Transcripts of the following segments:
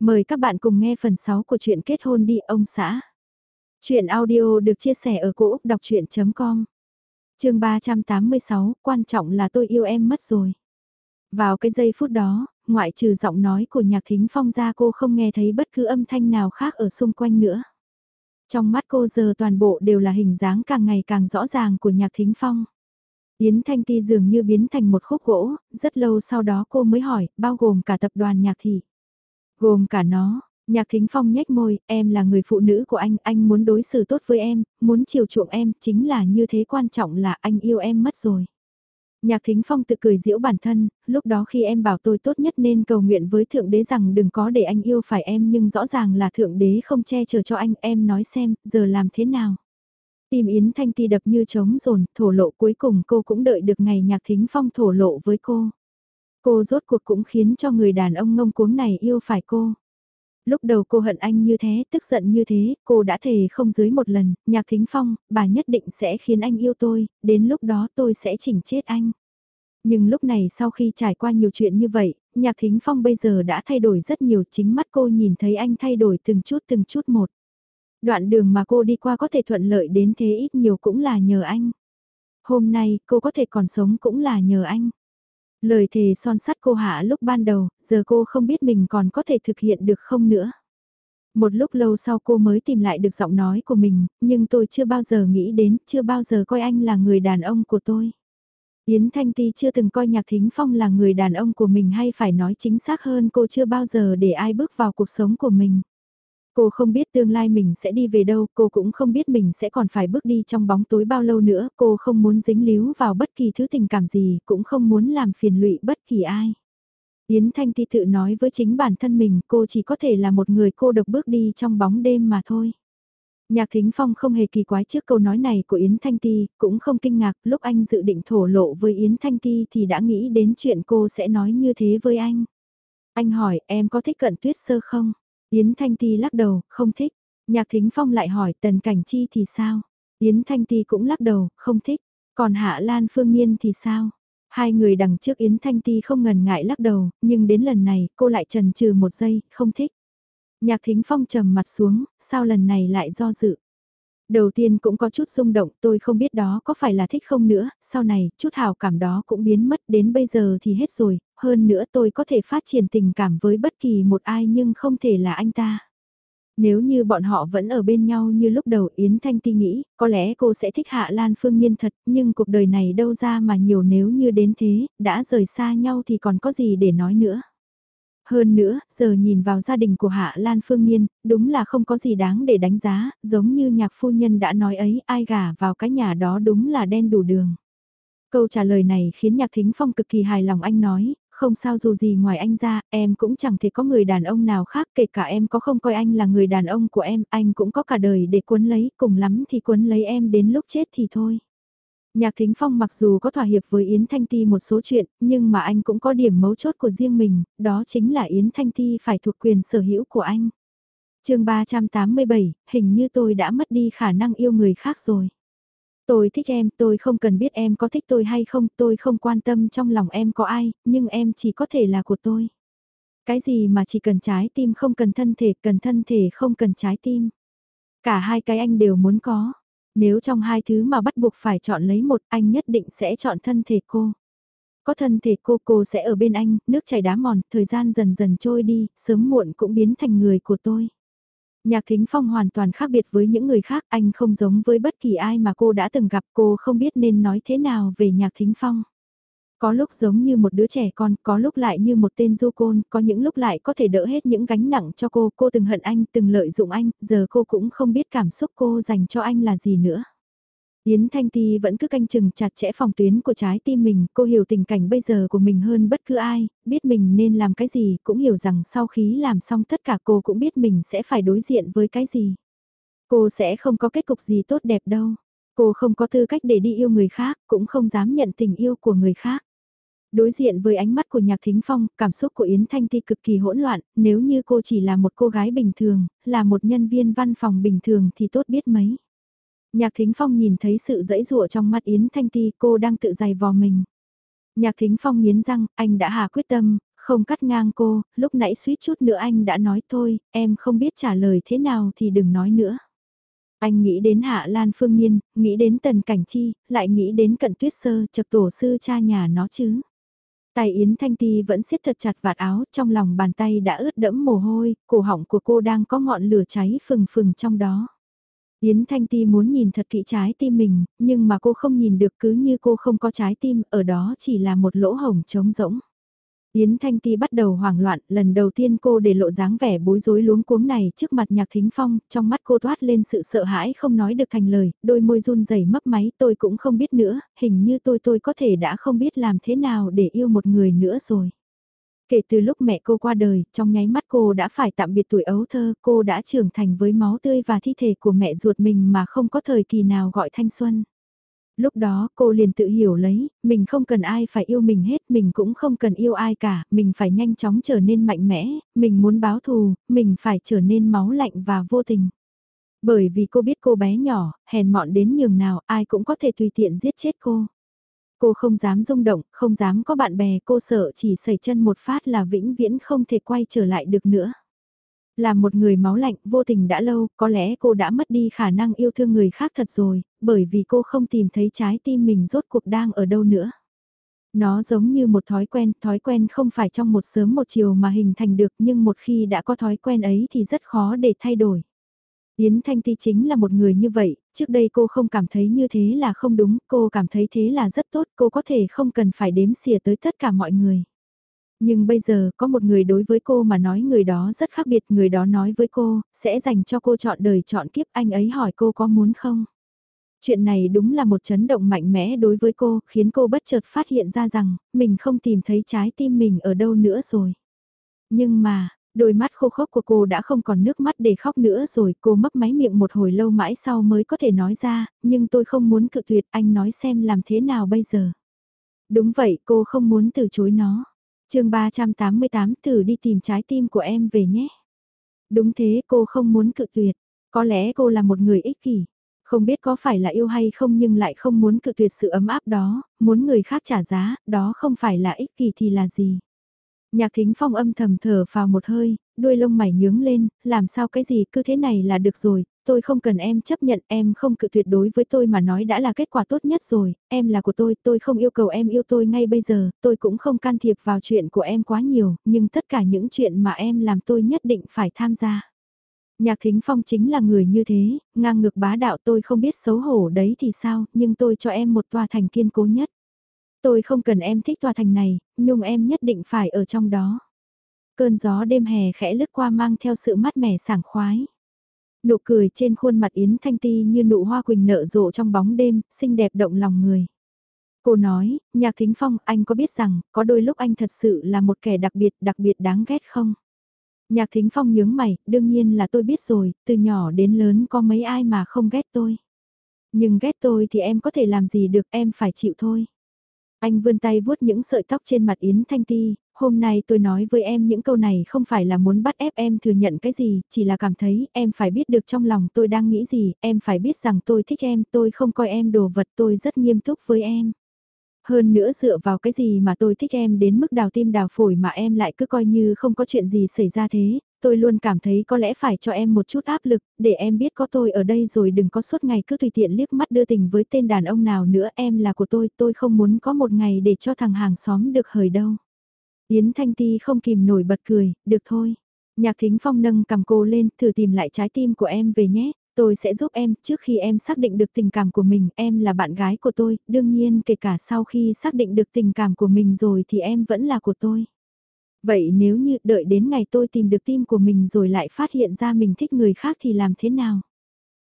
Mời các bạn cùng nghe phần 6 của truyện kết hôn đi ông xã. Chuyện audio được chia sẻ ở cỗ đọc chuyện.com Trường 386, quan trọng là tôi yêu em mất rồi. Vào cái giây phút đó, ngoại trừ giọng nói của nhạc thính phong ra cô không nghe thấy bất cứ âm thanh nào khác ở xung quanh nữa. Trong mắt cô giờ toàn bộ đều là hình dáng càng ngày càng rõ ràng của nhạc thính phong. Yến Thanh Ti dường như biến thành một khúc gỗ, rất lâu sau đó cô mới hỏi, bao gồm cả tập đoàn nhạc thị. Gồm cả nó, nhạc thính phong nhếch môi, em là người phụ nữ của anh, anh muốn đối xử tốt với em, muốn chiều chuộng em, chính là như thế quan trọng là anh yêu em mất rồi. Nhạc thính phong tự cười giễu bản thân, lúc đó khi em bảo tôi tốt nhất nên cầu nguyện với Thượng Đế rằng đừng có để anh yêu phải em nhưng rõ ràng là Thượng Đế không che chở cho anh, em nói xem, giờ làm thế nào. Tìm Yến Thanh Ti đập như trống rồn, thổ lộ cuối cùng cô cũng đợi được ngày nhạc thính phong thổ lộ với cô. Cô rốt cuộc cũng khiến cho người đàn ông ngông cuống này yêu phải cô. Lúc đầu cô hận anh như thế, tức giận như thế, cô đã thề không dưới một lần, nhạc thính phong, bà nhất định sẽ khiến anh yêu tôi, đến lúc đó tôi sẽ chỉnh chết anh. Nhưng lúc này sau khi trải qua nhiều chuyện như vậy, nhạc thính phong bây giờ đã thay đổi rất nhiều chính mắt cô nhìn thấy anh thay đổi từng chút từng chút một. Đoạn đường mà cô đi qua có thể thuận lợi đến thế ít nhiều cũng là nhờ anh. Hôm nay cô có thể còn sống cũng là nhờ anh. Lời thề son sắt cô hạ lúc ban đầu, giờ cô không biết mình còn có thể thực hiện được không nữa. Một lúc lâu sau cô mới tìm lại được giọng nói của mình, nhưng tôi chưa bao giờ nghĩ đến, chưa bao giờ coi anh là người đàn ông của tôi. Yến Thanh Ti chưa từng coi Nhạc Thính Phong là người đàn ông của mình hay phải nói chính xác hơn cô chưa bao giờ để ai bước vào cuộc sống của mình. Cô không biết tương lai mình sẽ đi về đâu, cô cũng không biết mình sẽ còn phải bước đi trong bóng tối bao lâu nữa, cô không muốn dính líu vào bất kỳ thứ tình cảm gì, cũng không muốn làm phiền lụy bất kỳ ai. Yến Thanh Ti tự nói với chính bản thân mình cô chỉ có thể là một người cô độc bước đi trong bóng đêm mà thôi. Nhạc Thính Phong không hề kỳ quái trước câu nói này của Yến Thanh Ti, cũng không kinh ngạc lúc anh dự định thổ lộ với Yến Thanh Ti thì đã nghĩ đến chuyện cô sẽ nói như thế với anh. Anh hỏi em có thích cận tuyết sơ không? Yến Thanh Ti lắc đầu, không thích. Nhạc Thính Phong lại hỏi Tần Cảnh Chi thì sao? Yến Thanh Ti cũng lắc đầu, không thích. Còn Hạ Lan Phương Nhiên thì sao? Hai người đằng trước Yến Thanh Ti không ngần ngại lắc đầu, nhưng đến lần này cô lại trần trừ một giây, không thích. Nhạc Thính Phong trầm mặt xuống, sao lần này lại do dự? Đầu tiên cũng có chút rung động, tôi không biết đó có phải là thích không nữa, sau này, chút hào cảm đó cũng biến mất đến bây giờ thì hết rồi, hơn nữa tôi có thể phát triển tình cảm với bất kỳ một ai nhưng không thể là anh ta. Nếu như bọn họ vẫn ở bên nhau như lúc đầu Yến Thanh Ti nghĩ, có lẽ cô sẽ thích Hạ Lan Phương Nhiên thật, nhưng cuộc đời này đâu ra mà nhiều nếu như đến thế, đã rời xa nhau thì còn có gì để nói nữa. Hơn nữa, giờ nhìn vào gia đình của Hạ Lan Phương Nhiên, đúng là không có gì đáng để đánh giá, giống như nhạc phu nhân đã nói ấy, ai gả vào cái nhà đó đúng là đen đủ đường. Câu trả lời này khiến nhạc thính phong cực kỳ hài lòng anh nói, không sao dù gì ngoài anh ra, em cũng chẳng thể có người đàn ông nào khác, kể cả em có không coi anh là người đàn ông của em, anh cũng có cả đời để cuốn lấy, cùng lắm thì cuốn lấy em đến lúc chết thì thôi. Nhạc Thính Phong mặc dù có thỏa hiệp với Yến Thanh Ti một số chuyện, nhưng mà anh cũng có điểm mấu chốt của riêng mình, đó chính là Yến Thanh Ti phải thuộc quyền sở hữu của anh. chương 387, hình như tôi đã mất đi khả năng yêu người khác rồi. Tôi thích em, tôi không cần biết em có thích tôi hay không, tôi không quan tâm trong lòng em có ai, nhưng em chỉ có thể là của tôi. Cái gì mà chỉ cần trái tim không cần thân thể, cần thân thể không cần trái tim. Cả hai cái anh đều muốn có. Nếu trong hai thứ mà bắt buộc phải chọn lấy một, anh nhất định sẽ chọn thân thể cô. Có thân thể cô cô sẽ ở bên anh, nước chảy đá mòn, thời gian dần dần trôi đi, sớm muộn cũng biến thành người của tôi. Nhạc Thính Phong hoàn toàn khác biệt với những người khác, anh không giống với bất kỳ ai mà cô đã từng gặp cô không biết nên nói thế nào về Nhạc Thính Phong. Có lúc giống như một đứa trẻ con, có lúc lại như một tên du côn, có những lúc lại có thể đỡ hết những gánh nặng cho cô, cô từng hận anh, từng lợi dụng anh, giờ cô cũng không biết cảm xúc cô dành cho anh là gì nữa. Yến Thanh Ti vẫn cứ canh chừng chặt chẽ phòng tuyến của trái tim mình, cô hiểu tình cảnh bây giờ của mình hơn bất cứ ai, biết mình nên làm cái gì, cũng hiểu rằng sau khi làm xong tất cả cô cũng biết mình sẽ phải đối diện với cái gì. Cô sẽ không có kết cục gì tốt đẹp đâu. Cô không có tư cách để đi yêu người khác, cũng không dám nhận tình yêu của người khác. Đối diện với ánh mắt của Nhạc Thính Phong, cảm xúc của Yến Thanh Ti cực kỳ hỗn loạn, nếu như cô chỉ là một cô gái bình thường, là một nhân viên văn phòng bình thường thì tốt biết mấy. Nhạc Thính Phong nhìn thấy sự dẫy dụa trong mắt Yến Thanh Ti cô đang tự dày vò mình. Nhạc Thính Phong nghiến răng, anh đã hạ quyết tâm, Không cắt ngang cô, lúc nãy suýt chút nữa anh đã nói thôi, em không biết trả lời thế nào thì đừng nói nữa. Anh nghĩ đến Hạ Lan Phương Nhiên, nghĩ đến Tần Cảnh Chi, lại nghĩ đến Cận Tuyết Sơ, chập tổ sư cha nhà nó chứ. Tay Yến Thanh Ti vẫn siết thật chặt vạt áo, trong lòng bàn tay đã ướt đẫm mồ hôi, cổ họng của cô đang có ngọn lửa cháy phừng phừng trong đó. Yến Thanh Ti muốn nhìn thật kỹ trái tim mình, nhưng mà cô không nhìn được cứ như cô không có trái tim, ở đó chỉ là một lỗ hổng trống rỗng. Yến Thanh Ti bắt đầu hoảng loạn, lần đầu tiên cô để lộ dáng vẻ bối rối luống cuống này trước mặt nhạc thính phong, trong mắt cô toát lên sự sợ hãi không nói được thành lời, đôi môi run rẩy mấp máy tôi cũng không biết nữa, hình như tôi tôi có thể đã không biết làm thế nào để yêu một người nữa rồi. Kể từ lúc mẹ cô qua đời, trong nháy mắt cô đã phải tạm biệt tuổi ấu thơ, cô đã trưởng thành với máu tươi và thi thể của mẹ ruột mình mà không có thời kỳ nào gọi thanh xuân. Lúc đó cô liền tự hiểu lấy, mình không cần ai phải yêu mình hết, mình cũng không cần yêu ai cả, mình phải nhanh chóng trở nên mạnh mẽ, mình muốn báo thù, mình phải trở nên máu lạnh và vô tình. Bởi vì cô biết cô bé nhỏ, hèn mọn đến nhường nào, ai cũng có thể tùy tiện giết chết cô. Cô không dám rung động, không dám có bạn bè, cô sợ chỉ xảy chân một phát là vĩnh viễn không thể quay trở lại được nữa. Là một người máu lạnh vô tình đã lâu, có lẽ cô đã mất đi khả năng yêu thương người khác thật rồi, bởi vì cô không tìm thấy trái tim mình rốt cuộc đang ở đâu nữa. Nó giống như một thói quen, thói quen không phải trong một sớm một chiều mà hình thành được nhưng một khi đã có thói quen ấy thì rất khó để thay đổi. Yến Thanh Ti chính là một người như vậy, trước đây cô không cảm thấy như thế là không đúng, cô cảm thấy thế là rất tốt, cô có thể không cần phải đếm xỉa tới tất cả mọi người. Nhưng bây giờ có một người đối với cô mà nói người đó rất khác biệt, người đó nói với cô, sẽ dành cho cô chọn đời chọn kiếp anh ấy hỏi cô có muốn không. Chuyện này đúng là một chấn động mạnh mẽ đối với cô, khiến cô bất chợt phát hiện ra rằng, mình không tìm thấy trái tim mình ở đâu nữa rồi. Nhưng mà, đôi mắt khô khốc của cô đã không còn nước mắt để khóc nữa rồi, cô mấp máy miệng một hồi lâu mãi sau mới có thể nói ra, nhưng tôi không muốn cự tuyệt, anh nói xem làm thế nào bây giờ. Đúng vậy, cô không muốn từ chối nó chương 388 thử đi tìm trái tim của em về nhé. Đúng thế cô không muốn cự tuyệt, có lẽ cô là một người ích kỷ. Không biết có phải là yêu hay không nhưng lại không muốn cự tuyệt sự ấm áp đó, muốn người khác trả giá, đó không phải là ích kỷ thì là gì. Nhạc thính phong âm thầm thở vào một hơi, đuôi lông mày nhướng lên, làm sao cái gì cứ thế này là được rồi, tôi không cần em chấp nhận em không cự tuyệt đối với tôi mà nói đã là kết quả tốt nhất rồi, em là của tôi, tôi không yêu cầu em yêu tôi ngay bây giờ, tôi cũng không can thiệp vào chuyện của em quá nhiều, nhưng tất cả những chuyện mà em làm tôi nhất định phải tham gia. Nhạc Thính Phong chính là người như thế, ngang ngược bá đạo tôi không biết xấu hổ đấy thì sao, nhưng tôi cho em một tòa thành kiên cố nhất. Tôi không cần em thích tòa thành này, nhưng em nhất định phải ở trong đó. Cơn gió đêm hè khẽ lướt qua mang theo sự mát mẻ sảng khoái. Nụ cười trên khuôn mặt Yến Thanh Ti như nụ hoa quỳnh nở rộ trong bóng đêm, xinh đẹp động lòng người. Cô nói, Nhạc Thính Phong, anh có biết rằng, có đôi lúc anh thật sự là một kẻ đặc biệt, đặc biệt đáng ghét không? Nhạc Thính Phong nhướng mày, đương nhiên là tôi biết rồi, từ nhỏ đến lớn có mấy ai mà không ghét tôi. Nhưng ghét tôi thì em có thể làm gì được, em phải chịu thôi. Anh vươn tay vuốt những sợi tóc trên mặt Yến Thanh Ti, hôm nay tôi nói với em những câu này không phải là muốn bắt ép em thừa nhận cái gì, chỉ là cảm thấy em phải biết được trong lòng tôi đang nghĩ gì, em phải biết rằng tôi thích em, tôi không coi em đồ vật, tôi rất nghiêm túc với em. Hơn nữa dựa vào cái gì mà tôi thích em đến mức đào tim đào phổi mà em lại cứ coi như không có chuyện gì xảy ra thế, tôi luôn cảm thấy có lẽ phải cho em một chút áp lực, để em biết có tôi ở đây rồi đừng có suốt ngày cứ tùy tiện liếc mắt đưa tình với tên đàn ông nào nữa, em là của tôi, tôi không muốn có một ngày để cho thằng hàng xóm được hời đâu. Yến Thanh Ti không kìm nổi bật cười, được thôi. Nhạc Thính Phong nâng cầm cô lên, thử tìm lại trái tim của em về nhé, tôi sẽ giúp em trước khi em xác định được tình cảm của mình, em là bạn gái của tôi, đương nhiên kể cả sau khi xác định được tình cảm của mình rồi thì em vẫn là của tôi. Vậy nếu như đợi đến ngày tôi tìm được tim của mình rồi lại phát hiện ra mình thích người khác thì làm thế nào?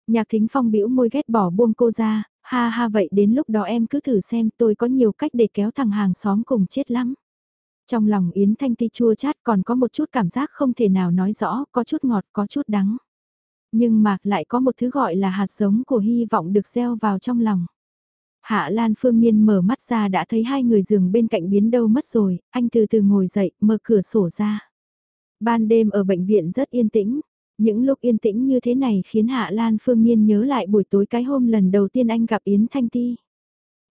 Nhạc Thính Phong bĩu môi ghét bỏ buông cô ra, ha ha vậy đến lúc đó em cứ thử xem tôi có nhiều cách để kéo thằng hàng xóm cùng chết lắm. Trong lòng Yến Thanh Ti chua chát còn có một chút cảm giác không thể nào nói rõ, có chút ngọt, có chút đắng. Nhưng mà lại có một thứ gọi là hạt giống của hy vọng được gieo vào trong lòng. Hạ Lan Phương Niên mở mắt ra đã thấy hai người giường bên cạnh biến đâu mất rồi, anh từ từ ngồi dậy, mở cửa sổ ra. Ban đêm ở bệnh viện rất yên tĩnh, những lúc yên tĩnh như thế này khiến Hạ Lan Phương Niên nhớ lại buổi tối cái hôm lần đầu tiên anh gặp Yến Thanh Ti.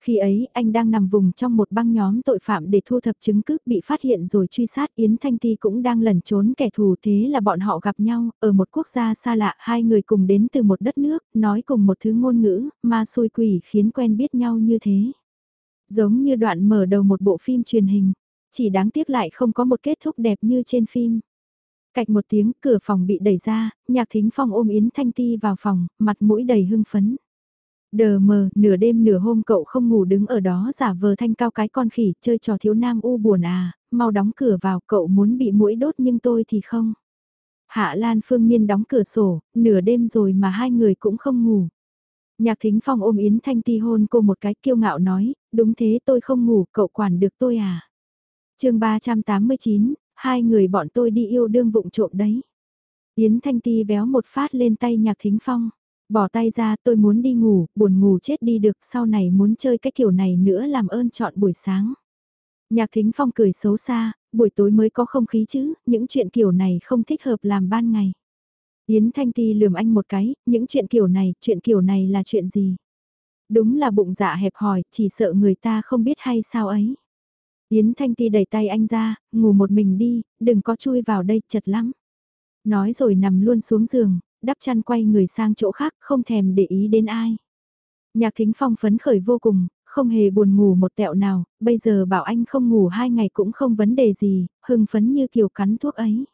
Khi ấy, anh đang nằm vùng trong một băng nhóm tội phạm để thu thập chứng cứ bị phát hiện rồi truy sát Yến Thanh Ti cũng đang lẩn trốn kẻ thù thế là bọn họ gặp nhau, ở một quốc gia xa lạ, hai người cùng đến từ một đất nước, nói cùng một thứ ngôn ngữ, mà xui quỷ khiến quen biết nhau như thế. Giống như đoạn mở đầu một bộ phim truyền hình, chỉ đáng tiếc lại không có một kết thúc đẹp như trên phim. Cạch một tiếng, cửa phòng bị đẩy ra, nhạc thính phong ôm Yến Thanh Ti vào phòng, mặt mũi đầy hưng phấn. Đờ mờ, nửa đêm nửa hôm cậu không ngủ đứng ở đó giả vờ thanh cao cái con khỉ, chơi trò thiếu nam u buồn à, mau đóng cửa vào, cậu muốn bị mũi đốt nhưng tôi thì không. Hạ Lan Phương Niên đóng cửa sổ, nửa đêm rồi mà hai người cũng không ngủ. Nhạc Thính Phong ôm Yến Thanh Ti hôn cô một cái kiêu ngạo nói, đúng thế tôi không ngủ, cậu quản được tôi à. chương 389, hai người bọn tôi đi yêu đương vụng trộm đấy. Yến Thanh Ti véo một phát lên tay Nhạc Thính Phong. Bỏ tay ra tôi muốn đi ngủ, buồn ngủ chết đi được, sau này muốn chơi cái kiểu này nữa làm ơn chọn buổi sáng. Nhạc Thính Phong cười xấu xa, buổi tối mới có không khí chứ, những chuyện kiểu này không thích hợp làm ban ngày. Yến Thanh Ti lườm anh một cái, những chuyện kiểu này, chuyện kiểu này là chuyện gì? Đúng là bụng dạ hẹp hòi, chỉ sợ người ta không biết hay sao ấy. Yến Thanh Ti đẩy tay anh ra, ngủ một mình đi, đừng có chui vào đây, chật lắm. Nói rồi nằm luôn xuống giường, đắp chăn quay người sang chỗ khác, không thèm để ý đến ai. Nhạc Thính Phong phấn khởi vô cùng, không hề buồn ngủ một tẹo nào, bây giờ bảo anh không ngủ hai ngày cũng không vấn đề gì, hưng phấn như kiểu cắn thuốc ấy.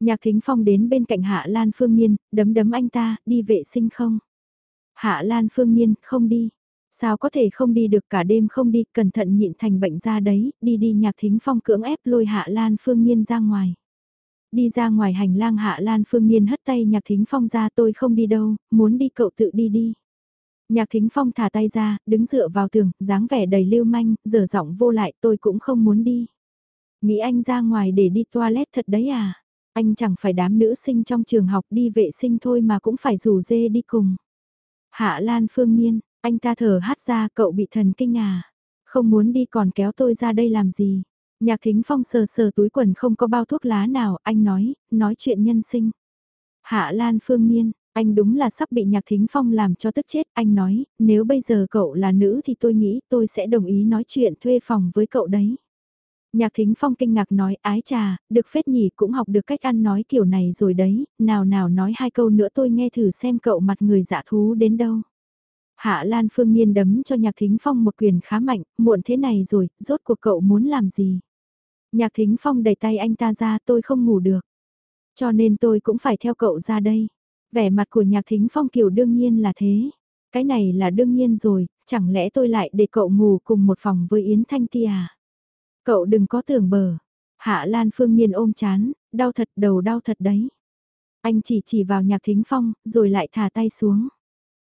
Nhạc Thính Phong đến bên cạnh Hạ Lan Phương Nhiên, đấm đấm anh ta, đi vệ sinh không? Hạ Lan Phương Nhiên, không đi. Sao có thể không đi được cả đêm không đi, cẩn thận nhịn thành bệnh ra đấy, đi đi Nhạc Thính Phong cưỡng ép lôi Hạ Lan Phương Nhiên ra ngoài. Đi ra ngoài hành lang Hạ Lan Phương Nhiên hất tay Nhạc Thính Phong ra tôi không đi đâu, muốn đi cậu tự đi đi. Nhạc Thính Phong thả tay ra, đứng dựa vào tường, dáng vẻ đầy lưu manh, dở giọng vô lại tôi cũng không muốn đi. Nghĩ anh ra ngoài để đi toilet thật đấy à? Anh chẳng phải đám nữ sinh trong trường học đi vệ sinh thôi mà cũng phải rủ dê đi cùng. Hạ Lan Phương Nhiên, anh ta thở hát ra cậu bị thần kinh à? Không muốn đi còn kéo tôi ra đây làm gì? Nhạc Thính Phong sờ sờ túi quần không có bao thuốc lá nào, anh nói, nói chuyện nhân sinh. Hạ Lan Phương Nhiên, anh đúng là sắp bị Nhạc Thính Phong làm cho tức chết, anh nói, nếu bây giờ cậu là nữ thì tôi nghĩ tôi sẽ đồng ý nói chuyện thuê phòng với cậu đấy. Nhạc Thính Phong kinh ngạc nói, ái trà, được phết nhỉ cũng học được cách ăn nói kiểu này rồi đấy, nào nào nói hai câu nữa tôi nghe thử xem cậu mặt người dạ thú đến đâu. Hạ Lan Phương Nhiên đấm cho Nhạc Thính Phong một quyền khá mạnh, muộn thế này rồi, rốt cuộc cậu muốn làm gì? Nhạc Thính Phong đẩy tay anh ta ra tôi không ngủ được. Cho nên tôi cũng phải theo cậu ra đây. Vẻ mặt của Nhạc Thính Phong kiểu đương nhiên là thế. Cái này là đương nhiên rồi, chẳng lẽ tôi lại để cậu ngủ cùng một phòng với Yến Thanh Ti à? Cậu đừng có tưởng bờ. Hạ Lan Phương Nhiên ôm chán, đau thật đầu đau thật đấy. Anh chỉ chỉ vào Nhạc Thính Phong, rồi lại thả tay xuống.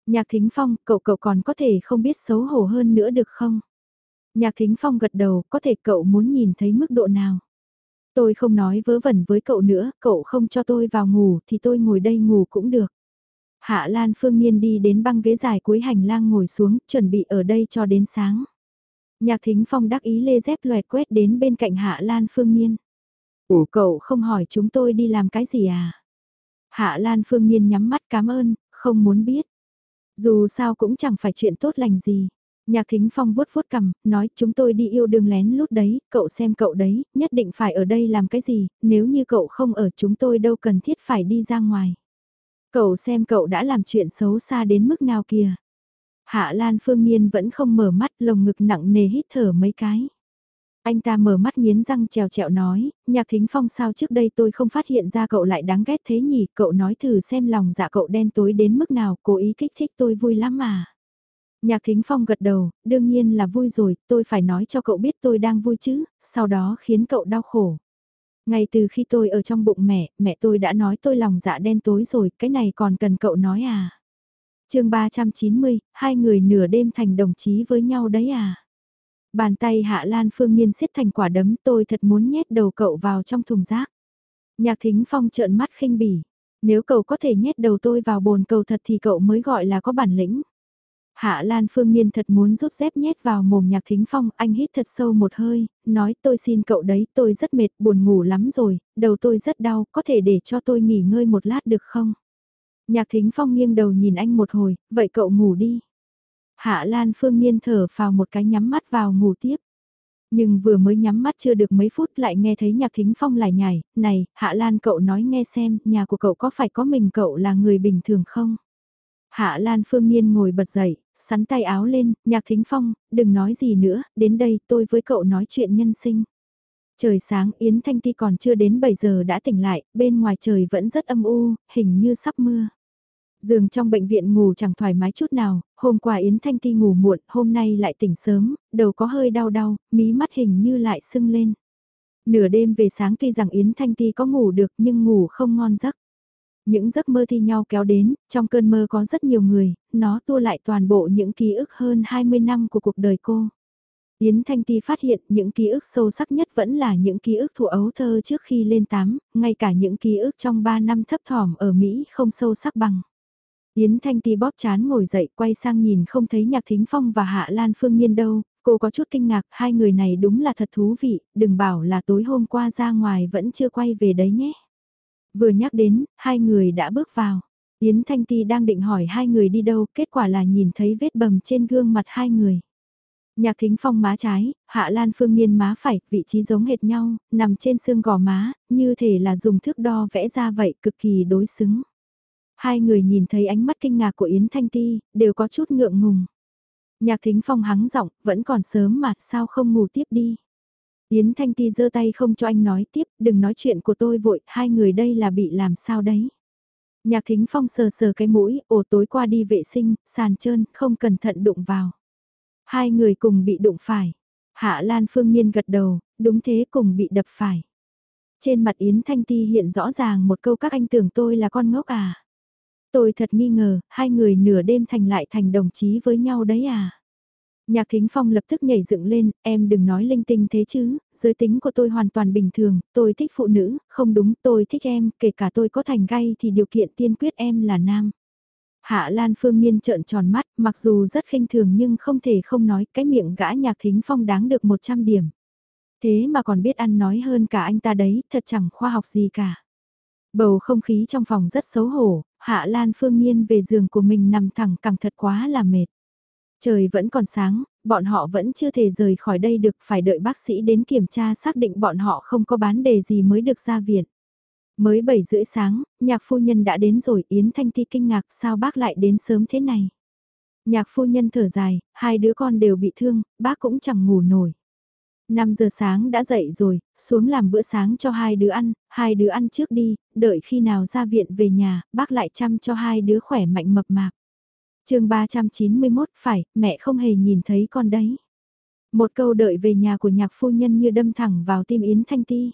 Nhạc Thính Phong, cậu cậu còn có thể không biết xấu hổ hơn nữa được không? Nhạc Thính Phong gật đầu, có thể cậu muốn nhìn thấy mức độ nào? Tôi không nói vớ vẩn với cậu nữa, cậu không cho tôi vào ngủ thì tôi ngồi đây ngủ cũng được. Hạ Lan Phương Nhiên đi đến băng ghế dài cuối hành lang ngồi xuống, chuẩn bị ở đây cho đến sáng. Nhạc Thính Phong đắc ý lê dép loẹt quét đến bên cạnh Hạ Lan Phương Nhiên. Ủa cậu không hỏi chúng tôi đi làm cái gì à? Hạ Lan Phương Nhiên nhắm mắt cảm ơn, không muốn biết. Dù sao cũng chẳng phải chuyện tốt lành gì. Nhạc Thính Phong vuốt vuốt cầm, nói chúng tôi đi yêu đương lén lút đấy, cậu xem cậu đấy, nhất định phải ở đây làm cái gì, nếu như cậu không ở chúng tôi đâu cần thiết phải đi ra ngoài. Cậu xem cậu đã làm chuyện xấu xa đến mức nào kìa. Hạ Lan Phương Nhiên vẫn không mở mắt lồng ngực nặng nề hít thở mấy cái. Anh ta mở mắt nghiến răng trèo trèo nói, nhạc thính phong sao trước đây tôi không phát hiện ra cậu lại đáng ghét thế nhỉ, cậu nói thử xem lòng dạ cậu đen tối đến mức nào, cố ý kích thích tôi vui lắm mà. Nhạc thính phong gật đầu, đương nhiên là vui rồi, tôi phải nói cho cậu biết tôi đang vui chứ, sau đó khiến cậu đau khổ. Ngay từ khi tôi ở trong bụng mẹ, mẹ tôi đã nói tôi lòng dạ đen tối rồi, cái này còn cần cậu nói à? chương 390, hai người nửa đêm thành đồng chí với nhau đấy à? Bàn tay Hạ Lan Phương Nhiên siết thành quả đấm tôi thật muốn nhét đầu cậu vào trong thùng rác. Nhạc thính phong trợn mắt khinh bỉ. Nếu cậu có thể nhét đầu tôi vào bồn cầu thật thì cậu mới gọi là có bản lĩnh. Hạ Lan Phương Nhiên thật muốn rút dép nhét vào mồm nhạc thính phong, anh hít thật sâu một hơi, nói tôi xin cậu đấy, tôi rất mệt, buồn ngủ lắm rồi, đầu tôi rất đau, có thể để cho tôi nghỉ ngơi một lát được không? Nhạc thính phong nghiêng đầu nhìn anh một hồi, vậy cậu ngủ đi. Hạ Lan Phương Nhiên thở vào một cái nhắm mắt vào ngủ tiếp. Nhưng vừa mới nhắm mắt chưa được mấy phút lại nghe thấy nhạc thính phong lại nhảy, này, Hạ Lan cậu nói nghe xem, nhà của cậu có phải có mình cậu là người bình thường không? Hạ Lan Phương Nhiên ngồi bật dậy, sắn tay áo lên, nhạc thính phong, đừng nói gì nữa, đến đây tôi với cậu nói chuyện nhân sinh. Trời sáng Yến Thanh Ti còn chưa đến 7 giờ đã tỉnh lại, bên ngoài trời vẫn rất âm u, hình như sắp mưa. Giường trong bệnh viện ngủ chẳng thoải mái chút nào, hôm qua Yến Thanh Ti ngủ muộn, hôm nay lại tỉnh sớm, đầu có hơi đau đau, mí mắt hình như lại sưng lên. Nửa đêm về sáng tuy rằng Yến Thanh Ti có ngủ được nhưng ngủ không ngon giấc. Những giấc mơ thi nhau kéo đến, trong cơn mơ có rất nhiều người, nó tua lại toàn bộ những ký ức hơn 20 năm của cuộc đời cô. Yến Thanh Ti phát hiện những ký ức sâu sắc nhất vẫn là những ký ức thủ ấu thơ trước khi lên tám, ngay cả những ký ức trong 3 năm thấp thỏm ở Mỹ không sâu sắc bằng. Yến Thanh Ti bóp chán ngồi dậy quay sang nhìn không thấy Nhạc Thính Phong và Hạ Lan Phương Nhiên đâu, cô có chút kinh ngạc, hai người này đúng là thật thú vị, đừng bảo là tối hôm qua ra ngoài vẫn chưa quay về đấy nhé. Vừa nhắc đến, hai người đã bước vào. Yến Thanh Ti đang định hỏi hai người đi đâu, kết quả là nhìn thấy vết bầm trên gương mặt hai người. Nhạc thính phong má trái, hạ lan phương niên má phải, vị trí giống hệt nhau, nằm trên xương gò má, như thể là dùng thước đo vẽ ra vậy, cực kỳ đối xứng. Hai người nhìn thấy ánh mắt kinh ngạc của Yến Thanh Ti, đều có chút ngượng ngùng. Nhạc thính phong hắng giọng, vẫn còn sớm mà, sao không ngủ tiếp đi. Yến Thanh Ti giơ tay không cho anh nói tiếp, đừng nói chuyện của tôi vội, hai người đây là bị làm sao đấy. Nhạc thính phong sờ sờ cái mũi, ồ tối qua đi vệ sinh, sàn trơn, không cẩn thận đụng vào. Hai người cùng bị đụng phải. Hạ Lan Phương Nhiên gật đầu, đúng thế cùng bị đập phải. Trên mặt Yến Thanh Ti hiện rõ ràng một câu các anh tưởng tôi là con ngốc à. Tôi thật nghi ngờ, hai người nửa đêm thành lại thành đồng chí với nhau đấy à. Nhạc Thính Phong lập tức nhảy dựng lên, em đừng nói linh tinh thế chứ, giới tính của tôi hoàn toàn bình thường, tôi thích phụ nữ, không đúng tôi thích em, kể cả tôi có thành gay thì điều kiện tiên quyết em là nam. Hạ Lan Phương Niên trợn tròn mắt, mặc dù rất khinh thường nhưng không thể không nói cái miệng gã Nhạc Thính Phong đáng được 100 điểm. Thế mà còn biết ăn nói hơn cả anh ta đấy, thật chẳng khoa học gì cả. Bầu không khí trong phòng rất xấu hổ, Hạ Lan Phương Niên về giường của mình nằm thẳng cẳng thật quá là mệt. Trời vẫn còn sáng, bọn họ vẫn chưa thể rời khỏi đây được phải đợi bác sĩ đến kiểm tra xác định bọn họ không có bán đề gì mới được ra viện. Mới 7 rưỡi sáng, nhạc phu nhân đã đến rồi Yến Thanh Ti kinh ngạc sao bác lại đến sớm thế này. Nhạc phu nhân thở dài, hai đứa con đều bị thương, bác cũng chẳng ngủ nổi. 5 giờ sáng đã dậy rồi, xuống làm bữa sáng cho hai đứa ăn, hai đứa ăn trước đi, đợi khi nào ra viện về nhà, bác lại chăm cho hai đứa khỏe mạnh mập mạp chương 391 phải, mẹ không hề nhìn thấy con đấy. Một câu đợi về nhà của nhạc phu nhân như đâm thẳng vào tim Yến Thanh Ti.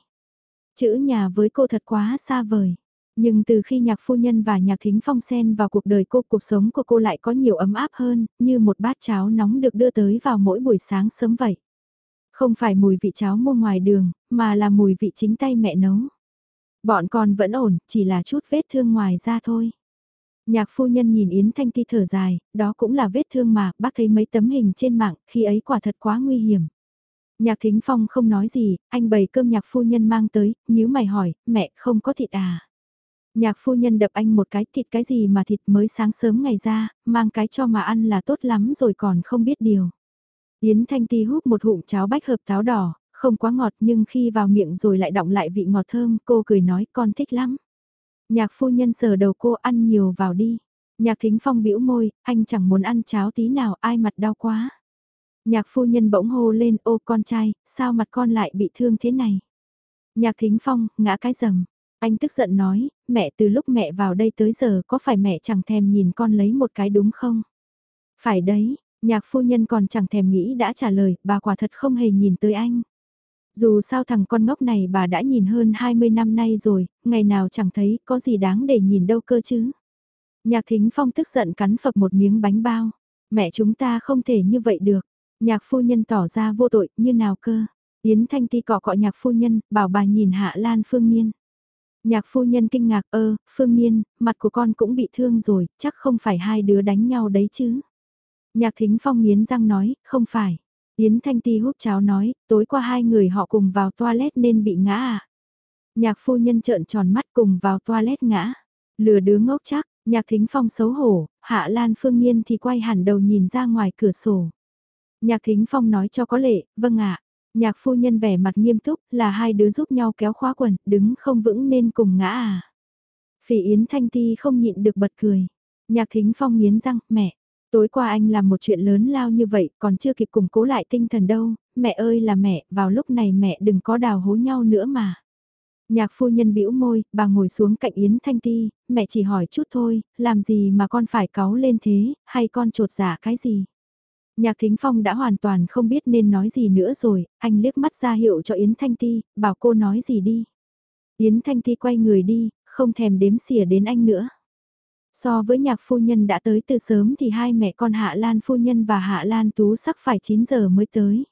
Chữ nhà với cô thật quá xa vời. Nhưng từ khi nhạc phu nhân và nhạc thính phong sen vào cuộc đời cô, cuộc sống của cô lại có nhiều ấm áp hơn, như một bát cháo nóng được đưa tới vào mỗi buổi sáng sớm vậy. Không phải mùi vị cháo mua ngoài đường, mà là mùi vị chính tay mẹ nấu. Bọn con vẫn ổn, chỉ là chút vết thương ngoài da thôi. Nhạc phu nhân nhìn Yến Thanh Ti thở dài, đó cũng là vết thương mà, bác thấy mấy tấm hình trên mạng, khi ấy quả thật quá nguy hiểm. Nhạc Thính Phong không nói gì, anh bày cơm nhạc phu nhân mang tới, nhíu mày hỏi, mẹ không có thịt à? Nhạc phu nhân đập anh một cái thịt cái gì mà thịt mới sáng sớm ngày ra, mang cái cho mà ăn là tốt lắm rồi còn không biết điều. Yến Thanh Ti hút một hụm cháo bách hợp táo đỏ, không quá ngọt nhưng khi vào miệng rồi lại động lại vị ngọt thơm, cô cười nói con thích lắm. Nhạc phu nhân sờ đầu cô ăn nhiều vào đi. Nhạc thính phong bĩu môi, anh chẳng muốn ăn cháo tí nào ai mặt đau quá. Nhạc phu nhân bỗng hô lên ô con trai, sao mặt con lại bị thương thế này. Nhạc thính phong, ngã cái rầm. Anh tức giận nói, mẹ từ lúc mẹ vào đây tới giờ có phải mẹ chẳng thèm nhìn con lấy một cái đúng không? Phải đấy, nhạc phu nhân còn chẳng thèm nghĩ đã trả lời, bà quả thật không hề nhìn tới anh. Dù sao thằng con ngốc này bà đã nhìn hơn 20 năm nay rồi, ngày nào chẳng thấy có gì đáng để nhìn đâu cơ chứ. Nhạc thính phong tức giận cắn phập một miếng bánh bao. Mẹ chúng ta không thể như vậy được. Nhạc phu nhân tỏ ra vô tội như nào cơ. Yến Thanh Ti cọ cọ nhạc phu nhân, bảo bà nhìn Hạ Lan Phương Niên. Nhạc phu nhân kinh ngạc ơ, Phương Niên, mặt của con cũng bị thương rồi, chắc không phải hai đứa đánh nhau đấy chứ. Nhạc thính phong nghiến răng nói, không phải. Yến Thanh Ti hút cháo nói, tối qua hai người họ cùng vào toilet nên bị ngã à. Nhạc phu nhân trợn tròn mắt cùng vào toilet ngã. Lừa đứa ngốc chắc, nhạc thính phong xấu hổ, Hạ Lan Phương Nhiên thì quay hẳn đầu nhìn ra ngoài cửa sổ. Nhạc Thính Phong nói cho có lệ, vâng ạ. Nhạc phu nhân vẻ mặt nghiêm túc là hai đứa giúp nhau kéo khóa quần, đứng không vững nên cùng ngã à. Phỉ Yến Thanh Ti không nhịn được bật cười. Nhạc Thính Phong nghiến răng, mẹ, tối qua anh làm một chuyện lớn lao như vậy còn chưa kịp củng cố lại tinh thần đâu, mẹ ơi là mẹ, vào lúc này mẹ đừng có đào hố nhau nữa mà. Nhạc phu nhân bĩu môi, bà ngồi xuống cạnh Yến Thanh Ti, mẹ chỉ hỏi chút thôi, làm gì mà con phải cáu lên thế, hay con trột giả dạ cái gì? Nhạc Thính Phong đã hoàn toàn không biết nên nói gì nữa rồi, anh liếc mắt ra hiệu cho Yến Thanh Ti, bảo cô nói gì đi. Yến Thanh Ti quay người đi, không thèm đếm xỉa đến anh nữa. So với nhạc phu nhân đã tới từ sớm thì hai mẹ con Hạ Lan phu nhân và Hạ Lan Tú sắc phải 9 giờ mới tới.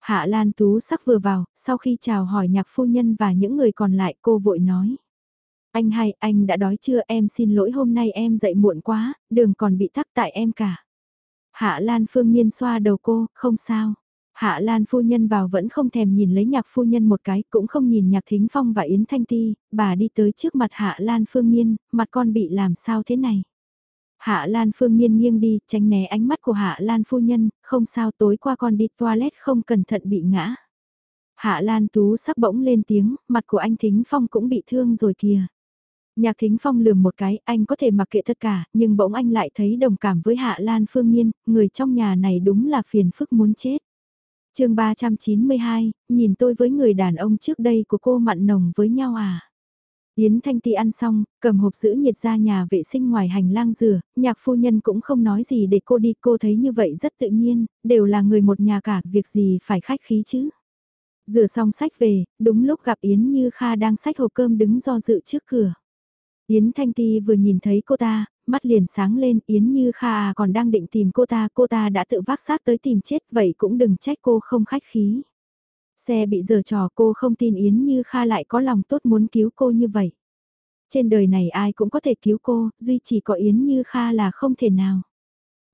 Hạ Lan Tú sắc vừa vào, sau khi chào hỏi nhạc phu nhân và những người còn lại cô vội nói. Anh hai, anh đã đói chưa em xin lỗi hôm nay em dậy muộn quá, đường còn bị tắc tại em cả. Hạ Lan Phương Nhiên xoa đầu cô, không sao. Hạ Lan phu nhân vào vẫn không thèm nhìn lấy nhạc phu nhân một cái, cũng không nhìn nhạc thính phong và Yến Thanh Ti, bà đi tới trước mặt Hạ Lan Phương Nhiên, mặt con bị làm sao thế này. Hạ Lan Phương Nhiên nghiêng đi, tránh né ánh mắt của Hạ Lan phu nhân, không sao tối qua con đi toilet không cẩn thận bị ngã. Hạ Lan Tú sắc bỗng lên tiếng, mặt của anh Thính Phong cũng bị thương rồi kìa. Nhạc Thính Phong lườm một cái, anh có thể mặc kệ tất cả, nhưng bỗng anh lại thấy đồng cảm với Hạ Lan Phương Nhiên, người trong nhà này đúng là phiền phức muốn chết chương 392, nhìn tôi với người đàn ông trước đây của cô mặn nồng với nhau à? Yến Thanh Ti ăn xong, cầm hộp giữ nhiệt ra nhà vệ sinh ngoài hành lang rửa, nhạc phu nhân cũng không nói gì để cô đi, cô thấy như vậy rất tự nhiên, đều là người một nhà cả, việc gì phải khách khí chứ. Rửa xong sách về, đúng lúc gặp Yến Như Kha đang sách hộp cơm đứng do dự trước cửa. Yến Thanh Ti vừa nhìn thấy cô ta, mắt liền sáng lên, Yến Như Kha à, còn đang định tìm cô ta, cô ta đã tự vác xác tới tìm chết, vậy cũng đừng trách cô không khách khí. Xe bị giờ trò cô không tin Yến Như Kha lại có lòng tốt muốn cứu cô như vậy. Trên đời này ai cũng có thể cứu cô, duy chỉ có Yến Như Kha là không thể nào.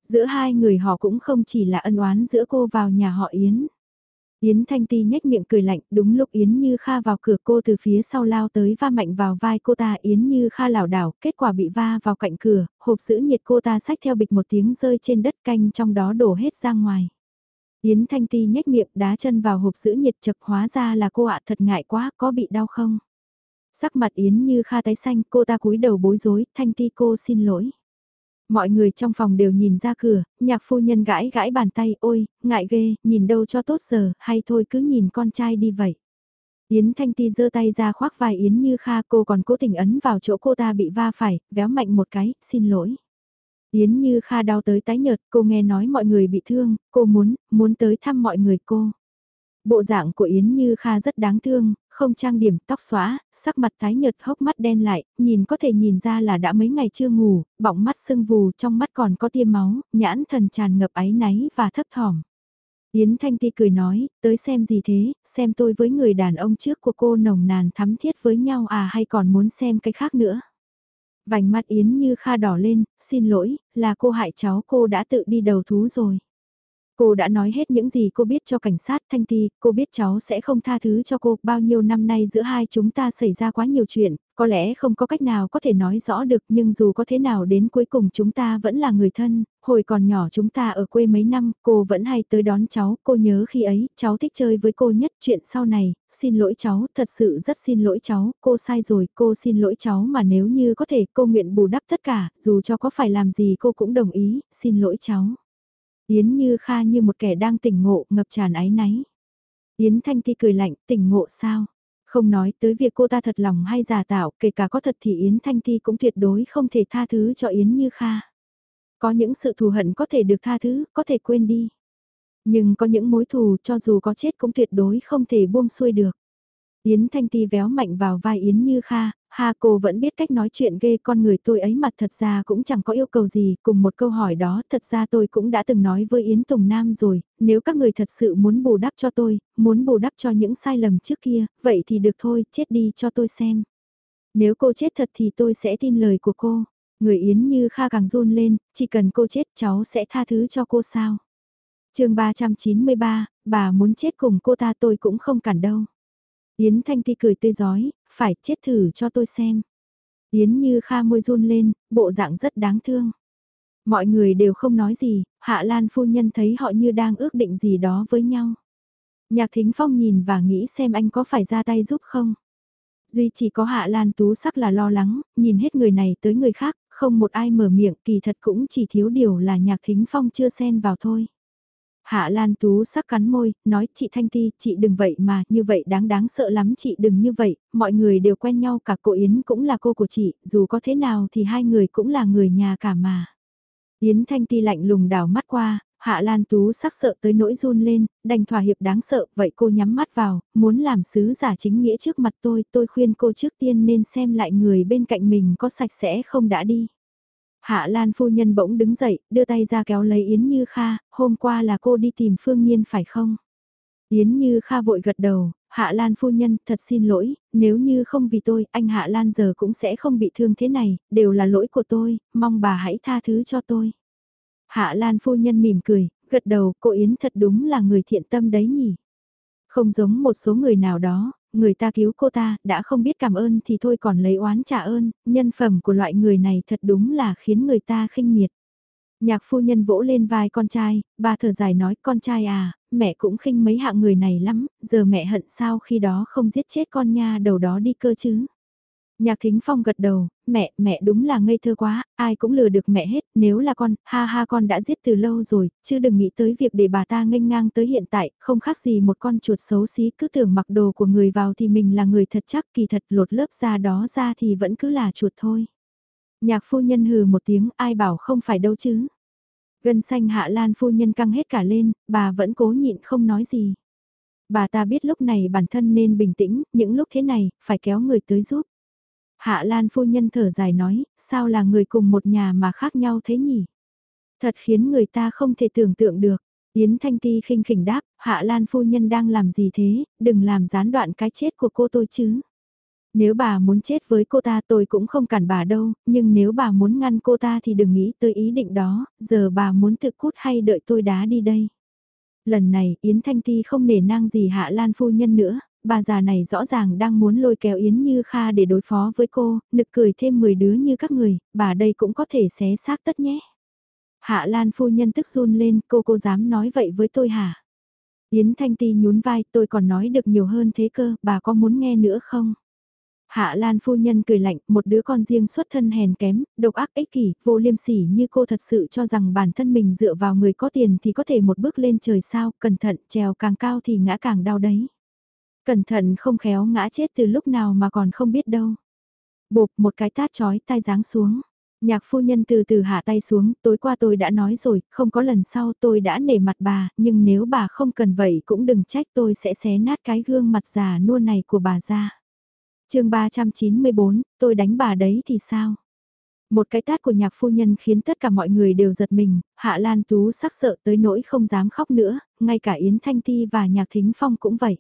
Giữa hai người họ cũng không chỉ là ân oán giữa cô vào nhà họ Yến. Yến Thanh Ti nhếch miệng cười lạnh, đúng lúc Yến Như Kha vào cửa cô từ phía sau lao tới va mạnh vào vai cô ta Yến Như Kha lảo đảo, kết quả bị va vào cạnh cửa, hộp sữa nhiệt cô ta xách theo bịch một tiếng rơi trên đất canh trong đó đổ hết ra ngoài. Yến Thanh Ti nhếch miệng đá chân vào hộp sữa nhiệt chật hóa ra là cô ạ thật ngại quá, có bị đau không? Sắc mặt Yến như kha tái xanh, cô ta cúi đầu bối rối, Thanh Ti cô xin lỗi. Mọi người trong phòng đều nhìn ra cửa, nhạc phu nhân gãi gãi bàn tay, ôi, ngại ghê, nhìn đâu cho tốt giờ, hay thôi cứ nhìn con trai đi vậy. Yến Thanh Ti giơ tay ra khoác vai Yến Như Kha cô còn cố tình ấn vào chỗ cô ta bị va phải, véo mạnh một cái, xin lỗi. Yến Như Kha đau tới tái nhợt, cô nghe nói mọi người bị thương, cô muốn, muốn tới thăm mọi người cô. Bộ dạng của Yến Như Kha rất đáng thương, không trang điểm, tóc xóa, sắc mặt tái nhợt hốc mắt đen lại, nhìn có thể nhìn ra là đã mấy ngày chưa ngủ, bọng mắt sưng vù, trong mắt còn có tiêm máu, nhãn thần tràn ngập áy náy và thấp thỏm. Yến Thanh Ti cười nói, tới xem gì thế, xem tôi với người đàn ông trước của cô nồng nàn thắm thiết với nhau à hay còn muốn xem cái khác nữa. Vành mắt Yến như kha đỏ lên, xin lỗi, là cô hại cháu cô đã tự đi đầu thú rồi. Cô đã nói hết những gì cô biết cho cảnh sát Thanh Ti, cô biết cháu sẽ không tha thứ cho cô, bao nhiêu năm nay giữa hai chúng ta xảy ra quá nhiều chuyện, có lẽ không có cách nào có thể nói rõ được nhưng dù có thế nào đến cuối cùng chúng ta vẫn là người thân, hồi còn nhỏ chúng ta ở quê mấy năm, cô vẫn hay tới đón cháu, cô nhớ khi ấy, cháu thích chơi với cô nhất. Chuyện sau này, xin lỗi cháu, thật sự rất xin lỗi cháu, cô sai rồi, cô xin lỗi cháu mà nếu như có thể cô nguyện bù đắp tất cả, dù cho có phải làm gì cô cũng đồng ý, xin lỗi cháu. Yến Như Kha như một kẻ đang tỉnh ngộ, ngập tràn ái náy. Yến Thanh Ti cười lạnh, tỉnh ngộ sao? Không nói tới việc cô ta thật lòng hay giả tạo, kể cả có thật thì Yến Thanh Ti cũng tuyệt đối không thể tha thứ cho Yến Như Kha. Có những sự thù hận có thể được tha thứ, có thể quên đi. Nhưng có những mối thù cho dù có chết cũng tuyệt đối không thể buông xuôi được. Yến Thanh Ti véo mạnh vào vai Yến Như Kha, ha cô vẫn biết cách nói chuyện ghê con người tôi ấy mặt thật ra cũng chẳng có yêu cầu gì, cùng một câu hỏi đó thật ra tôi cũng đã từng nói với Yến Tùng Nam rồi, nếu các người thật sự muốn bù đắp cho tôi, muốn bù đắp cho những sai lầm trước kia, vậy thì được thôi, chết đi cho tôi xem. Nếu cô chết thật thì tôi sẽ tin lời của cô. Người Yến như Kha càng run lên, chỉ cần cô chết cháu sẽ tha thứ cho cô sao. chương 393, bà muốn chết cùng cô ta tôi cũng không cản đâu. Yến Thanh Ti cười tươi giói, phải chết thử cho tôi xem. Yến như kha môi run lên, bộ dạng rất đáng thương. Mọi người đều không nói gì, Hạ Lan phu nhân thấy họ như đang ước định gì đó với nhau. Nhạc Thính Phong nhìn và nghĩ xem anh có phải ra tay giúp không. Duy chỉ có Hạ Lan Tú sắc là lo lắng, nhìn hết người này tới người khác, không một ai mở miệng kỳ thật cũng chỉ thiếu điều là Nhạc Thính Phong chưa xen vào thôi. Hạ Lan Tú sắc cắn môi, nói chị Thanh Ti, chị đừng vậy mà, như vậy đáng đáng sợ lắm chị đừng như vậy, mọi người đều quen nhau cả cô Yến cũng là cô của chị, dù có thế nào thì hai người cũng là người nhà cả mà. Yến Thanh Ti lạnh lùng đảo mắt qua, Hạ Lan Tú sắc sợ tới nỗi run lên, đành thỏa hiệp đáng sợ, vậy cô nhắm mắt vào, muốn làm sứ giả chính nghĩa trước mặt tôi, tôi khuyên cô trước tiên nên xem lại người bên cạnh mình có sạch sẽ không đã đi. Hạ Lan phu nhân bỗng đứng dậy, đưa tay ra kéo lấy Yến Như Kha, hôm qua là cô đi tìm Phương Nhiên phải không? Yến Như Kha vội gật đầu, Hạ Lan phu nhân, thật xin lỗi, nếu như không vì tôi, anh Hạ Lan giờ cũng sẽ không bị thương thế này, đều là lỗi của tôi, mong bà hãy tha thứ cho tôi. Hạ Lan phu nhân mỉm cười, gật đầu, cô Yến thật đúng là người thiện tâm đấy nhỉ. Không giống một số người nào đó, người ta cứu cô ta, đã không biết cảm ơn thì thôi còn lấy oán trả ơn, nhân phẩm của loại người này thật đúng là khiến người ta khinh miệt. Nhạc phu nhân vỗ lên vai con trai, bà thở dài nói con trai à, mẹ cũng khinh mấy hạng người này lắm, giờ mẹ hận sao khi đó không giết chết con nha đầu đó đi cơ chứ. Nhạc Thính Phong gật đầu, mẹ, mẹ đúng là ngây thơ quá, ai cũng lừa được mẹ hết, nếu là con, ha ha con đã giết từ lâu rồi, chứ đừng nghĩ tới việc để bà ta nghênh ngang tới hiện tại, không khác gì một con chuột xấu xí cứ tưởng mặc đồ của người vào thì mình là người thật chắc kỳ thật lột lớp da đó ra thì vẫn cứ là chuột thôi. Nhạc phu nhân hừ một tiếng ai bảo không phải đâu chứ. Gân xanh hạ lan phu nhân căng hết cả lên, bà vẫn cố nhịn không nói gì. Bà ta biết lúc này bản thân nên bình tĩnh, những lúc thế này, phải kéo người tới giúp. Hạ Lan phu nhân thở dài nói, sao là người cùng một nhà mà khác nhau thế nhỉ? Thật khiến người ta không thể tưởng tượng được. Yến Thanh Ti khinh khỉnh đáp, Hạ Lan phu nhân đang làm gì thế, đừng làm gián đoạn cái chết của cô tôi chứ. Nếu bà muốn chết với cô ta tôi cũng không cản bà đâu, nhưng nếu bà muốn ngăn cô ta thì đừng nghĩ tới ý định đó, giờ bà muốn tự cút hay đợi tôi đá đi đây. Lần này Yến Thanh Ti không nể nang gì Hạ Lan phu nhân nữa, bà già này rõ ràng đang muốn lôi kéo Yến Như Kha để đối phó với cô, nực cười thêm 10 đứa như các người, bà đây cũng có thể xé xác tất nhé. Hạ Lan phu nhân tức run lên, cô cô dám nói vậy với tôi hả? Yến Thanh Ti nhún vai, tôi còn nói được nhiều hơn thế cơ, bà có muốn nghe nữa không? Hạ Lan phu nhân cười lạnh, một đứa con riêng xuất thân hèn kém, độc ác ích kỷ, vô liêm sỉ như cô thật sự cho rằng bản thân mình dựa vào người có tiền thì có thể một bước lên trời sao, cẩn thận, trèo càng cao thì ngã càng đau đấy. Cẩn thận không khéo ngã chết từ lúc nào mà còn không biết đâu. Bộp một cái tát chói tai giáng xuống. Nhạc phu nhân từ từ hạ tay xuống, tối qua tôi đã nói rồi, không có lần sau tôi đã nể mặt bà, nhưng nếu bà không cần vậy cũng đừng trách tôi sẽ xé nát cái gương mặt già nua này của bà ra. chương 394, tôi đánh bà đấy thì sao? Một cái tát của nhạc phu nhân khiến tất cả mọi người đều giật mình, Hạ Lan Tú sắc sợ tới nỗi không dám khóc nữa, ngay cả Yến Thanh Ti và Nhạc Thính Phong cũng vậy.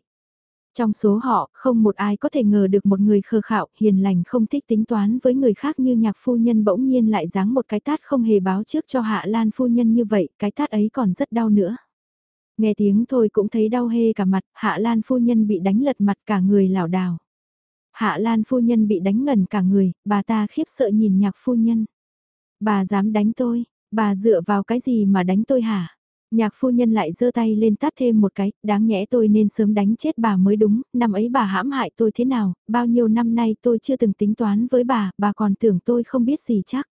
Trong số họ, không một ai có thể ngờ được một người khờ khạo, hiền lành không thích tính toán với người khác như nhạc phu nhân bỗng nhiên lại giáng một cái tát không hề báo trước cho Hạ Lan phu nhân như vậy, cái tát ấy còn rất đau nữa. Nghe tiếng thôi cũng thấy đau hê cả mặt, Hạ Lan phu nhân bị đánh lật mặt cả người lảo đảo. Hạ Lan phu nhân bị đánh ngẩn cả người, bà ta khiếp sợ nhìn nhạc phu nhân. Bà dám đánh tôi, bà dựa vào cái gì mà đánh tôi hả? Nhạc phu nhân lại giơ tay lên tát thêm một cái, đáng nhẽ tôi nên sớm đánh chết bà mới đúng, năm ấy bà hãm hại tôi thế nào, bao nhiêu năm nay tôi chưa từng tính toán với bà, bà còn tưởng tôi không biết gì chắc.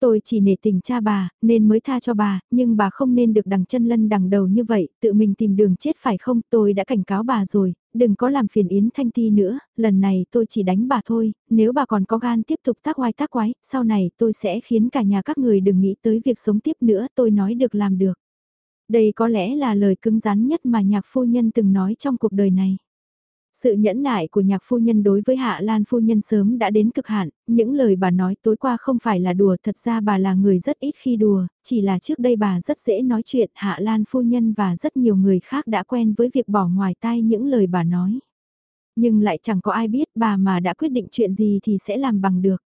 Tôi chỉ nể tình cha bà, nên mới tha cho bà, nhưng bà không nên được đằng chân lân đằng đầu như vậy, tự mình tìm đường chết phải không, tôi đã cảnh cáo bà rồi, đừng có làm phiền Yến Thanh Ti nữa, lần này tôi chỉ đánh bà thôi, nếu bà còn có gan tiếp tục tác oai tác quái, sau này tôi sẽ khiến cả nhà các người đừng nghĩ tới việc sống tiếp nữa, tôi nói được làm được. Đây có lẽ là lời cứng rắn nhất mà nhạc phu nhân từng nói trong cuộc đời này. Sự nhẫn nại của nhạc phu nhân đối với Hạ Lan phu nhân sớm đã đến cực hạn, những lời bà nói tối qua không phải là đùa, thật ra bà là người rất ít khi đùa, chỉ là trước đây bà rất dễ nói chuyện, Hạ Lan phu nhân và rất nhiều người khác đã quen với việc bỏ ngoài tai những lời bà nói. Nhưng lại chẳng có ai biết bà mà đã quyết định chuyện gì thì sẽ làm bằng được.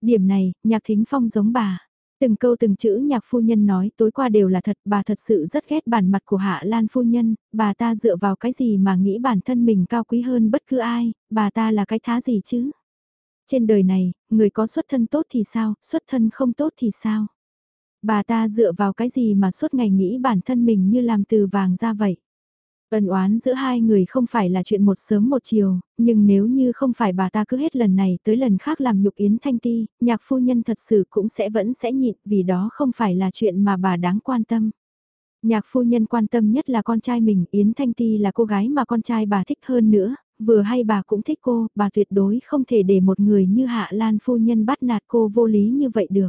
Điểm này, nhạc thính phong giống bà. Từng câu từng chữ nhạc phu nhân nói tối qua đều là thật, bà thật sự rất ghét bản mặt của Hạ Lan phu nhân, bà ta dựa vào cái gì mà nghĩ bản thân mình cao quý hơn bất cứ ai, bà ta là cái thá gì chứ? Trên đời này, người có xuất thân tốt thì sao, xuất thân không tốt thì sao? Bà ta dựa vào cái gì mà suốt ngày nghĩ bản thân mình như làm từ vàng ra vậy. Ân oán giữa hai người không phải là chuyện một sớm một chiều, nhưng nếu như không phải bà ta cứ hết lần này tới lần khác làm nhục Yến Thanh Ti, nhạc phu nhân thật sự cũng sẽ vẫn sẽ nhịn vì đó không phải là chuyện mà bà đáng quan tâm. Nhạc phu nhân quan tâm nhất là con trai mình, Yến Thanh Ti là cô gái mà con trai bà thích hơn nữa, vừa hay bà cũng thích cô, bà tuyệt đối không thể để một người như Hạ Lan phu nhân bắt nạt cô vô lý như vậy được.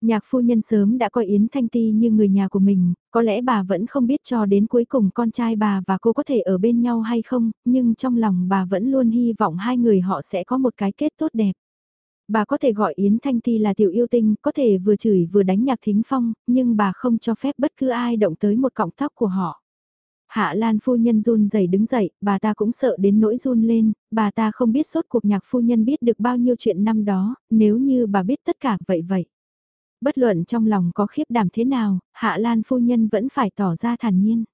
Nhạc phu nhân sớm đã coi Yến Thanh Ti như người nhà của mình, có lẽ bà vẫn không biết cho đến cuối cùng con trai bà và cô có thể ở bên nhau hay không, nhưng trong lòng bà vẫn luôn hy vọng hai người họ sẽ có một cái kết tốt đẹp. Bà có thể gọi Yến Thanh Ti là tiểu yêu tinh, có thể vừa chửi vừa đánh nhạc thính phong, nhưng bà không cho phép bất cứ ai động tới một cọng tóc của họ. Hạ Lan phu nhân run rẩy đứng dậy, bà ta cũng sợ đến nỗi run lên, bà ta không biết sốt cuộc nhạc phu nhân biết được bao nhiêu chuyện năm đó, nếu như bà biết tất cả vậy vậy. Bất luận trong lòng có khiếp đảm thế nào, Hạ Lan phu nhân vẫn phải tỏ ra thản nhiên.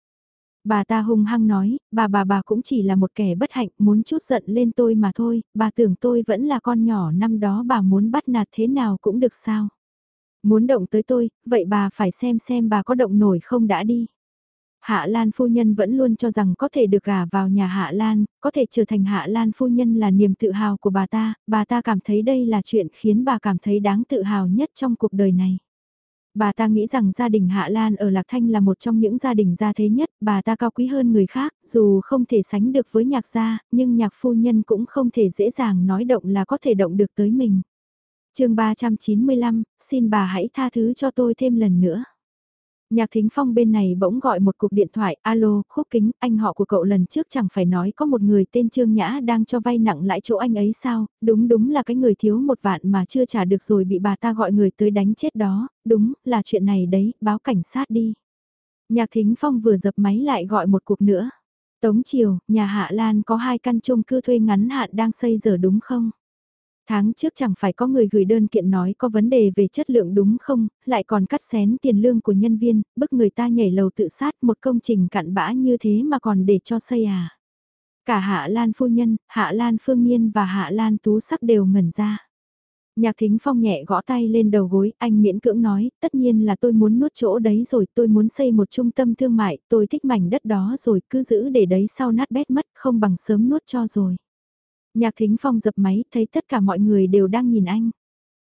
Bà ta hung hăng nói, bà bà bà cũng chỉ là một kẻ bất hạnh muốn chút giận lên tôi mà thôi, bà tưởng tôi vẫn là con nhỏ năm đó bà muốn bắt nạt thế nào cũng được sao. Muốn động tới tôi, vậy bà phải xem xem bà có động nổi không đã đi. Hạ Lan phu nhân vẫn luôn cho rằng có thể được gả vào nhà Hạ Lan, có thể trở thành Hạ Lan phu nhân là niềm tự hào của bà ta, bà ta cảm thấy đây là chuyện khiến bà cảm thấy đáng tự hào nhất trong cuộc đời này. Bà ta nghĩ rằng gia đình Hạ Lan ở Lạc Thanh là một trong những gia đình gia thế nhất, bà ta cao quý hơn người khác, dù không thể sánh được với nhạc gia, nhưng nhạc phu nhân cũng không thể dễ dàng nói động là có thể động được tới mình. chương 395, xin bà hãy tha thứ cho tôi thêm lần nữa. Nhạc Thính Phong bên này bỗng gọi một cuộc điện thoại, alo, khúc kính, anh họ của cậu lần trước chẳng phải nói có một người tên Trương Nhã đang cho vay nặng lãi chỗ anh ấy sao, đúng đúng là cái người thiếu một vạn mà chưa trả được rồi bị bà ta gọi người tới đánh chết đó, đúng, là chuyện này đấy, báo cảnh sát đi. Nhạc Thính Phong vừa dập máy lại gọi một cuộc nữa. Tống Triều, nhà Hạ Lan có hai căn chung cư thuê ngắn hạn đang xây giờ đúng không? Tháng trước chẳng phải có người gửi đơn kiện nói có vấn đề về chất lượng đúng không, lại còn cắt xén tiền lương của nhân viên, bức người ta nhảy lầu tự sát một công trình cặn bã như thế mà còn để cho xây à. Cả Hạ Lan Phu Nhân, Hạ Lan Phương Nhiên và Hạ Lan Tú Sắc đều ngẩn ra. Nhạc thính phong nhẹ gõ tay lên đầu gối, anh miễn cưỡng nói, tất nhiên là tôi muốn nuốt chỗ đấy rồi, tôi muốn xây một trung tâm thương mại, tôi thích mảnh đất đó rồi, cứ giữ để đấy sau nát bét mất, không bằng sớm nuốt cho rồi. Nhạc thính phong dập máy, thấy tất cả mọi người đều đang nhìn anh.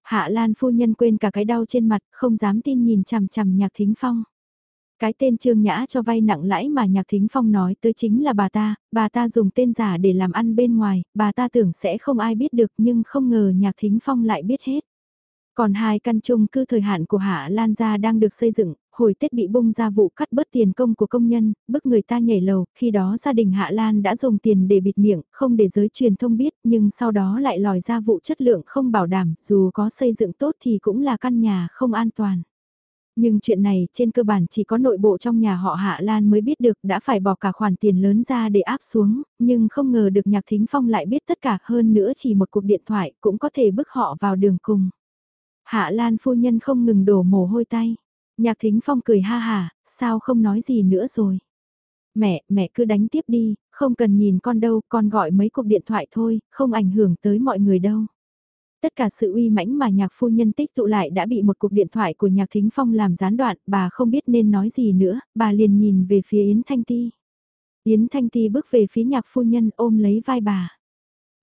Hạ Lan phu nhân quên cả cái đau trên mặt, không dám tin nhìn chằm chằm nhạc thính phong. Cái tên Trương Nhã cho vay nặng lãi mà Nhạc Thính Phong nói tới chính là bà ta, bà ta dùng tên giả để làm ăn bên ngoài, bà ta tưởng sẽ không ai biết được nhưng không ngờ Nhạc Thính Phong lại biết hết. Còn hai căn chung cư thời hạn của Hạ Lan Gia đang được xây dựng, hồi Tết bị bung ra vụ cắt bớt tiền công của công nhân, bức người ta nhảy lầu, khi đó gia đình Hạ Lan đã dùng tiền để bịt miệng, không để giới truyền thông biết, nhưng sau đó lại lòi ra vụ chất lượng không bảo đảm, dù có xây dựng tốt thì cũng là căn nhà không an toàn. Nhưng chuyện này trên cơ bản chỉ có nội bộ trong nhà họ Hạ Lan mới biết được đã phải bỏ cả khoản tiền lớn ra để áp xuống, nhưng không ngờ được Nhạc Thính Phong lại biết tất cả hơn nữa chỉ một cuộc điện thoại cũng có thể bức họ vào đường cùng. Hạ Lan phu nhân không ngừng đổ mồ hôi tay. Nhạc Thính Phong cười ha hà, sao không nói gì nữa rồi. Mẹ, mẹ cứ đánh tiếp đi, không cần nhìn con đâu, con gọi mấy cuộc điện thoại thôi, không ảnh hưởng tới mọi người đâu. Tất cả sự uy mãnh mà nhạc phu nhân tích tụ lại đã bị một cuộc điện thoại của nhạc thính phong làm gián đoạn, bà không biết nên nói gì nữa, bà liền nhìn về phía Yến Thanh Ti. Yến Thanh Ti bước về phía nhạc phu nhân ôm lấy vai bà.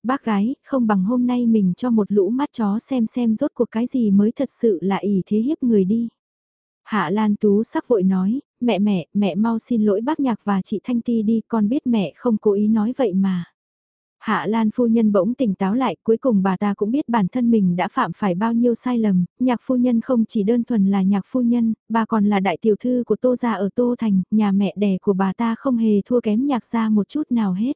Bác gái, không bằng hôm nay mình cho một lũ mắt chó xem xem rốt cuộc cái gì mới thật sự là ỷ thế hiếp người đi. Hạ Lan Tú sắc vội nói, mẹ mẹ, mẹ mau xin lỗi bác nhạc và chị Thanh Ti đi, con biết mẹ không cố ý nói vậy mà. Hạ Lan phu nhân bỗng tỉnh táo lại, cuối cùng bà ta cũng biết bản thân mình đã phạm phải bao nhiêu sai lầm, nhạc phu nhân không chỉ đơn thuần là nhạc phu nhân, bà còn là đại tiểu thư của Tô Gia ở Tô Thành, nhà mẹ đẻ của bà ta không hề thua kém nhạc gia một chút nào hết.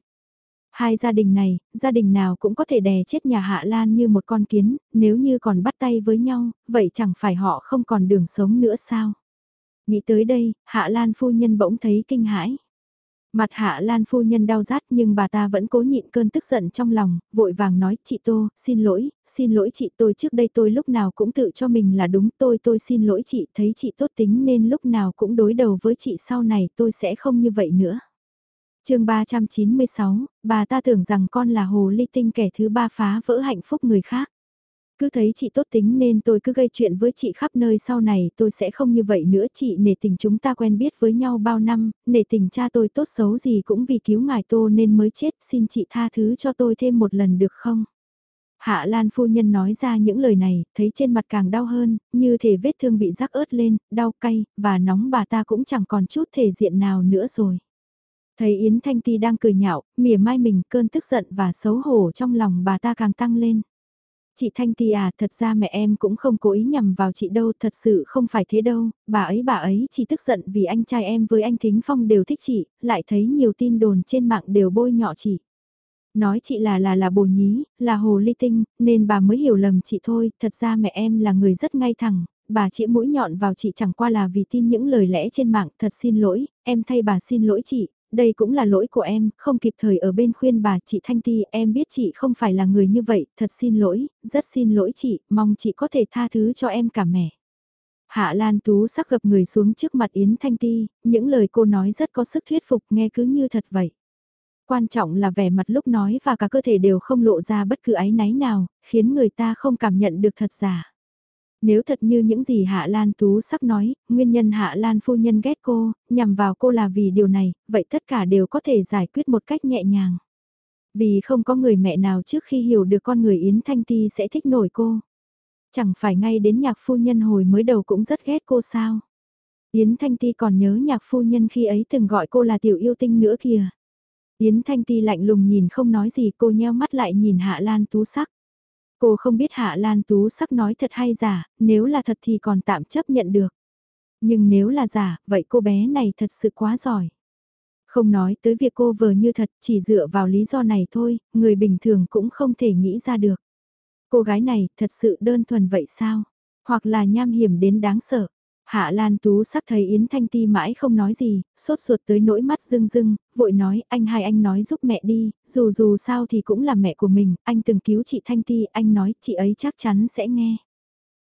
Hai gia đình này, gia đình nào cũng có thể đè chết nhà Hạ Lan như một con kiến, nếu như còn bắt tay với nhau, vậy chẳng phải họ không còn đường sống nữa sao? Nghĩ tới đây, Hạ Lan phu nhân bỗng thấy kinh hãi. Mặt Hạ Lan phu nhân đau rát nhưng bà ta vẫn cố nhịn cơn tức giận trong lòng, vội vàng nói chị Tô, xin lỗi, xin lỗi chị tôi trước đây tôi lúc nào cũng tự cho mình là đúng tôi tôi xin lỗi chị thấy chị tốt tính nên lúc nào cũng đối đầu với chị sau này tôi sẽ không như vậy nữa chương 396, bà ta tưởng rằng con là hồ ly tinh kẻ thứ ba phá vỡ hạnh phúc người khác. Cứ thấy chị tốt tính nên tôi cứ gây chuyện với chị khắp nơi sau này tôi sẽ không như vậy nữa chị nể tình chúng ta quen biết với nhau bao năm, nể tình cha tôi tốt xấu gì cũng vì cứu ngài tô nên mới chết xin chị tha thứ cho tôi thêm một lần được không? Hạ Lan phu nhân nói ra những lời này, thấy trên mặt càng đau hơn, như thể vết thương bị rắc ớt lên, đau cay, và nóng bà ta cũng chẳng còn chút thể diện nào nữa rồi. Thấy Yến Thanh Ti đang cười nhạo, mỉa mai mình cơn tức giận và xấu hổ trong lòng bà ta càng tăng lên. Chị Thanh Ti à, thật ra mẹ em cũng không cố ý nhằm vào chị đâu, thật sự không phải thế đâu, bà ấy bà ấy chỉ tức giận vì anh trai em với anh Thính Phong đều thích chị, lại thấy nhiều tin đồn trên mạng đều bôi nhọ chị. Nói chị là là là bồ nhí, là hồ ly tinh, nên bà mới hiểu lầm chị thôi, thật ra mẹ em là người rất ngay thẳng, bà chỉ mũi nhọn vào chị chẳng qua là vì tin những lời lẽ trên mạng, thật xin lỗi, em thay bà xin lỗi chị, đây cũng là lỗi của em, không kịp thời ở bên khuyên bà chị Thanh Ti, em biết chị không phải là người như vậy, thật xin lỗi, rất xin lỗi chị, mong chị có thể tha thứ cho em cả mẹ. Hạ Lan Tú sắc gập người xuống trước mặt Yến Thanh Ti, những lời cô nói rất có sức thuyết phục nghe cứ như thật vậy. Quan trọng là vẻ mặt lúc nói và cả cơ thể đều không lộ ra bất cứ áy náy nào, khiến người ta không cảm nhận được thật giả. Nếu thật như những gì Hạ Lan Tú sắp nói, nguyên nhân Hạ Lan phu nhân ghét cô, nhằm vào cô là vì điều này, vậy tất cả đều có thể giải quyết một cách nhẹ nhàng. Vì không có người mẹ nào trước khi hiểu được con người Yến Thanh Ti sẽ thích nổi cô. Chẳng phải ngay đến nhạc phu nhân hồi mới đầu cũng rất ghét cô sao. Yến Thanh Ti còn nhớ nhạc phu nhân khi ấy từng gọi cô là tiểu yêu tinh nữa kìa. Yến Thanh Ti lạnh lùng nhìn không nói gì cô nheo mắt lại nhìn Hạ Lan Tú sắc. Cô không biết Hạ Lan Tú sắp nói thật hay giả, nếu là thật thì còn tạm chấp nhận được. Nhưng nếu là giả, vậy cô bé này thật sự quá giỏi. Không nói tới việc cô vờ như thật, chỉ dựa vào lý do này thôi, người bình thường cũng không thể nghĩ ra được. Cô gái này thật sự đơn thuần vậy sao? Hoặc là nham hiểm đến đáng sợ. Hạ Lan Tú sắc thấy Yến Thanh Ti mãi không nói gì, sốt ruột tới nỗi mắt rưng rưng, vội nói anh hai anh nói giúp mẹ đi, dù dù sao thì cũng là mẹ của mình, anh từng cứu chị Thanh Ti, anh nói chị ấy chắc chắn sẽ nghe.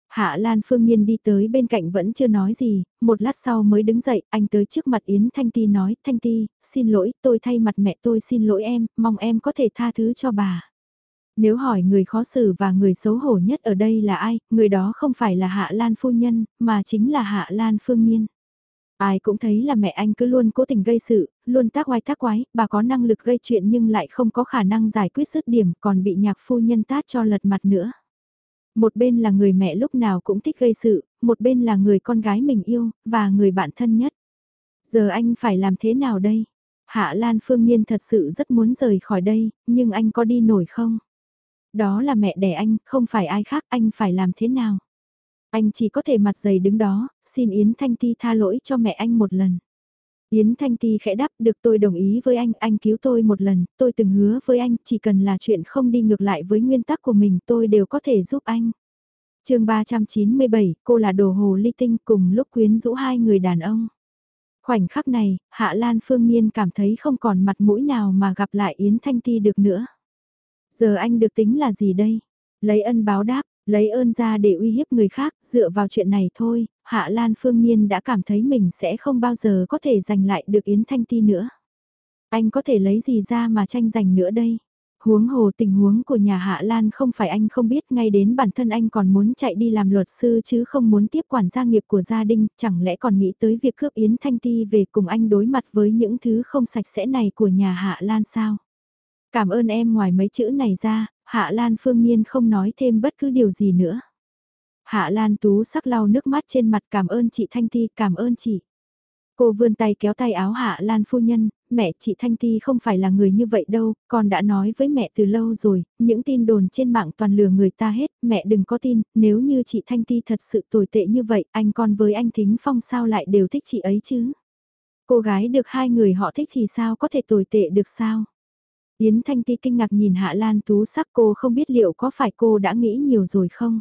Hạ Lan Phương Nhiên đi tới bên cạnh vẫn chưa nói gì, một lát sau mới đứng dậy, anh tới trước mặt Yến Thanh Ti nói, Thanh Ti, xin lỗi, tôi thay mặt mẹ tôi xin lỗi em, mong em có thể tha thứ cho bà. Nếu hỏi người khó xử và người xấu hổ nhất ở đây là ai, người đó không phải là Hạ Lan Phu Nhân, mà chính là Hạ Lan Phương Nhiên. Ai cũng thấy là mẹ anh cứ luôn cố tình gây sự, luôn tác oai tác quái, bà có năng lực gây chuyện nhưng lại không có khả năng giải quyết dứt điểm còn bị nhạc phu nhân tát cho lật mặt nữa. Một bên là người mẹ lúc nào cũng thích gây sự, một bên là người con gái mình yêu, và người bạn thân nhất. Giờ anh phải làm thế nào đây? Hạ Lan Phương Nhiên thật sự rất muốn rời khỏi đây, nhưng anh có đi nổi không? Đó là mẹ đẻ anh, không phải ai khác, anh phải làm thế nào? Anh chỉ có thể mặt dày đứng đó, xin Yến Thanh Ti tha lỗi cho mẹ anh một lần. Yến Thanh Ti khẽ đáp được tôi đồng ý với anh, anh cứu tôi một lần, tôi từng hứa với anh, chỉ cần là chuyện không đi ngược lại với nguyên tắc của mình tôi đều có thể giúp anh. chương 397, cô là đồ hồ ly tinh cùng lúc quyến rũ hai người đàn ông. Khoảnh khắc này, Hạ Lan Phương Nhiên cảm thấy không còn mặt mũi nào mà gặp lại Yến Thanh Ti được nữa. Giờ anh được tính là gì đây? Lấy ân báo đáp, lấy ơn ra để uy hiếp người khác, dựa vào chuyện này thôi, Hạ Lan Phương Nhiên đã cảm thấy mình sẽ không bao giờ có thể giành lại được Yến Thanh Ti nữa. Anh có thể lấy gì ra mà tranh giành nữa đây? Huống hồ tình huống của nhà Hạ Lan không phải anh không biết ngay đến bản thân anh còn muốn chạy đi làm luật sư chứ không muốn tiếp quản gia nghiệp của gia đình, chẳng lẽ còn nghĩ tới việc cướp Yến Thanh Ti về cùng anh đối mặt với những thứ không sạch sẽ này của nhà Hạ Lan sao? Cảm ơn em ngoài mấy chữ này ra, Hạ Lan Phương Nhiên không nói thêm bất cứ điều gì nữa. Hạ Lan Tú sắc lau nước mắt trên mặt cảm ơn chị Thanh Ti, cảm ơn chị. Cô vươn tay kéo tay áo Hạ Lan phu nhân, mẹ chị Thanh Ti không phải là người như vậy đâu, con đã nói với mẹ từ lâu rồi, những tin đồn trên mạng toàn lừa người ta hết, mẹ đừng có tin, nếu như chị Thanh Ti thật sự tồi tệ như vậy, anh con với anh Thính Phong sao lại đều thích chị ấy chứ? Cô gái được hai người họ thích thì sao có thể tồi tệ được sao? Yến Thanh Ti kinh ngạc nhìn Hạ Lan Tú sắc cô không biết liệu có phải cô đã nghĩ nhiều rồi không?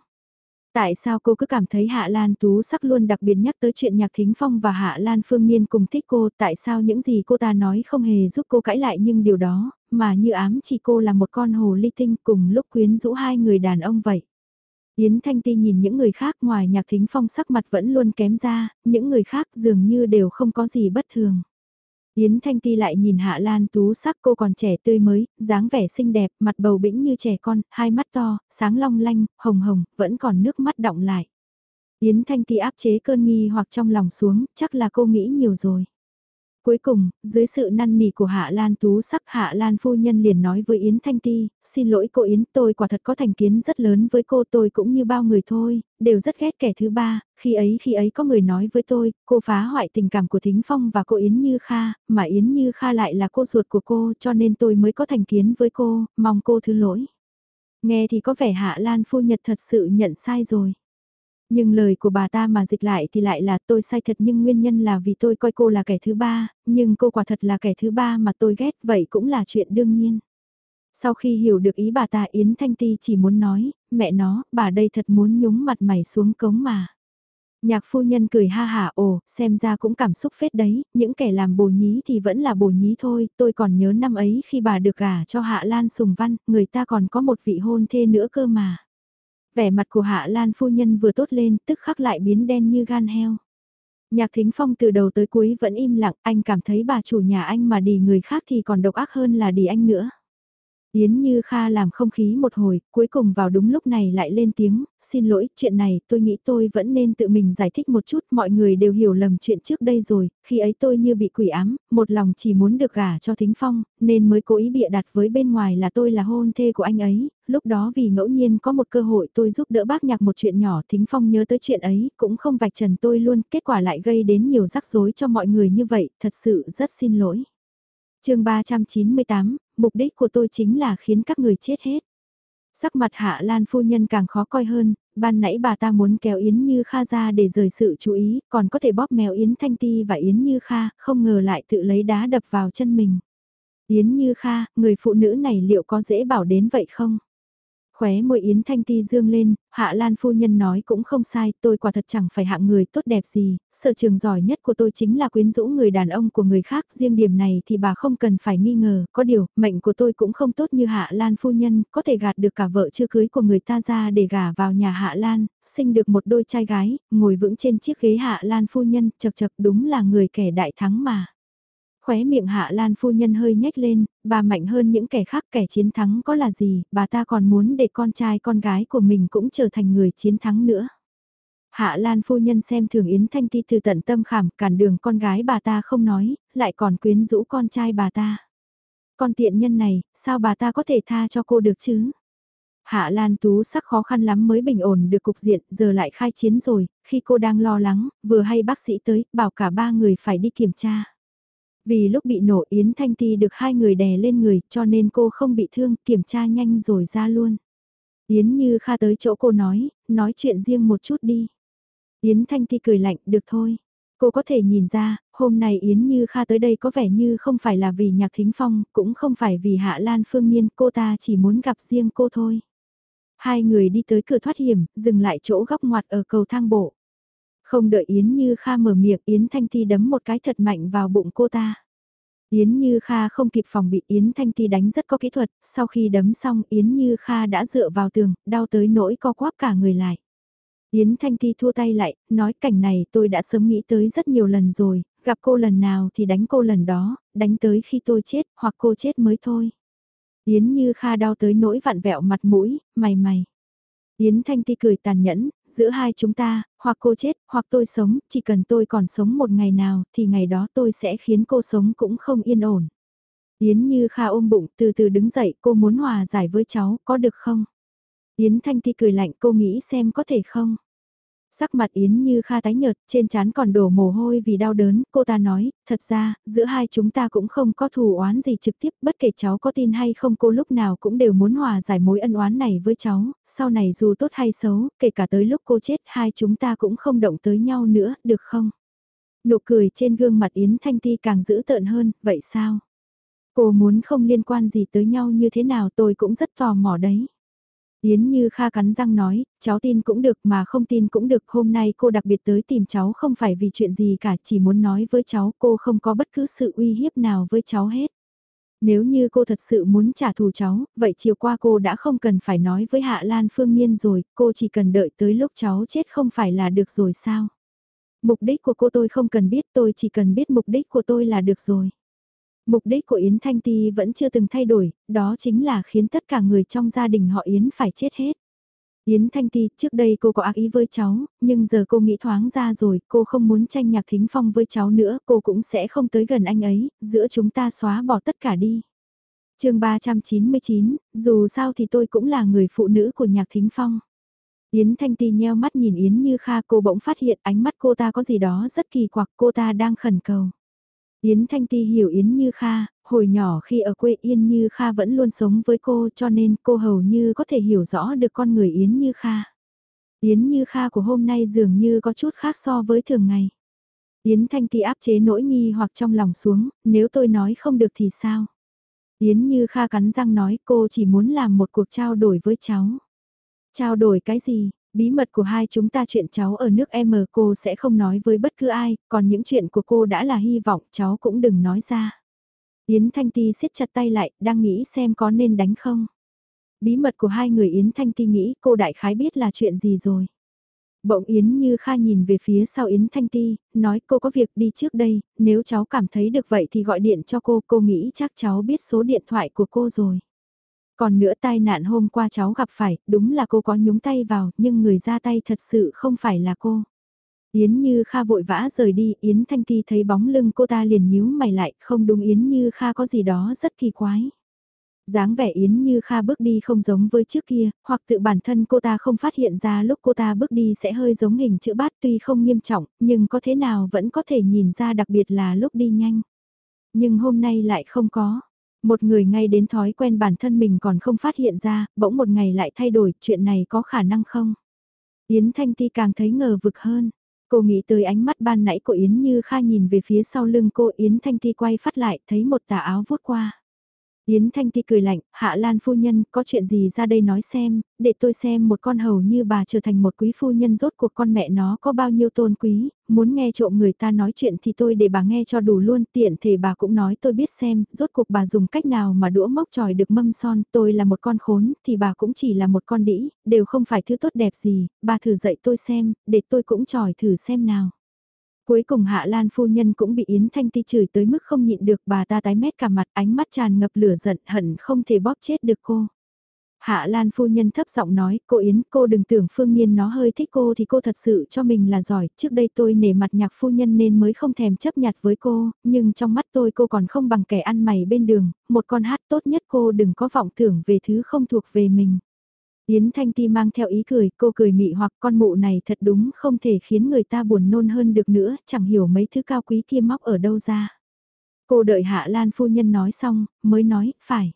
Tại sao cô cứ cảm thấy Hạ Lan Tú sắc luôn đặc biệt nhắc tới chuyện Nhạc Thính Phong và Hạ Lan Phương Niên cùng thích cô, tại sao những gì cô ta nói không hề giúp cô cãi lại nhưng điều đó, mà như ám chỉ cô là một con hồ ly tinh cùng lúc quyến rũ hai người đàn ông vậy. Yến Thanh Ti nhìn những người khác ngoài Nhạc Thính Phong sắc mặt vẫn luôn kém ra, những người khác dường như đều không có gì bất thường. Yến Thanh Ti lại nhìn Hạ Lan Tú sắc cô còn trẻ tươi mới, dáng vẻ xinh đẹp, mặt bầu bĩnh như trẻ con, hai mắt to, sáng long lanh, hồng hồng, vẫn còn nước mắt đọng lại. Yến Thanh Ti áp chế cơn nghi hoặc trong lòng xuống, chắc là cô nghĩ nhiều rồi. Cuối cùng, dưới sự năn nỉ của Hạ Lan Tú sắc Hạ Lan phu nhân liền nói với Yến Thanh Ti, xin lỗi cô Yến, tôi quả thật có thành kiến rất lớn với cô tôi cũng như bao người thôi, đều rất ghét kẻ thứ ba, khi ấy khi ấy có người nói với tôi, cô phá hoại tình cảm của Thính Phong và cô Yến Như Kha, mà Yến Như Kha lại là cô ruột của cô cho nên tôi mới có thành kiến với cô, mong cô thứ lỗi. Nghe thì có vẻ Hạ Lan phu nhật thật sự nhận sai rồi. Nhưng lời của bà ta mà dịch lại thì lại là tôi sai thật nhưng nguyên nhân là vì tôi coi cô là kẻ thứ ba, nhưng cô quả thật là kẻ thứ ba mà tôi ghét vậy cũng là chuyện đương nhiên. Sau khi hiểu được ý bà ta Yến Thanh Ti chỉ muốn nói, mẹ nó, bà đây thật muốn nhúng mặt mày xuống cống mà. Nhạc phu nhân cười ha hả ồ, xem ra cũng cảm xúc phết đấy, những kẻ làm bồ nhí thì vẫn là bồ nhí thôi, tôi còn nhớ năm ấy khi bà được gả cho Hạ Lan Sùng Văn, người ta còn có một vị hôn thê nữa cơ mà vẻ mặt của Hạ Lan phu nhân vừa tốt lên, tức khắc lại biến đen như gan heo. Nhạc Thính Phong từ đầu tới cuối vẫn im lặng, anh cảm thấy bà chủ nhà anh mà đi người khác thì còn độc ác hơn là đi anh nữa. Yến Như Kha làm không khí một hồi, cuối cùng vào đúng lúc này lại lên tiếng, xin lỗi, chuyện này tôi nghĩ tôi vẫn nên tự mình giải thích một chút, mọi người đều hiểu lầm chuyện trước đây rồi, khi ấy tôi như bị quỷ ám, một lòng chỉ muốn được gả cho Thính Phong, nên mới cố ý bịa đặt với bên ngoài là tôi là hôn thê của anh ấy, lúc đó vì ngẫu nhiên có một cơ hội tôi giúp đỡ bác nhạc một chuyện nhỏ Thính Phong nhớ tới chuyện ấy, cũng không vạch trần tôi luôn, kết quả lại gây đến nhiều rắc rối cho mọi người như vậy, thật sự rất xin lỗi. Chương 398, mục đích của tôi chính là khiến các người chết hết. Sắc mặt Hạ Lan phu nhân càng khó coi hơn, ban nãy bà ta muốn kéo Yến Như Kha ra để rời sự chú ý, còn có thể bóp mèo Yến Thanh Ti và Yến Như Kha, không ngờ lại tự lấy đá đập vào chân mình. Yến Như Kha, người phụ nữ này liệu có dễ bảo đến vậy không? Khóe môi Yến Thanh Ti dương lên, Hạ Lan phu nhân nói cũng không sai, tôi quả thật chẳng phải hạng người tốt đẹp gì, sở trường giỏi nhất của tôi chính là quyến rũ người đàn ông của người khác, riêng điểm này thì bà không cần phải nghi ngờ, có điều, mệnh của tôi cũng không tốt như Hạ Lan phu nhân, có thể gạt được cả vợ chưa cưới của người ta ra để gả vào nhà Hạ Lan, sinh được một đôi trai gái, ngồi vững trên chiếc ghế Hạ Lan phu nhân, chật chật đúng là người kẻ đại thắng mà. Khóe miệng Hạ Lan phu nhân hơi nhếch lên, bà mạnh hơn những kẻ khác kẻ chiến thắng có là gì, bà ta còn muốn để con trai con gái của mình cũng trở thành người chiến thắng nữa. Hạ Lan phu nhân xem thường Yến Thanh Ti từ tận tâm khảm cản đường con gái bà ta không nói, lại còn quyến rũ con trai bà ta. Con tiện nhân này, sao bà ta có thể tha cho cô được chứ? Hạ Lan Tú sắc khó khăn lắm mới bình ổn được cục diện, giờ lại khai chiến rồi, khi cô đang lo lắng, vừa hay bác sĩ tới, bảo cả ba người phải đi kiểm tra. Vì lúc bị nổ Yến Thanh Ti được hai người đè lên người cho nên cô không bị thương, kiểm tra nhanh rồi ra luôn. Yến Như Kha tới chỗ cô nói, nói chuyện riêng một chút đi. Yến Thanh Ti cười lạnh, được thôi. Cô có thể nhìn ra, hôm nay Yến Như Kha tới đây có vẻ như không phải là vì nhạc thính phong, cũng không phải vì Hạ Lan Phương Nhiên, cô ta chỉ muốn gặp riêng cô thôi. Hai người đi tới cửa thoát hiểm, dừng lại chỗ góc ngoặt ở cầu thang bộ. Không đợi Yến Như Kha mở miệng Yến Thanh Ti đấm một cái thật mạnh vào bụng cô ta. Yến Như Kha không kịp phòng bị Yến Thanh Ti đánh rất có kỹ thuật, sau khi đấm xong Yến Như Kha đã dựa vào tường, đau tới nỗi co quắp cả người lại. Yến Thanh Ti thua tay lại, nói cảnh này tôi đã sớm nghĩ tới rất nhiều lần rồi, gặp cô lần nào thì đánh cô lần đó, đánh tới khi tôi chết, hoặc cô chết mới thôi. Yến Như Kha đau tới nỗi vặn vẹo mặt mũi, mày mày. Yến Thanh Ti cười tàn nhẫn, giữa hai chúng ta, hoặc cô chết, hoặc tôi sống, chỉ cần tôi còn sống một ngày nào, thì ngày đó tôi sẽ khiến cô sống cũng không yên ổn. Yến Như Kha ôm bụng, từ từ đứng dậy, cô muốn hòa giải với cháu, có được không? Yến Thanh Ti cười lạnh, cô nghĩ xem có thể không? Sắc mặt Yến như kha tái nhợt, trên trán còn đổ mồ hôi vì đau đớn, cô ta nói, thật ra, giữa hai chúng ta cũng không có thù oán gì trực tiếp, bất kể cháu có tin hay không cô lúc nào cũng đều muốn hòa giải mối ân oán này với cháu, sau này dù tốt hay xấu, kể cả tới lúc cô chết hai chúng ta cũng không động tới nhau nữa, được không? Nụ cười trên gương mặt Yến Thanh Ti càng dữ tợn hơn, vậy sao? Cô muốn không liên quan gì tới nhau như thế nào tôi cũng rất tò mò đấy. Yến Như Kha cắn răng nói, cháu tin cũng được mà không tin cũng được, hôm nay cô đặc biệt tới tìm cháu không phải vì chuyện gì cả, chỉ muốn nói với cháu cô không có bất cứ sự uy hiếp nào với cháu hết. Nếu như cô thật sự muốn trả thù cháu, vậy chiều qua cô đã không cần phải nói với Hạ Lan Phương Nhiên rồi, cô chỉ cần đợi tới lúc cháu chết không phải là được rồi sao? Mục đích của cô tôi không cần biết, tôi chỉ cần biết mục đích của tôi là được rồi. Mục đích của Yến Thanh Ti vẫn chưa từng thay đổi, đó chính là khiến tất cả người trong gia đình họ Yến phải chết hết. Yến Thanh Ti, trước đây cô có ác ý với cháu, nhưng giờ cô nghĩ thoáng ra rồi, cô không muốn tranh nhạc thính phong với cháu nữa, cô cũng sẽ không tới gần anh ấy, giữa chúng ta xóa bỏ tất cả đi. chương 399, dù sao thì tôi cũng là người phụ nữ của nhạc thính phong. Yến Thanh Ti nheo mắt nhìn Yến Như Kha cô bỗng phát hiện ánh mắt cô ta có gì đó rất kỳ quặc cô ta đang khẩn cầu. Yến Thanh Ti hiểu Yến Như Kha, hồi nhỏ khi ở quê Yên Như Kha vẫn luôn sống với cô cho nên cô hầu như có thể hiểu rõ được con người Yến Như Kha. Yến Như Kha của hôm nay dường như có chút khác so với thường ngày. Yến Thanh Ti áp chế nỗi nghi hoặc trong lòng xuống, nếu tôi nói không được thì sao? Yến Như Kha cắn răng nói cô chỉ muốn làm một cuộc trao đổi với cháu. Trao đổi cái gì? Bí mật của hai chúng ta chuyện cháu ở nước M cô sẽ không nói với bất cứ ai, còn những chuyện của cô đã là hy vọng cháu cũng đừng nói ra. Yến Thanh Ti siết chặt tay lại, đang nghĩ xem có nên đánh không. Bí mật của hai người Yến Thanh Ti nghĩ cô đại khái biết là chuyện gì rồi. Bỗng Yến như Kha nhìn về phía sau Yến Thanh Ti, nói cô có việc đi trước đây, nếu cháu cảm thấy được vậy thì gọi điện cho cô, cô nghĩ chắc cháu biết số điện thoại của cô rồi. Còn nữa tai nạn hôm qua cháu gặp phải, đúng là cô có nhúng tay vào, nhưng người ra tay thật sự không phải là cô. Yến Như Kha vội vã rời đi, Yến Thanh Ti thấy bóng lưng cô ta liền nhíu mày lại, không đúng Yến Như Kha có gì đó rất kỳ quái. dáng vẻ Yến Như Kha bước đi không giống với trước kia, hoặc tự bản thân cô ta không phát hiện ra lúc cô ta bước đi sẽ hơi giống hình chữ bát tuy không nghiêm trọng, nhưng có thế nào vẫn có thể nhìn ra đặc biệt là lúc đi nhanh. Nhưng hôm nay lại không có. Một người ngay đến thói quen bản thân mình còn không phát hiện ra, bỗng một ngày lại thay đổi, chuyện này có khả năng không? Yến Thanh Ti càng thấy ngờ vực hơn. Cô nghĩ tới ánh mắt ban nãy của Yến Như Kha nhìn về phía sau lưng cô Yến Thanh Ti quay phát lại thấy một tà áo vuốt qua. Yến Thanh Ti cười lạnh, Hạ Lan phu nhân, có chuyện gì ra đây nói xem, để tôi xem một con hầu như bà trở thành một quý phu nhân rốt cuộc con mẹ nó có bao nhiêu tôn quý, muốn nghe trộm người ta nói chuyện thì tôi để bà nghe cho đủ luôn, tiện thể bà cũng nói tôi biết xem, rốt cuộc bà dùng cách nào mà đũa mốc tròi được mâm son, tôi là một con khốn, thì bà cũng chỉ là một con đĩ, đều không phải thứ tốt đẹp gì, bà thử dạy tôi xem, để tôi cũng tròi thử xem nào. Cuối cùng Hạ Lan phu nhân cũng bị Yến Thanh Ti chửi tới mức không nhịn được bà ta tái mét cả mặt ánh mắt tràn ngập lửa giận hận không thể bóp chết được cô. Hạ Lan phu nhân thấp giọng nói, cô Yến, cô đừng tưởng Phương Nhiên nó hơi thích cô thì cô thật sự cho mình là giỏi, trước đây tôi nể mặt nhạc phu nhân nên mới không thèm chấp nhặt với cô, nhưng trong mắt tôi cô còn không bằng kẻ ăn mày bên đường, một con hát tốt nhất cô đừng có vọng tưởng về thứ không thuộc về mình. Yến Thanh Ti mang theo ý cười, cô cười mị hoặc con mụ này thật đúng không thể khiến người ta buồn nôn hơn được nữa, chẳng hiểu mấy thứ cao quý kia móc ở đâu ra. Cô đợi Hạ Lan phu nhân nói xong, mới nói, phải.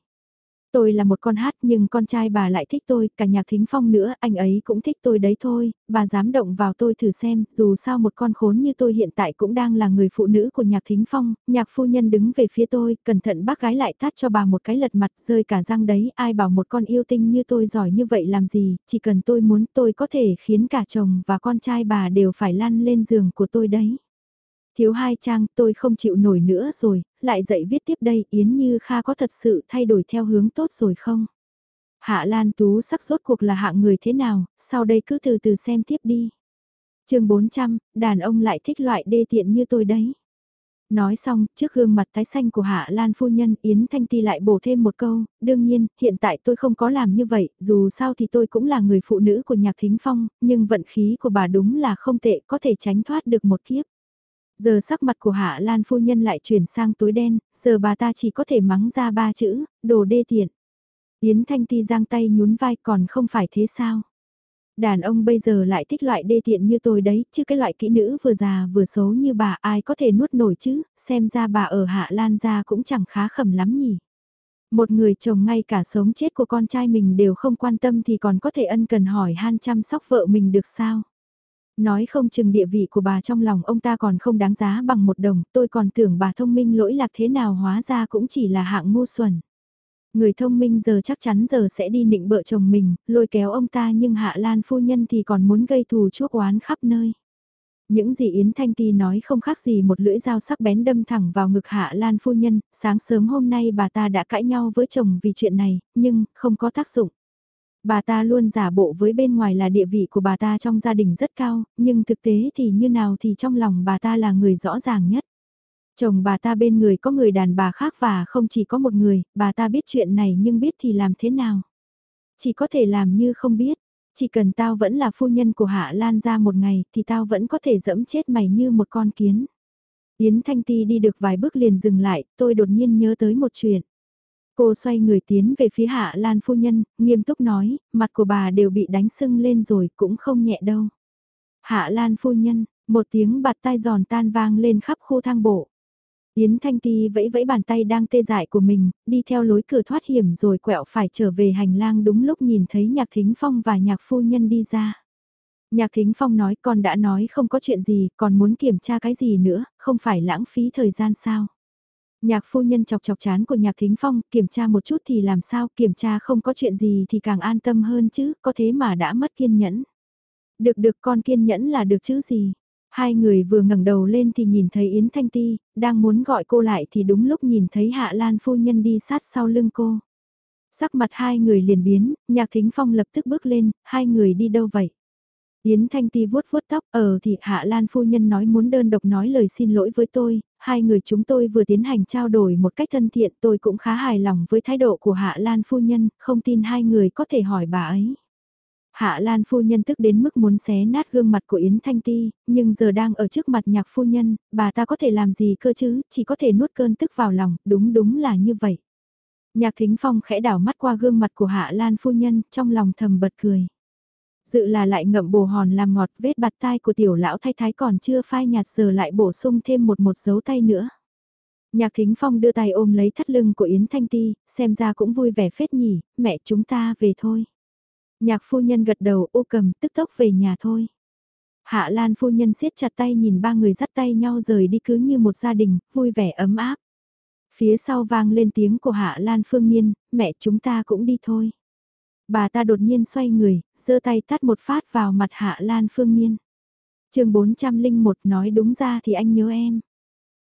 Tôi là một con hát nhưng con trai bà lại thích tôi, cả nhạc thính phong nữa, anh ấy cũng thích tôi đấy thôi, bà dám động vào tôi thử xem, dù sao một con khốn như tôi hiện tại cũng đang là người phụ nữ của nhạc thính phong, nhạc phu nhân đứng về phía tôi, cẩn thận bác gái lại tát cho bà một cái lật mặt rơi cả răng đấy, ai bảo một con yêu tinh như tôi giỏi như vậy làm gì, chỉ cần tôi muốn tôi có thể khiến cả chồng và con trai bà đều phải lăn lên giường của tôi đấy. Thiếu hai trang tôi không chịu nổi nữa rồi, lại dạy viết tiếp đây Yến Như Kha có thật sự thay đổi theo hướng tốt rồi không? Hạ Lan Tú sắc rốt cuộc là hạng người thế nào, sau đây cứ từ từ xem tiếp đi. chương 400, đàn ông lại thích loại đê tiện như tôi đấy. Nói xong, trước gương mặt tái xanh của Hạ Lan phu nhân, Yến Thanh Ti lại bổ thêm một câu, đương nhiên, hiện tại tôi không có làm như vậy, dù sao thì tôi cũng là người phụ nữ của nhạc thính phong, nhưng vận khí của bà đúng là không tệ, có thể tránh thoát được một kiếp. Giờ sắc mặt của Hạ Lan phu nhân lại chuyển sang tối đen, giờ bà ta chỉ có thể mắng ra ba chữ, đồ đê tiện. Yến Thanh Ti giang tay nhún vai còn không phải thế sao? Đàn ông bây giờ lại thích loại đê tiện như tôi đấy, chứ cái loại kỹ nữ vừa già vừa xấu như bà ai có thể nuốt nổi chứ, xem ra bà ở Hạ Lan gia cũng chẳng khá khẩm lắm nhỉ. Một người chồng ngay cả sống chết của con trai mình đều không quan tâm thì còn có thể ân cần hỏi han chăm sóc vợ mình được sao? Nói không chừng địa vị của bà trong lòng ông ta còn không đáng giá bằng một đồng, tôi còn tưởng bà thông minh lỗi lạc thế nào hóa ra cũng chỉ là hạng ngu xuẩn. Người thông minh giờ chắc chắn giờ sẽ đi nịnh bợ chồng mình, lôi kéo ông ta nhưng Hạ Lan phu nhân thì còn muốn gây thù chuốc oán khắp nơi. Những gì Yến Thanh Ti nói không khác gì một lưỡi dao sắc bén đâm thẳng vào ngực Hạ Lan phu nhân, sáng sớm hôm nay bà ta đã cãi nhau với chồng vì chuyện này, nhưng không có tác dụng. Bà ta luôn giả bộ với bên ngoài là địa vị của bà ta trong gia đình rất cao, nhưng thực tế thì như nào thì trong lòng bà ta là người rõ ràng nhất. Chồng bà ta bên người có người đàn bà khác và không chỉ có một người, bà ta biết chuyện này nhưng biết thì làm thế nào. Chỉ có thể làm như không biết, chỉ cần tao vẫn là phu nhân của Hạ Lan ra một ngày thì tao vẫn có thể dẫm chết mày như một con kiến. Yến Thanh Ti đi được vài bước liền dừng lại, tôi đột nhiên nhớ tới một chuyện. Cô xoay người tiến về phía Hạ Lan phu nhân, nghiêm túc nói, mặt của bà đều bị đánh sưng lên rồi cũng không nhẹ đâu. Hạ Lan phu nhân, một tiếng bạt tai giòn tan vang lên khắp khu thang bộ. Yến Thanh Ti vẫy vẫy bàn tay đang tê dại của mình, đi theo lối cửa thoát hiểm rồi quẹo phải trở về hành lang đúng lúc nhìn thấy Nhạc Thính Phong và Nhạc Phu Nhân đi ra. Nhạc Thính Phong nói con đã nói không có chuyện gì, còn muốn kiểm tra cái gì nữa, không phải lãng phí thời gian sao. Nhạc phu nhân chọc chọc chán của nhạc thính phong, kiểm tra một chút thì làm sao, kiểm tra không có chuyện gì thì càng an tâm hơn chứ, có thế mà đã mất kiên nhẫn. Được được con kiên nhẫn là được chứ gì. Hai người vừa ngẩng đầu lên thì nhìn thấy Yến Thanh Ti, đang muốn gọi cô lại thì đúng lúc nhìn thấy Hạ Lan phu nhân đi sát sau lưng cô. Sắc mặt hai người liền biến, nhạc thính phong lập tức bước lên, hai người đi đâu vậy? Yến Thanh Ti vuốt vuốt tóc, ờ thì Hạ Lan phu nhân nói muốn đơn độc nói lời xin lỗi với tôi, hai người chúng tôi vừa tiến hành trao đổi một cách thân thiện tôi cũng khá hài lòng với thái độ của Hạ Lan phu nhân, không tin hai người có thể hỏi bà ấy. Hạ Lan phu nhân tức đến mức muốn xé nát gương mặt của Yến Thanh Ti, nhưng giờ đang ở trước mặt nhạc phu nhân, bà ta có thể làm gì cơ chứ, chỉ có thể nuốt cơn tức vào lòng, đúng đúng là như vậy. Nhạc Thính Phong khẽ đảo mắt qua gương mặt của Hạ Lan phu nhân, trong lòng thầm bật cười. Dự là lại ngậm bồ hòn làm ngọt vết bạt tai của tiểu lão thay thái còn chưa phai nhạt giờ lại bổ sung thêm một một dấu tay nữa. Nhạc Thính Phong đưa tay ôm lấy thắt lưng của Yến Thanh Ti, xem ra cũng vui vẻ phết nhỉ, mẹ chúng ta về thôi. Nhạc phu nhân gật đầu ô cầm tức tốc về nhà thôi. Hạ Lan phu nhân siết chặt tay nhìn ba người dắt tay nhau rời đi cứ như một gia đình, vui vẻ ấm áp. Phía sau vang lên tiếng của Hạ Lan Phương Nhiên, mẹ chúng ta cũng đi thôi. Bà ta đột nhiên xoay người, giơ tay tắt một phát vào mặt Hạ Lan Phương Nhiên. chương 401 nói đúng ra thì anh nhớ em.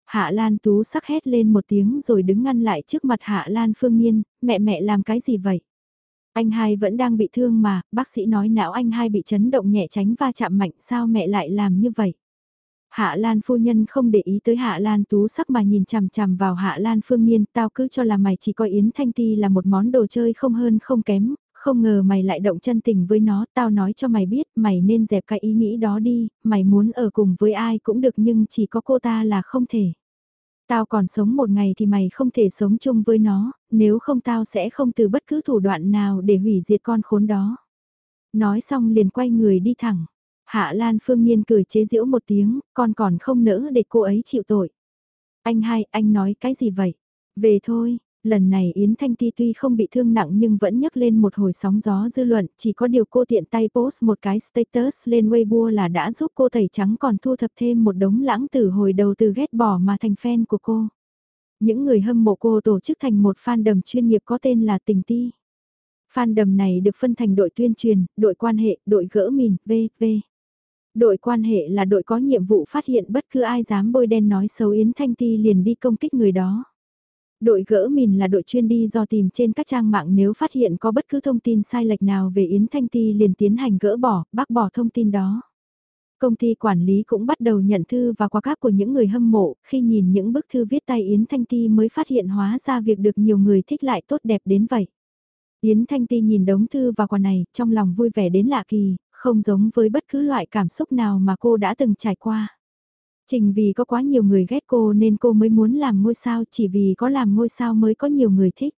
Hạ Lan Tú sắc hét lên một tiếng rồi đứng ngăn lại trước mặt Hạ Lan Phương Nhiên, mẹ mẹ làm cái gì vậy? Anh hai vẫn đang bị thương mà, bác sĩ nói não anh hai bị chấn động nhẹ tránh va chạm mạnh sao mẹ lại làm như vậy? Hạ Lan phu nhân không để ý tới Hạ Lan tú sắc mà nhìn chằm chằm vào Hạ Lan phương nhiên, tao cứ cho là mày chỉ coi Yến Thanh Ti là một món đồ chơi không hơn không kém, không ngờ mày lại động chân tình với nó, tao nói cho mày biết, mày nên dẹp cái ý nghĩ đó đi, mày muốn ở cùng với ai cũng được nhưng chỉ có cô ta là không thể. Tao còn sống một ngày thì mày không thể sống chung với nó, nếu không tao sẽ không từ bất cứ thủ đoạn nào để hủy diệt con khốn đó. Nói xong liền quay người đi thẳng. Hạ Lan Phương Nhiên cười chế giễu một tiếng, con còn không nỡ để cô ấy chịu tội. Anh hai, anh nói cái gì vậy? Về thôi, Lần này Yến Thanh Ti tuy không bị thương nặng nhưng vẫn nhấc lên một hồi sóng gió dư luận, chỉ có điều cô tiện tay post một cái status lên Weibo là đã giúp cô tẩy trắng còn thu thập thêm một đống lãng tử hồi đầu từ ghét bỏ mà thành fan của cô. Những người hâm mộ cô tổ chức thành một fan đầm chuyên nghiệp có tên là Tình Ti. fan đầm này được phân thành đội tuyên truyền, đội quan hệ, đội gỡ mìn, v.v. Đội quan hệ là đội có nhiệm vụ phát hiện bất cứ ai dám bôi đen nói xấu Yến Thanh Ti liền đi công kích người đó. Đội gỡ mìn là đội chuyên đi do tìm trên các trang mạng nếu phát hiện có bất cứ thông tin sai lệch nào về Yến Thanh Ti liền tiến hành gỡ bỏ, bác bỏ thông tin đó. Công ty quản lý cũng bắt đầu nhận thư và quà cáp của những người hâm mộ, khi nhìn những bức thư viết tay Yến Thanh Ti mới phát hiện hóa ra việc được nhiều người thích lại tốt đẹp đến vậy. Yến Thanh Ti nhìn đống thư và quà này, trong lòng vui vẻ đến lạ kỳ, không giống với bất cứ loại cảm xúc nào mà cô đã từng trải qua. Trình vì có quá nhiều người ghét cô nên cô mới muốn làm ngôi sao chỉ vì có làm ngôi sao mới có nhiều người thích.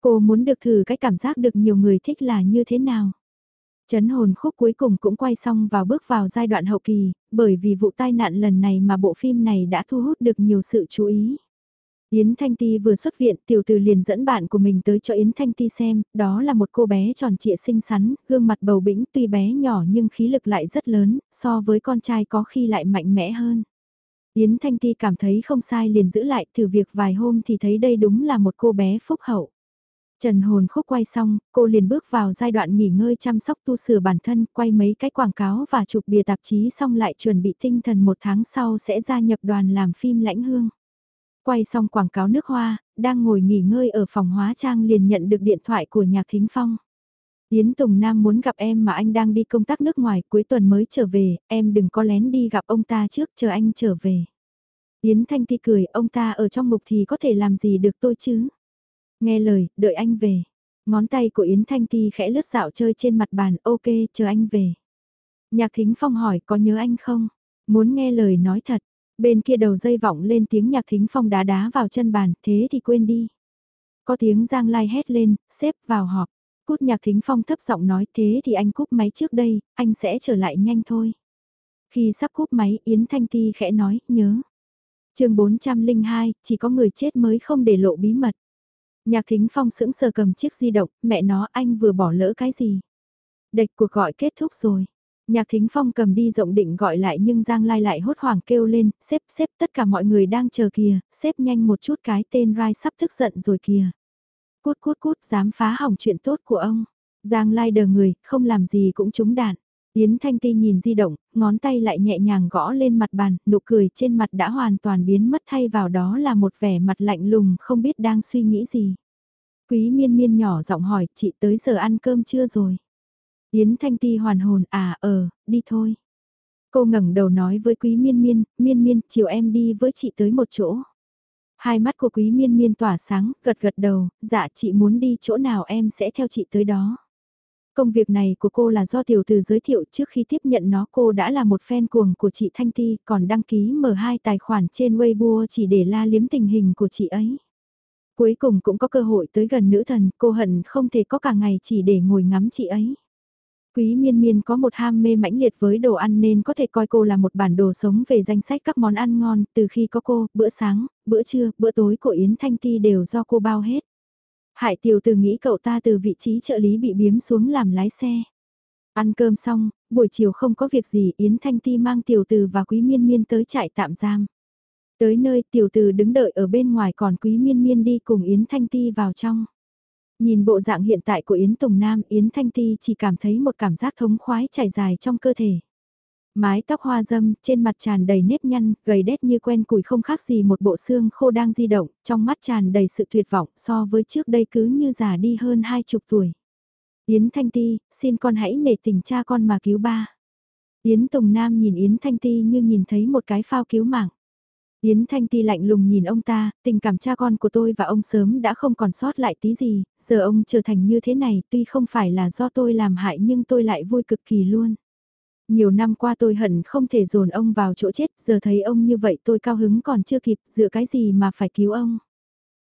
Cô muốn được thử cái cảm giác được nhiều người thích là như thế nào. Chấn hồn khúc cuối cùng cũng quay xong vào bước vào giai đoạn hậu kỳ, bởi vì vụ tai nạn lần này mà bộ phim này đã thu hút được nhiều sự chú ý. Yến Thanh Ti vừa xuất viện, tiểu từ liền dẫn bạn của mình tới cho Yến Thanh Ti xem, đó là một cô bé tròn trịa xinh xắn, gương mặt bầu bĩnh tuy bé nhỏ nhưng khí lực lại rất lớn, so với con trai có khi lại mạnh mẽ hơn. Yến Thanh Ti cảm thấy không sai liền giữ lại thử việc vài hôm thì thấy đây đúng là một cô bé phúc hậu. Trần hồn khúc quay xong, cô liền bước vào giai đoạn nghỉ ngơi chăm sóc tu sửa bản thân, quay mấy cái quảng cáo và chụp bìa tạp chí xong lại chuẩn bị tinh thần một tháng sau sẽ gia nhập đoàn làm phim lãnh hương. Quay xong quảng cáo nước hoa, đang ngồi nghỉ ngơi ở phòng hóa trang liền nhận được điện thoại của nhạc thính phong. Yến Tùng Nam muốn gặp em mà anh đang đi công tác nước ngoài cuối tuần mới trở về, em đừng có lén đi gặp ông ta trước chờ anh trở về. Yến Thanh Ti cười, ông ta ở trong ngục thì có thể làm gì được tôi chứ? Nghe lời, đợi anh về. Ngón tay của Yến Thanh Ti khẽ lướt dạo chơi trên mặt bàn, ok, chờ anh về. Nhạc Thính Phong hỏi, có nhớ anh không? Muốn nghe lời nói thật. Bên kia đầu dây vọng lên tiếng Nhạc Thính Phong đá đá vào chân bàn, thế thì quên đi. Có tiếng Giang Lai hét lên, xếp vào họp. Cút Nhạc Thính Phong thấp giọng nói thế thì anh cúp máy trước đây, anh sẽ trở lại nhanh thôi. Khi sắp cúp máy, Yến Thanh Ti khẽ nói, nhớ. chương 402, chỉ có người chết mới không để lộ bí mật. Nhạc Thính Phong sững sờ cầm chiếc di động, mẹ nó anh vừa bỏ lỡ cái gì. Địch cuộc gọi kết thúc rồi. Nhạc Thính Phong cầm đi rộng định gọi lại nhưng Giang Lai lại hốt hoảng kêu lên, xếp xếp tất cả mọi người đang chờ kìa, xếp nhanh một chút cái tên Rai sắp tức giận rồi kìa. Cút cút cút dám phá hỏng chuyện tốt của ông. Giang Lai đờ người, không làm gì cũng trúng đạn. Yến Thanh Ti nhìn di động, ngón tay lại nhẹ nhàng gõ lên mặt bàn, nụ cười trên mặt đã hoàn toàn biến mất thay vào đó là một vẻ mặt lạnh lùng không biết đang suy nghĩ gì. Quý miên miên nhỏ giọng hỏi, chị tới giờ ăn cơm chưa rồi? Yến Thanh Ti hoàn hồn, à ờ, đi thôi. Cô ngẩng đầu nói với quý miên miên, miên miên, chiều em đi với chị tới một chỗ. Hai mắt của quý miên miên tỏa sáng, gật gật đầu, dạ chị muốn đi chỗ nào em sẽ theo chị tới đó. Công việc này của cô là do tiểu từ giới thiệu trước khi tiếp nhận nó cô đã là một fan cuồng của chị Thanh Ti còn đăng ký mở hai tài khoản trên Weibo chỉ để la liếm tình hình của chị ấy. Cuối cùng cũng có cơ hội tới gần nữ thần, cô hận không thể có cả ngày chỉ để ngồi ngắm chị ấy. Quý miên miên có một ham mê mãnh liệt với đồ ăn nên có thể coi cô là một bản đồ sống về danh sách các món ăn ngon, từ khi có cô, bữa sáng, bữa trưa, bữa tối của Yến Thanh Ti đều do cô bao hết. Hải tiểu từ nghĩ cậu ta từ vị trí trợ lý bị biếm xuống làm lái xe. Ăn cơm xong, buổi chiều không có việc gì Yến Thanh Ti mang tiểu từ và quý miên miên tới trại tạm giam. Tới nơi tiểu từ đứng đợi ở bên ngoài còn quý miên miên đi cùng Yến Thanh Ti vào trong. Nhìn bộ dạng hiện tại của Yến Tùng Nam, Yến Thanh Ti chỉ cảm thấy một cảm giác thống khoái trải dài trong cơ thể. Mái tóc hoa dâm, trên mặt tràn đầy nếp nhăn, gầy đét như quen củi không khác gì một bộ xương khô đang di động, trong mắt tràn đầy sự tuyệt vọng so với trước đây cứ như già đi hơn hai chục tuổi. Yến Thanh Ti, xin con hãy nể tình cha con mà cứu ba. Yến Tùng Nam nhìn Yến Thanh Ti như nhìn thấy một cái phao cứu mạng. Yến Thanh Ti lạnh lùng nhìn ông ta, tình cảm cha con của tôi và ông sớm đã không còn sót lại tí gì, giờ ông trở thành như thế này tuy không phải là do tôi làm hại nhưng tôi lại vui cực kỳ luôn. Nhiều năm qua tôi hận không thể dồn ông vào chỗ chết, giờ thấy ông như vậy tôi cao hứng còn chưa kịp, dựa cái gì mà phải cứu ông.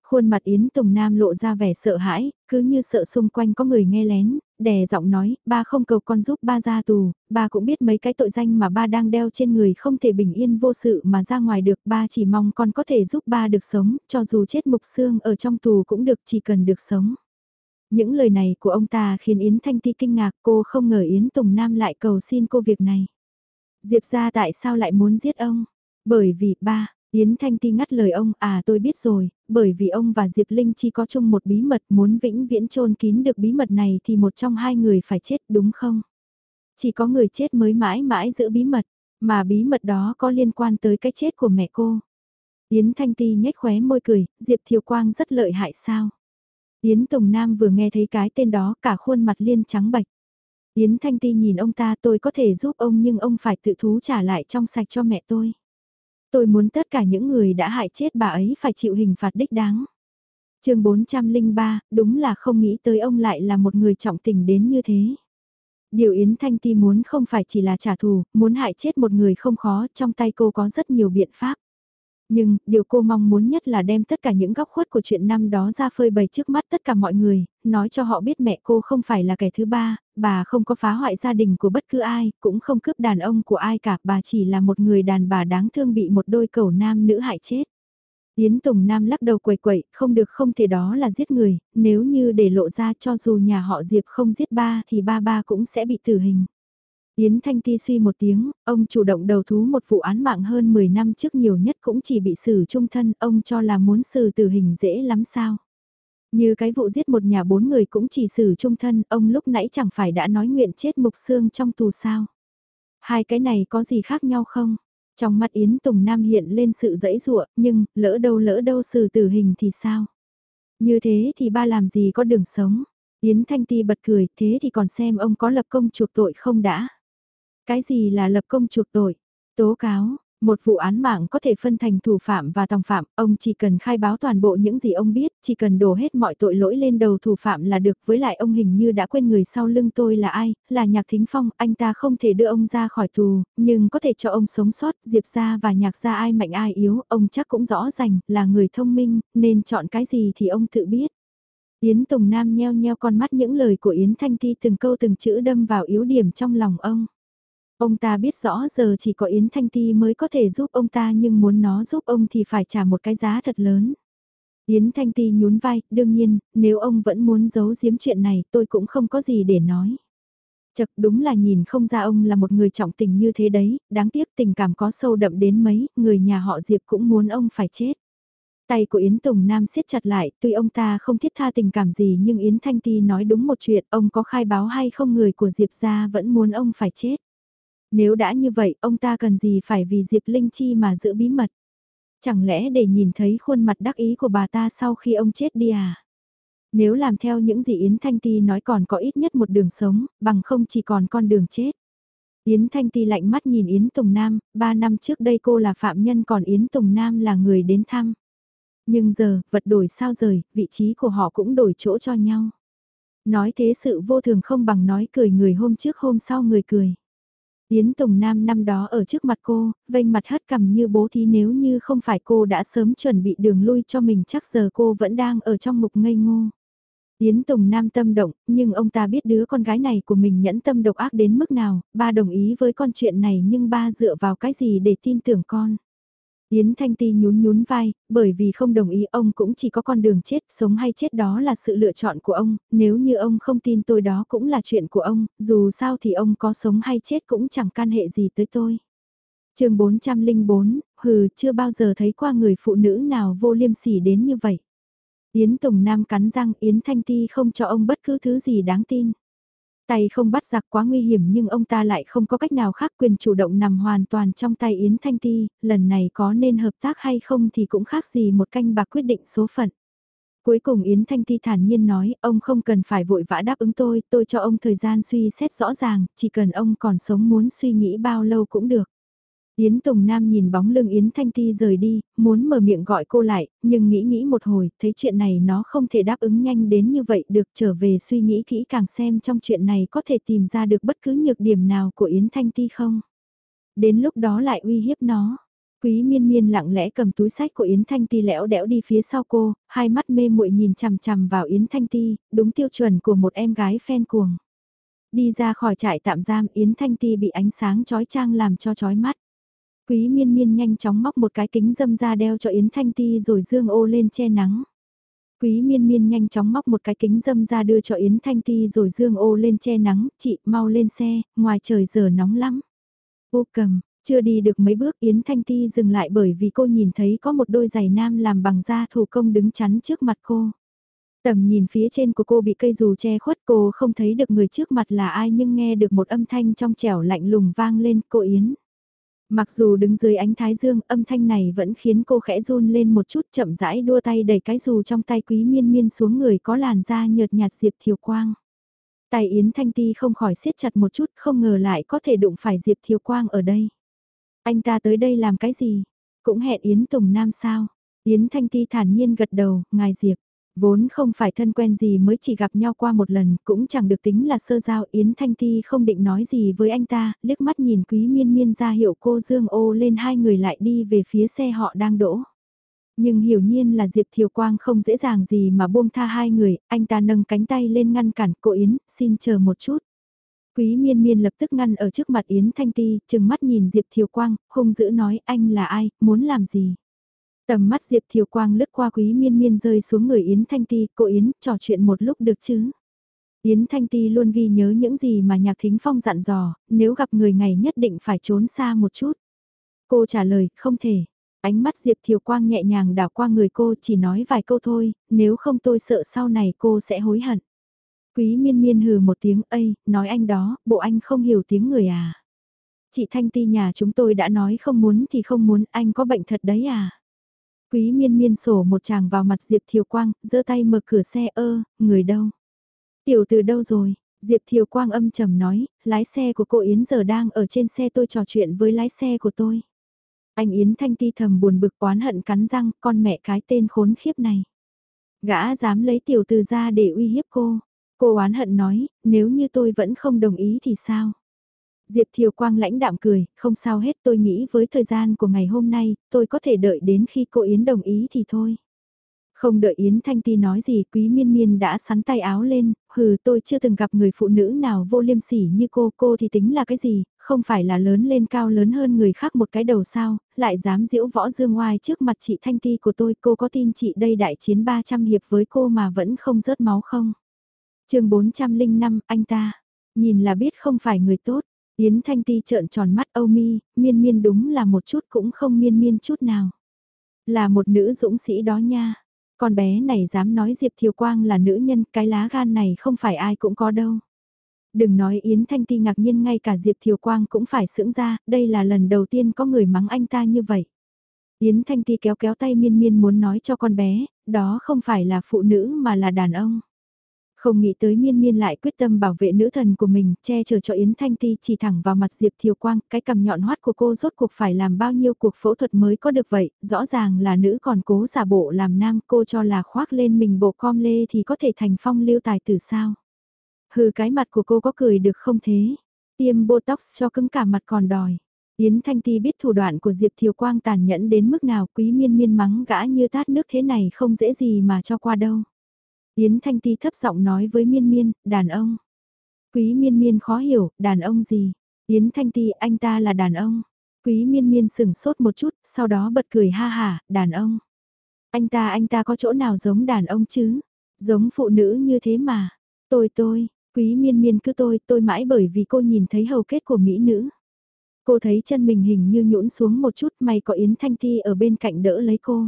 Khuôn mặt Yến Tùng Nam lộ ra vẻ sợ hãi, cứ như sợ xung quanh có người nghe lén, đè giọng nói, ba không cầu con giúp ba ra tù, ba cũng biết mấy cái tội danh mà ba đang đeo trên người không thể bình yên vô sự mà ra ngoài được, ba chỉ mong con có thể giúp ba được sống, cho dù chết mục xương ở trong tù cũng được chỉ cần được sống. Những lời này của ông ta khiến Yến Thanh Ti kinh ngạc cô không ngờ Yến Tùng Nam lại cầu xin cô việc này. Diệp ra tại sao lại muốn giết ông? Bởi vì ba, Yến Thanh Ti ngắt lời ông, à tôi biết rồi, bởi vì ông và Diệp Linh chỉ có chung một bí mật muốn vĩnh viễn trôn kín được bí mật này thì một trong hai người phải chết đúng không? Chỉ có người chết mới mãi mãi giữ bí mật, mà bí mật đó có liên quan tới cái chết của mẹ cô. Yến Thanh Ti nhếch khóe môi cười, Diệp Thiều Quang rất lợi hại sao? Yến Tùng Nam vừa nghe thấy cái tên đó cả khuôn mặt liên trắng bạch. Yến Thanh Ti nhìn ông ta tôi có thể giúp ông nhưng ông phải tự thú trả lại trong sạch cho mẹ tôi. Tôi muốn tất cả những người đã hại chết bà ấy phải chịu hình phạt đích đáng. chương 403, đúng là không nghĩ tới ông lại là một người trọng tình đến như thế. Điều Yến Thanh Ti muốn không phải chỉ là trả thù, muốn hại chết một người không khó, trong tay cô có rất nhiều biện pháp. Nhưng, điều cô mong muốn nhất là đem tất cả những góc khuất của chuyện năm đó ra phơi bày trước mắt tất cả mọi người, nói cho họ biết mẹ cô không phải là kẻ thứ ba, bà không có phá hoại gia đình của bất cứ ai, cũng không cướp đàn ông của ai cả, bà chỉ là một người đàn bà đáng thương bị một đôi cầu nam nữ hại chết. Yến Tùng Nam lắc đầu quậy quậy, không được không thể đó là giết người, nếu như để lộ ra cho dù nhà họ Diệp không giết ba thì ba ba cũng sẽ bị tử hình. Yến Thanh Ti suy một tiếng, ông chủ động đầu thú một vụ án mạng hơn 10 năm trước nhiều nhất cũng chỉ bị xử trung thân, ông cho là muốn xử tử hình dễ lắm sao. Như cái vụ giết một nhà bốn người cũng chỉ xử trung thân, ông lúc nãy chẳng phải đã nói nguyện chết mục xương trong tù sao. Hai cái này có gì khác nhau không? Trong mắt Yến Tùng Nam hiện lên sự dẫy dụa, nhưng lỡ đâu lỡ đâu xử tử hình thì sao? Như thế thì ba làm gì có đường sống? Yến Thanh Ti bật cười, thế thì còn xem ông có lập công chuộc tội không đã? Cái gì là lập công chuộc tội? Tố cáo, Một vụ án mạng có thể phân thành thủ phạm và tòng phạm, ông chỉ cần khai báo toàn bộ những gì ông biết, chỉ cần đổ hết mọi tội lỗi lên đầu thủ phạm là được. Với lại ông hình như đã quên người sau lưng tôi là ai, là Nhạc Thính Phong, anh ta không thể đưa ông ra khỏi tù, nhưng có thể cho ông sống sót, Diệp ra và Nhạc ra ai mạnh ai yếu, ông chắc cũng rõ ràng, là người thông minh, nên chọn cái gì thì ông tự biết. Yến Tùng Nam nheo nheo con mắt những lời của Yến Thanh Ti từng câu từng chữ đâm vào yếu điểm trong lòng ông. Ông ta biết rõ giờ chỉ có Yến Thanh Ti mới có thể giúp ông ta nhưng muốn nó giúp ông thì phải trả một cái giá thật lớn. Yến Thanh Ti nhún vai, đương nhiên, nếu ông vẫn muốn giấu giếm chuyện này tôi cũng không có gì để nói. Chật đúng là nhìn không ra ông là một người trọng tình như thế đấy, đáng tiếc tình cảm có sâu đậm đến mấy, người nhà họ Diệp cũng muốn ông phải chết. Tay của Yến Tùng Nam siết chặt lại, tuy ông ta không thiết tha tình cảm gì nhưng Yến Thanh Ti nói đúng một chuyện, ông có khai báo hay không người của Diệp gia vẫn muốn ông phải chết. Nếu đã như vậy, ông ta cần gì phải vì Diệp Linh Chi mà giữ bí mật? Chẳng lẽ để nhìn thấy khuôn mặt đắc ý của bà ta sau khi ông chết đi à? Nếu làm theo những gì Yến Thanh Ti nói còn có ít nhất một đường sống, bằng không chỉ còn con đường chết. Yến Thanh Ti lạnh mắt nhìn Yến Tùng Nam, ba năm trước đây cô là phạm nhân còn Yến Tùng Nam là người đến thăm. Nhưng giờ, vật đổi sao rời, vị trí của họ cũng đổi chỗ cho nhau. Nói thế sự vô thường không bằng nói cười người hôm trước hôm sau người cười. Yến Tùng Nam năm đó ở trước mặt cô, vênh mặt hất cầm như bố thí nếu như không phải cô đã sớm chuẩn bị đường lui cho mình chắc giờ cô vẫn đang ở trong mục ngây ngô. Yến Tùng Nam tâm động, nhưng ông ta biết đứa con gái này của mình nhẫn tâm độc ác đến mức nào, ba đồng ý với con chuyện này nhưng ba dựa vào cái gì để tin tưởng con. Yến Thanh Ti nhún nhún vai, bởi vì không đồng ý ông cũng chỉ có con đường chết, sống hay chết đó là sự lựa chọn của ông, nếu như ông không tin tôi đó cũng là chuyện của ông, dù sao thì ông có sống hay chết cũng chẳng can hệ gì tới tôi. chương 404, hừ, chưa bao giờ thấy qua người phụ nữ nào vô liêm sỉ đến như vậy. Yến Tùng Nam cắn răng Yến Thanh Ti không cho ông bất cứ thứ gì đáng tin. Tay không bắt giặc quá nguy hiểm nhưng ông ta lại không có cách nào khác quyền chủ động nằm hoàn toàn trong tay Yến Thanh Ti, lần này có nên hợp tác hay không thì cũng khác gì một canh bạc quyết định số phận. Cuối cùng Yến Thanh Ti thản nhiên nói, ông không cần phải vội vã đáp ứng tôi, tôi cho ông thời gian suy xét rõ ràng, chỉ cần ông còn sống muốn suy nghĩ bao lâu cũng được. Yến Tùng Nam nhìn bóng lưng Yến Thanh Ti rời đi, muốn mở miệng gọi cô lại, nhưng nghĩ nghĩ một hồi, thấy chuyện này nó không thể đáp ứng nhanh đến như vậy được trở về suy nghĩ kỹ càng xem trong chuyện này có thể tìm ra được bất cứ nhược điểm nào của Yến Thanh Ti không. Đến lúc đó lại uy hiếp nó. Quý miên miên lặng lẽ cầm túi sách của Yến Thanh Ti lẽo đẽo đi phía sau cô, hai mắt mê muội nhìn chằm chằm vào Yến Thanh Ti, đúng tiêu chuẩn của một em gái fan cuồng. Đi ra khỏi trại tạm giam Yến Thanh Ti bị ánh sáng chói chang làm cho chói mắt. Quý miên miên nhanh chóng móc một cái kính dâm ra đeo cho Yến Thanh Ti rồi dương ô lên che nắng. Quý miên miên nhanh chóng móc một cái kính dâm ra đưa cho Yến Thanh Ti rồi dương ô lên che nắng, chị mau lên xe, ngoài trời giờ nóng lắm. Ô cầm, chưa đi được mấy bước Yến Thanh Ti dừng lại bởi vì cô nhìn thấy có một đôi giày nam làm bằng da thủ công đứng chắn trước mặt cô. Tầm nhìn phía trên của cô bị cây dù che khuất cô không thấy được người trước mặt là ai nhưng nghe được một âm thanh trong trẻo lạnh lùng vang lên cô Yến. Mặc dù đứng dưới ánh thái dương, âm thanh này vẫn khiến cô khẽ run lên một chút chậm rãi đua tay đẩy cái dù trong tay quý miên miên xuống người có làn da nhợt nhạt Diệp Thiều Quang. tài Yến Thanh Ti không khỏi siết chặt một chút không ngờ lại có thể đụng phải Diệp Thiều Quang ở đây. Anh ta tới đây làm cái gì? Cũng hẹn Yến Tùng Nam sao? Yến Thanh Ti thản nhiên gật đầu, ngài Diệp. Vốn không phải thân quen gì mới chỉ gặp nhau qua một lần, cũng chẳng được tính là sơ giao, Yến Thanh Ti không định nói gì với anh ta, liếc mắt nhìn quý miên miên ra hiệu cô Dương ô lên hai người lại đi về phía xe họ đang đỗ. Nhưng hiểu nhiên là Diệp Thiều Quang không dễ dàng gì mà buông tha hai người, anh ta nâng cánh tay lên ngăn cản cô Yến, xin chờ một chút. Quý miên miên lập tức ngăn ở trước mặt Yến Thanh Ti, chừng mắt nhìn Diệp Thiều Quang, hung dữ nói anh là ai, muốn làm gì. Tầm mắt Diệp Thiều Quang lướt qua quý miên miên rơi xuống người Yến Thanh Ti, cô Yến, trò chuyện một lúc được chứ. Yến Thanh Ti luôn ghi nhớ những gì mà Nhạc Thính Phong dặn dò, nếu gặp người ngày nhất định phải trốn xa một chút. Cô trả lời, không thể. Ánh mắt Diệp Thiều Quang nhẹ nhàng đảo qua người cô chỉ nói vài câu thôi, nếu không tôi sợ sau này cô sẽ hối hận. Quý miên miên hừ một tiếng ây, nói anh đó, bộ anh không hiểu tiếng người à. Chị Thanh Ti nhà chúng tôi đã nói không muốn thì không muốn, anh có bệnh thật đấy à. Quý miên miên sổ một chàng vào mặt Diệp Thiều Quang, giơ tay mở cửa xe ơ, người đâu? Tiểu từ đâu rồi? Diệp Thiều Quang âm trầm nói, lái xe của cô Yến giờ đang ở trên xe tôi trò chuyện với lái xe của tôi. Anh Yến Thanh Ti thầm buồn bực oán hận cắn răng con mẹ cái tên khốn khiếp này. Gã dám lấy tiểu từ ra để uy hiếp cô. Cô oán hận nói, nếu như tôi vẫn không đồng ý thì sao? Diệp Thiều Quang lãnh đạm cười, không sao hết tôi nghĩ với thời gian của ngày hôm nay, tôi có thể đợi đến khi cô Yến đồng ý thì thôi. Không đợi Yến Thanh Ti nói gì, Quý Miên Miên đã sắn tay áo lên, hừ tôi chưa từng gặp người phụ nữ nào vô liêm sỉ như cô, cô thì tính là cái gì, không phải là lớn lên cao lớn hơn người khác một cái đầu sao, lại dám diễu võ dương oai trước mặt chị Thanh Ti của tôi, cô có tin chị đây đại chiến 300 hiệp với cô mà vẫn không rớt máu không? chương 405, anh ta, nhìn là biết không phải người tốt, Yến Thanh Ti trợn tròn mắt Âu Mi, miên miên đúng là một chút cũng không miên miên chút nào. Là một nữ dũng sĩ đó nha. Con bé này dám nói Diệp Thiều Quang là nữ nhân, cái lá gan này không phải ai cũng có đâu. Đừng nói Yến Thanh Ti ngạc nhiên ngay cả Diệp Thiều Quang cũng phải sững ra, đây là lần đầu tiên có người mắng anh ta như vậy. Yến Thanh Ti kéo kéo tay miên miên muốn nói cho con bé, đó không phải là phụ nữ mà là đàn ông. Không nghĩ tới miên miên lại quyết tâm bảo vệ nữ thần của mình, che chở cho Yến Thanh Ti chỉ thẳng vào mặt Diệp Thiều Quang, cái cầm nhọn hoắt của cô rốt cuộc phải làm bao nhiêu cuộc phẫu thuật mới có được vậy, rõ ràng là nữ còn cố giả bộ làm nam cô cho là khoác lên mình bộ com lê thì có thể thành phong lưu tài tử sao. Hừ cái mặt của cô có cười được không thế, tiêm botox cho cứng cả mặt còn đòi. Yến Thanh Ti biết thủ đoạn của Diệp Thiều Quang tàn nhẫn đến mức nào quý miên miên mắng gã như tát nước thế này không dễ gì mà cho qua đâu. Yến Thanh Ti thấp giọng nói với Miên Miên, đàn ông. Quý Miên Miên khó hiểu, đàn ông gì? Yến Thanh Ti, anh ta là đàn ông. Quý Miên Miên sững sốt một chút, sau đó bật cười ha hả, đàn ông. Anh ta anh ta có chỗ nào giống đàn ông chứ? Giống phụ nữ như thế mà. Tôi tôi, Quý Miên Miên cứ tôi, tôi mãi bởi vì cô nhìn thấy hầu kết của mỹ nữ. Cô thấy chân mình hình như nhũn xuống một chút may có Yến Thanh Ti ở bên cạnh đỡ lấy cô.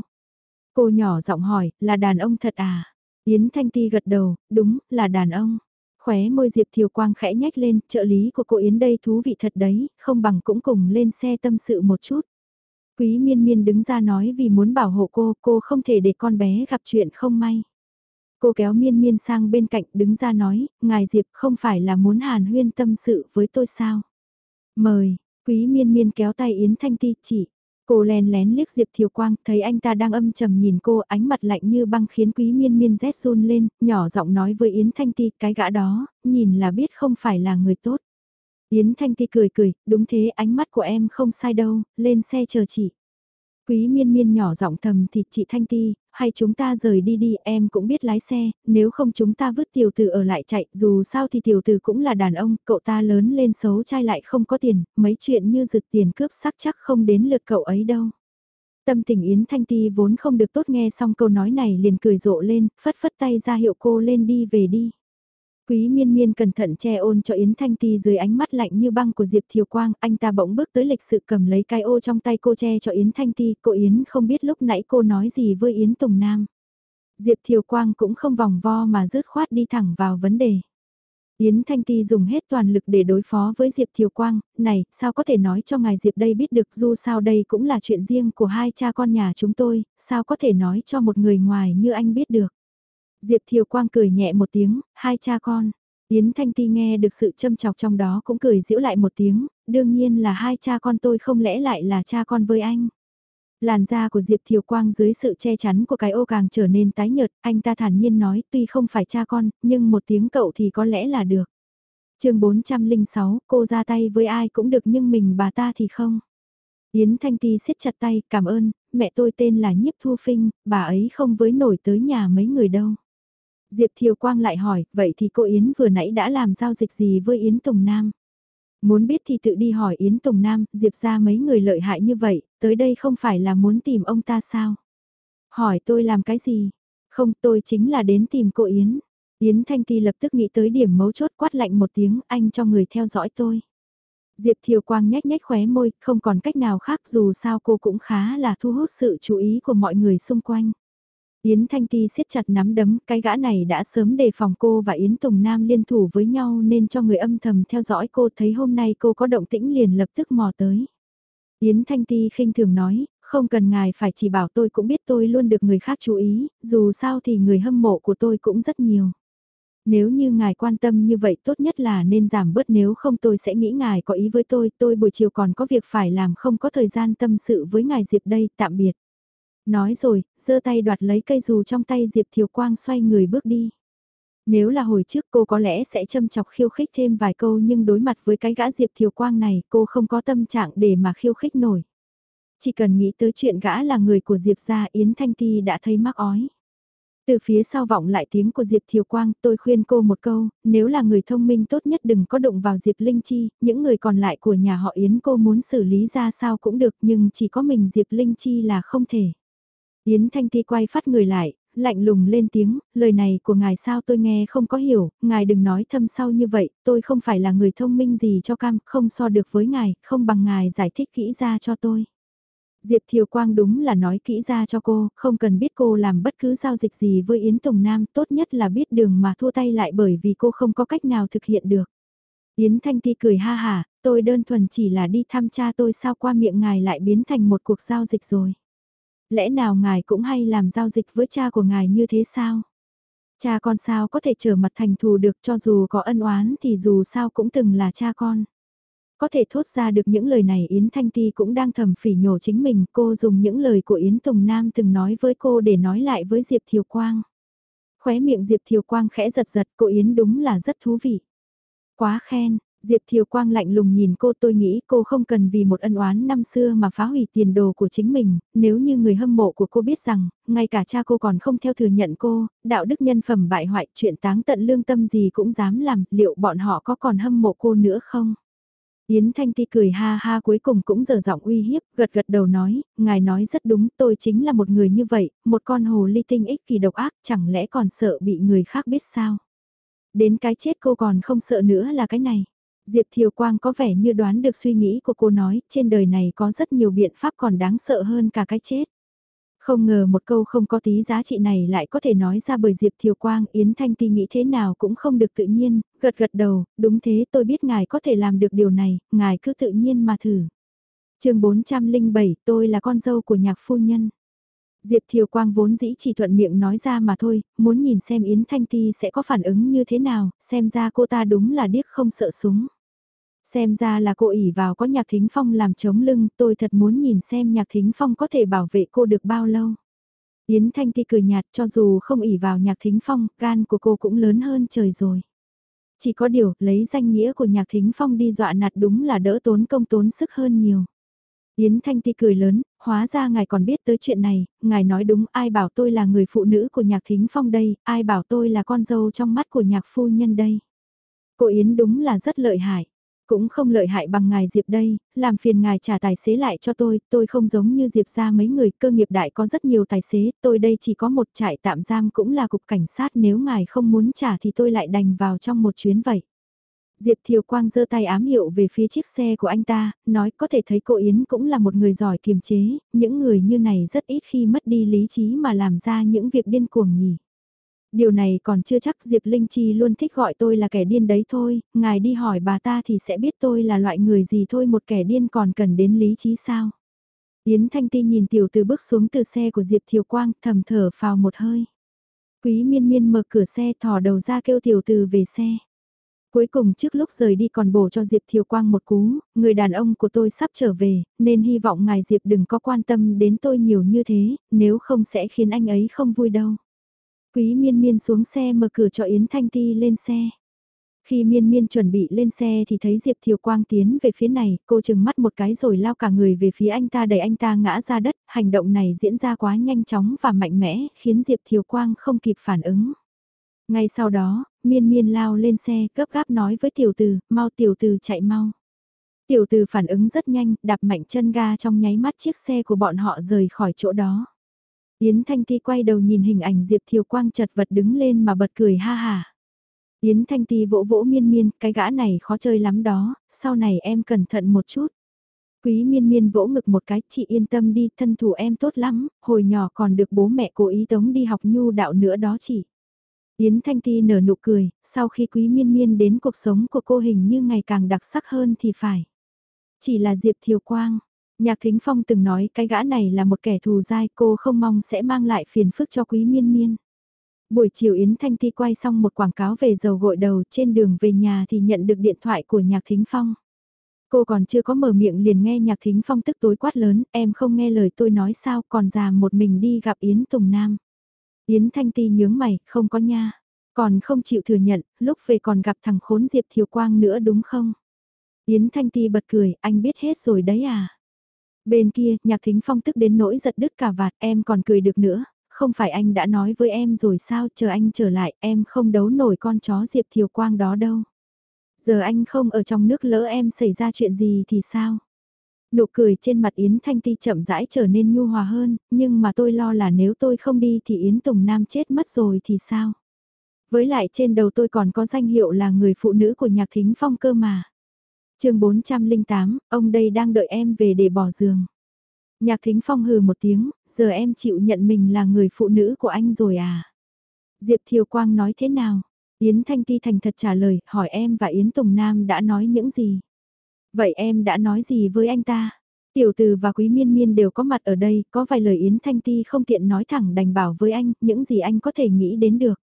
Cô nhỏ giọng hỏi, là đàn ông thật à? Yến Thanh Ti gật đầu, đúng, là đàn ông. Khóe môi Diệp Thiều Quang khẽ nhếch lên, trợ lý của cô Yến đây thú vị thật đấy, không bằng cũng cùng lên xe tâm sự một chút. Quý miên miên đứng ra nói vì muốn bảo hộ cô, cô không thể để con bé gặp chuyện không may. Cô kéo miên miên sang bên cạnh đứng ra nói, ngài Diệp không phải là muốn hàn huyên tâm sự với tôi sao? Mời, quý miên miên kéo tay Yến Thanh Ti chỉ, Cô len lén liếc Diệp Thiều Quang, thấy anh ta đang âm trầm nhìn cô, ánh mặt lạnh như băng khiến quý miên miên rét run lên, nhỏ giọng nói với Yến Thanh Ti, cái gã đó, nhìn là biết không phải là người tốt. Yến Thanh Ti cười cười, đúng thế ánh mắt của em không sai đâu, lên xe chờ chị. Quý miên miên nhỏ giọng thầm thì chị Thanh Ti, hay chúng ta rời đi đi, em cũng biết lái xe, nếu không chúng ta vứt tiểu tử ở lại chạy, dù sao thì tiểu tử cũng là đàn ông, cậu ta lớn lên xấu trai lại không có tiền, mấy chuyện như rực tiền cướp sắc chắc không đến lượt cậu ấy đâu. Tâm tình Yến Thanh Ti vốn không được tốt nghe xong câu nói này liền cười rộ lên, phất phất tay ra hiệu cô lên đi về đi. Quý miên miên cẩn thận che ôn cho Yến Thanh Ti dưới ánh mắt lạnh như băng của Diệp Thiều Quang, anh ta bỗng bước tới lịch sự cầm lấy cái ô trong tay cô che cho Yến Thanh Ti, cô Yến không biết lúc nãy cô nói gì với Yến Tùng Nam. Diệp Thiều Quang cũng không vòng vo mà rứt khoát đi thẳng vào vấn đề. Yến Thanh Ti dùng hết toàn lực để đối phó với Diệp Thiều Quang, này, sao có thể nói cho ngài Diệp đây biết được dù sao đây cũng là chuyện riêng của hai cha con nhà chúng tôi, sao có thể nói cho một người ngoài như anh biết được. Diệp Thiều Quang cười nhẹ một tiếng, hai cha con. Yến Thanh Ti nghe được sự châm chọc trong đó cũng cười giễu lại một tiếng, đương nhiên là hai cha con tôi không lẽ lại là cha con với anh. Làn da của Diệp Thiều Quang dưới sự che chắn của cái ô càng trở nên tái nhợt, anh ta thản nhiên nói tuy không phải cha con, nhưng một tiếng cậu thì có lẽ là được. chương 406, cô ra tay với ai cũng được nhưng mình bà ta thì không. Yến Thanh Ti siết chặt tay, cảm ơn, mẹ tôi tên là Nhiếp Thu Phinh, bà ấy không với nổi tới nhà mấy người đâu. Diệp Thiều Quang lại hỏi, vậy thì cô Yến vừa nãy đã làm giao dịch gì với Yến Tùng Nam? Muốn biết thì tự đi hỏi Yến Tùng Nam, Diệp ra mấy người lợi hại như vậy, tới đây không phải là muốn tìm ông ta sao? Hỏi tôi làm cái gì? Không tôi chính là đến tìm cô Yến. Yến Thanh Ti lập tức nghĩ tới điểm mấu chốt quát lạnh một tiếng, anh cho người theo dõi tôi. Diệp Thiều Quang nhếch nhếch khóe môi, không còn cách nào khác dù sao cô cũng khá là thu hút sự chú ý của mọi người xung quanh. Yến Thanh Ti siết chặt nắm đấm, cái gã này đã sớm đề phòng cô và Yến Tùng Nam liên thủ với nhau nên cho người âm thầm theo dõi cô thấy hôm nay cô có động tĩnh liền lập tức mò tới. Yến Thanh Ti khinh thường nói, không cần ngài phải chỉ bảo tôi cũng biết tôi luôn được người khác chú ý, dù sao thì người hâm mộ của tôi cũng rất nhiều. Nếu như ngài quan tâm như vậy tốt nhất là nên giảm bớt nếu không tôi sẽ nghĩ ngài có ý với tôi, tôi buổi chiều còn có việc phải làm không có thời gian tâm sự với ngài dịp đây, tạm biệt. Nói rồi, giơ tay đoạt lấy cây dù trong tay Diệp Thiều Quang xoay người bước đi. Nếu là hồi trước cô có lẽ sẽ châm chọc khiêu khích thêm vài câu nhưng đối mặt với cái gã Diệp Thiều Quang này cô không có tâm trạng để mà khiêu khích nổi. Chỉ cần nghĩ tới chuyện gã là người của Diệp gia Yến Thanh Ti đã thấy mắc ói. Từ phía sau vọng lại tiếng của Diệp Thiều Quang, tôi khuyên cô một câu, nếu là người thông minh tốt nhất đừng có đụng vào Diệp Linh Chi, những người còn lại của nhà họ Yến cô muốn xử lý ra sao cũng được nhưng chỉ có mình Diệp Linh Chi là không thể. Yến Thanh Ti quay phát người lại, lạnh lùng lên tiếng, lời này của ngài sao tôi nghe không có hiểu, ngài đừng nói thâm sâu như vậy, tôi không phải là người thông minh gì cho cam, không so được với ngài, không bằng ngài giải thích kỹ ra cho tôi. Diệp Thiều Quang đúng là nói kỹ ra cho cô, không cần biết cô làm bất cứ giao dịch gì với Yến Tùng Nam, tốt nhất là biết đường mà thua tay lại bởi vì cô không có cách nào thực hiện được. Yến Thanh Ti cười ha hà, tôi đơn thuần chỉ là đi thăm cha tôi sao qua miệng ngài lại biến thành một cuộc giao dịch rồi. Lẽ nào ngài cũng hay làm giao dịch với cha của ngài như thế sao? Cha con sao có thể trở mặt thành thù được cho dù có ân oán thì dù sao cũng từng là cha con. Có thể thốt ra được những lời này Yến Thanh Ti cũng đang thầm phỉ nhổ chính mình, cô dùng những lời của Yến Tùng Nam từng nói với cô để nói lại với Diệp Thiều Quang. Khóe miệng Diệp Thiều Quang khẽ giật giật, cô Yến đúng là rất thú vị. Quá khen, Diệp Thiều Quang lạnh lùng nhìn cô tôi nghĩ cô không cần vì một ân oán năm xưa mà phá hủy tiền đồ của chính mình, nếu như người hâm mộ của cô biết rằng, ngay cả cha cô còn không theo thừa nhận cô, đạo đức nhân phẩm bại hoại chuyện táng tận lương tâm gì cũng dám làm, liệu bọn họ có còn hâm mộ cô nữa không? Yến Thanh Ti cười ha ha cuối cùng cũng dở giọng uy hiếp, gật gật đầu nói, ngài nói rất đúng, tôi chính là một người như vậy, một con hồ ly tinh ích kỳ độc ác, chẳng lẽ còn sợ bị người khác biết sao? Đến cái chết cô còn không sợ nữa là cái này. Diệp Thiều Quang có vẻ như đoán được suy nghĩ của cô nói, trên đời này có rất nhiều biện pháp còn đáng sợ hơn cả cái chết. Không ngờ một câu không có tí giá trị này lại có thể nói ra bởi Diệp Thiều Quang, Yến Thanh Ti nghĩ thế nào cũng không được tự nhiên, gật gật đầu, đúng thế tôi biết ngài có thể làm được điều này, ngài cứ tự nhiên mà thử. chương 407 tôi là con dâu của nhạc phu nhân. Diệp Thiều Quang vốn dĩ chỉ thuận miệng nói ra mà thôi, muốn nhìn xem Yến Thanh Ti sẽ có phản ứng như thế nào, xem ra cô ta đúng là điếc không sợ súng. Xem ra là cô ỉ vào có nhạc thính phong làm chống lưng, tôi thật muốn nhìn xem nhạc thính phong có thể bảo vệ cô được bao lâu. Yến Thanh Ti cười nhạt cho dù không ỉ vào nhạc thính phong, gan của cô cũng lớn hơn trời rồi. Chỉ có điều, lấy danh nghĩa của nhạc thính phong đi dọa nạt đúng là đỡ tốn công tốn sức hơn nhiều. Yến Thanh Ti cười lớn, hóa ra ngài còn biết tới chuyện này, ngài nói đúng ai bảo tôi là người phụ nữ của nhạc thính phong đây, ai bảo tôi là con dâu trong mắt của nhạc phu nhân đây. Cô Yến đúng là rất lợi hại. Cũng không lợi hại bằng ngài Diệp đây, làm phiền ngài trả tài xế lại cho tôi, tôi không giống như Diệp ra mấy người, cơ nghiệp đại có rất nhiều tài xế, tôi đây chỉ có một trại tạm giam cũng là cục cảnh sát nếu ngài không muốn trả thì tôi lại đành vào trong một chuyến vậy. Diệp Thiều Quang giơ tay ám hiệu về phía chiếc xe của anh ta, nói có thể thấy cô Yến cũng là một người giỏi kiềm chế, những người như này rất ít khi mất đi lý trí mà làm ra những việc điên cuồng nhỉ. Điều này còn chưa chắc Diệp Linh Chi luôn thích gọi tôi là kẻ điên đấy thôi, ngài đi hỏi bà ta thì sẽ biết tôi là loại người gì thôi một kẻ điên còn cần đến lý trí sao. Yến Thanh Ti nhìn tiểu từ bước xuống từ xe của Diệp Thiều Quang thầm thở phào một hơi. Quý miên miên mở cửa xe thò đầu ra kêu tiểu từ về xe. Cuối cùng trước lúc rời đi còn bổ cho Diệp Thiều Quang một cú, người đàn ông của tôi sắp trở về, nên hy vọng ngài Diệp đừng có quan tâm đến tôi nhiều như thế, nếu không sẽ khiến anh ấy không vui đâu. Quý miên miên xuống xe mở cửa cho Yến Thanh Ti lên xe. Khi miên miên chuẩn bị lên xe thì thấy Diệp Thiều Quang tiến về phía này, cô chừng mắt một cái rồi lao cả người về phía anh ta đẩy anh ta ngã ra đất, hành động này diễn ra quá nhanh chóng và mạnh mẽ, khiến Diệp Thiều Quang không kịp phản ứng. Ngay sau đó, miên miên lao lên xe, gấp gáp nói với tiểu từ, mau tiểu từ chạy mau. Tiểu từ phản ứng rất nhanh, đạp mạnh chân ga trong nháy mắt chiếc xe của bọn họ rời khỏi chỗ đó. Yến Thanh Ti quay đầu nhìn hình ảnh Diệp Thiều Quang chật vật đứng lên mà bật cười ha ha. Yến Thanh Ti vỗ vỗ miên miên, cái gã này khó chơi lắm đó, sau này em cẩn thận một chút. Quý miên miên vỗ ngực một cái, chị yên tâm đi, thân thủ em tốt lắm, hồi nhỏ còn được bố mẹ cố ý tống đi học nhu đạo nữa đó chị. Yến Thanh Ti nở nụ cười, sau khi quý miên miên đến cuộc sống của cô hình như ngày càng đặc sắc hơn thì phải. Chỉ là Diệp Thiều Quang, Nhạc Thính Phong từng nói cái gã này là một kẻ thù dai cô không mong sẽ mang lại phiền phức cho quý miên miên. Buổi chiều Yến Thanh Ti quay xong một quảng cáo về dầu gội đầu trên đường về nhà thì nhận được điện thoại của Nhạc Thính Phong. Cô còn chưa có mở miệng liền nghe Nhạc Thính Phong tức tối quát lớn, em không nghe lời tôi nói sao còn già một mình đi gặp Yến Tùng Nam. Yến Thanh Ti nhướng mày, không có nha. Còn không chịu thừa nhận, lúc về còn gặp thằng khốn Diệp Thiều Quang nữa đúng không? Yến Thanh Ti bật cười, anh biết hết rồi đấy à? Bên kia, Nhạc Thính Phong tức đến nỗi giật đứt cả vạt, em còn cười được nữa, không phải anh đã nói với em rồi sao, chờ anh trở lại, em không đấu nổi con chó Diệp Thiều Quang đó đâu. Giờ anh không ở trong nước lỡ em xảy ra chuyện gì thì sao? Nụ cười trên mặt Yến Thanh Ti chậm rãi trở nên nhu hòa hơn, nhưng mà tôi lo là nếu tôi không đi thì Yến Tùng Nam chết mất rồi thì sao? Với lại trên đầu tôi còn có danh hiệu là người phụ nữ của nhạc thính phong cơ mà chương 408, ông đây đang đợi em về để bỏ giường. Nhạc thính phong hừ một tiếng, giờ em chịu nhận mình là người phụ nữ của anh rồi à? Diệp Thiều Quang nói thế nào? Yến Thanh Ti thành thật trả lời, hỏi em và Yến Tùng Nam đã nói những gì? Vậy em đã nói gì với anh ta? Tiểu từ và quý miên miên đều có mặt ở đây, có vài lời Yến Thanh Ti không tiện nói thẳng đành bảo với anh, những gì anh có thể nghĩ đến được.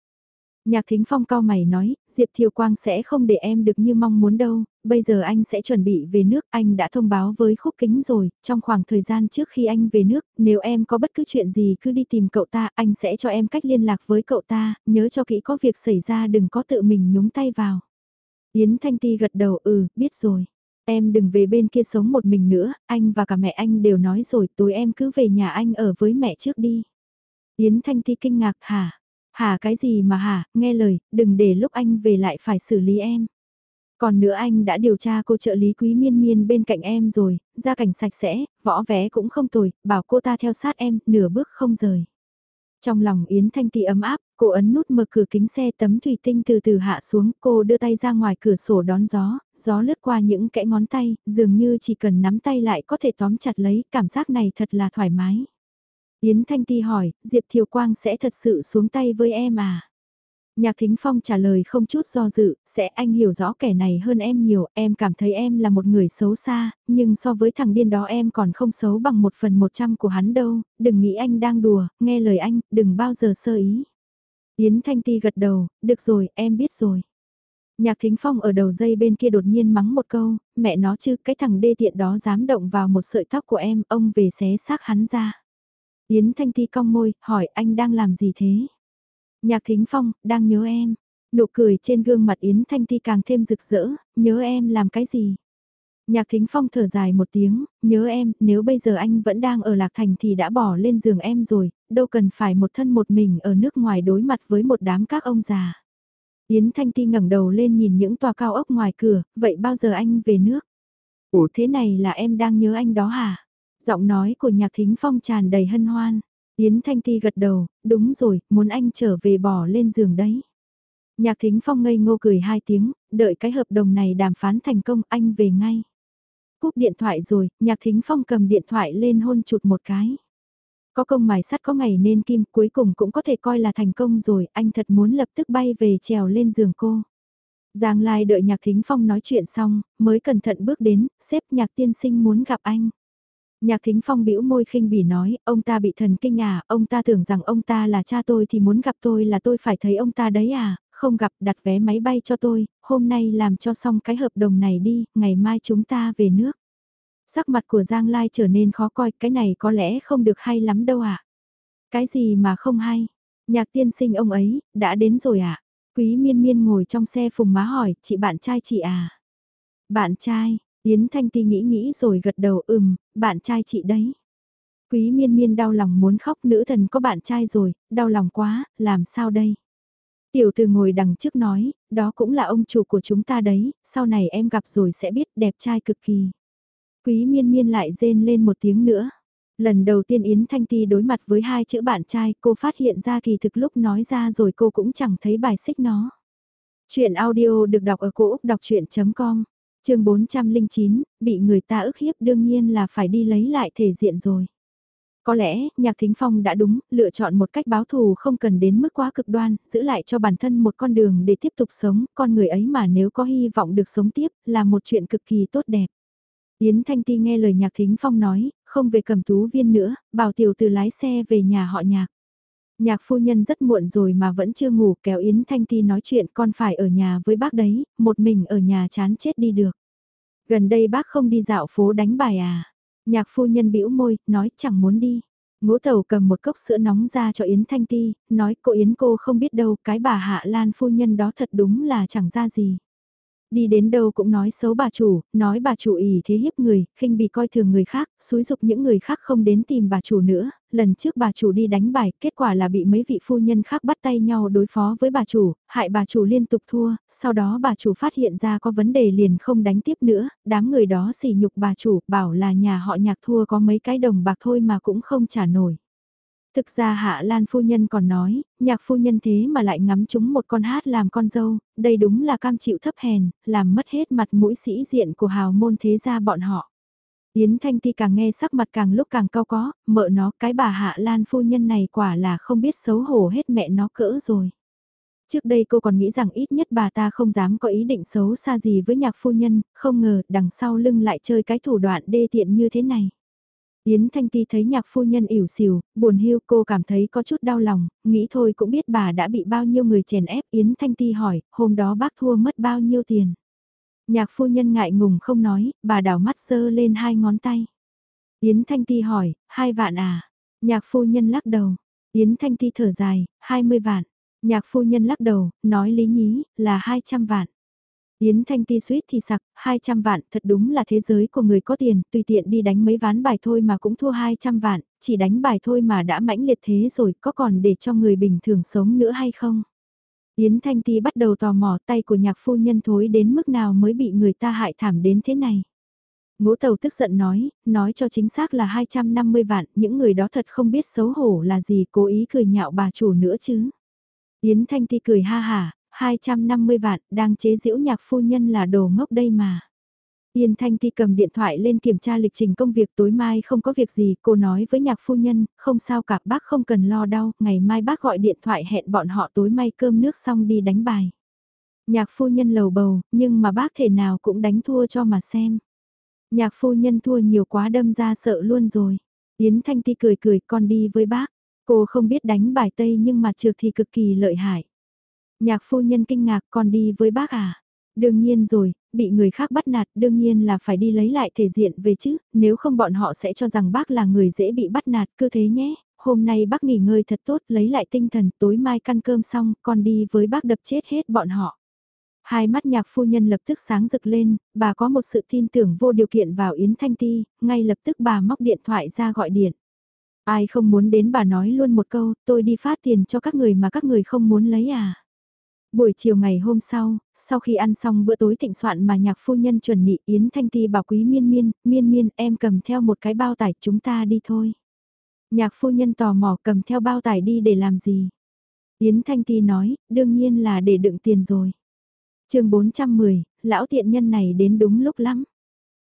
Nhạc thính phong cao mày nói, Diệp Thiều Quang sẽ không để em được như mong muốn đâu, bây giờ anh sẽ chuẩn bị về nước, anh đã thông báo với khúc kính rồi, trong khoảng thời gian trước khi anh về nước, nếu em có bất cứ chuyện gì cứ đi tìm cậu ta, anh sẽ cho em cách liên lạc với cậu ta, nhớ cho kỹ có việc xảy ra đừng có tự mình nhúng tay vào. Yến Thanh Ti gật đầu ừ, biết rồi. Em đừng về bên kia sống một mình nữa, anh và cả mẹ anh đều nói rồi tối em cứ về nhà anh ở với mẹ trước đi. Yến Thanh Ti kinh ngạc hả? Hà cái gì mà hà nghe lời, đừng để lúc anh về lại phải xử lý em. Còn nữa anh đã điều tra cô trợ lý quý miên miên bên cạnh em rồi, gia cảnh sạch sẽ, võ vé cũng không tồi, bảo cô ta theo sát em, nửa bước không rời. Trong lòng Yến Thanh Tị ấm áp, cô ấn nút mở cửa kính xe tấm thủy tinh từ từ hạ xuống, cô đưa tay ra ngoài cửa sổ đón gió, gió lướt qua những kẽ ngón tay, dường như chỉ cần nắm tay lại có thể tóm chặt lấy, cảm giác này thật là thoải mái. Yến Thanh Ti hỏi, Diệp Thiều Quang sẽ thật sự xuống tay với em à? Nhạc Thính Phong trả lời không chút do dự, sẽ anh hiểu rõ kẻ này hơn em nhiều, em cảm thấy em là một người xấu xa, nhưng so với thằng điên đó em còn không xấu bằng một phần một trăm của hắn đâu, đừng nghĩ anh đang đùa, nghe lời anh, đừng bao giờ sơ ý. Yến Thanh Ti gật đầu, được rồi, em biết rồi. Nhạc Thính Phong ở đầu dây bên kia đột nhiên mắng một câu, mẹ nó chứ, cái thằng đê tiện đó dám động vào một sợi tóc của em, ông về xé xác hắn ra. Yến Thanh Ti cong môi, hỏi anh đang làm gì thế? Nhạc Thính Phong, đang nhớ em. Nụ cười trên gương mặt Yến Thanh Ti càng thêm rực rỡ, nhớ em làm cái gì? Nhạc Thính Phong thở dài một tiếng, nhớ em, nếu bây giờ anh vẫn đang ở Lạc Thành thì đã bỏ lên giường em rồi, đâu cần phải một thân một mình ở nước ngoài đối mặt với một đám các ông già. Yến Thanh Ti ngẩng đầu lên nhìn những tòa cao ốc ngoài cửa, vậy bao giờ anh về nước? Ủa thế này là em đang nhớ anh đó hả? Giọng nói của nhạc thính phong tràn đầy hân hoan. Yến Thanh Ti gật đầu, đúng rồi, muốn anh trở về bỏ lên giường đấy. Nhạc thính phong ngây ngô cười hai tiếng, đợi cái hợp đồng này đàm phán thành công anh về ngay. Cúp điện thoại rồi, nhạc thính phong cầm điện thoại lên hôn chụt một cái. Có công mài sắt có ngày nên kim cuối cùng cũng có thể coi là thành công rồi, anh thật muốn lập tức bay về trèo lên giường cô. Giang Lai đợi nhạc thính phong nói chuyện xong, mới cẩn thận bước đến, xếp nhạc tiên sinh muốn gặp anh. Nhạc thính phong bĩu môi khinh bỉ nói, ông ta bị thần kinh à, ông ta tưởng rằng ông ta là cha tôi thì muốn gặp tôi là tôi phải thấy ông ta đấy à, không gặp đặt vé máy bay cho tôi, hôm nay làm cho xong cái hợp đồng này đi, ngày mai chúng ta về nước. Sắc mặt của Giang Lai trở nên khó coi, cái này có lẽ không được hay lắm đâu ạ. À? Cái gì mà không hay? Nhạc tiên sinh ông ấy, đã đến rồi ạ. À? Quý miên miên ngồi trong xe phùng má hỏi, chị bạn trai chị à? Bạn trai, Yến Thanh Ti nghĩ nghĩ rồi gật đầu ừm, bạn trai chị đấy. Quý miên miên đau lòng muốn khóc nữ thần có bạn trai rồi, đau lòng quá, làm sao đây? Tiểu từ ngồi đằng trước nói, đó cũng là ông chủ của chúng ta đấy, sau này em gặp rồi sẽ biết đẹp trai cực kỳ. Quý miên miên lại rên lên một tiếng nữa. Lần đầu tiên Yến Thanh Ti đối mặt với hai chữ bạn trai cô phát hiện ra kỳ thực lúc nói ra rồi cô cũng chẳng thấy bài xích nó. Chuyện audio được đọc ở cổ Úc đọc chuyện.com chương 409, bị người ta ức hiếp đương nhiên là phải đi lấy lại thể diện rồi. Có lẽ, Nhạc Thính Phong đã đúng, lựa chọn một cách báo thù không cần đến mức quá cực đoan, giữ lại cho bản thân một con đường để tiếp tục sống, con người ấy mà nếu có hy vọng được sống tiếp, là một chuyện cực kỳ tốt đẹp. Yến Thanh Ti nghe lời Nhạc Thính Phong nói, không về cầm tú viên nữa, bảo tiểu từ lái xe về nhà họ Nhạc. Nhạc phu nhân rất muộn rồi mà vẫn chưa ngủ kéo Yến Thanh Ti nói chuyện con phải ở nhà với bác đấy, một mình ở nhà chán chết đi được. Gần đây bác không đi dạo phố đánh bài à? Nhạc phu nhân bĩu môi, nói chẳng muốn đi. Ngũ tàu cầm một cốc sữa nóng ra cho Yến Thanh Ti, nói cô Yến cô không biết đâu, cái bà Hạ Lan phu nhân đó thật đúng là chẳng ra gì. Đi đến đâu cũng nói xấu bà chủ, nói bà chủ ỉ thế hiếp người, khinh bị coi thường người khác, xúi dục những người khác không đến tìm bà chủ nữa. Lần trước bà chủ đi đánh bài, kết quả là bị mấy vị phu nhân khác bắt tay nhau đối phó với bà chủ, hại bà chủ liên tục thua, sau đó bà chủ phát hiện ra có vấn đề liền không đánh tiếp nữa, đám người đó xỉ nhục bà chủ, bảo là nhà họ nhạc thua có mấy cái đồng bạc thôi mà cũng không trả nổi. Thực ra Hạ Lan phu nhân còn nói, nhạc phu nhân thế mà lại ngắm chúng một con hát làm con dâu, đây đúng là cam chịu thấp hèn, làm mất hết mặt mũi sĩ diện của hào môn thế gia bọn họ. Yến Thanh Ti càng nghe sắc mặt càng lúc càng cao có, mợ nó cái bà Hạ Lan phu nhân này quả là không biết xấu hổ hết mẹ nó cỡ rồi. Trước đây cô còn nghĩ rằng ít nhất bà ta không dám có ý định xấu xa gì với nhạc phu nhân, không ngờ đằng sau lưng lại chơi cái thủ đoạn đê tiện như thế này. Yến Thanh Ti thấy nhạc phu nhân ỉu xìu, buồn hiu cô cảm thấy có chút đau lòng, nghĩ thôi cũng biết bà đã bị bao nhiêu người chèn ép. Yến Thanh Ti hỏi, hôm đó bác thua mất bao nhiêu tiền? Nhạc phu nhân ngại ngùng không nói, bà đảo mắt sơ lên hai ngón tay. Yến Thanh Ti hỏi, hai vạn à? Nhạc phu nhân lắc đầu. Yến Thanh Ti thở dài, hai mươi vạn. Nhạc phu nhân lắc đầu, nói lý nhí, là hai trăm vạn. Yến Thanh Ti suýt thì sặc, 200 vạn, thật đúng là thế giới của người có tiền, tùy tiện đi đánh mấy ván bài thôi mà cũng thua 200 vạn, chỉ đánh bài thôi mà đã mãnh liệt thế rồi, có còn để cho người bình thường sống nữa hay không? Yến Thanh Ti bắt đầu tò mò tay của nhạc phu nhân thối đến mức nào mới bị người ta hại thảm đến thế này. Ngũ Tàu tức giận nói, nói cho chính xác là 250 vạn, những người đó thật không biết xấu hổ là gì cố ý cười nhạo bà chủ nữa chứ. Yến Thanh Ti cười ha hà, 250 vạn, đang chế giễu nhạc phu nhân là đồ ngốc đây mà. Yên Thanh Ti cầm điện thoại lên kiểm tra lịch trình công việc tối mai không có việc gì, cô nói với nhạc phu nhân, không sao cả bác không cần lo đau, ngày mai bác gọi điện thoại hẹn bọn họ tối mai cơm nước xong đi đánh bài. Nhạc phu nhân lầu bầu, nhưng mà bác thể nào cũng đánh thua cho mà xem. Nhạc phu nhân thua nhiều quá đâm ra sợ luôn rồi. Yến Thanh Ti cười cười con đi với bác. Cô không biết đánh bài Tây nhưng mà trượt thì cực kỳ lợi hại. Nhạc phu nhân kinh ngạc còn đi với bác à? Đương nhiên rồi, bị người khác bắt nạt đương nhiên là phải đi lấy lại thể diện về chứ, nếu không bọn họ sẽ cho rằng bác là người dễ bị bắt nạt cứ thế nhé. Hôm nay bác nghỉ ngơi thật tốt lấy lại tinh thần tối mai căn cơm xong còn đi với bác đập chết hết bọn họ. Hai mắt nhạc phu nhân lập tức sáng rực lên, bà có một sự tin tưởng vô điều kiện vào Yến Thanh Ti, ngay lập tức bà móc điện thoại ra gọi điện. Ai không muốn đến bà nói luôn một câu, tôi đi phát tiền cho các người mà các người không muốn lấy à. Buổi chiều ngày hôm sau, sau khi ăn xong bữa tối thịnh soạn mà nhạc phu nhân chuẩn bị Yến Thanh Ti bảo quý miên miên, miên miên em cầm theo một cái bao tải chúng ta đi thôi. Nhạc phu nhân tò mò cầm theo bao tải đi để làm gì? Yến Thanh Ti nói, đương nhiên là để đựng tiền rồi. chương 410, lão tiện nhân này đến đúng lúc lắm.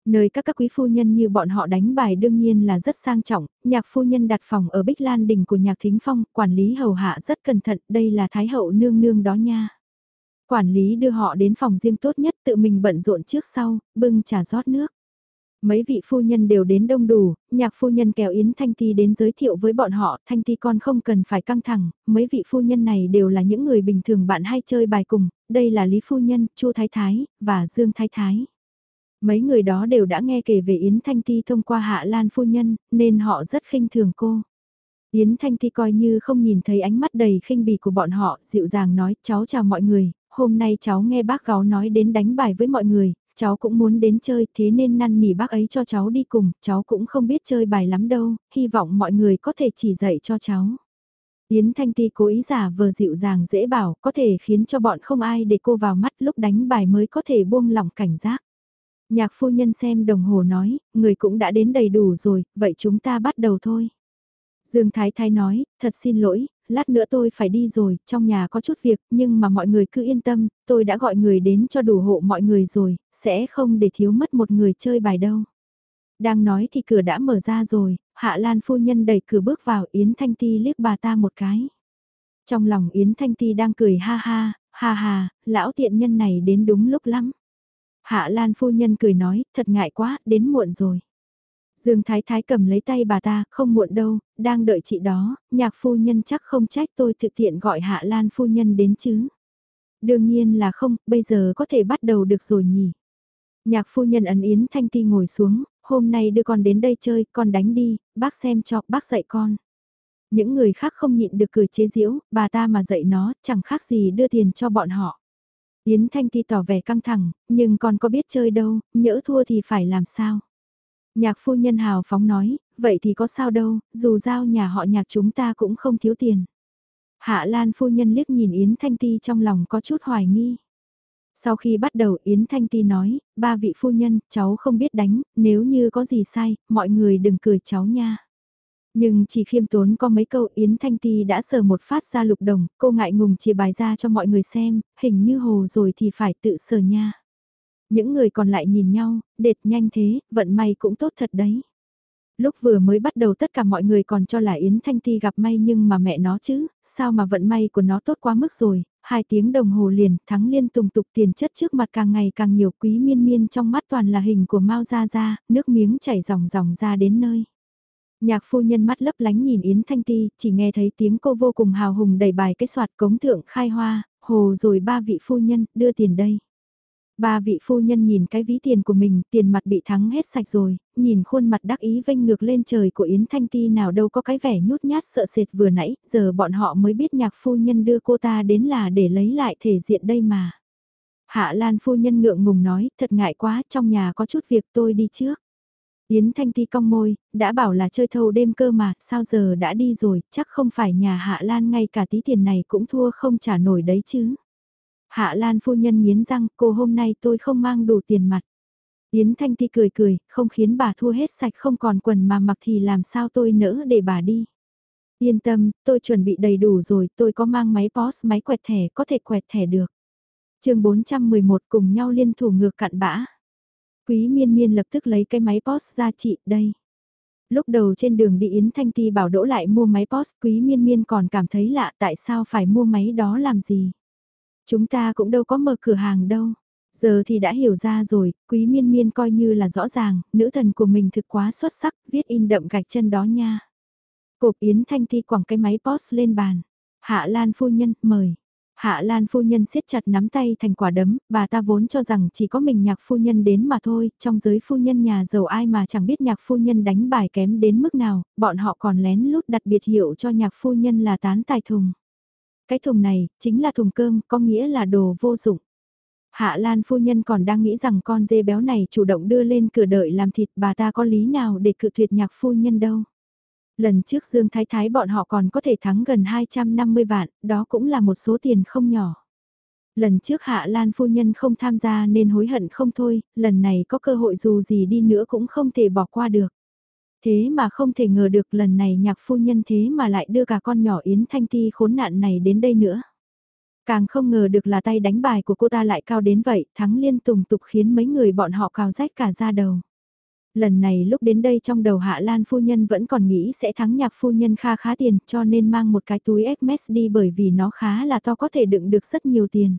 Nơi các các quý phu nhân như bọn họ đánh bài đương nhiên là rất sang trọng, nhạc phu nhân đặt phòng ở Bích Lan Đình của nhạc thính phong, quản lý hầu hạ rất cẩn thận, đây là thái hậu nương nương đó nha. Quản lý đưa họ đến phòng riêng tốt nhất tự mình bận rộn trước sau, bưng trà rót nước. Mấy vị phu nhân đều đến đông đủ, nhạc phu nhân kéo Yến Thanh Ti đến giới thiệu với bọn họ, Thanh Ti con không cần phải căng thẳng, mấy vị phu nhân này đều là những người bình thường bạn hay chơi bài cùng, đây là Lý Phu Nhân, Chu Thái Thái, và Dương Thái Thái. Mấy người đó đều đã nghe kể về Yến Thanh Ti thông qua Hạ Lan phu nhân, nên họ rất khinh thường cô. Yến Thanh Ti coi như không nhìn thấy ánh mắt đầy khinh bỉ của bọn họ, dịu dàng nói, cháu chào mọi người, hôm nay cháu nghe bác gáo nói đến đánh bài với mọi người, cháu cũng muốn đến chơi, thế nên năn nỉ bác ấy cho cháu đi cùng, cháu cũng không biết chơi bài lắm đâu, hy vọng mọi người có thể chỉ dạy cho cháu. Yến Thanh Ti cố ý giả vờ dịu dàng dễ bảo, có thể khiến cho bọn không ai để cô vào mắt lúc đánh bài mới có thể buông lỏng cảnh giác. Nhạc phu nhân xem đồng hồ nói, người cũng đã đến đầy đủ rồi, vậy chúng ta bắt đầu thôi. Dương Thái Thái nói, thật xin lỗi, lát nữa tôi phải đi rồi, trong nhà có chút việc, nhưng mà mọi người cứ yên tâm, tôi đã gọi người đến cho đủ hộ mọi người rồi, sẽ không để thiếu mất một người chơi bài đâu. Đang nói thì cửa đã mở ra rồi, Hạ Lan phu nhân đẩy cửa bước vào Yến Thanh Ti liếc bà ta một cái. Trong lòng Yến Thanh Ti đang cười ha ha, ha ha, lão tiện nhân này đến đúng lúc lắm. Hạ Lan phu nhân cười nói, thật ngại quá, đến muộn rồi. Dương Thái Thái cầm lấy tay bà ta, không muộn đâu, đang đợi chị đó, nhạc phu nhân chắc không trách tôi thực tiện gọi Hạ Lan phu nhân đến chứ. Đương nhiên là không, bây giờ có thể bắt đầu được rồi nhỉ. Nhạc phu nhân ấn Yến Thanh Ti ngồi xuống, hôm nay đưa con đến đây chơi, con đánh đi, bác xem cho, bác dạy con. Những người khác không nhịn được cười chế giễu, bà ta mà dạy nó, chẳng khác gì đưa tiền cho bọn họ. Yến Thanh Ti tỏ vẻ căng thẳng, nhưng con có biết chơi đâu, nhỡ thua thì phải làm sao. Nhạc phu nhân hào phóng nói, vậy thì có sao đâu, dù giao nhà họ nhạc chúng ta cũng không thiếu tiền. Hạ Lan phu nhân liếc nhìn Yến Thanh Ti trong lòng có chút hoài nghi. Sau khi bắt đầu Yến Thanh Ti nói, ba vị phu nhân, cháu không biết đánh, nếu như có gì sai, mọi người đừng cười cháu nha. Nhưng chỉ khiêm tốn có mấy câu Yến Thanh Ti đã sờ một phát ra lục đồng, cô ngại ngùng chia bài ra cho mọi người xem, hình như hồ rồi thì phải tự sờ nha. Những người còn lại nhìn nhau, đệt nhanh thế, vận may cũng tốt thật đấy. Lúc vừa mới bắt đầu tất cả mọi người còn cho là Yến Thanh Ti gặp may nhưng mà mẹ nó chứ, sao mà vận may của nó tốt quá mức rồi, hai tiếng đồng hồ liền, thắng liên tùng tục tiền chất trước mặt càng ngày càng nhiều quý miên miên trong mắt toàn là hình của Mao Gia Gia, nước miếng chảy ròng ròng ra đến nơi. Nhạc phu nhân mắt lấp lánh nhìn Yến Thanh Ti, chỉ nghe thấy tiếng cô vô cùng hào hùng đẩy bài cái soạt cống thượng khai hoa, hồ rồi ba vị phu nhân, đưa tiền đây. Ba vị phu nhân nhìn cái ví tiền của mình, tiền mặt bị thắng hết sạch rồi, nhìn khuôn mặt đắc ý vênh ngược lên trời của Yến Thanh Ti nào đâu có cái vẻ nhút nhát sợ sệt vừa nãy, giờ bọn họ mới biết nhạc phu nhân đưa cô ta đến là để lấy lại thể diện đây mà. Hạ Lan phu nhân ngượng ngùng nói, thật ngại quá, trong nhà có chút việc tôi đi trước. Yến Thanh Ti cong môi, đã bảo là chơi thâu đêm cơ mà, sao giờ đã đi rồi, chắc không phải nhà Hạ Lan ngay cả tí tiền này cũng thua không trả nổi đấy chứ. Hạ Lan phu nhân nghiến răng, cô hôm nay tôi không mang đủ tiền mặt. Yến Thanh Ti cười cười, không khiến bà thua hết sạch không còn quần mà mặc thì làm sao tôi nỡ để bà đi. Yên tâm, tôi chuẩn bị đầy đủ rồi, tôi có mang máy POS máy quẹt thẻ, có thể quẹt thẻ được. chương 411 cùng nhau liên thủ ngược cặn bã. Quý miên miên lập tức lấy cái máy POS ra chị, đây. Lúc đầu trên đường đi Yến Thanh Ti bảo đỗ lại mua máy POS, quý miên miên còn cảm thấy lạ tại sao phải mua máy đó làm gì. Chúng ta cũng đâu có mở cửa hàng đâu. Giờ thì đã hiểu ra rồi, quý miên miên coi như là rõ ràng, nữ thần của mình thực quá xuất sắc, viết in đậm gạch chân đó nha. Cộp Yến Thanh Ti quẳng cái máy post lên bàn. Hạ Lan phu nhân, mời. Hạ Lan phu nhân siết chặt nắm tay thành quả đấm, bà ta vốn cho rằng chỉ có mình nhạc phu nhân đến mà thôi, trong giới phu nhân nhà giàu ai mà chẳng biết nhạc phu nhân đánh bài kém đến mức nào, bọn họ còn lén lút đặt biệt hiệu cho nhạc phu nhân là tán tài thùng. Cái thùng này, chính là thùng cơm, có nghĩa là đồ vô dụng. Hạ Lan phu nhân còn đang nghĩ rằng con dê béo này chủ động đưa lên cửa đợi làm thịt bà ta có lý nào để cự tuyệt nhạc phu nhân đâu. Lần trước Dương Thái Thái bọn họ còn có thể thắng gần 250 vạn, đó cũng là một số tiền không nhỏ. Lần trước Hạ Lan phu nhân không tham gia nên hối hận không thôi, lần này có cơ hội dù gì đi nữa cũng không thể bỏ qua được. Thế mà không thể ngờ được lần này nhạc phu nhân thế mà lại đưa cả con nhỏ Yến Thanh Ti khốn nạn này đến đây nữa. Càng không ngờ được là tay đánh bài của cô ta lại cao đến vậy, thắng liên tùng tục khiến mấy người bọn họ cào rách cả da đầu. Lần này lúc đến đây trong đầu Hạ Lan phu nhân vẫn còn nghĩ sẽ thắng nhạc phu nhân kha khá tiền cho nên mang một cái túi Hermes đi bởi vì nó khá là to có thể đựng được rất nhiều tiền.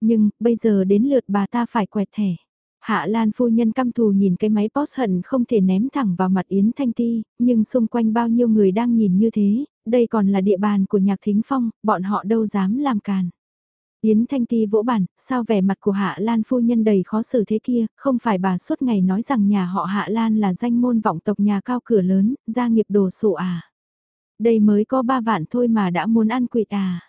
Nhưng, bây giờ đến lượt bà ta phải quẹt thẻ. Hạ Lan phu nhân căm thù nhìn cái máy post hận không thể ném thẳng vào mặt Yến Thanh Ti, nhưng xung quanh bao nhiêu người đang nhìn như thế, đây còn là địa bàn của nhạc thính phong, bọn họ đâu dám làm càn. Yến Thanh Ti vỗ bàn, sao vẻ mặt của Hạ Lan phu nhân đầy khó xử thế kia, không phải bà suốt ngày nói rằng nhà họ Hạ Lan là danh môn vọng tộc nhà cao cửa lớn, gia nghiệp đồ sộ à. Đây mới có ba vạn thôi mà đã muốn ăn quỵt à.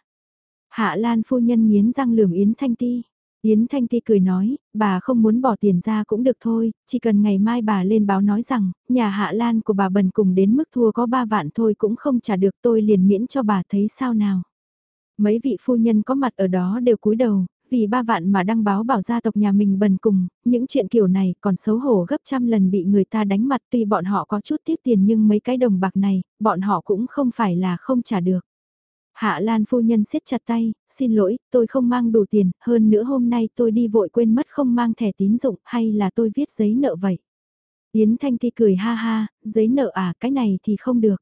Hạ Lan phu nhân nghiến răng lườm Yến Thanh Ti. Yến Thanh Ti cười nói, bà không muốn bỏ tiền ra cũng được thôi, chỉ cần ngày mai bà lên báo nói rằng, nhà Hạ Lan của bà bần cùng đến mức thua có ba vạn thôi cũng không trả được tôi liền miễn cho bà thấy sao nào. Mấy vị phu nhân có mặt ở đó đều cúi đầu, vì ba vạn mà đăng báo bảo gia tộc nhà mình bần cùng, những chuyện kiểu này còn xấu hổ gấp trăm lần bị người ta đánh mặt tuy bọn họ có chút tiếc tiền nhưng mấy cái đồng bạc này, bọn họ cũng không phải là không trả được. Hạ Lan phu nhân siết chặt tay, xin lỗi, tôi không mang đủ tiền, hơn nữa hôm nay tôi đi vội quên mất không mang thẻ tín dụng, hay là tôi viết giấy nợ vậy? Yến Thanh Ti cười ha ha, giấy nợ à, cái này thì không được.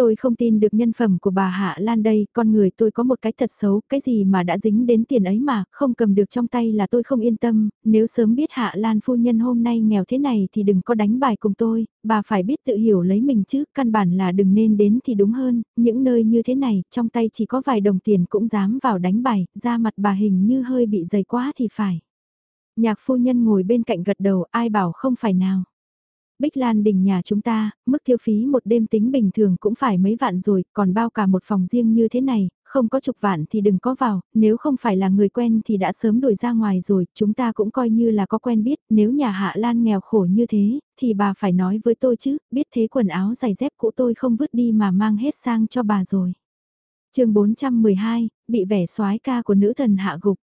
Tôi không tin được nhân phẩm của bà Hạ Lan đây, con người tôi có một cái thật xấu, cái gì mà đã dính đến tiền ấy mà, không cầm được trong tay là tôi không yên tâm, nếu sớm biết Hạ Lan phu nhân hôm nay nghèo thế này thì đừng có đánh bài cùng tôi, bà phải biết tự hiểu lấy mình chứ, căn bản là đừng nên đến thì đúng hơn, những nơi như thế này, trong tay chỉ có vài đồng tiền cũng dám vào đánh bài, da mặt bà hình như hơi bị dày quá thì phải. Nhạc phu nhân ngồi bên cạnh gật đầu, ai bảo không phải nào. Bích Lan đình nhà chúng ta, mức tiêu phí một đêm tính bình thường cũng phải mấy vạn rồi, còn bao cả một phòng riêng như thế này, không có chục vạn thì đừng có vào, nếu không phải là người quen thì đã sớm đuổi ra ngoài rồi, chúng ta cũng coi như là có quen biết, nếu nhà Hạ Lan nghèo khổ như thế, thì bà phải nói với tôi chứ, biết thế quần áo giày dép cũ tôi không vứt đi mà mang hết sang cho bà rồi. chương 412, bị vẻ soái ca của nữ thần hạ gục.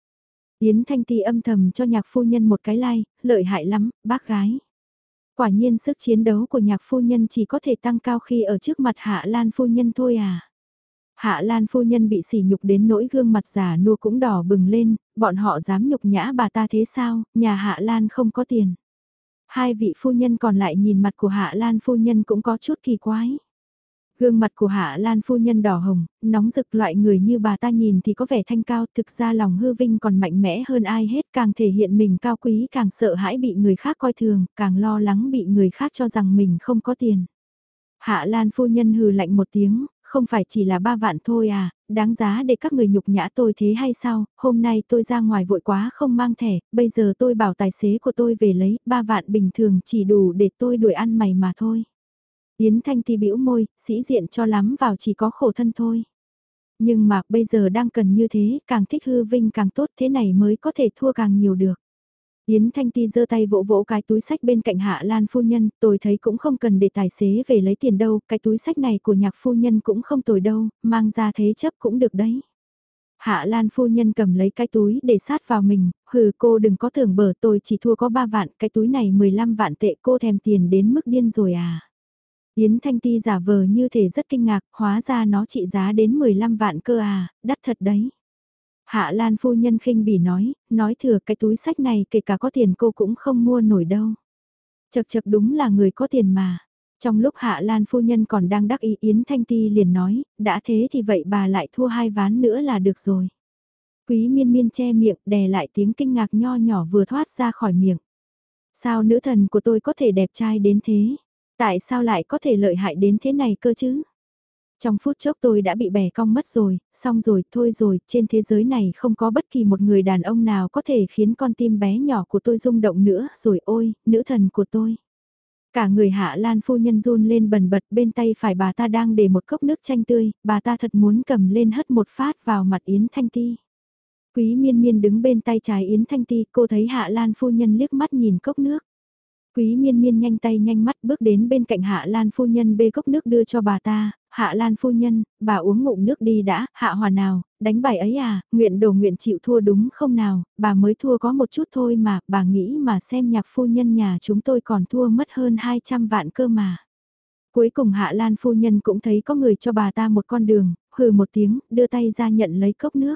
Yến Thanh Ti âm thầm cho nhạc phu nhân một cái like, lợi hại lắm, bác gái. Quả nhiên sức chiến đấu của nhạc phu nhân chỉ có thể tăng cao khi ở trước mặt Hạ Lan phu nhân thôi à. Hạ Lan phu nhân bị sỉ nhục đến nỗi gương mặt già nua cũng đỏ bừng lên, bọn họ dám nhục nhã bà ta thế sao, nhà Hạ Lan không có tiền. Hai vị phu nhân còn lại nhìn mặt của Hạ Lan phu nhân cũng có chút kỳ quái. Gương mặt của Hạ Lan phu nhân đỏ hồng, nóng rực loại người như bà ta nhìn thì có vẻ thanh cao, thực ra lòng hư vinh còn mạnh mẽ hơn ai hết, càng thể hiện mình cao quý càng sợ hãi bị người khác coi thường, càng lo lắng bị người khác cho rằng mình không có tiền. Hạ Lan phu nhân hừ lạnh một tiếng, không phải chỉ là ba vạn thôi à, đáng giá để các người nhục nhã tôi thế hay sao, hôm nay tôi ra ngoài vội quá không mang thẻ, bây giờ tôi bảo tài xế của tôi về lấy, ba vạn bình thường chỉ đủ để tôi đuổi ăn mày mà thôi. Yến Thanh Ti bĩu môi, sĩ diện cho lắm vào chỉ có khổ thân thôi. Nhưng mà bây giờ đang cần như thế, càng thích hư vinh càng tốt thế này mới có thể thua càng nhiều được. Yến Thanh Ti giơ tay vỗ vỗ cái túi sách bên cạnh Hạ Lan phu nhân, tôi thấy cũng không cần để tài xế về lấy tiền đâu, cái túi sách này của nhạc phu nhân cũng không tồi đâu, mang ra thế chấp cũng được đấy. Hạ Lan phu nhân cầm lấy cái túi để sát vào mình, hừ cô đừng có tưởng bở tôi chỉ thua có 3 vạn, cái túi này 15 vạn tệ cô thèm tiền đến mức điên rồi à. Yến Thanh Ti giả vờ như thể rất kinh ngạc, hóa ra nó trị giá đến 15 vạn cơ à, đắt thật đấy. Hạ Lan phu nhân khinh bỉ nói, nói thừa cái túi sách này kể cả có tiền cô cũng không mua nổi đâu. Chật chật đúng là người có tiền mà. Trong lúc Hạ Lan phu nhân còn đang đắc ý Yến Thanh Ti liền nói, đã thế thì vậy bà lại thua hai ván nữa là được rồi. Quý miên miên che miệng đè lại tiếng kinh ngạc nho nhỏ vừa thoát ra khỏi miệng. Sao nữ thần của tôi có thể đẹp trai đến thế? Tại sao lại có thể lợi hại đến thế này cơ chứ? Trong phút chốc tôi đã bị bẻ cong mất rồi, xong rồi, thôi rồi, trên thế giới này không có bất kỳ một người đàn ông nào có thể khiến con tim bé nhỏ của tôi rung động nữa, rồi ôi, nữ thần của tôi. Cả người hạ lan phu nhân run lên bần bật bên tay phải bà ta đang để một cốc nước chanh tươi, bà ta thật muốn cầm lên hất một phát vào mặt Yến Thanh Ti. Quý miên miên đứng bên tay trái Yến Thanh Ti, cô thấy hạ lan phu nhân liếc mắt nhìn cốc nước. Quý miên miên nhanh tay nhanh mắt bước đến bên cạnh Hạ Lan phu nhân bê cốc nước đưa cho bà ta, Hạ Lan phu nhân, bà uống ngụm nước đi đã, Hạ Hòa nào, đánh bài ấy à, nguyện đồ nguyện chịu thua đúng không nào, bà mới thua có một chút thôi mà, bà nghĩ mà xem nhạc phu nhân nhà chúng tôi còn thua mất hơn 200 vạn cơ mà. Cuối cùng Hạ Lan phu nhân cũng thấy có người cho bà ta một con đường, hừ một tiếng, đưa tay ra nhận lấy cốc nước.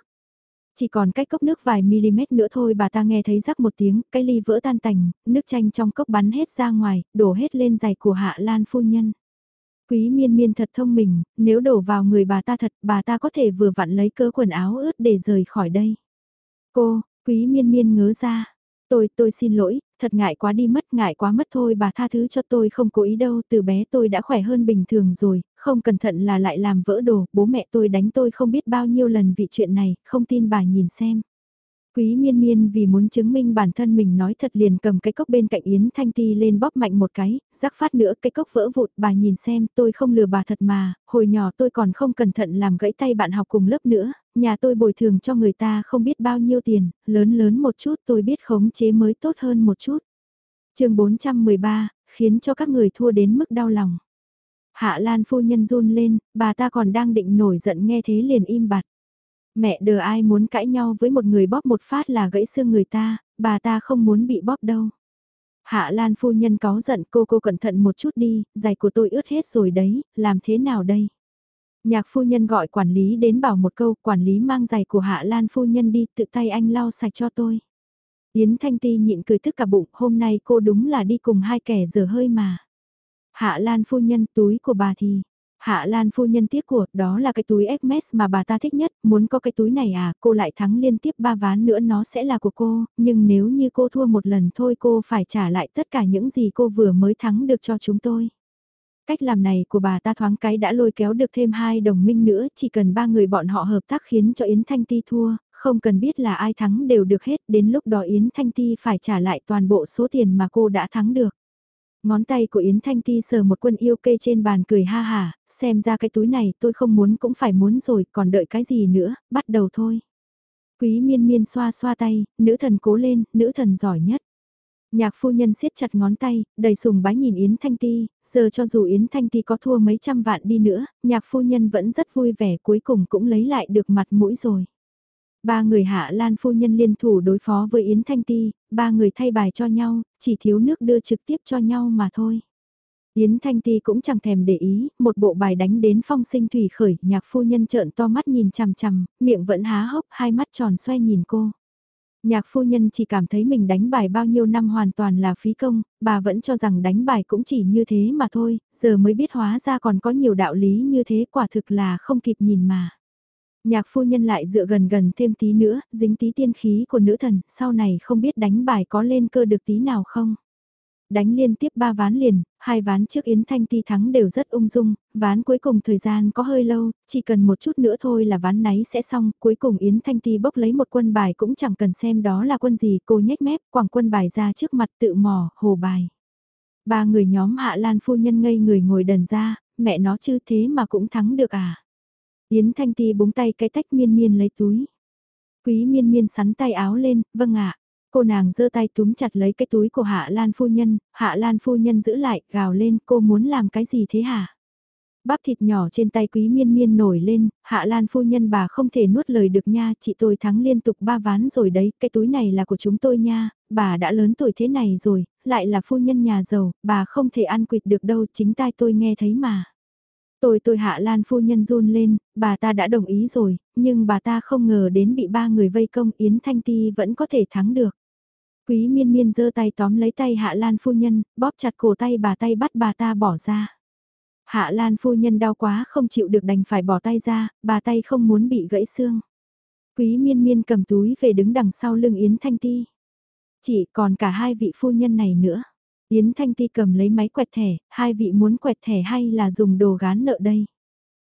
Chỉ còn cách cốc nước vài mm nữa thôi bà ta nghe thấy rắc một tiếng, cái ly vỡ tan tành, nước chanh trong cốc bắn hết ra ngoài, đổ hết lên giày của Hạ Lan phu nhân. Quý miên miên thật thông minh, nếu đổ vào người bà ta thật, bà ta có thể vừa vặn lấy cơ quần áo ướt để rời khỏi đây. Cô, quý miên miên ngớ ra. Tôi, tôi xin lỗi, thật ngại quá đi mất, ngại quá mất thôi bà tha thứ cho tôi không cố ý đâu, từ bé tôi đã khỏe hơn bình thường rồi, không cẩn thận là lại làm vỡ đồ, bố mẹ tôi đánh tôi không biết bao nhiêu lần vì chuyện này, không tin bà nhìn xem. Quý miên miên vì muốn chứng minh bản thân mình nói thật liền cầm cái cốc bên cạnh Yến Thanh Ti lên bóp mạnh một cái, rắc phát nữa cái cốc vỡ vụt bà nhìn xem tôi không lừa bà thật mà, hồi nhỏ tôi còn không cẩn thận làm gãy tay bạn học cùng lớp nữa, nhà tôi bồi thường cho người ta không biết bao nhiêu tiền, lớn lớn một chút tôi biết khống chế mới tốt hơn một chút. chương 413, khiến cho các người thua đến mức đau lòng. Hạ Lan phu nhân run lên, bà ta còn đang định nổi giận nghe thế liền im bặt. Mẹ đờ ai muốn cãi nhau với một người bóp một phát là gãy xương người ta, bà ta không muốn bị bóp đâu. Hạ Lan phu nhân có giận cô cô cẩn thận một chút đi, giày của tôi ướt hết rồi đấy, làm thế nào đây? Nhạc phu nhân gọi quản lý đến bảo một câu, quản lý mang giày của Hạ Lan phu nhân đi, tự tay anh lau sạch cho tôi. Yến Thanh Ti nhịn cười tức cả bụng, hôm nay cô đúng là đi cùng hai kẻ dở hơi mà. Hạ Lan phu nhân túi của bà thì, Hạ Lan phu nhân tiếc của, đó là cái túi Hermes mà bà ta thích nhất, muốn có cái túi này à, cô lại thắng liên tiếp ba ván nữa nó sẽ là của cô, nhưng nếu như cô thua một lần thôi cô phải trả lại tất cả những gì cô vừa mới thắng được cho chúng tôi. Cách làm này của bà ta thoáng cái đã lôi kéo được thêm hai đồng minh nữa, chỉ cần ba người bọn họ hợp tác khiến cho Yến Thanh Ti thua, không cần biết là ai thắng đều được hết, đến lúc đó Yến Thanh Ti phải trả lại toàn bộ số tiền mà cô đã thắng được. Ngón tay của Yến Thanh Ti sờ một quân yêu kê trên bàn cười ha hà, xem ra cái túi này tôi không muốn cũng phải muốn rồi, còn đợi cái gì nữa, bắt đầu thôi. Quý miên miên xoa xoa tay, nữ thần cố lên, nữ thần giỏi nhất. Nhạc phu nhân siết chặt ngón tay, đầy sùng bái nhìn Yến Thanh Ti, giờ cho dù Yến Thanh Ti có thua mấy trăm vạn đi nữa, nhạc phu nhân vẫn rất vui vẻ cuối cùng cũng lấy lại được mặt mũi rồi. Ba người hạ lan phu nhân liên thủ đối phó với Yến Thanh Ti, ba người thay bài cho nhau, chỉ thiếu nước đưa trực tiếp cho nhau mà thôi. Yến Thanh Ti cũng chẳng thèm để ý, một bộ bài đánh đến phong sinh thủy khởi, nhạc phu nhân trợn to mắt nhìn chằm chằm, miệng vẫn há hốc, hai mắt tròn xoay nhìn cô. Nhạc phu nhân chỉ cảm thấy mình đánh bài bao nhiêu năm hoàn toàn là phí công, bà vẫn cho rằng đánh bài cũng chỉ như thế mà thôi, giờ mới biết hóa ra còn có nhiều đạo lý như thế quả thực là không kịp nhìn mà. Nhạc phu nhân lại dựa gần gần thêm tí nữa, dính tí tiên khí của nữ thần, sau này không biết đánh bài có lên cơ được tí nào không. Đánh liên tiếp ba ván liền, hai ván trước Yến Thanh Ti thắng đều rất ung dung, ván cuối cùng thời gian có hơi lâu, chỉ cần một chút nữa thôi là ván náy sẽ xong, cuối cùng Yến Thanh Ti bốc lấy một quân bài cũng chẳng cần xem đó là quân gì, cô nhếch mép, quẳng quân bài ra trước mặt tự mò, hồ bài. Ba người nhóm Hạ Lan phu nhân ngây người ngồi đần ra, mẹ nó chứ thế mà cũng thắng được à. Yến Thanh Ti búng tay cái tách miên miên lấy túi. Quý miên miên sắn tay áo lên, vâng ạ. Cô nàng giơ tay túm chặt lấy cái túi của Hạ Lan phu nhân, Hạ Lan phu nhân giữ lại, gào lên, cô muốn làm cái gì thế hả? Bắp thịt nhỏ trên tay quý miên miên nổi lên, Hạ Lan phu nhân bà không thể nuốt lời được nha, chị tôi thắng liên tục ba ván rồi đấy, cái túi này là của chúng tôi nha, bà đã lớn tuổi thế này rồi, lại là phu nhân nhà giàu, bà không thể ăn quỵt được đâu, chính tai tôi nghe thấy mà. Tôi tôi hạ lan phu nhân run lên, bà ta đã đồng ý rồi, nhưng bà ta không ngờ đến bị ba người vây công Yến Thanh Ti vẫn có thể thắng được. Quý miên miên giơ tay tóm lấy tay hạ lan phu nhân, bóp chặt cổ tay bà tay bắt bà ta bỏ ra. Hạ lan phu nhân đau quá không chịu được đành phải bỏ tay ra, bà tay không muốn bị gãy xương. Quý miên miên cầm túi về đứng đằng sau lưng Yến Thanh Ti. Chỉ còn cả hai vị phu nhân này nữa. Yến Thanh Ti cầm lấy máy quẹt thẻ, hai vị muốn quẹt thẻ hay là dùng đồ gán nợ đây?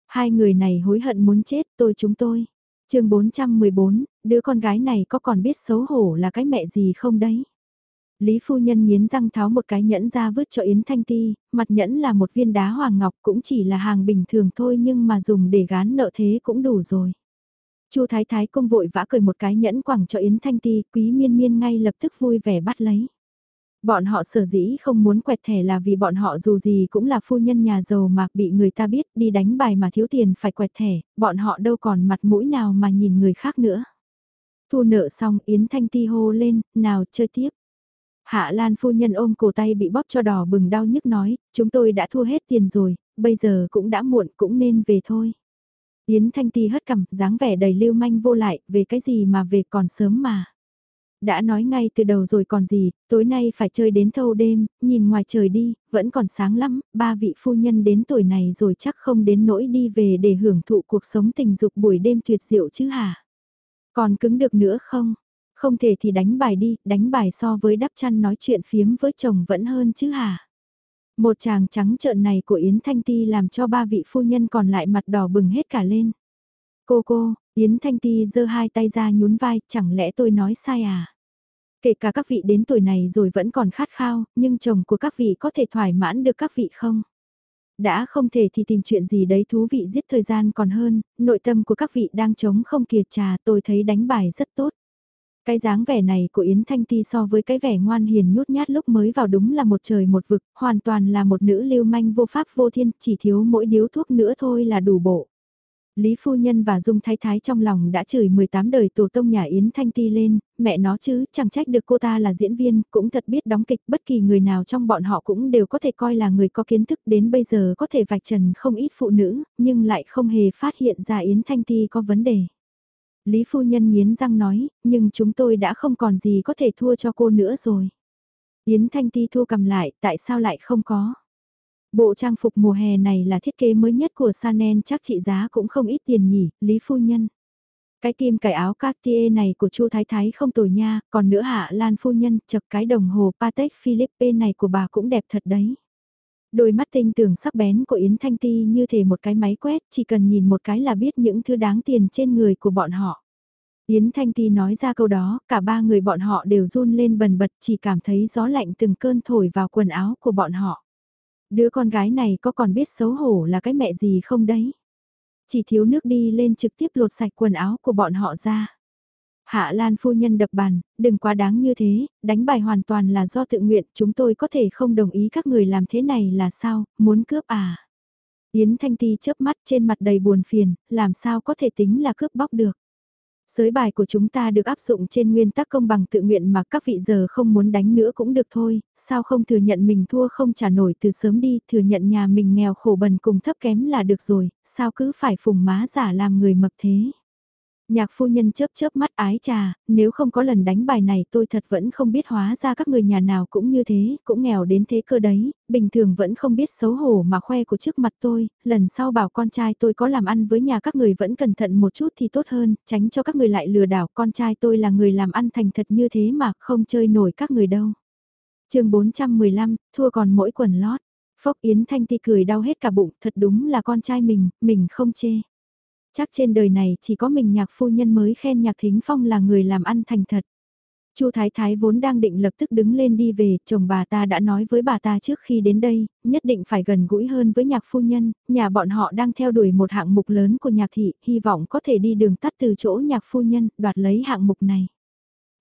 Hai người này hối hận muốn chết tôi chúng tôi. chương 414, đứa con gái này có còn biết xấu hổ là cái mẹ gì không đấy? Lý phu nhân nghiến răng tháo một cái nhẫn ra vứt cho Yến Thanh Ti, mặt nhẫn là một viên đá hoàng ngọc cũng chỉ là hàng bình thường thôi nhưng mà dùng để gán nợ thế cũng đủ rồi. Chu Thái Thái công vội vã cười một cái nhẫn quẳng cho Yến Thanh Ti, quý miên miên ngay lập tức vui vẻ bắt lấy. Bọn họ sở dĩ không muốn quẹt thẻ là vì bọn họ dù gì cũng là phu nhân nhà giàu mà bị người ta biết đi đánh bài mà thiếu tiền phải quẹt thẻ, bọn họ đâu còn mặt mũi nào mà nhìn người khác nữa. Thu nợ xong Yến Thanh Ti hô lên, nào chơi tiếp. Hạ Lan phu nhân ôm cổ tay bị bóp cho đỏ bừng đau nhức nói, chúng tôi đã thua hết tiền rồi, bây giờ cũng đã muộn cũng nên về thôi. Yến Thanh Ti hất cằm, dáng vẻ đầy lưu manh vô lại, về cái gì mà về còn sớm mà đã nói ngay từ đầu rồi còn gì, tối nay phải chơi đến thâu đêm, nhìn ngoài trời đi, vẫn còn sáng lắm, ba vị phu nhân đến tuổi này rồi chắc không đến nỗi đi về để hưởng thụ cuộc sống tình dục buổi đêm tuyệt diệu chứ hả? Còn cứng được nữa không? Không thể thì đánh bài đi, đánh bài so với đắp chăn nói chuyện phiếm với chồng vẫn hơn chứ hả? Một chàng trắng trợn này của Yến Thanh Ti làm cho ba vị phu nhân còn lại mặt đỏ bừng hết cả lên. Cô cô, Yến Thanh Ti giơ hai tay ra nhún vai, chẳng lẽ tôi nói sai à? Kể cả các vị đến tuổi này rồi vẫn còn khát khao, nhưng chồng của các vị có thể thoải mãn được các vị không? Đã không thể thì tìm chuyện gì đấy thú vị giết thời gian còn hơn, nội tâm của các vị đang chống không kiệt trà tôi thấy đánh bài rất tốt. Cái dáng vẻ này của Yến Thanh Ti so với cái vẻ ngoan hiền nhút nhát lúc mới vào đúng là một trời một vực, hoàn toàn là một nữ lưu manh vô pháp vô thiên, chỉ thiếu mỗi điếu thuốc nữa thôi là đủ bộ. Lý Phu Nhân và Dung Thái Thái trong lòng đã chửi 18 đời tổ tông nhà Yến Thanh Ti lên, mẹ nó chứ, chẳng trách được cô ta là diễn viên, cũng thật biết đóng kịch, bất kỳ người nào trong bọn họ cũng đều có thể coi là người có kiến thức đến bây giờ có thể vạch trần không ít phụ nữ, nhưng lại không hề phát hiện ra Yến Thanh Ti có vấn đề. Lý Phu Nhân nghiến răng nói, nhưng chúng tôi đã không còn gì có thể thua cho cô nữa rồi. Yến Thanh Ti thua cầm lại, tại sao lại không có? Bộ trang phục mùa hè này là thiết kế mới nhất của Chanel chắc trị giá cũng không ít tiền nhỉ, Lý Phu Nhân. Cái kim cải áo Cartier này của Chu Thái Thái không tồi nha, còn nữa Hạ Lan Phu Nhân chập cái đồng hồ Patek Philippe này của bà cũng đẹp thật đấy. Đôi mắt tinh tưởng sắc bén của Yến Thanh Ti như thể một cái máy quét, chỉ cần nhìn một cái là biết những thứ đáng tiền trên người của bọn họ. Yến Thanh Ti nói ra câu đó, cả ba người bọn họ đều run lên bần bật chỉ cảm thấy gió lạnh từng cơn thổi vào quần áo của bọn họ. Đứa con gái này có còn biết xấu hổ là cái mẹ gì không đấy? Chỉ thiếu nước đi lên trực tiếp lột sạch quần áo của bọn họ ra. Hạ Lan phu nhân đập bàn, đừng quá đáng như thế, đánh bài hoàn toàn là do tự nguyện, chúng tôi có thể không đồng ý các người làm thế này là sao, muốn cướp à? Yến Thanh Ti chớp mắt trên mặt đầy buồn phiền, làm sao có thể tính là cướp bóc được. Sới bài của chúng ta được áp dụng trên nguyên tắc công bằng tự nguyện mà các vị giờ không muốn đánh nữa cũng được thôi, sao không thừa nhận mình thua không trả nổi từ sớm đi, thừa nhận nhà mình nghèo khổ bần cùng thấp kém là được rồi, sao cứ phải phùng má giả làm người mập thế. Nhạc phu nhân chớp chớp mắt ái trà, nếu không có lần đánh bài này tôi thật vẫn không biết hóa ra các người nhà nào cũng như thế, cũng nghèo đến thế cơ đấy, bình thường vẫn không biết xấu hổ mà khoe của trước mặt tôi, lần sau bảo con trai tôi có làm ăn với nhà các người vẫn cẩn thận một chút thì tốt hơn, tránh cho các người lại lừa đảo, con trai tôi là người làm ăn thành thật như thế mà không chơi nổi các người đâu. chương 415, thua còn mỗi quần lót. Phốc Yến Thanh Ti cười đau hết cả bụng, thật đúng là con trai mình, mình không chê. Chắc trên đời này chỉ có mình nhạc phu nhân mới khen nhạc thính phong là người làm ăn thành thật. Chu Thái Thái vốn đang định lập tức đứng lên đi về, chồng bà ta đã nói với bà ta trước khi đến đây, nhất định phải gần gũi hơn với nhạc phu nhân, nhà bọn họ đang theo đuổi một hạng mục lớn của nhạc thị, hy vọng có thể đi đường tắt từ chỗ nhạc phu nhân, đoạt lấy hạng mục này.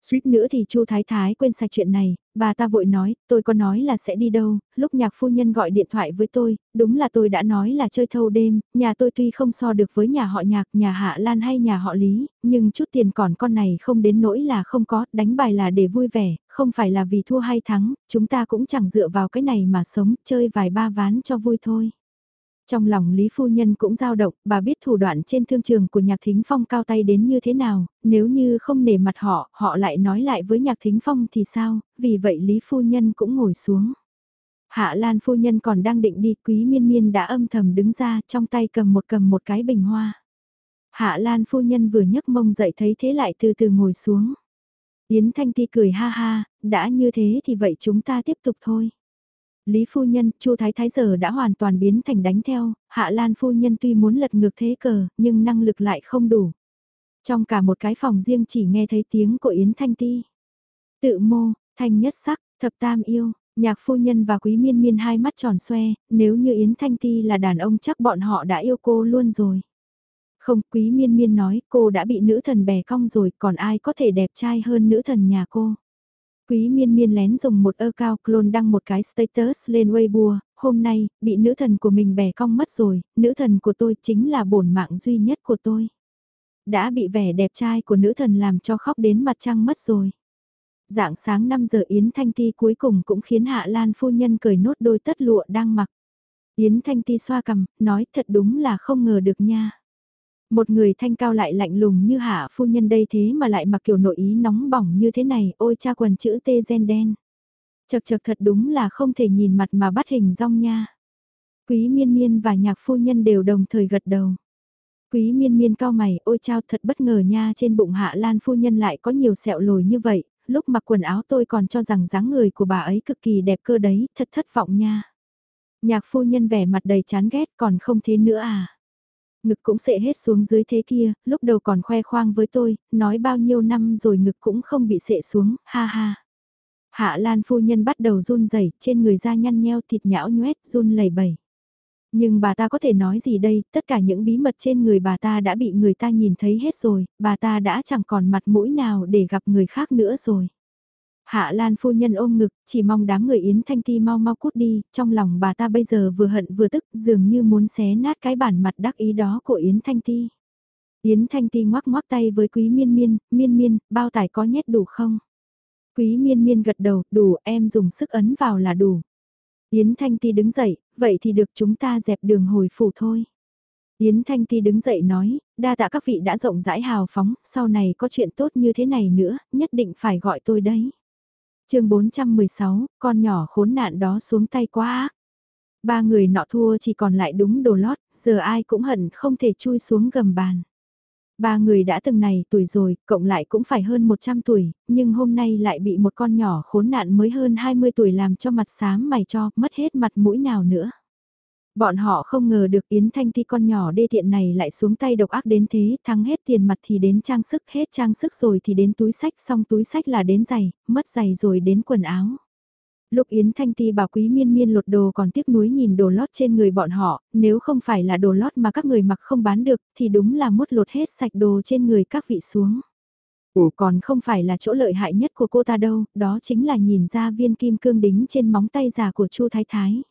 Suýt nữa thì Chu Thái Thái quên sạch chuyện này, bà ta vội nói, tôi có nói là sẽ đi đâu, lúc nhạc phu nhân gọi điện thoại với tôi, đúng là tôi đã nói là chơi thâu đêm, nhà tôi tuy không so được với nhà họ nhạc, nhà hạ Lan hay nhà họ Lý, nhưng chút tiền còn con này không đến nỗi là không có, đánh bài là để vui vẻ, không phải là vì thua hay thắng, chúng ta cũng chẳng dựa vào cái này mà sống, chơi vài ba ván cho vui thôi. Trong lòng Lý Phu Nhân cũng dao động, bà biết thủ đoạn trên thương trường của Nhạc Thính Phong cao tay đến như thế nào, nếu như không nể mặt họ, họ lại nói lại với Nhạc Thính Phong thì sao, vì vậy Lý Phu Nhân cũng ngồi xuống. Hạ Lan Phu Nhân còn đang định đi, Quý Miên Miên đã âm thầm đứng ra, trong tay cầm một cầm một cái bình hoa. Hạ Lan Phu Nhân vừa nhấc mông dậy thấy thế lại từ từ ngồi xuống. Yến Thanh Ti cười ha ha, đã như thế thì vậy chúng ta tiếp tục thôi. Lý phu nhân, Chu Thái Thái giờ đã hoàn toàn biến thành đánh theo, Hạ Lan phu nhân tuy muốn lật ngược thế cờ, nhưng năng lực lại không đủ. Trong cả một cái phòng riêng chỉ nghe thấy tiếng của Yến Thanh Ti. Tự mô, thanh nhất sắc, thập tam yêu, nhạc phu nhân và quý miên miên hai mắt tròn xoe, nếu như Yến Thanh Ti là đàn ông chắc bọn họ đã yêu cô luôn rồi. Không, quý miên miên nói cô đã bị nữ thần bè cong rồi, còn ai có thể đẹp trai hơn nữ thần nhà cô. Quý miên miên lén dùng một ơ cao clone đăng một cái status lên Weibo, hôm nay, bị nữ thần của mình bẻ cong mất rồi, nữ thần của tôi chính là bổn mạng duy nhất của tôi. Đã bị vẻ đẹp trai của nữ thần làm cho khóc đến mặt trăng mất rồi. Dạng sáng 5 giờ Yến Thanh Ti cuối cùng cũng khiến Hạ Lan phu nhân cười nốt đôi tất lụa đang mặc. Yến Thanh Ti xoa cằm, nói thật đúng là không ngờ được nha. Một người thanh cao lại lạnh lùng như hạ phu nhân đây thế mà lại mặc kiểu nội ý nóng bỏng như thế này, ôi cha quần chữ tê gen đen. Chật chật thật đúng là không thể nhìn mặt mà bắt hình rong nha. Quý miên miên và nhạc phu nhân đều đồng thời gật đầu. Quý miên miên cao mày, ôi chao thật bất ngờ nha trên bụng hạ lan phu nhân lại có nhiều sẹo lồi như vậy, lúc mặc quần áo tôi còn cho rằng dáng người của bà ấy cực kỳ đẹp cơ đấy, thật thất vọng nha. Nhạc phu nhân vẻ mặt đầy chán ghét còn không thế nữa à. Ngực cũng sệ hết xuống dưới thế kia, lúc đầu còn khoe khoang với tôi, nói bao nhiêu năm rồi ngực cũng không bị sệ xuống, ha ha. Hạ Lan phu nhân bắt đầu run rẩy, trên người da nhăn nheo thịt nhão nhoét, run lẩy bẩy. Nhưng bà ta có thể nói gì đây, tất cả những bí mật trên người bà ta đã bị người ta nhìn thấy hết rồi, bà ta đã chẳng còn mặt mũi nào để gặp người khác nữa rồi. Hạ Lan phu nhân ôm ngực, chỉ mong đám người Yến Thanh Ti mau mau cút đi, trong lòng bà ta bây giờ vừa hận vừa tức, dường như muốn xé nát cái bản mặt đắc ý đó của Yến Thanh Ti. Yến Thanh Ti ngoắc ngoắc tay với Quý Miên Miên, Miên Miên, bao tải có nhét đủ không? Quý Miên Miên gật đầu, đủ, em dùng sức ấn vào là đủ. Yến Thanh Ti đứng dậy, vậy thì được chúng ta dẹp đường hồi phủ thôi. Yến Thanh Ti đứng dậy nói, đa tạ các vị đã rộng rãi hào phóng, sau này có chuyện tốt như thế này nữa, nhất định phải gọi tôi đấy chương 416, con nhỏ khốn nạn đó xuống tay quá. Ba người nọ thua chỉ còn lại đúng đồ lót, giờ ai cũng hận không thể chui xuống gầm bàn. Ba người đã từng này tuổi rồi, cộng lại cũng phải hơn 100 tuổi, nhưng hôm nay lại bị một con nhỏ khốn nạn mới hơn 20 tuổi làm cho mặt xám mày cho, mất hết mặt mũi nào nữa. Bọn họ không ngờ được Yến Thanh Ti con nhỏ đê tiện này lại xuống tay độc ác đến thế, thắng hết tiền mặt thì đến trang sức, hết trang sức rồi thì đến túi sách, xong túi sách là đến giày, mất giày rồi đến quần áo. Lúc Yến Thanh Ti bảo quý miên miên lột đồ còn tiếc nuối nhìn đồ lót trên người bọn họ, nếu không phải là đồ lót mà các người mặc không bán được thì đúng là mốt lột hết sạch đồ trên người các vị xuống. Ủa còn không phải là chỗ lợi hại nhất của cô ta đâu, đó chính là nhìn ra viên kim cương đính trên móng tay già của Chu Thái Thái.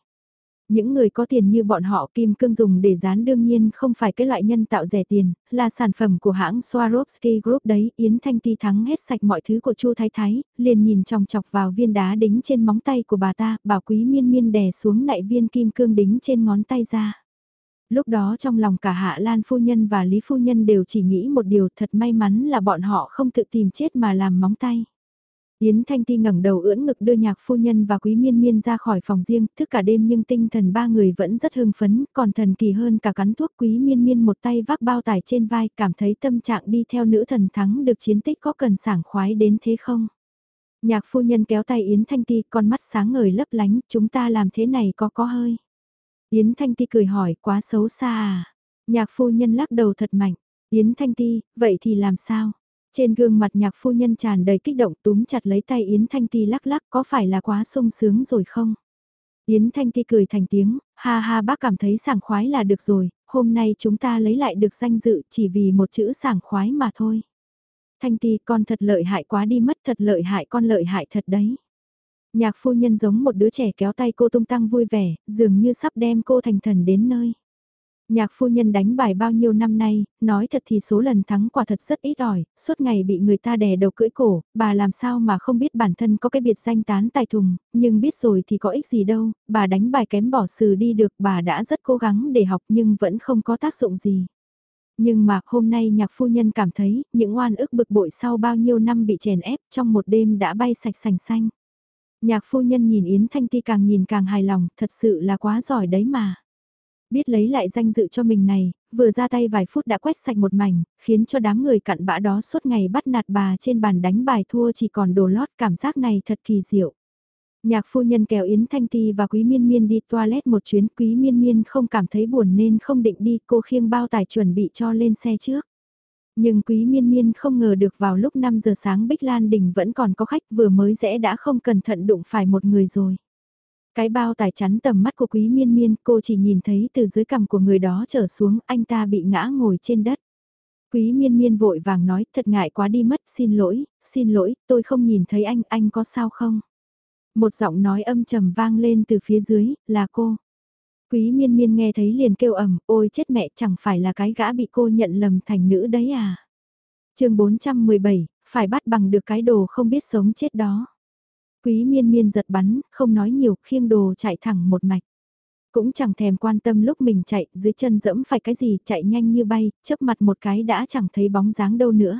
Những người có tiền như bọn họ kim cương dùng để dán đương nhiên không phải cái loại nhân tạo rẻ tiền, là sản phẩm của hãng Swarovski Group đấy, Yến Thanh Ti thắng hết sạch mọi thứ của Chu Thái Thái, liền nhìn chòng chọc vào viên đá đính trên móng tay của bà ta, bảo quý miên miên đè xuống nại viên kim cương đính trên ngón tay ra. Lúc đó trong lòng cả Hạ Lan Phu Nhân và Lý Phu Nhân đều chỉ nghĩ một điều thật may mắn là bọn họ không tự tìm chết mà làm móng tay. Yến Thanh Ti ngẩng đầu ưỡn ngực đưa nhạc phu nhân và quý miên miên ra khỏi phòng riêng, thức cả đêm nhưng tinh thần ba người vẫn rất hưng phấn, còn thần kỳ hơn cả cắn thuốc quý miên miên một tay vác bao tải trên vai, cảm thấy tâm trạng đi theo nữ thần thắng được chiến tích có cần sảng khoái đến thế không? Nhạc phu nhân kéo tay Yến Thanh Ti, con mắt sáng ngời lấp lánh, chúng ta làm thế này có có hơi. Yến Thanh Ti cười hỏi, quá xấu xa à? Nhạc phu nhân lắc đầu thật mạnh, Yến Thanh Ti, vậy thì làm sao? Trên gương mặt nhạc phu nhân tràn đầy kích động túm chặt lấy tay Yến Thanh Ti lắc lắc có phải là quá sung sướng rồi không? Yến Thanh Ti cười thành tiếng, ha ha bác cảm thấy sảng khoái là được rồi, hôm nay chúng ta lấy lại được danh dự chỉ vì một chữ sảng khoái mà thôi. Thanh Ti con thật lợi hại quá đi mất thật lợi hại con lợi hại thật đấy. Nhạc phu nhân giống một đứa trẻ kéo tay cô tung tăng vui vẻ, dường như sắp đem cô thành thần đến nơi. Nhạc phu nhân đánh bài bao nhiêu năm nay, nói thật thì số lần thắng quả thật rất ít ỏi, suốt ngày bị người ta đè đầu cưỡi cổ, bà làm sao mà không biết bản thân có cái biệt danh tán tài thùng, nhưng biết rồi thì có ích gì đâu, bà đánh bài kém bỏ sừ đi được, bà đã rất cố gắng để học nhưng vẫn không có tác dụng gì. Nhưng mà hôm nay nhạc phu nhân cảm thấy những oan ức bực bội sau bao nhiêu năm bị chèn ép trong một đêm đã bay sạch sành xanh. Nhạc phu nhân nhìn Yến Thanh Ti càng nhìn càng hài lòng, thật sự là quá giỏi đấy mà. Biết lấy lại danh dự cho mình này, vừa ra tay vài phút đã quét sạch một mảnh, khiến cho đám người cặn bã đó suốt ngày bắt nạt bà trên bàn đánh bài thua chỉ còn đồ lót cảm giác này thật kỳ diệu. Nhạc phu nhân kéo Yến Thanh Ti và Quý Miên Miên đi toilet một chuyến, Quý Miên Miên không cảm thấy buồn nên không định đi, cô khiêng bao tải chuẩn bị cho lên xe trước. Nhưng Quý Miên Miên không ngờ được vào lúc 5 giờ sáng Bích Lan Đình vẫn còn có khách vừa mới rẽ đã không cẩn thận đụng phải một người rồi. Cái bao tải chắn tầm mắt của quý miên miên cô chỉ nhìn thấy từ dưới cằm của người đó trở xuống anh ta bị ngã ngồi trên đất. Quý miên miên vội vàng nói thật ngại quá đi mất xin lỗi, xin lỗi, tôi không nhìn thấy anh, anh có sao không? Một giọng nói âm trầm vang lên từ phía dưới, là cô. Quý miên miên nghe thấy liền kêu ầm, ôi chết mẹ chẳng phải là cái gã bị cô nhận lầm thành nữ đấy à? chương 417, phải bắt bằng được cái đồ không biết sống chết đó. Quý miên miên giật bắn, không nói nhiều, khiêng đồ chạy thẳng một mạch. Cũng chẳng thèm quan tâm lúc mình chạy, dưới chân dẫm phải cái gì, chạy nhanh như bay, chớp mặt một cái đã chẳng thấy bóng dáng đâu nữa.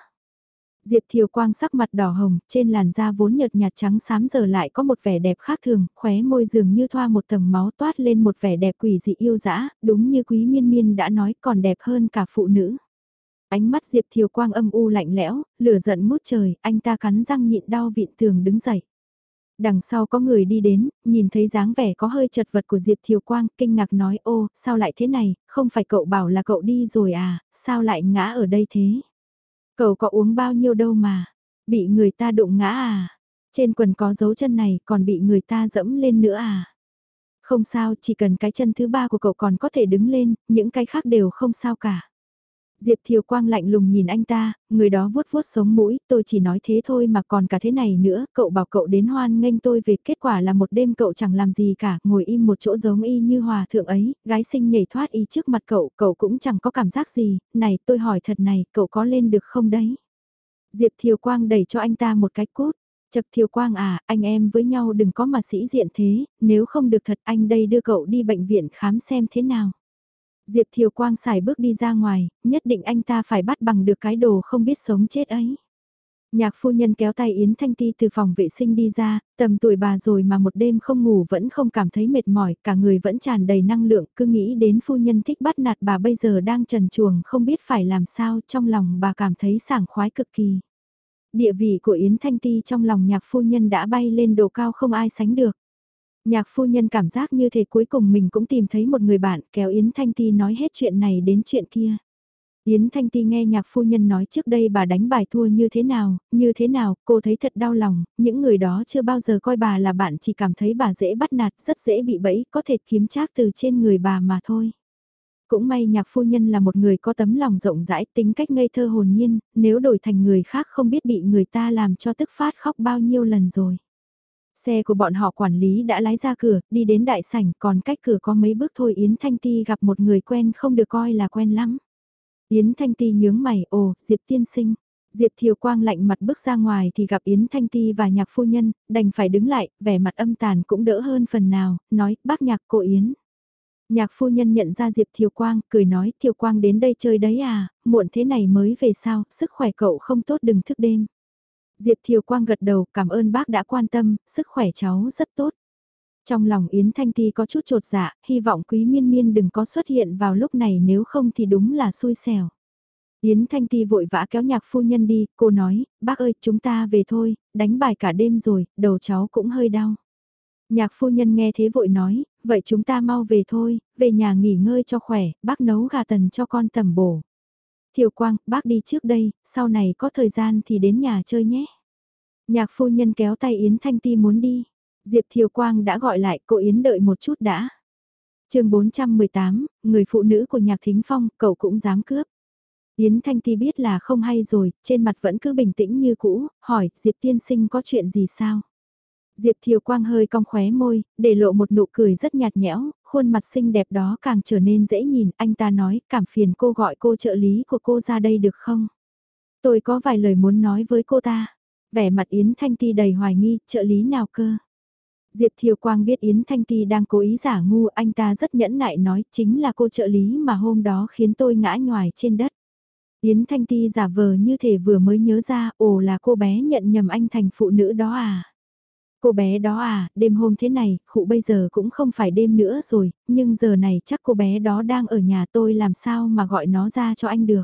Diệp Thiều Quang sắc mặt đỏ hồng, trên làn da vốn nhợt nhạt trắng xám giờ lại có một vẻ đẹp khác thường, khóe môi dường như thoa một tầng máu toát lên một vẻ đẹp quỷ dị yêu dã, đúng như Quý Miên Miên đã nói còn đẹp hơn cả phụ nữ. Ánh mắt Diệp Thiều Quang âm u lạnh lẽo, lửa giận mút trời, anh ta cắn răng nhịn đau vịn tường đứng dậy. Đằng sau có người đi đến, nhìn thấy dáng vẻ có hơi chật vật của Diệp Thiều Quang, kinh ngạc nói ô, sao lại thế này, không phải cậu bảo là cậu đi rồi à, sao lại ngã ở đây thế? Cậu có uống bao nhiêu đâu mà, bị người ta đụng ngã à? Trên quần có dấu chân này còn bị người ta dẫm lên nữa à? Không sao, chỉ cần cái chân thứ ba của cậu còn có thể đứng lên, những cái khác đều không sao cả. Diệp Thiều Quang lạnh lùng nhìn anh ta, người đó vuốt vuốt sống mũi, tôi chỉ nói thế thôi mà còn cả thế này nữa, cậu bảo cậu đến hoan nghênh tôi về kết quả là một đêm cậu chẳng làm gì cả, ngồi im một chỗ giống y như hòa thượng ấy, gái sinh nhảy thoát y trước mặt cậu, cậu cũng chẳng có cảm giác gì, này tôi hỏi thật này, cậu có lên được không đấy? Diệp Thiều Quang đẩy cho anh ta một cái cút. Chật Thiều Quang à, anh em với nhau đừng có mà sĩ diện thế, nếu không được thật anh đây đưa cậu đi bệnh viện khám xem thế nào. Diệp Thiều Quang xài bước đi ra ngoài, nhất định anh ta phải bắt bằng được cái đồ không biết sống chết ấy. Nhạc phu nhân kéo tay Yến Thanh Ti từ phòng vệ sinh đi ra, tầm tuổi bà rồi mà một đêm không ngủ vẫn không cảm thấy mệt mỏi, cả người vẫn tràn đầy năng lượng, cứ nghĩ đến phu nhân thích bắt nạt bà bây giờ đang trần chuồng không biết phải làm sao, trong lòng bà cảm thấy sảng khoái cực kỳ. Địa vị của Yến Thanh Ti trong lòng nhạc phu nhân đã bay lên độ cao không ai sánh được. Nhạc phu nhân cảm giác như thể cuối cùng mình cũng tìm thấy một người bạn kéo Yến Thanh Ti nói hết chuyện này đến chuyện kia. Yến Thanh Ti nghe nhạc phu nhân nói trước đây bà đánh bài thua như thế nào, như thế nào, cô thấy thật đau lòng, những người đó chưa bao giờ coi bà là bạn chỉ cảm thấy bà dễ bắt nạt, rất dễ bị bẫy, có thể kiếm trác từ trên người bà mà thôi. Cũng may nhạc phu nhân là một người có tấm lòng rộng rãi tính cách ngây thơ hồn nhiên, nếu đổi thành người khác không biết bị người ta làm cho tức phát khóc bao nhiêu lần rồi. Xe của bọn họ quản lý đã lái ra cửa, đi đến đại sảnh, còn cách cửa có mấy bước thôi Yến Thanh Ti gặp một người quen không được coi là quen lắm. Yến Thanh Ti nhướng mày, ồ, Diệp tiên sinh. Diệp Thiều Quang lạnh mặt bước ra ngoài thì gặp Yến Thanh Ti và nhạc phu nhân, đành phải đứng lại, vẻ mặt âm tàn cũng đỡ hơn phần nào, nói, bác nhạc cô Yến. Nhạc phu nhân nhận ra Diệp Thiều Quang, cười nói, Thiều Quang đến đây chơi đấy à, muộn thế này mới về sao, sức khỏe cậu không tốt đừng thức đêm. Diệp Thiều Quang gật đầu, cảm ơn bác đã quan tâm, sức khỏe cháu rất tốt. Trong lòng Yến Thanh Ti có chút trột dạ, hy vọng quý miên miên đừng có xuất hiện vào lúc này nếu không thì đúng là xui xẻo. Yến Thanh Ti vội vã kéo nhạc phu nhân đi, cô nói, bác ơi chúng ta về thôi, đánh bài cả đêm rồi, đầu cháu cũng hơi đau. Nhạc phu nhân nghe thế vội nói, vậy chúng ta mau về thôi, về nhà nghỉ ngơi cho khỏe, bác nấu gà tần cho con tầm bổ. Thiều Quang, bác đi trước đây, sau này có thời gian thì đến nhà chơi nhé. Nhạc phu nhân kéo tay Yến Thanh Ti muốn đi. Diệp Thiều Quang đã gọi lại cô Yến đợi một chút đã. chương 418, người phụ nữ của Nhạc Thính Phong, cậu cũng dám cướp. Yến Thanh Ti biết là không hay rồi, trên mặt vẫn cứ bình tĩnh như cũ, hỏi, Diệp tiên sinh có chuyện gì sao? Diệp Thiều Quang hơi cong khóe môi, để lộ một nụ cười rất nhạt nhẽo, khuôn mặt xinh đẹp đó càng trở nên dễ nhìn, anh ta nói, cảm phiền cô gọi cô trợ lý của cô ra đây được không? Tôi có vài lời muốn nói với cô ta. Vẻ mặt Yến Thanh Ti đầy hoài nghi, trợ lý nào cơ? Diệp Thiều Quang biết Yến Thanh Ti đang cố ý giả ngu, anh ta rất nhẫn nại nói, chính là cô trợ lý mà hôm đó khiến tôi ngã nhòi trên đất. Yến Thanh Ti giả vờ như thể vừa mới nhớ ra, ồ là cô bé nhận nhầm anh thành phụ nữ đó à. Cô bé đó à, đêm hôm thế này, khụ bây giờ cũng không phải đêm nữa rồi, nhưng giờ này chắc cô bé đó đang ở nhà tôi làm sao mà gọi nó ra cho anh được.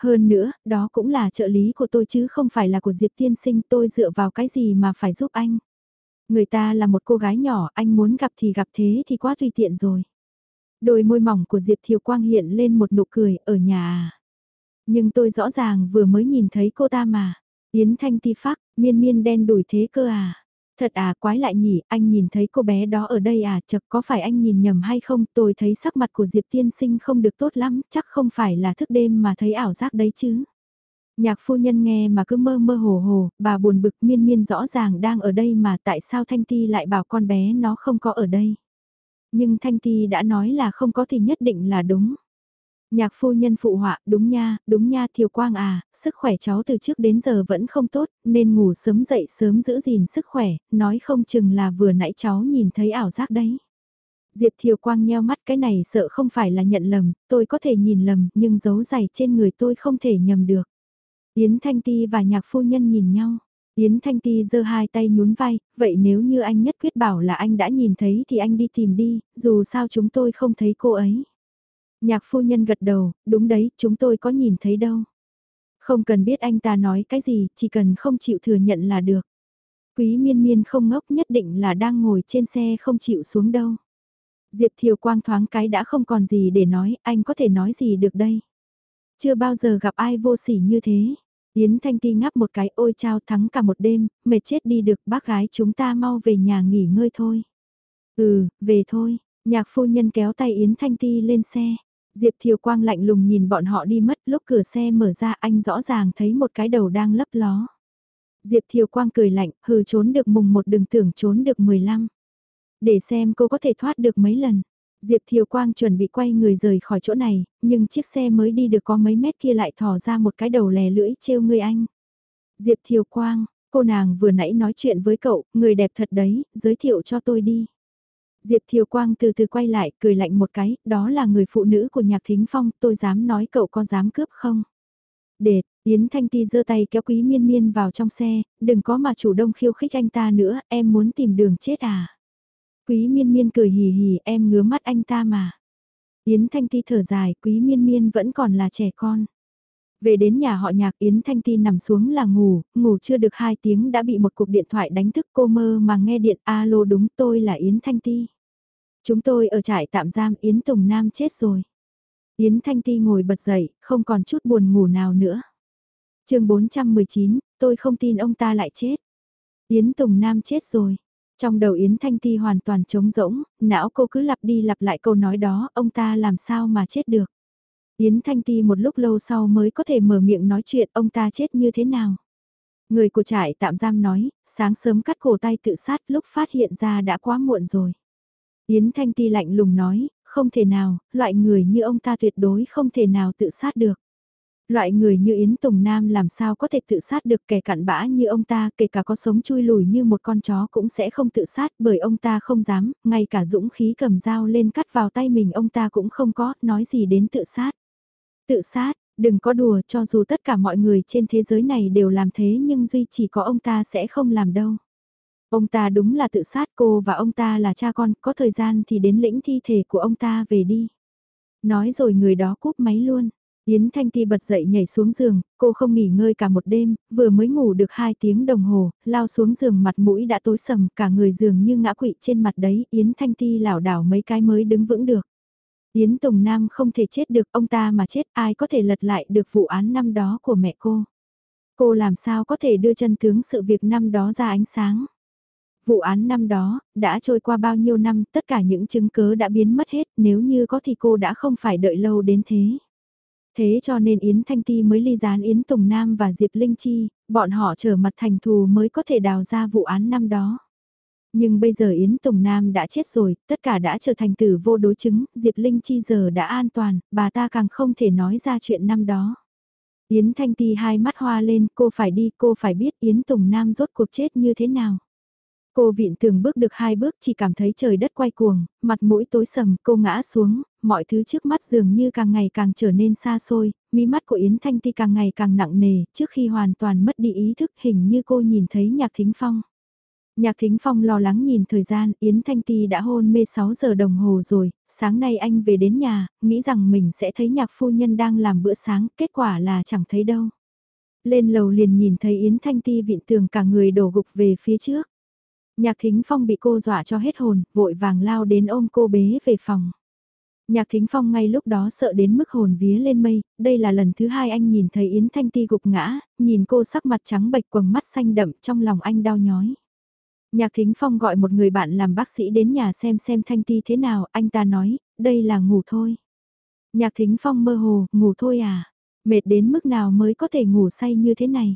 Hơn nữa, đó cũng là trợ lý của tôi chứ không phải là của Diệp Tiên Sinh tôi dựa vào cái gì mà phải giúp anh. Người ta là một cô gái nhỏ, anh muốn gặp thì gặp thế thì quá tùy tiện rồi. Đôi môi mỏng của Diệp Thiều Quang hiện lên một nụ cười, ở nhà à. Nhưng tôi rõ ràng vừa mới nhìn thấy cô ta mà. Yến Thanh Ti phác, miên miên đen đuổi thế cơ à. Thật à quái lại nhỉ, anh nhìn thấy cô bé đó ở đây à, chật có phải anh nhìn nhầm hay không, tôi thấy sắc mặt của Diệp tiên sinh không được tốt lắm, chắc không phải là thức đêm mà thấy ảo giác đấy chứ. Nhạc phu nhân nghe mà cứ mơ mơ hồ hồ, bà buồn bực miên miên rõ ràng đang ở đây mà tại sao Thanh Ti lại bảo con bé nó không có ở đây. Nhưng Thanh Ti đã nói là không có thì nhất định là đúng. Nhạc phu nhân phụ họa, đúng nha, đúng nha Thiều Quang à, sức khỏe cháu từ trước đến giờ vẫn không tốt, nên ngủ sớm dậy sớm giữ gìn sức khỏe, nói không chừng là vừa nãy cháu nhìn thấy ảo giác đấy. Diệp Thiều Quang nheo mắt cái này sợ không phải là nhận lầm, tôi có thể nhìn lầm, nhưng dấu giày trên người tôi không thể nhầm được. Yến Thanh Ti và nhạc phu nhân nhìn nhau. Yến Thanh Ti giơ hai tay nhún vai, vậy nếu như anh nhất quyết bảo là anh đã nhìn thấy thì anh đi tìm đi, dù sao chúng tôi không thấy cô ấy. Nhạc phu nhân gật đầu, đúng đấy, chúng tôi có nhìn thấy đâu. Không cần biết anh ta nói cái gì, chỉ cần không chịu thừa nhận là được. Quý miên miên không ngốc nhất định là đang ngồi trên xe không chịu xuống đâu. Diệp Thiều Quang thoáng cái đã không còn gì để nói, anh có thể nói gì được đây. Chưa bao giờ gặp ai vô sỉ như thế. Yến Thanh Ti ngáp một cái ôi trao thắng cả một đêm, mệt chết đi được bác gái chúng ta mau về nhà nghỉ ngơi thôi. Ừ, về thôi, nhạc phu nhân kéo tay Yến Thanh Ti lên xe. Diệp Thiều Quang lạnh lùng nhìn bọn họ đi mất lúc cửa xe mở ra anh rõ ràng thấy một cái đầu đang lấp ló. Diệp Thiều Quang cười lạnh, hừ trốn được mùng một đừng tưởng trốn được 15. Để xem cô có thể thoát được mấy lần. Diệp Thiều Quang chuẩn bị quay người rời khỏi chỗ này, nhưng chiếc xe mới đi được có mấy mét kia lại thò ra một cái đầu lè lưỡi trêu người anh. Diệp Thiều Quang, cô nàng vừa nãy nói chuyện với cậu, người đẹp thật đấy, giới thiệu cho tôi đi. Diệp Thiều Quang từ từ quay lại, cười lạnh một cái, đó là người phụ nữ của Nhạc Thính Phong, tôi dám nói cậu có dám cướp không? Để, Yến Thanh Ti giơ tay kéo Quý Miên Miên vào trong xe, đừng có mà chủ động khiêu khích anh ta nữa, em muốn tìm đường chết à. Quý Miên Miên cười hì hì, em ngứa mắt anh ta mà. Yến Thanh Ti thở dài, Quý Miên Miên vẫn còn là trẻ con. Về đến nhà họ nhạc Yến Thanh Ti nằm xuống là ngủ, ngủ chưa được 2 tiếng đã bị một cuộc điện thoại đánh thức cô mơ mà nghe điện alo đúng tôi là Yến Thanh Ti. Chúng tôi ở trại tạm giam Yến Tùng Nam chết rồi. Yến Thanh Ti ngồi bật dậy, không còn chút buồn ngủ nào nữa. chương 419, tôi không tin ông ta lại chết. Yến Tùng Nam chết rồi. Trong đầu Yến Thanh Ti hoàn toàn trống rỗng, não cô cứ lặp đi lặp lại câu nói đó, ông ta làm sao mà chết được. Yến Thanh Ti một lúc lâu sau mới có thể mở miệng nói chuyện ông ta chết như thế nào. Người của trại tạm giam nói, sáng sớm cắt cổ tay tự sát lúc phát hiện ra đã quá muộn rồi. Yến Thanh Ti lạnh lùng nói, không thể nào, loại người như ông ta tuyệt đối không thể nào tự sát được. Loại người như Yến Tùng Nam làm sao có thể tự sát được kẻ cặn bã như ông ta, kể cả có sống chui lùi như một con chó cũng sẽ không tự sát bởi ông ta không dám, ngay cả dũng khí cầm dao lên cắt vào tay mình ông ta cũng không có, nói gì đến tự sát. Tự sát, đừng có đùa cho dù tất cả mọi người trên thế giới này đều làm thế nhưng duy chỉ có ông ta sẽ không làm đâu. Ông ta đúng là tự sát cô và ông ta là cha con, có thời gian thì đến lĩnh thi thể của ông ta về đi. Nói rồi người đó cúp máy luôn. Yến Thanh Ti bật dậy nhảy xuống giường, cô không nghỉ ngơi cả một đêm, vừa mới ngủ được 2 tiếng đồng hồ, lao xuống giường mặt mũi đã tối sầm, cả người giường như ngã quỵ trên mặt đấy, Yến Thanh Ti lảo đảo mấy cái mới đứng vững được. Yến Tùng Nam không thể chết được, ông ta mà chết ai có thể lật lại được vụ án năm đó của mẹ cô. Cô làm sao có thể đưa chân tướng sự việc năm đó ra ánh sáng. Vụ án năm đó, đã trôi qua bao nhiêu năm, tất cả những chứng cứ đã biến mất hết, nếu như có thì cô đã không phải đợi lâu đến thế. Thế cho nên Yến Thanh Ti mới ly gián Yến Tùng Nam và Diệp Linh Chi, bọn họ trở mặt thành thù mới có thể đào ra vụ án năm đó. Nhưng bây giờ Yến Tùng Nam đã chết rồi, tất cả đã trở thành tử vô đối chứng, Diệp Linh Chi giờ đã an toàn, bà ta càng không thể nói ra chuyện năm đó. Yến Thanh Ti hai mắt hoa lên, cô phải đi, cô phải biết Yến Tùng Nam rốt cuộc chết như thế nào. Cô viện tường bước được hai bước chỉ cảm thấy trời đất quay cuồng, mặt mũi tối sầm, cô ngã xuống, mọi thứ trước mắt dường như càng ngày càng trở nên xa xôi, mí mắt của Yến Thanh Ti càng ngày càng nặng nề, trước khi hoàn toàn mất đi ý thức hình như cô nhìn thấy Nhạc Thính Phong. Nhạc Thính Phong lo lắng nhìn thời gian, Yến Thanh Ti đã hôn mê 6 giờ đồng hồ rồi, sáng nay anh về đến nhà, nghĩ rằng mình sẽ thấy nhạc phu nhân đang làm bữa sáng, kết quả là chẳng thấy đâu. Lên lầu liền nhìn thấy Yến Thanh Ti vịn tường cả người đổ gục về phía trước. Nhạc Thính Phong bị cô dọa cho hết hồn, vội vàng lao đến ôm cô bế về phòng. Nhạc Thính Phong ngay lúc đó sợ đến mức hồn vía lên mây, đây là lần thứ hai anh nhìn thấy Yến Thanh Ti gục ngã, nhìn cô sắc mặt trắng bệch quầng mắt xanh đậm trong lòng anh đau nhói. Nhạc Thính Phong gọi một người bạn làm bác sĩ đến nhà xem xem Thanh Ti thế nào, anh ta nói, đây là ngủ thôi. Nhạc Thính Phong mơ hồ, ngủ thôi à, mệt đến mức nào mới có thể ngủ say như thế này.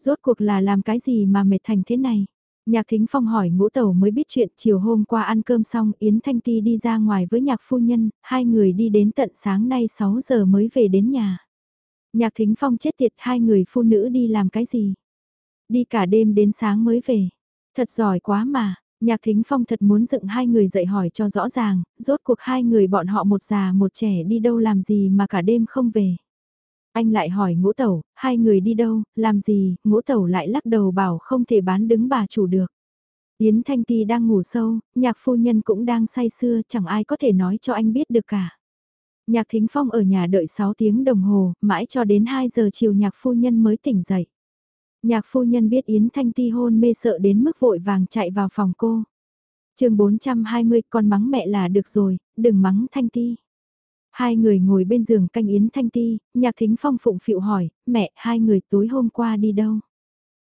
Rốt cuộc là làm cái gì mà mệt thành thế này. Nhạc Thính Phong hỏi ngũ tẩu mới biết chuyện chiều hôm qua ăn cơm xong Yến Thanh Ti đi ra ngoài với nhạc phu nhân, hai người đi đến tận sáng nay 6 giờ mới về đến nhà. Nhạc Thính Phong chết tiệt hai người phụ nữ đi làm cái gì? Đi cả đêm đến sáng mới về. Thật giỏi quá mà, Nhạc Thính Phong thật muốn dựng hai người dậy hỏi cho rõ ràng, rốt cuộc hai người bọn họ một già một trẻ đi đâu làm gì mà cả đêm không về. Anh lại hỏi ngũ tẩu, hai người đi đâu, làm gì, ngũ tẩu lại lắc đầu bảo không thể bán đứng bà chủ được. Yến Thanh Ti đang ngủ sâu, nhạc phu nhân cũng đang say sưa, chẳng ai có thể nói cho anh biết được cả. Nhạc Thính Phong ở nhà đợi 6 tiếng đồng hồ, mãi cho đến 2 giờ chiều nhạc phu nhân mới tỉnh dậy. Nhạc phu nhân biết Yến Thanh Ti hôn mê sợ đến mức vội vàng chạy vào phòng cô. chương 420 con mắng mẹ là được rồi, đừng mắng Thanh Ti. Hai người ngồi bên giường canh Yến Thanh Ti, nhạc thính phong phụng phịu hỏi, mẹ, hai người tối hôm qua đi đâu?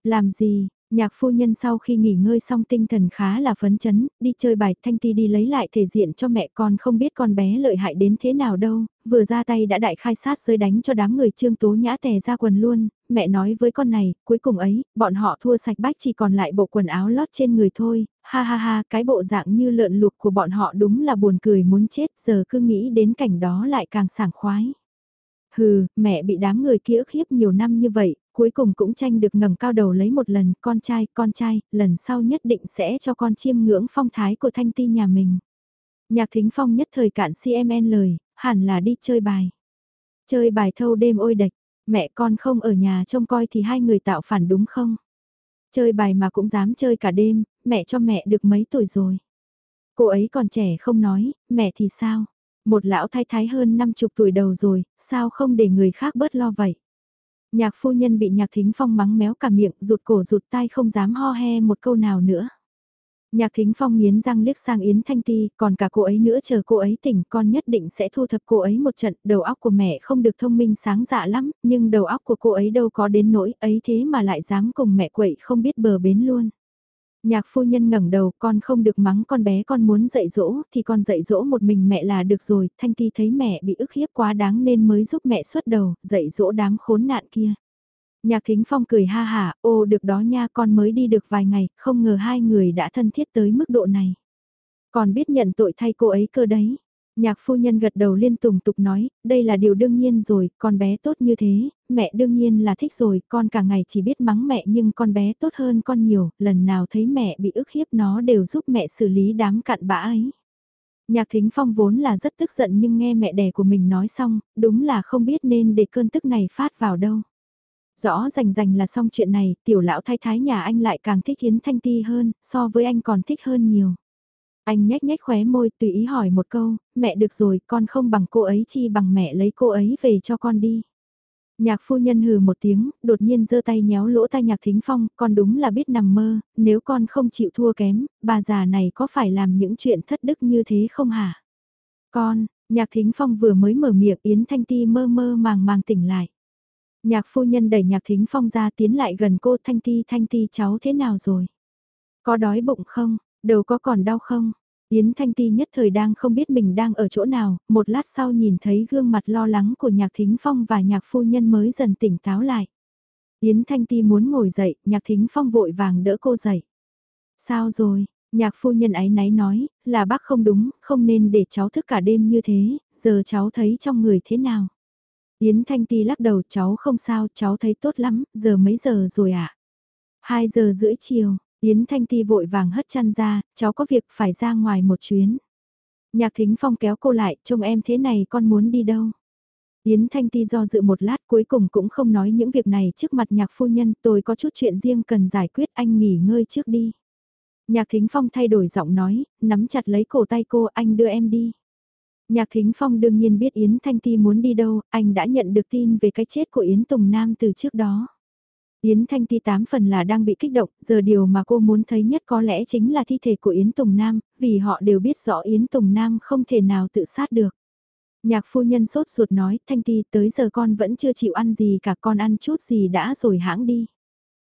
Làm gì? Nhạc phu nhân sau khi nghỉ ngơi xong tinh thần khá là phấn chấn, đi chơi bài Thanh Ti đi lấy lại thể diện cho mẹ con không biết con bé lợi hại đến thế nào đâu, vừa ra tay đã đại khai sát rơi đánh cho đám người trương tố nhã tè ra quần luôn, mẹ nói với con này, cuối cùng ấy, bọn họ thua sạch bách chỉ còn lại bộ quần áo lót trên người thôi, ha ha ha, cái bộ dạng như lợn luộc của bọn họ đúng là buồn cười muốn chết, giờ cứ nghĩ đến cảnh đó lại càng sảng khoái. Hừ, mẹ bị đám người kia ức hiếp nhiều năm như vậy, cuối cùng cũng tranh được ngẩng cao đầu lấy một lần, con trai, con trai, lần sau nhất định sẽ cho con chiêm ngưỡng phong thái của thanh ti nhà mình. Nhạc thính phong nhất thời cạn CMN lời, hẳn là đi chơi bài. Chơi bài thâu đêm ôi đạch, Mẹ con không ở nhà trông coi thì hai người tạo phản đúng không? Chơi bài mà cũng dám chơi cả đêm, mẹ cho mẹ được mấy tuổi rồi. Cô ấy còn trẻ không nói, mẹ thì sao? Một lão thái thái hơn năm chục tuổi đầu rồi, sao không để người khác bớt lo vậy? Nhạc phu nhân bị nhạc thính phong mắng méo cả miệng, rụt cổ rụt tai không dám ho he một câu nào nữa. Nhạc thính phong nghiến răng liếc sang Yến Thanh Ti, còn cả cô ấy nữa chờ cô ấy tỉnh, con nhất định sẽ thu thập cô ấy một trận, đầu óc của mẹ không được thông minh sáng dạ lắm, nhưng đầu óc của cô ấy đâu có đến nỗi ấy thế mà lại dám cùng mẹ quậy không biết bờ bến luôn. Nhạc phu nhân ngẩng đầu, con không được mắng con bé con muốn dạy dỗ, thì con dạy dỗ một mình mẹ là được rồi, Thanh Ti thấy mẹ bị ức hiếp quá đáng nên mới giúp mẹ xuất đầu, dạy dỗ đám khốn nạn kia. Nhạc Thính Phong cười ha hả, ô được đó nha con mới đi được vài ngày, không ngờ hai người đã thân thiết tới mức độ này. Còn biết nhận tội thay cô ấy cơ đấy. Nhạc phu nhân gật đầu liên tùng tục nói, đây là điều đương nhiên rồi, con bé tốt như thế, mẹ đương nhiên là thích rồi, con cả ngày chỉ biết mắng mẹ nhưng con bé tốt hơn con nhiều, lần nào thấy mẹ bị ức hiếp nó đều giúp mẹ xử lý đám cặn bã ấy. Nhạc thính phong vốn là rất tức giận nhưng nghe mẹ đẻ của mình nói xong, đúng là không biết nên để cơn tức này phát vào đâu. Rõ rành rành là xong chuyện này, tiểu lão thái thái nhà anh lại càng thích Yến Thanh Ti hơn, so với anh còn thích hơn nhiều. Anh nhếch nhếch khóe môi tùy ý hỏi một câu, mẹ được rồi, con không bằng cô ấy chi bằng mẹ lấy cô ấy về cho con đi. Nhạc phu nhân hừ một tiếng, đột nhiên giơ tay nhéo lỗ tai nhạc thính phong, con đúng là biết nằm mơ, nếu con không chịu thua kém, bà già này có phải làm những chuyện thất đức như thế không hả? Con, nhạc thính phong vừa mới mở miệng Yến Thanh Ti mơ mơ màng màng tỉnh lại. Nhạc phu nhân đẩy nhạc thính phong ra tiến lại gần cô Thanh Ti Thanh Ti cháu thế nào rồi? Có đói bụng không? Đầu có còn đau không? Yến Thanh Ti nhất thời đang không biết mình đang ở chỗ nào, một lát sau nhìn thấy gương mặt lo lắng của nhạc thính phong và nhạc phu nhân mới dần tỉnh táo lại. Yến Thanh Ti muốn ngồi dậy, nhạc thính phong vội vàng đỡ cô dậy. Sao rồi? Nhạc phu nhân ấy náy nói, là bác không đúng, không nên để cháu thức cả đêm như thế, giờ cháu thấy trong người thế nào? Yến Thanh Ti lắc đầu cháu không sao, cháu thấy tốt lắm, giờ mấy giờ rồi ạ? À? 2 giờ rưỡi chiều, Yến Thanh Ti vội vàng hất chăn ra, cháu có việc phải ra ngoài một chuyến. Nhạc Thính Phong kéo cô lại, trông em thế này con muốn đi đâu? Yến Thanh Ti do dự một lát cuối cùng cũng không nói những việc này trước mặt nhạc phu nhân, tôi có chút chuyện riêng cần giải quyết anh nghỉ ngơi trước đi. Nhạc Thính Phong thay đổi giọng nói, nắm chặt lấy cổ tay cô anh đưa em đi. Nhạc Thính Phong đương nhiên biết Yến Thanh Ti muốn đi đâu, anh đã nhận được tin về cái chết của Yến Tùng Nam từ trước đó. Yến Thanh Ti tám phần là đang bị kích động, giờ điều mà cô muốn thấy nhất có lẽ chính là thi thể của Yến Tùng Nam, vì họ đều biết rõ Yến Tùng Nam không thể nào tự sát được. Nhạc phu nhân sốt ruột nói, Thanh Ti tới giờ con vẫn chưa chịu ăn gì cả con ăn chút gì đã rồi hãng đi.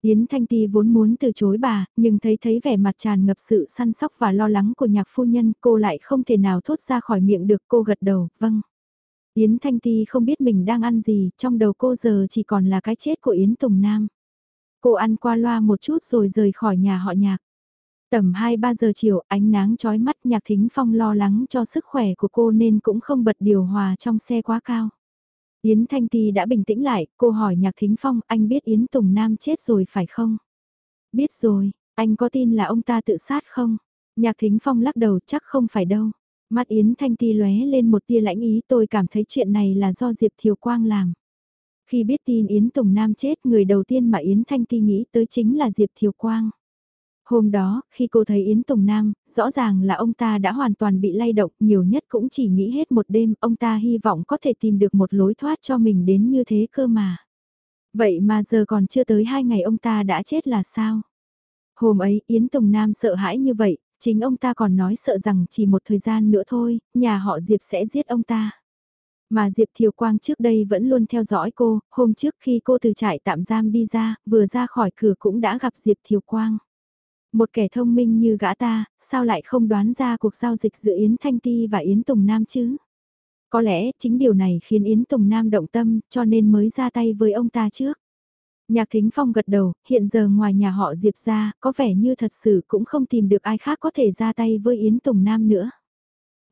Yến Thanh Ti vốn muốn từ chối bà, nhưng thấy thấy vẻ mặt tràn ngập sự săn sóc và lo lắng của nhạc phu nhân, cô lại không thể nào thốt ra khỏi miệng được cô gật đầu, vâng. Yến Thanh Ti không biết mình đang ăn gì, trong đầu cô giờ chỉ còn là cái chết của Yến Tùng Nam. Cô ăn qua loa một chút rồi rời khỏi nhà họ nhạc. Tầm 2-3 giờ chiều, ánh nắng chói mắt nhạc thính phong lo lắng cho sức khỏe của cô nên cũng không bật điều hòa trong xe quá cao. Yến Thanh Ti đã bình tĩnh lại, cô hỏi Nhạc Thính Phong, anh biết Yến Tùng Nam chết rồi phải không? Biết rồi, anh có tin là ông ta tự sát không? Nhạc Thính Phong lắc đầu chắc không phải đâu. Mắt Yến Thanh Ti lóe lên một tia lãnh ý tôi cảm thấy chuyện này là do Diệp Thiều Quang làm. Khi biết tin Yến Tùng Nam chết người đầu tiên mà Yến Thanh Ti nghĩ tới chính là Diệp Thiều Quang. Hôm đó, khi cô thấy Yến Tùng Nam, rõ ràng là ông ta đã hoàn toàn bị lay động, nhiều nhất cũng chỉ nghĩ hết một đêm, ông ta hy vọng có thể tìm được một lối thoát cho mình đến như thế cơ mà. Vậy mà giờ còn chưa tới hai ngày ông ta đã chết là sao? Hôm ấy Yến Tùng Nam sợ hãi như vậy, chính ông ta còn nói sợ rằng chỉ một thời gian nữa thôi, nhà họ Diệp sẽ giết ông ta. Mà Diệp Thiều Quang trước đây vẫn luôn theo dõi cô, hôm trước khi cô từ trại tạm giam đi ra, vừa ra khỏi cửa cũng đã gặp Diệp Thiều Quang. Một kẻ thông minh như gã ta, sao lại không đoán ra cuộc giao dịch giữa Yến Thanh Ti và Yến Tùng Nam chứ? Có lẽ chính điều này khiến Yến Tùng Nam động tâm, cho nên mới ra tay với ông ta trước. Nhạc Thính Phong gật đầu, hiện giờ ngoài nhà họ Diệp ra, có vẻ như thật sự cũng không tìm được ai khác có thể ra tay với Yến Tùng Nam nữa.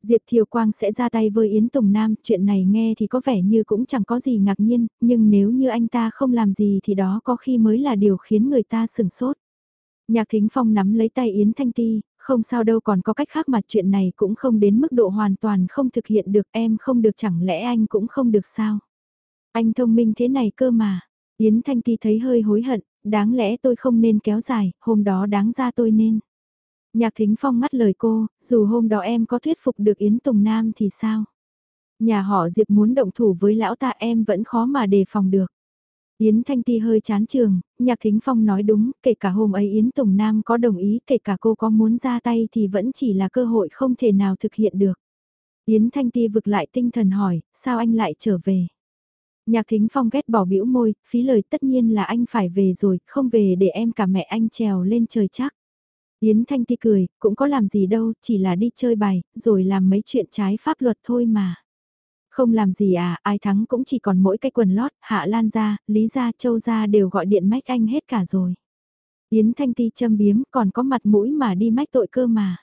Diệp Thiều Quang sẽ ra tay với Yến Tùng Nam, chuyện này nghe thì có vẻ như cũng chẳng có gì ngạc nhiên, nhưng nếu như anh ta không làm gì thì đó có khi mới là điều khiến người ta sừng sốt. Nhạc Thính Phong nắm lấy tay Yến Thanh Ti, không sao đâu còn có cách khác mà chuyện này cũng không đến mức độ hoàn toàn không thực hiện được em không được chẳng lẽ anh cũng không được sao. Anh thông minh thế này cơ mà. Yến Thanh Ti thấy hơi hối hận, đáng lẽ tôi không nên kéo dài, hôm đó đáng ra tôi nên. Nhạc Thính Phong ngắt lời cô, dù hôm đó em có thuyết phục được Yến Tùng Nam thì sao? Nhà họ Diệp muốn động thủ với lão ta em vẫn khó mà đề phòng được. Yến Thanh Ti hơi chán trường, Nhạc Thính Phong nói đúng, kể cả hôm ấy Yến Tùng Nam có đồng ý, kể cả cô có muốn ra tay thì vẫn chỉ là cơ hội không thể nào thực hiện được. Yến Thanh Ti vực lại tinh thần hỏi, sao anh lại trở về? Nhạc Thính Phong ghét bỏ bĩu môi, phí lời tất nhiên là anh phải về rồi, không về để em cả mẹ anh trèo lên trời chắc. Yến Thanh Ti cười, cũng có làm gì đâu, chỉ là đi chơi bài, rồi làm mấy chuyện trái pháp luật thôi mà. Không làm gì à, ai thắng cũng chỉ còn mỗi cái quần lót, Hạ Lan ra, Lý ra, Châu ra đều gọi điện mách anh hết cả rồi. Yến Thanh Ti châm biếm còn có mặt mũi mà đi mách tội cơ mà.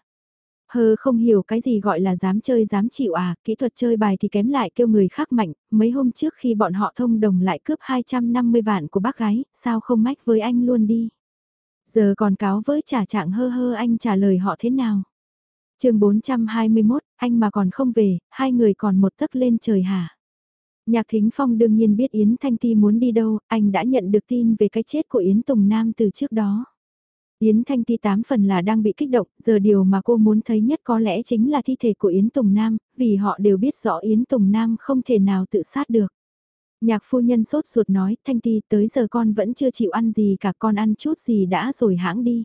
Hơ không hiểu cái gì gọi là dám chơi dám chịu à, kỹ thuật chơi bài thì kém lại kêu người khác mạnh, mấy hôm trước khi bọn họ thông đồng lại cướp 250 vạn của bác gái, sao không mách với anh luôn đi. Giờ còn cáo với trả trạng hơ hơ anh trả lời họ thế nào. chương 421, anh mà còn không về, hai người còn một tấc lên trời hả? Nhạc Thính Phong đương nhiên biết Yến Thanh Ti muốn đi đâu, anh đã nhận được tin về cái chết của Yến Tùng Nam từ trước đó. Yến Thanh Ti tám phần là đang bị kích động, giờ điều mà cô muốn thấy nhất có lẽ chính là thi thể của Yến Tùng Nam, vì họ đều biết rõ Yến Tùng Nam không thể nào tự sát được. Nhạc phu nhân sốt ruột nói, Thanh Ti tới giờ con vẫn chưa chịu ăn gì cả con ăn chút gì đã rồi hãng đi.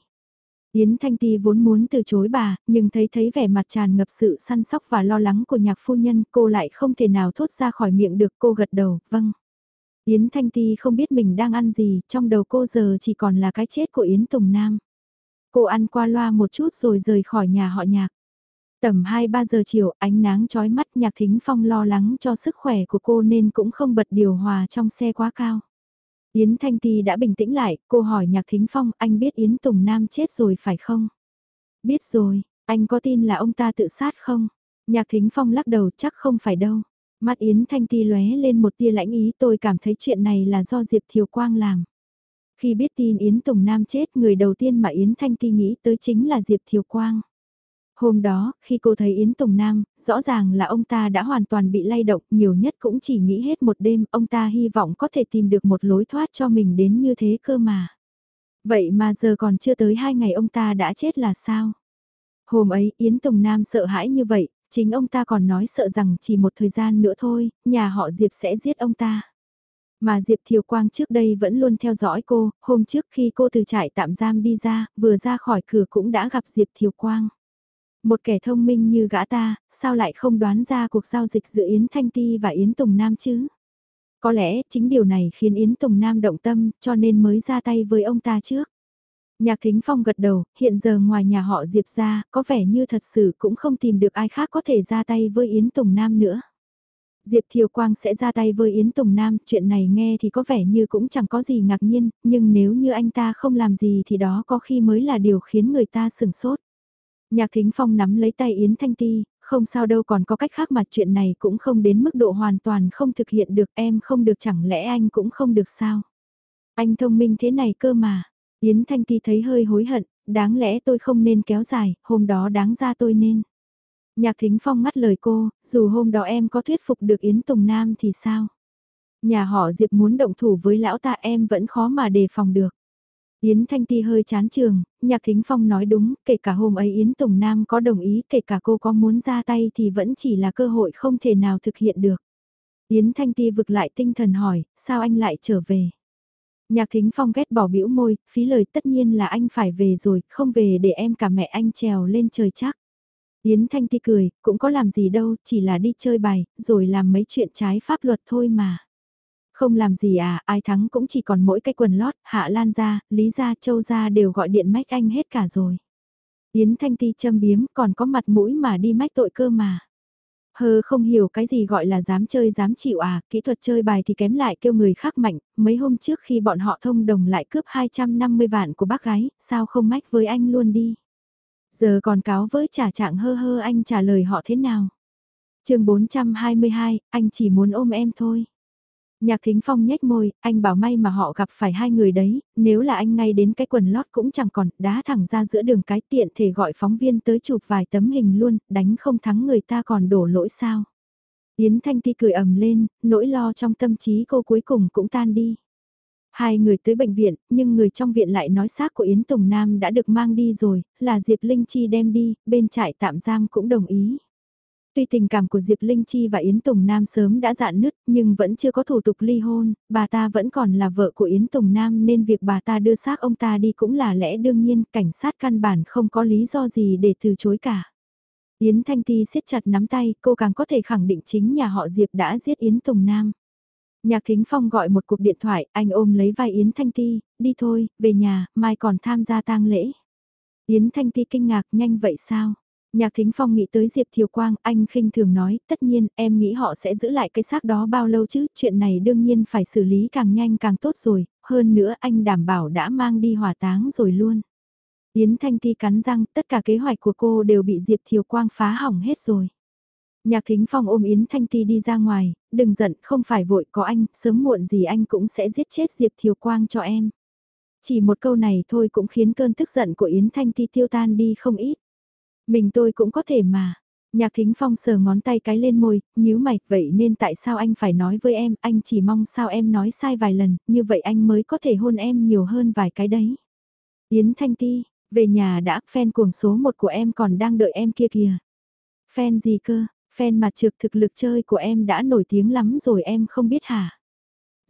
Yến Thanh Ti vốn muốn từ chối bà, nhưng thấy thấy vẻ mặt tràn ngập sự săn sóc và lo lắng của nhạc phu nhân, cô lại không thể nào thốt ra khỏi miệng được cô gật đầu, vâng. Yến Thanh Ti không biết mình đang ăn gì, trong đầu cô giờ chỉ còn là cái chết của Yến Tùng Nam. Cô ăn qua loa một chút rồi rời khỏi nhà họ nhạc. Tầm 2-3 giờ chiều ánh nắng chói mắt nhạc thính phong lo lắng cho sức khỏe của cô nên cũng không bật điều hòa trong xe quá cao. Yến Thanh Ti đã bình tĩnh lại, cô hỏi nhạc thính phong anh biết Yến Tùng Nam chết rồi phải không? Biết rồi, anh có tin là ông ta tự sát không? Nhạc thính phong lắc đầu chắc không phải đâu. Mắt Yến Thanh Ti lóe lên một tia lãnh ý tôi cảm thấy chuyện này là do Diệp Thiều Quang làm. Khi biết tin Yến Tùng Nam chết người đầu tiên mà Yến Thanh Ti nghĩ tới chính là Diệp Thiều Quang. Hôm đó, khi cô thấy Yến Tùng Nam, rõ ràng là ông ta đã hoàn toàn bị lay động, nhiều nhất cũng chỉ nghĩ hết một đêm, ông ta hy vọng có thể tìm được một lối thoát cho mình đến như thế cơ mà. Vậy mà giờ còn chưa tới hai ngày ông ta đã chết là sao? Hôm ấy Yến Tùng Nam sợ hãi như vậy, chính ông ta còn nói sợ rằng chỉ một thời gian nữa thôi, nhà họ Diệp sẽ giết ông ta. Mà Diệp Thiều Quang trước đây vẫn luôn theo dõi cô, hôm trước khi cô từ trại tạm giam đi ra, vừa ra khỏi cửa cũng đã gặp Diệp Thiều Quang. Một kẻ thông minh như gã ta, sao lại không đoán ra cuộc giao dịch giữa Yến Thanh Ti và Yến Tùng Nam chứ? Có lẽ chính điều này khiến Yến Tùng Nam động tâm cho nên mới ra tay với ông ta trước. Nhạc Thính Phong gật đầu, hiện giờ ngoài nhà họ Diệp ra, có vẻ như thật sự cũng không tìm được ai khác có thể ra tay với Yến Tùng Nam nữa. Diệp Thiều Quang sẽ ra tay với Yến Tùng Nam, chuyện này nghe thì có vẻ như cũng chẳng có gì ngạc nhiên, nhưng nếu như anh ta không làm gì thì đó có khi mới là điều khiến người ta sừng sốt. Nhạc Thính Phong nắm lấy tay Yến Thanh Ti, không sao đâu còn có cách khác mà chuyện này cũng không đến mức độ hoàn toàn không thực hiện được em không được chẳng lẽ anh cũng không được sao. Anh thông minh thế này cơ mà. Yến Thanh Ti thấy hơi hối hận, đáng lẽ tôi không nên kéo dài, hôm đó đáng ra tôi nên. Nhạc Thính Phong ngắt lời cô, dù hôm đó em có thuyết phục được Yến Tùng Nam thì sao? Nhà họ Diệp muốn động thủ với lão ta em vẫn khó mà đề phòng được. Yến Thanh Ti hơi chán trường, Nhạc Thính Phong nói đúng, kể cả hôm ấy Yến Tùng Nam có đồng ý, kể cả cô có muốn ra tay thì vẫn chỉ là cơ hội không thể nào thực hiện được. Yến Thanh Ti vực lại tinh thần hỏi, sao anh lại trở về? Nhạc Thính Phong ghét bỏ bĩu môi, phí lời tất nhiên là anh phải về rồi, không về để em cả mẹ anh trèo lên trời chắc. Yến Thanh Ti cười, cũng có làm gì đâu, chỉ là đi chơi bài, rồi làm mấy chuyện trái pháp luật thôi mà. Không làm gì à, ai thắng cũng chỉ còn mỗi cái quần lót, Hạ Lan ra, Lý ra, Châu ra đều gọi điện mách anh hết cả rồi. Yến Thanh Ti châm biếm còn có mặt mũi mà đi mách tội cơ mà. Hơ không hiểu cái gì gọi là dám chơi dám chịu à, kỹ thuật chơi bài thì kém lại kêu người khác mạnh, mấy hôm trước khi bọn họ thông đồng lại cướp 250 vạn của bác gái, sao không mách với anh luôn đi. Giờ còn cáo với trả trạng hơ hơ anh trả lời họ thế nào. chương 422, anh chỉ muốn ôm em thôi. Nhạc thính phong nhếch môi, anh bảo may mà họ gặp phải hai người đấy, nếu là anh ngay đến cái quần lót cũng chẳng còn, đá thẳng ra giữa đường cái tiện thể gọi phóng viên tới chụp vài tấm hình luôn, đánh không thắng người ta còn đổ lỗi sao. Yến Thanh Ti cười ầm lên, nỗi lo trong tâm trí cô cuối cùng cũng tan đi. Hai người tới bệnh viện, nhưng người trong viện lại nói xác của Yến Tùng Nam đã được mang đi rồi, là Diệp Linh Chi đem đi, bên trại tạm giam cũng đồng ý. Tuy tình cảm của Diệp Linh Chi và Yến Tùng Nam sớm đã dạn nứt nhưng vẫn chưa có thủ tục ly hôn, bà ta vẫn còn là vợ của Yến Tùng Nam nên việc bà ta đưa xác ông ta đi cũng là lẽ đương nhiên, cảnh sát căn bản không có lý do gì để từ chối cả. Yến Thanh Ti siết chặt nắm tay, cô càng có thể khẳng định chính nhà họ Diệp đã giết Yến Tùng Nam. Nhạc Thính Phong gọi một cuộc điện thoại, anh ôm lấy vai Yến Thanh Ti, đi thôi, về nhà, mai còn tham gia tang lễ. Yến Thanh Ti kinh ngạc, nhanh vậy sao? Nhạc Thính Phong nghĩ tới Diệp Thiều Quang, anh khinh thường nói, tất nhiên, em nghĩ họ sẽ giữ lại cái xác đó bao lâu chứ, chuyện này đương nhiên phải xử lý càng nhanh càng tốt rồi, hơn nữa anh đảm bảo đã mang đi hỏa táng rồi luôn. Yến Thanh Ti cắn răng, tất cả kế hoạch của cô đều bị Diệp Thiều Quang phá hỏng hết rồi. Nhạc Thính Phong ôm Yến Thanh Ti đi ra ngoài, đừng giận, không phải vội có anh, sớm muộn gì anh cũng sẽ giết chết Diệp Thiều Quang cho em. Chỉ một câu này thôi cũng khiến cơn tức giận của Yến Thanh Ti tiêu tan đi không ít. Mình tôi cũng có thể mà. Nhạc Thính Phong sờ ngón tay cái lên môi, nhíu mày, vậy nên tại sao anh phải nói với em, anh chỉ mong sao em nói sai vài lần, như vậy anh mới có thể hôn em nhiều hơn vài cái đấy. Yến Thanh Ti, về nhà đã, fan cuồng số một của em còn đang đợi em kia kìa. Fan gì cơ, fan mặt trực thực lực chơi của em đã nổi tiếng lắm rồi em không biết hả?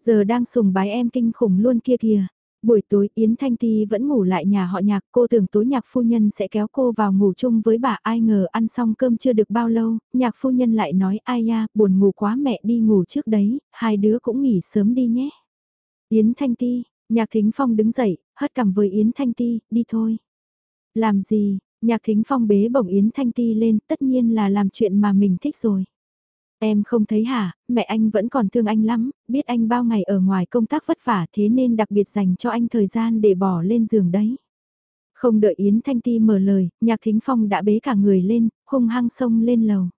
Giờ đang sùng bái em kinh khủng luôn kia kìa. Buổi tối Yến Thanh Ti vẫn ngủ lại nhà họ nhạc, cô tưởng tối nhạc phu nhân sẽ kéo cô vào ngủ chung với bà ai ngờ ăn xong cơm chưa được bao lâu, nhạc phu nhân lại nói ai ya, buồn ngủ quá mẹ đi ngủ trước đấy, hai đứa cũng nghỉ sớm đi nhé. Yến Thanh Ti, nhạc thính phong đứng dậy, hất cằm với Yến Thanh Ti, đi thôi. Làm gì, nhạc thính phong bế bổng Yến Thanh Ti lên, tất nhiên là làm chuyện mà mình thích rồi. Em không thấy hả, mẹ anh vẫn còn thương anh lắm, biết anh bao ngày ở ngoài công tác vất vả thế nên đặc biệt dành cho anh thời gian để bỏ lên giường đấy. Không đợi Yến Thanh Ti mở lời, Nhạc Thính Phong đã bế cả người lên, hung hăng sông lên lầu.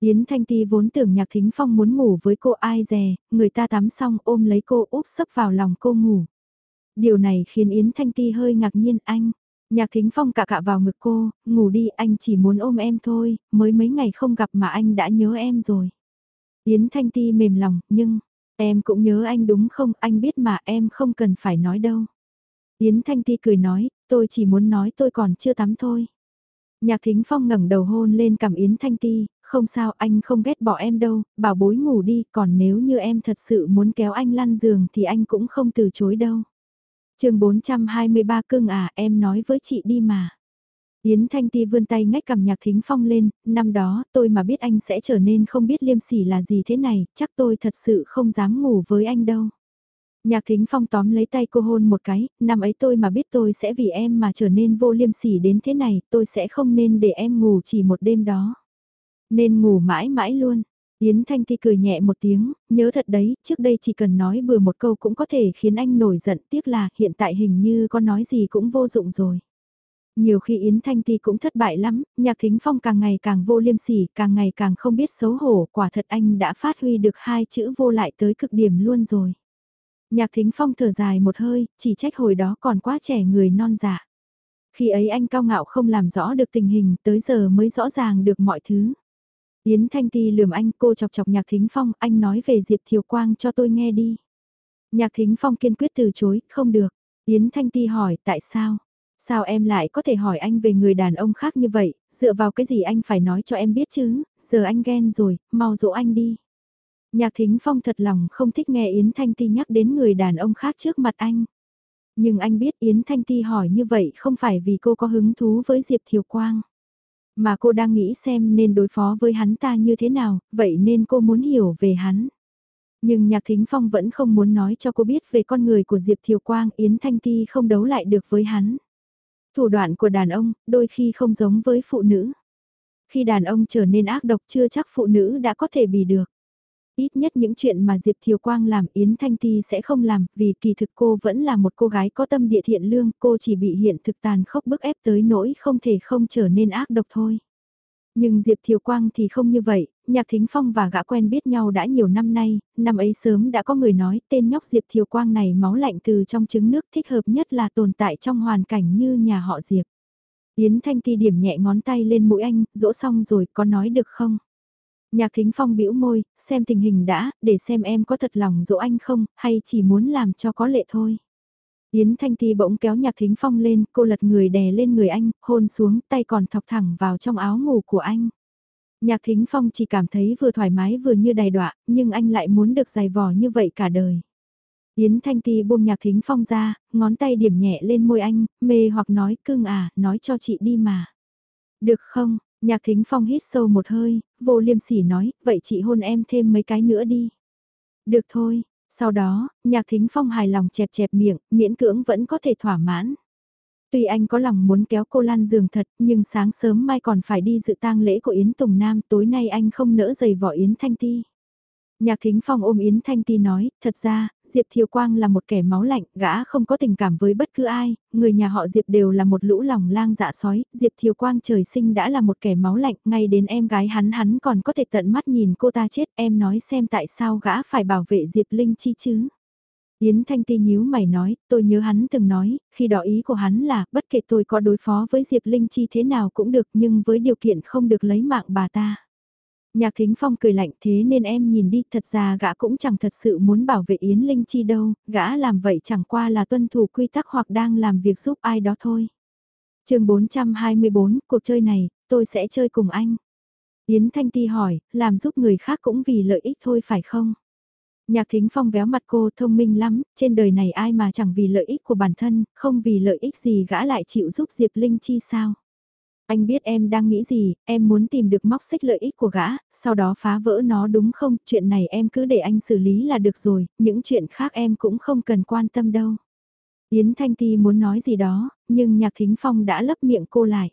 Yến Thanh Ti vốn tưởng Nhạc Thính Phong muốn ngủ với cô ai dè, người ta tắm xong ôm lấy cô úp sấp vào lòng cô ngủ. Điều này khiến Yến Thanh Ti hơi ngạc nhiên anh. Nhạc Thính Phong cạ cạ vào ngực cô, ngủ đi anh chỉ muốn ôm em thôi, mới mấy ngày không gặp mà anh đã nhớ em rồi. Yến Thanh Ti mềm lòng, nhưng, em cũng nhớ anh đúng không, anh biết mà em không cần phải nói đâu. Yến Thanh Ti cười nói, tôi chỉ muốn nói tôi còn chưa tắm thôi. Nhạc Thính Phong ngẩng đầu hôn lên cằm Yến Thanh Ti, không sao anh không ghét bỏ em đâu, bảo bối ngủ đi, còn nếu như em thật sự muốn kéo anh lăn giường thì anh cũng không từ chối đâu chương 423 cưng à em nói với chị đi mà. Yến Thanh Ti vươn tay ngách cầm nhạc thính phong lên, năm đó tôi mà biết anh sẽ trở nên không biết liêm sỉ là gì thế này, chắc tôi thật sự không dám ngủ với anh đâu. Nhạc thính phong tóm lấy tay cô hôn một cái, năm ấy tôi mà biết tôi sẽ vì em mà trở nên vô liêm sỉ đến thế này, tôi sẽ không nên để em ngủ chỉ một đêm đó. Nên ngủ mãi mãi luôn, Yến Thanh Ti cười nhẹ một tiếng, nhớ thật đấy, trước đây chỉ cần nói bừa một câu cũng có thể khiến anh nổi giận, tiếc là hiện tại hình như có nói gì cũng vô dụng rồi. Nhiều khi Yến Thanh Ti cũng thất bại lắm, nhạc thính phong càng ngày càng vô liêm sỉ, càng ngày càng không biết xấu hổ, quả thật anh đã phát huy được hai chữ vô lại tới cực điểm luôn rồi. Nhạc thính phong thở dài một hơi, chỉ trách hồi đó còn quá trẻ người non giả. Khi ấy anh cao ngạo không làm rõ được tình hình, tới giờ mới rõ ràng được mọi thứ. Yến Thanh Ti lườm anh cô chọc chọc Nhạc Thính Phong, anh nói về Diệp Thiều Quang cho tôi nghe đi. Nhạc Thính Phong kiên quyết từ chối, không được. Yến Thanh Ti hỏi tại sao? Sao em lại có thể hỏi anh về người đàn ông khác như vậy, dựa vào cái gì anh phải nói cho em biết chứ, giờ anh ghen rồi, mau dỗ anh đi. Nhạc Thính Phong thật lòng không thích nghe Yến Thanh Ti nhắc đến người đàn ông khác trước mặt anh. Nhưng anh biết Yến Thanh Ti hỏi như vậy không phải vì cô có hứng thú với Diệp Thiều Quang. Mà cô đang nghĩ xem nên đối phó với hắn ta như thế nào, vậy nên cô muốn hiểu về hắn. Nhưng Nhạc Thính Phong vẫn không muốn nói cho cô biết về con người của Diệp Thiều Quang, Yến Thanh Ti không đấu lại được với hắn. Thủ đoạn của đàn ông, đôi khi không giống với phụ nữ. Khi đàn ông trở nên ác độc chưa chắc phụ nữ đã có thể bì được. Ít nhất những chuyện mà Diệp Thiều Quang làm Yến Thanh Ti sẽ không làm, vì kỳ thực cô vẫn là một cô gái có tâm địa thiện lương, cô chỉ bị hiện thực tàn khốc bức ép tới nỗi không thể không trở nên ác độc thôi. Nhưng Diệp Thiều Quang thì không như vậy, Nhạc Thính Phong và gã quen biết nhau đã nhiều năm nay, năm ấy sớm đã có người nói tên nhóc Diệp Thiều Quang này máu lạnh từ trong trứng nước thích hợp nhất là tồn tại trong hoàn cảnh như nhà họ Diệp. Yến Thanh Ti điểm nhẹ ngón tay lên mũi anh, dỗ xong rồi có nói được không? Nhạc Thính Phong bĩu môi, xem tình hình đã, để xem em có thật lòng dỗ anh không, hay chỉ muốn làm cho có lệ thôi. Yến Thanh Ti bỗng kéo Nhạc Thính Phong lên, cô lật người đè lên người anh, hôn xuống, tay còn thọc thẳng vào trong áo ngủ của anh. Nhạc Thính Phong chỉ cảm thấy vừa thoải mái vừa như đài đọa, nhưng anh lại muốn được dài vò như vậy cả đời. Yến Thanh Ti buông Nhạc Thính Phong ra, ngón tay điểm nhẹ lên môi anh, mê hoặc nói cưng à, nói cho chị đi mà. Được không, Nhạc Thính Phong hít sâu một hơi, vô liêm sỉ nói, vậy chị hôn em thêm mấy cái nữa đi. Được thôi, sau đó, Nhạc Thính Phong hài lòng chẹp chẹp miệng, miễn cưỡng vẫn có thể thỏa mãn. Tuy anh có lòng muốn kéo cô lan giường thật, nhưng sáng sớm mai còn phải đi dự tang lễ của Yến Tùng Nam, tối nay anh không nỡ giày vỏ Yến Thanh Ti. Nhạc Thính Phong ôm Yến Thanh Ti nói, thật ra, Diệp Thiều Quang là một kẻ máu lạnh, gã không có tình cảm với bất cứ ai, người nhà họ Diệp đều là một lũ lòng lang dạ sói, Diệp Thiều Quang trời sinh đã là một kẻ máu lạnh, ngay đến em gái hắn hắn còn có thể tận mắt nhìn cô ta chết, em nói xem tại sao gã phải bảo vệ Diệp Linh Chi chứ. Yến Thanh Ti nhíu mày nói, tôi nhớ hắn từng nói, khi đó ý của hắn là, bất kể tôi có đối phó với Diệp Linh Chi thế nào cũng được nhưng với điều kiện không được lấy mạng bà ta. Nhạc Thính Phong cười lạnh thế nên em nhìn đi, thật ra gã cũng chẳng thật sự muốn bảo vệ Yến Linh Chi đâu, gã làm vậy chẳng qua là tuân thủ quy tắc hoặc đang làm việc giúp ai đó thôi. chương 424, cuộc chơi này, tôi sẽ chơi cùng anh. Yến Thanh Ti hỏi, làm giúp người khác cũng vì lợi ích thôi phải không? Nhạc Thính Phong véo mặt cô thông minh lắm, trên đời này ai mà chẳng vì lợi ích của bản thân, không vì lợi ích gì gã lại chịu giúp Diệp Linh Chi sao? Anh biết em đang nghĩ gì, em muốn tìm được móc xích lợi ích của gã, sau đó phá vỡ nó đúng không, chuyện này em cứ để anh xử lý là được rồi, những chuyện khác em cũng không cần quan tâm đâu. Yến Thanh Ti muốn nói gì đó, nhưng Nhạc Thính Phong đã lấp miệng cô lại.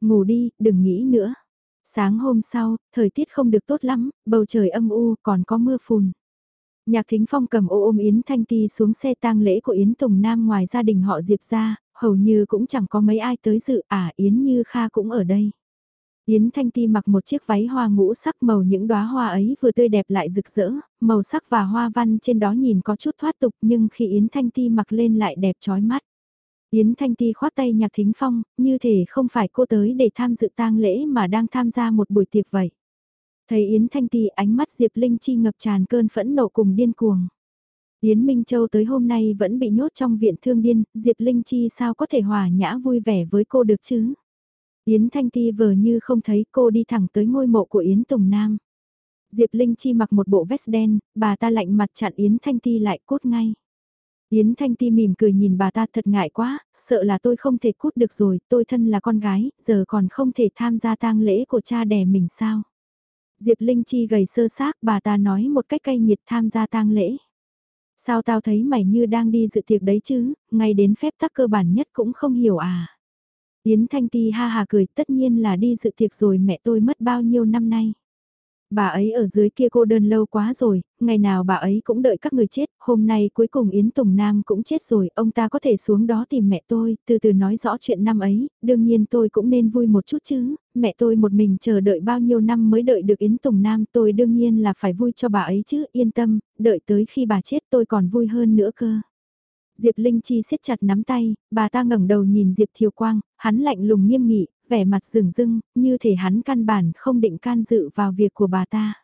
Ngủ đi, đừng nghĩ nữa. Sáng hôm sau, thời tiết không được tốt lắm, bầu trời âm u còn có mưa phùn. Nhạc Thính Phong cầm ô ôm Yến Thanh Ti xuống xe tang lễ của Yến Tùng Nam ngoài gia đình họ Diệp ra, hầu như cũng chẳng có mấy ai tới dự, à Yến Như Kha cũng ở đây. Yến Thanh Ti mặc một chiếc váy hoa ngũ sắc màu những đóa hoa ấy vừa tươi đẹp lại rực rỡ, màu sắc và hoa văn trên đó nhìn có chút thoát tục nhưng khi Yến Thanh Ti mặc lên lại đẹp chói mắt. Yến Thanh Ti khoát tay nhạc thính phong, như thể không phải cô tới để tham dự tang lễ mà đang tham gia một buổi tiệc vậy. Thấy Yến Thanh Ti ánh mắt Diệp Linh Chi ngập tràn cơn phẫn nộ cùng điên cuồng. Yến Minh Châu tới hôm nay vẫn bị nhốt trong viện thương điên, Diệp Linh Chi sao có thể hòa nhã vui vẻ với cô được chứ? Yến Thanh Ti vờ như không thấy cô đi thẳng tới ngôi mộ của Yến Tùng Nam. Diệp Linh Chi mặc một bộ vest đen, bà ta lạnh mặt chặn Yến Thanh Ti lại cút ngay. Yến Thanh Ti mỉm cười nhìn bà ta thật ngại quá, sợ là tôi không thể cút được rồi, tôi thân là con gái, giờ còn không thể tham gia tang lễ của cha đẻ mình sao. Diệp Linh Chi gầy sơ xác bà ta nói một cách cay nghiệt tham gia tang lễ. Sao tao thấy mày như đang đi dự tiệc đấy chứ, ngay đến phép tắc cơ bản nhất cũng không hiểu à. Yến Thanh Ti ha hà cười tất nhiên là đi dự tiệc rồi mẹ tôi mất bao nhiêu năm nay. Bà ấy ở dưới kia cô đơn lâu quá rồi, ngày nào bà ấy cũng đợi các người chết, hôm nay cuối cùng Yến Tùng Nam cũng chết rồi, ông ta có thể xuống đó tìm mẹ tôi, từ từ nói rõ chuyện năm ấy, đương nhiên tôi cũng nên vui một chút chứ, mẹ tôi một mình chờ đợi bao nhiêu năm mới đợi được Yến Tùng Nam, tôi đương nhiên là phải vui cho bà ấy chứ, yên tâm, đợi tới khi bà chết tôi còn vui hơn nữa cơ. Diệp Linh Chi siết chặt nắm tay, bà ta ngẩng đầu nhìn Diệp Thiều Quang, hắn lạnh lùng nghiêm nghị, vẻ mặt rừng rưng, như thể hắn căn bản không định can dự vào việc của bà ta.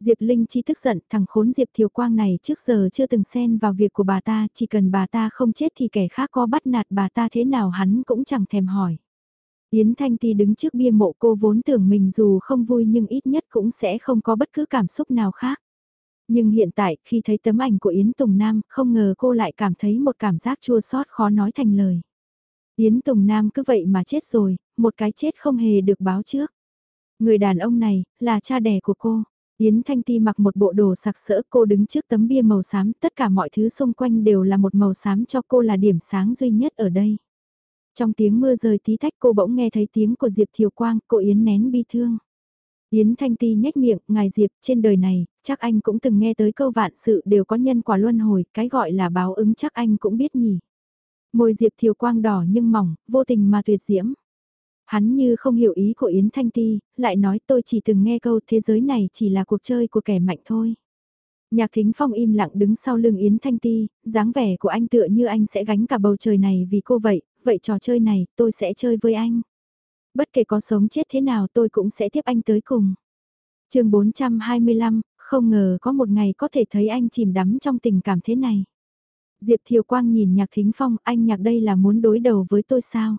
Diệp Linh Chi tức giận, thằng khốn Diệp Thiều Quang này trước giờ chưa từng xen vào việc của bà ta, chỉ cần bà ta không chết thì kẻ khác có bắt nạt bà ta thế nào hắn cũng chẳng thèm hỏi. Yến Thanh Ti đứng trước bia mộ cô vốn tưởng mình dù không vui nhưng ít nhất cũng sẽ không có bất cứ cảm xúc nào khác. Nhưng hiện tại khi thấy tấm ảnh của Yến Tùng Nam không ngờ cô lại cảm thấy một cảm giác chua xót khó nói thành lời. Yến Tùng Nam cứ vậy mà chết rồi, một cái chết không hề được báo trước. Người đàn ông này, là cha đẻ của cô. Yến Thanh Ti mặc một bộ đồ sặc sỡ cô đứng trước tấm bia màu xám, tất cả mọi thứ xung quanh đều là một màu xám cho cô là điểm sáng duy nhất ở đây. Trong tiếng mưa rơi tí tách cô bỗng nghe thấy tiếng của Diệp Thiều Quang, cô Yến nén bi thương. Yến Thanh Ti nhếch miệng, ngài Diệp, trên đời này, chắc anh cũng từng nghe tới câu vạn sự đều có nhân quả luân hồi, cái gọi là báo ứng chắc anh cũng biết nhỉ. Môi Diệp Thiều Quang đỏ nhưng mỏng, vô tình mà tuyệt diễm. Hắn như không hiểu ý của Yến Thanh Ti, lại nói tôi chỉ từng nghe câu thế giới này chỉ là cuộc chơi của kẻ mạnh thôi. Nhạc Thính Phong im lặng đứng sau lưng Yến Thanh Ti, dáng vẻ của anh tựa như anh sẽ gánh cả bầu trời này vì cô vậy, vậy trò chơi này tôi sẽ chơi với anh. Bất kể có sống chết thế nào tôi cũng sẽ tiếp anh tới cùng. chương 425, không ngờ có một ngày có thể thấy anh chìm đắm trong tình cảm thế này. Diệp Thiều Quang nhìn Nhạc Thính Phong, anh Nhạc đây là muốn đối đầu với tôi sao?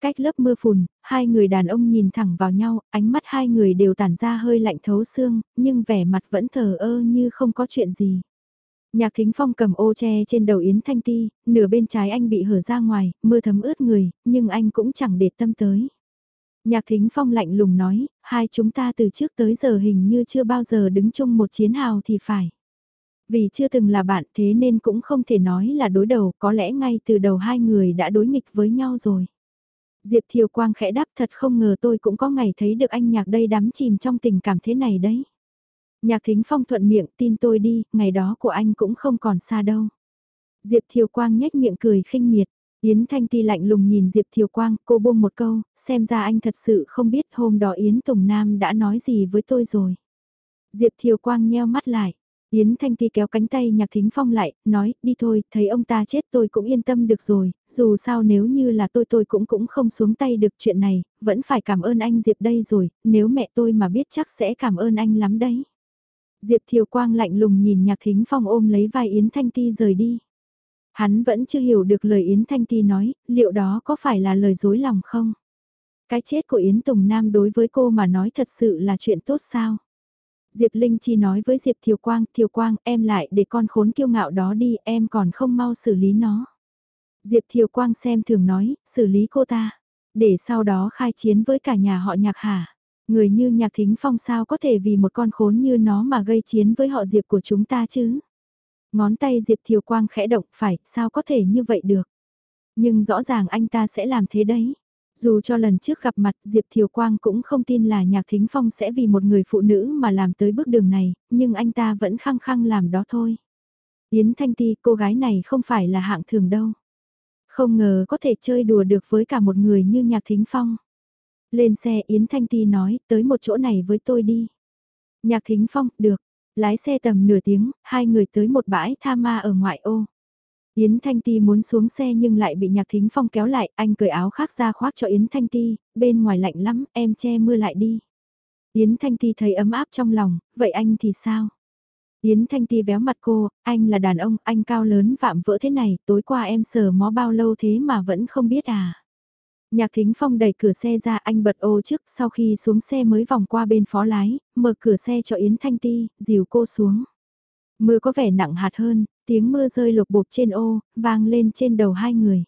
Cách lớp mưa phùn, hai người đàn ông nhìn thẳng vào nhau, ánh mắt hai người đều tản ra hơi lạnh thấu xương, nhưng vẻ mặt vẫn thờ ơ như không có chuyện gì. Nhạc Thính Phong cầm ô che trên đầu Yến Thanh Ti, nửa bên trái anh bị hở ra ngoài, mưa thấm ướt người, nhưng anh cũng chẳng để tâm tới. Nhạc Thính Phong lạnh lùng nói, hai chúng ta từ trước tới giờ hình như chưa bao giờ đứng chung một chiến hào thì phải. Vì chưa từng là bạn thế nên cũng không thể nói là đối đầu, có lẽ ngay từ đầu hai người đã đối nghịch với nhau rồi. Diệp Thiều Quang khẽ đáp thật không ngờ tôi cũng có ngày thấy được anh nhạc đây đắm chìm trong tình cảm thế này đấy. Nhạc Thính Phong thuận miệng tin tôi đi, ngày đó của anh cũng không còn xa đâu. Diệp Thiều Quang nhếch miệng cười khinh miệt. Yến Thanh Ti lạnh lùng nhìn Diệp Thiều Quang, cô buông một câu, xem ra anh thật sự không biết hôm đó Yến Tùng Nam đã nói gì với tôi rồi. Diệp Thiều Quang nheo mắt lại, Yến Thanh Ti kéo cánh tay Nhạc Thính Phong lại, nói, đi thôi, thấy ông ta chết tôi cũng yên tâm được rồi, dù sao nếu như là tôi tôi cũng cũng không xuống tay được chuyện này, vẫn phải cảm ơn anh Diệp đây rồi, nếu mẹ tôi mà biết chắc sẽ cảm ơn anh lắm đấy. Diệp Thiều Quang lạnh lùng nhìn Nhạc Thính Phong ôm lấy vai Yến Thanh Ti rời đi. Hắn vẫn chưa hiểu được lời Yến Thanh Ti nói, liệu đó có phải là lời dối lòng không? Cái chết của Yến Tùng Nam đối với cô mà nói thật sự là chuyện tốt sao? Diệp Linh Chi nói với Diệp Thiều Quang, Thiều Quang em lại để con khốn kiêu ngạo đó đi, em còn không mau xử lý nó. Diệp Thiều Quang xem thường nói, xử lý cô ta, để sau đó khai chiến với cả nhà họ nhạc hả. Người như nhạc thính phong sao có thể vì một con khốn như nó mà gây chiến với họ Diệp của chúng ta chứ? Ngón tay Diệp Thiều Quang khẽ động phải, sao có thể như vậy được? Nhưng rõ ràng anh ta sẽ làm thế đấy. Dù cho lần trước gặp mặt Diệp Thiều Quang cũng không tin là Nhạc Thính Phong sẽ vì một người phụ nữ mà làm tới bước đường này, nhưng anh ta vẫn khăng khăng làm đó thôi. Yến Thanh Ti cô gái này không phải là hạng thường đâu. Không ngờ có thể chơi đùa được với cả một người như Nhạc Thính Phong. Lên xe Yến Thanh Ti nói tới một chỗ này với tôi đi. Nhạc Thính Phong, được. Lái xe tầm nửa tiếng, hai người tới một bãi tha ma ở ngoại ô. Yến Thanh Ti muốn xuống xe nhưng lại bị Nhạc Thính Phong kéo lại, anh cởi áo khác ra khoác cho Yến Thanh Ti, bên ngoài lạnh lắm, em che mưa lại đi. Yến Thanh Ti thấy ấm áp trong lòng, vậy anh thì sao? Yến Thanh Ti véo mặt cô, anh là đàn ông, anh cao lớn vạm vỡ thế này, tối qua em sờ mó bao lâu thế mà vẫn không biết à? Nhạc Thính Phong đẩy cửa xe ra anh bật ô trước sau khi xuống xe mới vòng qua bên phó lái, mở cửa xe cho Yến Thanh Ti, dìu cô xuống. Mưa có vẻ nặng hạt hơn, tiếng mưa rơi lục bột trên ô, vang lên trên đầu hai người.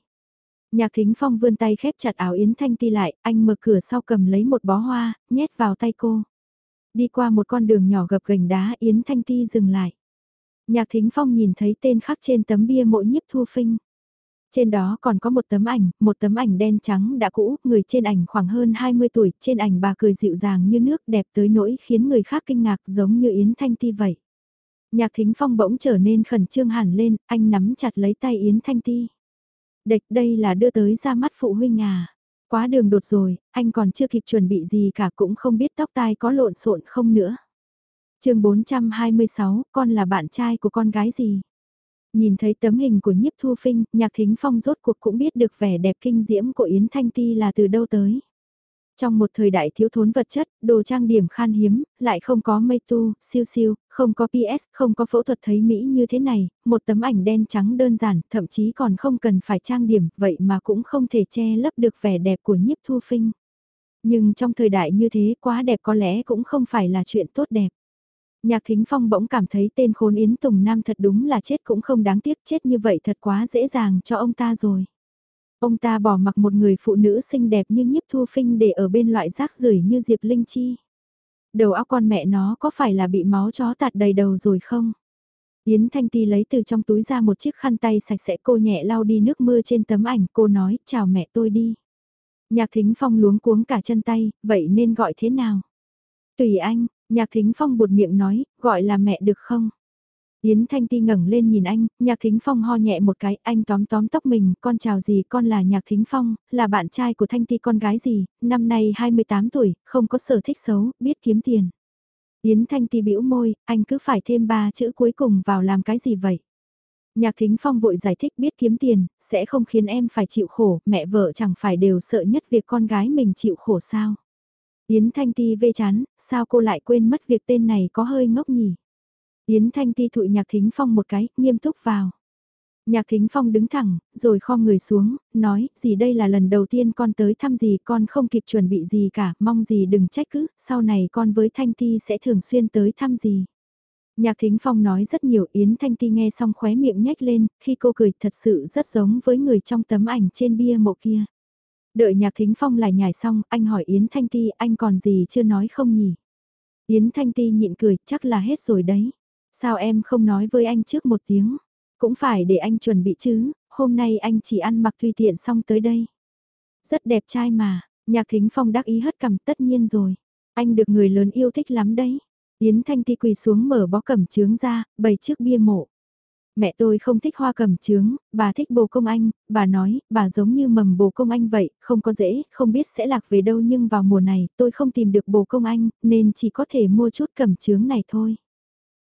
Nhạc Thính Phong vươn tay khép chặt áo Yến Thanh Ti lại, anh mở cửa sau cầm lấy một bó hoa, nhét vào tay cô. Đi qua một con đường nhỏ gập gành đá Yến Thanh Ti dừng lại. Nhạc Thính Phong nhìn thấy tên khắc trên tấm bia mộ nhiếp thu phinh. Trên đó còn có một tấm ảnh, một tấm ảnh đen trắng đã cũ, người trên ảnh khoảng hơn 20 tuổi, trên ảnh bà cười dịu dàng như nước đẹp tới nỗi khiến người khác kinh ngạc giống như Yến Thanh Ti vậy. Nhạc Thính Phong bỗng trở nên khẩn trương hẳn lên, anh nắm chặt lấy tay Yến Thanh Ti. Địch đây là đưa tới ra mắt phụ huynh à. Quá đường đột rồi, anh còn chưa kịp chuẩn bị gì cả cũng không biết tóc tai có lộn xộn không nữa. chương 426, con là bạn trai của con gái gì? Nhìn thấy tấm hình của nhiếp thu phinh, nhạc thính phong rốt cuộc cũng biết được vẻ đẹp kinh diễm của Yến Thanh Ti là từ đâu tới. Trong một thời đại thiếu thốn vật chất, đồ trang điểm khan hiếm, lại không có mây tu, siêu siêu, không có PS, không có phẫu thuật thấy Mỹ như thế này, một tấm ảnh đen trắng đơn giản, thậm chí còn không cần phải trang điểm, vậy mà cũng không thể che lấp được vẻ đẹp của nhiếp thu phinh. Nhưng trong thời đại như thế quá đẹp có lẽ cũng không phải là chuyện tốt đẹp. Nhạc Thính Phong bỗng cảm thấy tên khốn Yến Tùng Nam thật đúng là chết cũng không đáng tiếc chết như vậy thật quá dễ dàng cho ông ta rồi. Ông ta bỏ mặc một người phụ nữ xinh đẹp như nhiếp thu phinh để ở bên loại rác rưởi như Diệp Linh Chi. Đầu óc con mẹ nó có phải là bị máu chó tạt đầy đầu rồi không? Yến Thanh Ti lấy từ trong túi ra một chiếc khăn tay sạch sẽ cô nhẹ lau đi nước mưa trên tấm ảnh cô nói chào mẹ tôi đi. Nhạc Thính Phong luống cuống cả chân tay, vậy nên gọi thế nào? Tùy anh, Nhạc Thính Phong buột miệng nói, gọi là mẹ được không? Yến Thanh Ti ngẩng lên nhìn anh, Nhạc Thính Phong ho nhẹ một cái, anh tóm tóm tóc mình, con chào gì, con là Nhạc Thính Phong, là bạn trai của Thanh Ti con gái gì, năm nay 28 tuổi, không có sở thích xấu, biết kiếm tiền. Yến Thanh Ti bĩu môi, anh cứ phải thêm ba chữ cuối cùng vào làm cái gì vậy? Nhạc Thính Phong vội giải thích biết kiếm tiền, sẽ không khiến em phải chịu khổ, mẹ vợ chẳng phải đều sợ nhất việc con gái mình chịu khổ sao? Yến Thanh Ti vê chán, sao cô lại quên mất việc tên này có hơi ngốc nhỉ? Yến Thanh Ti thụi Nhạc Thính Phong một cái, nghiêm túc vào. Nhạc Thính Phong đứng thẳng, rồi kho người xuống, nói, gì đây là lần đầu tiên con tới thăm gì, con không kịp chuẩn bị gì cả, mong gì đừng trách cứ, sau này con với Thanh Ti sẽ thường xuyên tới thăm gì. Nhạc Thính Phong nói rất nhiều Yến Thanh Ti nghe xong khóe miệng nhếch lên, khi cô cười thật sự rất giống với người trong tấm ảnh trên bia mộ kia. Đợi Nhạc Thính Phong lại nhảy xong, anh hỏi Yến Thanh Ti anh còn gì chưa nói không nhỉ? Yến Thanh Ti nhịn cười, chắc là hết rồi đấy. Sao em không nói với anh trước một tiếng? Cũng phải để anh chuẩn bị chứ, hôm nay anh chỉ ăn mặc tùy tiện xong tới đây. Rất đẹp trai mà, Nhạc Thính Phong đắc ý hất cầm tất nhiên rồi. Anh được người lớn yêu thích lắm đấy. Yến Thanh Ti quỳ xuống mở bó cẩm trướng ra, bày trước bia mộ. Mẹ tôi không thích hoa cẩm trướng, bà thích bồ công anh, bà nói, bà giống như mầm bồ công anh vậy, không có dễ, không biết sẽ lạc về đâu nhưng vào mùa này tôi không tìm được bồ công anh, nên chỉ có thể mua chút cẩm trướng này thôi.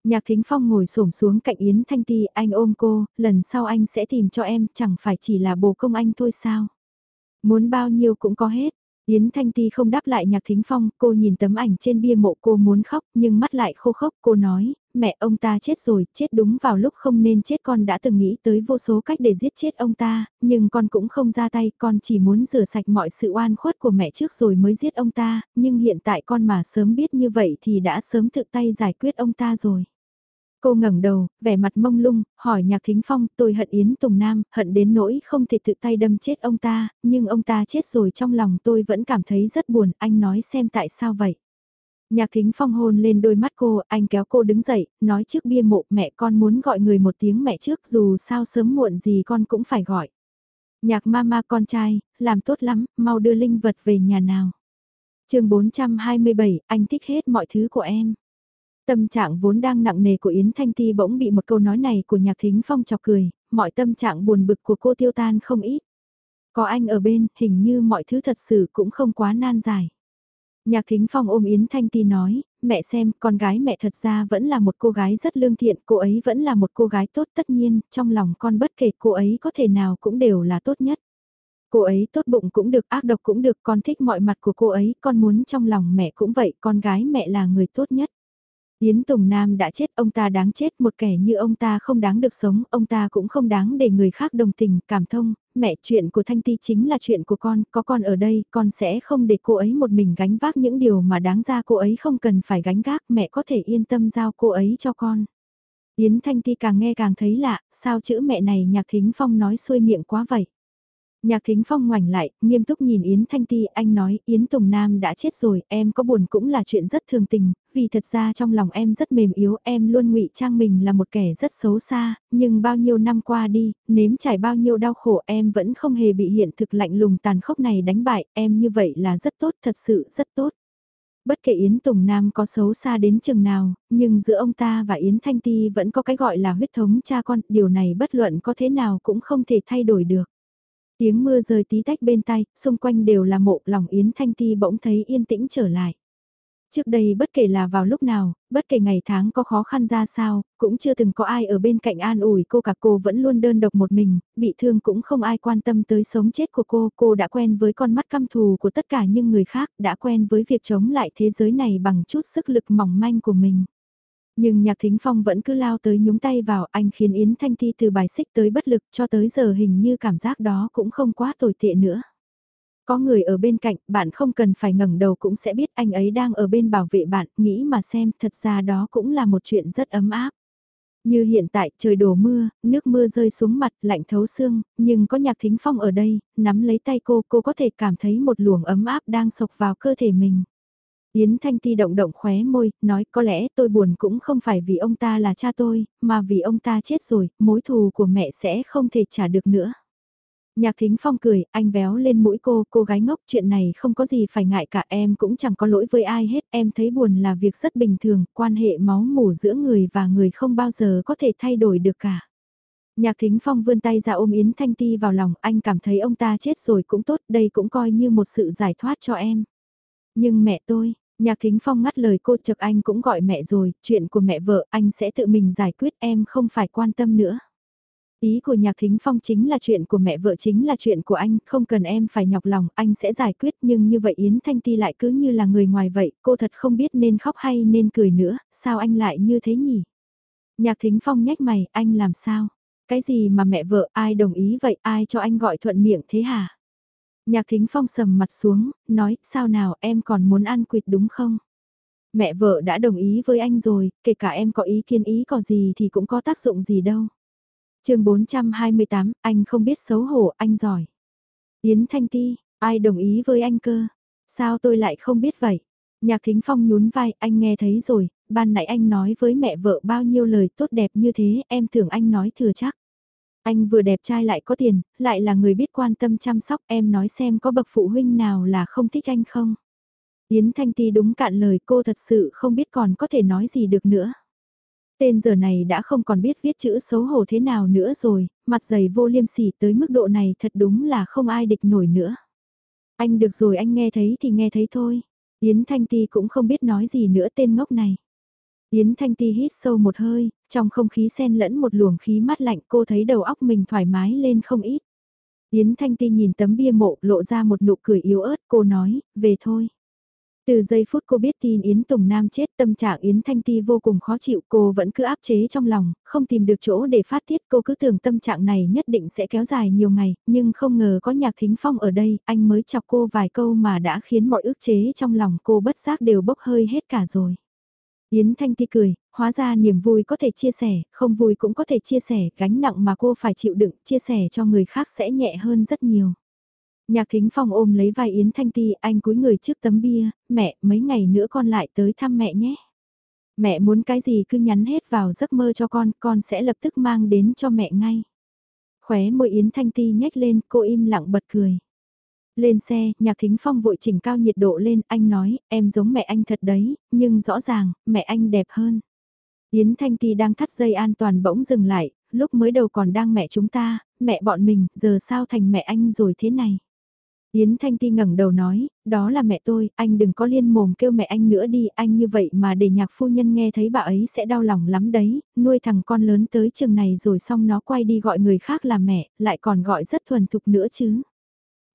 Nhạc Thính Phong ngồi xổm xuống cạnh Yến Thanh Ti, anh ôm cô, lần sau anh sẽ tìm cho em, chẳng phải chỉ là bồ công anh thôi sao. Muốn bao nhiêu cũng có hết, Yến Thanh Ti không đáp lại Nhạc Thính Phong, cô nhìn tấm ảnh trên bia mộ cô muốn khóc nhưng mắt lại khô khốc, cô nói, mẹ ông ta chết rồi, chết đúng vào lúc không nên chết con đã từng nghĩ tới vô số cách để giết chết ông ta, nhưng con cũng không ra tay, con chỉ muốn rửa sạch mọi sự oan khuất của mẹ trước rồi mới giết ông ta, nhưng hiện tại con mà sớm biết như vậy thì đã sớm tự tay giải quyết ông ta rồi. Cô ngẩng đầu, vẻ mặt mông lung, hỏi Nhạc Thính Phong, tôi hận Yến Tùng Nam, hận đến nỗi không thể tự tay đâm chết ông ta, nhưng ông ta chết rồi trong lòng tôi vẫn cảm thấy rất buồn, anh nói xem tại sao vậy. Nhạc Thính Phong hôn lên đôi mắt cô, anh kéo cô đứng dậy, nói trước bia mộ mẹ con muốn gọi người một tiếng mẹ trước dù sao sớm muộn gì con cũng phải gọi. Nhạc mama con trai, làm tốt lắm, mau đưa linh vật về nhà nào. chương 427, anh thích hết mọi thứ của em. Tâm trạng vốn đang nặng nề của Yến Thanh Ti bỗng bị một câu nói này của Nhạc Thính Phong chọc cười, mọi tâm trạng buồn bực của cô tiêu tan không ít. Có anh ở bên, hình như mọi thứ thật sự cũng không quá nan giải. Nhạc Thính Phong ôm Yến Thanh Ti nói, mẹ xem, con gái mẹ thật ra vẫn là một cô gái rất lương thiện, cô ấy vẫn là một cô gái tốt tất nhiên, trong lòng con bất kể cô ấy có thể nào cũng đều là tốt nhất. Cô ấy tốt bụng cũng được, ác độc cũng được, con thích mọi mặt của cô ấy, con muốn trong lòng mẹ cũng vậy, con gái mẹ là người tốt nhất. Yến Tùng Nam đã chết, ông ta đáng chết, một kẻ như ông ta không đáng được sống, ông ta cũng không đáng để người khác đồng tình, cảm thông, mẹ chuyện của Thanh Ti chính là chuyện của con, có con ở đây, con sẽ không để cô ấy một mình gánh vác những điều mà đáng ra cô ấy không cần phải gánh gác, mẹ có thể yên tâm giao cô ấy cho con. Yến Thanh Ti càng nghe càng thấy lạ, sao chữ mẹ này nhạc thính phong nói xuôi miệng quá vậy. Nhạc Thính Phong ngoảnh lại, nghiêm túc nhìn Yến Thanh Ti, anh nói, Yến Tùng Nam đã chết rồi, em có buồn cũng là chuyện rất thường tình, vì thật ra trong lòng em rất mềm yếu, em luôn ngụy trang mình là một kẻ rất xấu xa, nhưng bao nhiêu năm qua đi, nếm trải bao nhiêu đau khổ em vẫn không hề bị hiện thực lạnh lùng tàn khốc này đánh bại, em như vậy là rất tốt, thật sự rất tốt. Bất kể Yến Tùng Nam có xấu xa đến chừng nào, nhưng giữa ông ta và Yến Thanh Ti vẫn có cái gọi là huyết thống cha con, điều này bất luận có thế nào cũng không thể thay đổi được. Tiếng mưa rơi tí tách bên tay, xung quanh đều là mộ lòng Yến Thanh Ti bỗng thấy yên tĩnh trở lại. Trước đây bất kể là vào lúc nào, bất kể ngày tháng có khó khăn ra sao, cũng chưa từng có ai ở bên cạnh an ủi cô cả cô vẫn luôn đơn độc một mình, bị thương cũng không ai quan tâm tới sống chết của cô, cô đã quen với con mắt căm thù của tất cả những người khác, đã quen với việc chống lại thế giới này bằng chút sức lực mỏng manh của mình. Nhưng nhạc thính phong vẫn cứ lao tới nhúng tay vào anh khiến Yến Thanh Ti từ bài xích tới bất lực cho tới giờ hình như cảm giác đó cũng không quá tồi tệ nữa. Có người ở bên cạnh, bạn không cần phải ngẩng đầu cũng sẽ biết anh ấy đang ở bên bảo vệ bạn, nghĩ mà xem, thật ra đó cũng là một chuyện rất ấm áp. Như hiện tại, trời đổ mưa, nước mưa rơi xuống mặt, lạnh thấu xương, nhưng có nhạc thính phong ở đây, nắm lấy tay cô, cô có thể cảm thấy một luồng ấm áp đang sộc vào cơ thể mình. Yến Thanh Ti động động khóe môi, nói có lẽ tôi buồn cũng không phải vì ông ta là cha tôi, mà vì ông ta chết rồi, mối thù của mẹ sẽ không thể trả được nữa. Nhạc Thính Phong cười, anh véo lên mũi cô, cô gái ngốc, chuyện này không có gì phải ngại cả em cũng chẳng có lỗi với ai hết, em thấy buồn là việc rất bình thường, quan hệ máu mủ giữa người và người không bao giờ có thể thay đổi được cả. Nhạc Thính Phong vươn tay ra ôm Yến Thanh Ti vào lòng, anh cảm thấy ông ta chết rồi cũng tốt, đây cũng coi như một sự giải thoát cho em. Nhưng mẹ tôi, Nhạc Thính Phong ngắt lời cô trực anh cũng gọi mẹ rồi, chuyện của mẹ vợ anh sẽ tự mình giải quyết em không phải quan tâm nữa. Ý của Nhạc Thính Phong chính là chuyện của mẹ vợ chính là chuyện của anh, không cần em phải nhọc lòng, anh sẽ giải quyết nhưng như vậy Yến Thanh Ti lại cứ như là người ngoài vậy, cô thật không biết nên khóc hay nên cười nữa, sao anh lại như thế nhỉ? Nhạc Thính Phong nhếch mày, anh làm sao? Cái gì mà mẹ vợ, ai đồng ý vậy, ai cho anh gọi thuận miệng thế hả? Nhạc Thính Phong sầm mặt xuống, nói, sao nào em còn muốn ăn quỵt đúng không? Mẹ vợ đã đồng ý với anh rồi, kể cả em có ý kiến ý có gì thì cũng có tác dụng gì đâu. chương 428, anh không biết xấu hổ, anh giỏi. Yến Thanh Ti, ai đồng ý với anh cơ? Sao tôi lại không biết vậy? Nhạc Thính Phong nhún vai, anh nghe thấy rồi, ban nãy anh nói với mẹ vợ bao nhiêu lời tốt đẹp như thế, em tưởng anh nói thừa chắc. Anh vừa đẹp trai lại có tiền, lại là người biết quan tâm chăm sóc em nói xem có bậc phụ huynh nào là không thích anh không. Yến Thanh Ti đúng cạn lời cô thật sự không biết còn có thể nói gì được nữa. Tên giờ này đã không còn biết viết chữ xấu hổ thế nào nữa rồi, mặt dày vô liêm sỉ tới mức độ này thật đúng là không ai địch nổi nữa. Anh được rồi anh nghe thấy thì nghe thấy thôi. Yến Thanh Ti cũng không biết nói gì nữa tên ngốc này. Yến Thanh Ti hít sâu một hơi, trong không khí xen lẫn một luồng khí mát lạnh cô thấy đầu óc mình thoải mái lên không ít. Yến Thanh Ti nhìn tấm bia mộ lộ ra một nụ cười yếu ớt cô nói, về thôi. Từ giây phút cô biết tin Yến Tùng Nam chết tâm trạng Yến Thanh Ti vô cùng khó chịu cô vẫn cứ áp chế trong lòng, không tìm được chỗ để phát tiết cô cứ tưởng tâm trạng này nhất định sẽ kéo dài nhiều ngày, nhưng không ngờ có nhạc thính phong ở đây, anh mới chọc cô vài câu mà đã khiến mọi ức chế trong lòng cô bất giác đều bốc hơi hết cả rồi. Yến Thanh Ti cười, hóa ra niềm vui có thể chia sẻ, không vui cũng có thể chia sẻ, gánh nặng mà cô phải chịu đựng, chia sẻ cho người khác sẽ nhẹ hơn rất nhiều. Nhạc thính phong ôm lấy vai Yến Thanh Ti, anh cúi người trước tấm bia, mẹ, mấy ngày nữa con lại tới thăm mẹ nhé. Mẹ muốn cái gì cứ nhắn hết vào giấc mơ cho con, con sẽ lập tức mang đến cho mẹ ngay. Khóe môi Yến Thanh Ti nhếch lên, cô im lặng bật cười. Lên xe, nhạc thính phong vội chỉnh cao nhiệt độ lên, anh nói, em giống mẹ anh thật đấy, nhưng rõ ràng, mẹ anh đẹp hơn. Yến Thanh Ti đang thắt dây an toàn bỗng dừng lại, lúc mới đầu còn đang mẹ chúng ta, mẹ bọn mình, giờ sao thành mẹ anh rồi thế này. Yến Thanh Ti ngẩng đầu nói, đó là mẹ tôi, anh đừng có liên mồm kêu mẹ anh nữa đi, anh như vậy mà để nhạc phu nhân nghe thấy bà ấy sẽ đau lòng lắm đấy, nuôi thằng con lớn tới trường này rồi xong nó quay đi gọi người khác là mẹ, lại còn gọi rất thuần thục nữa chứ.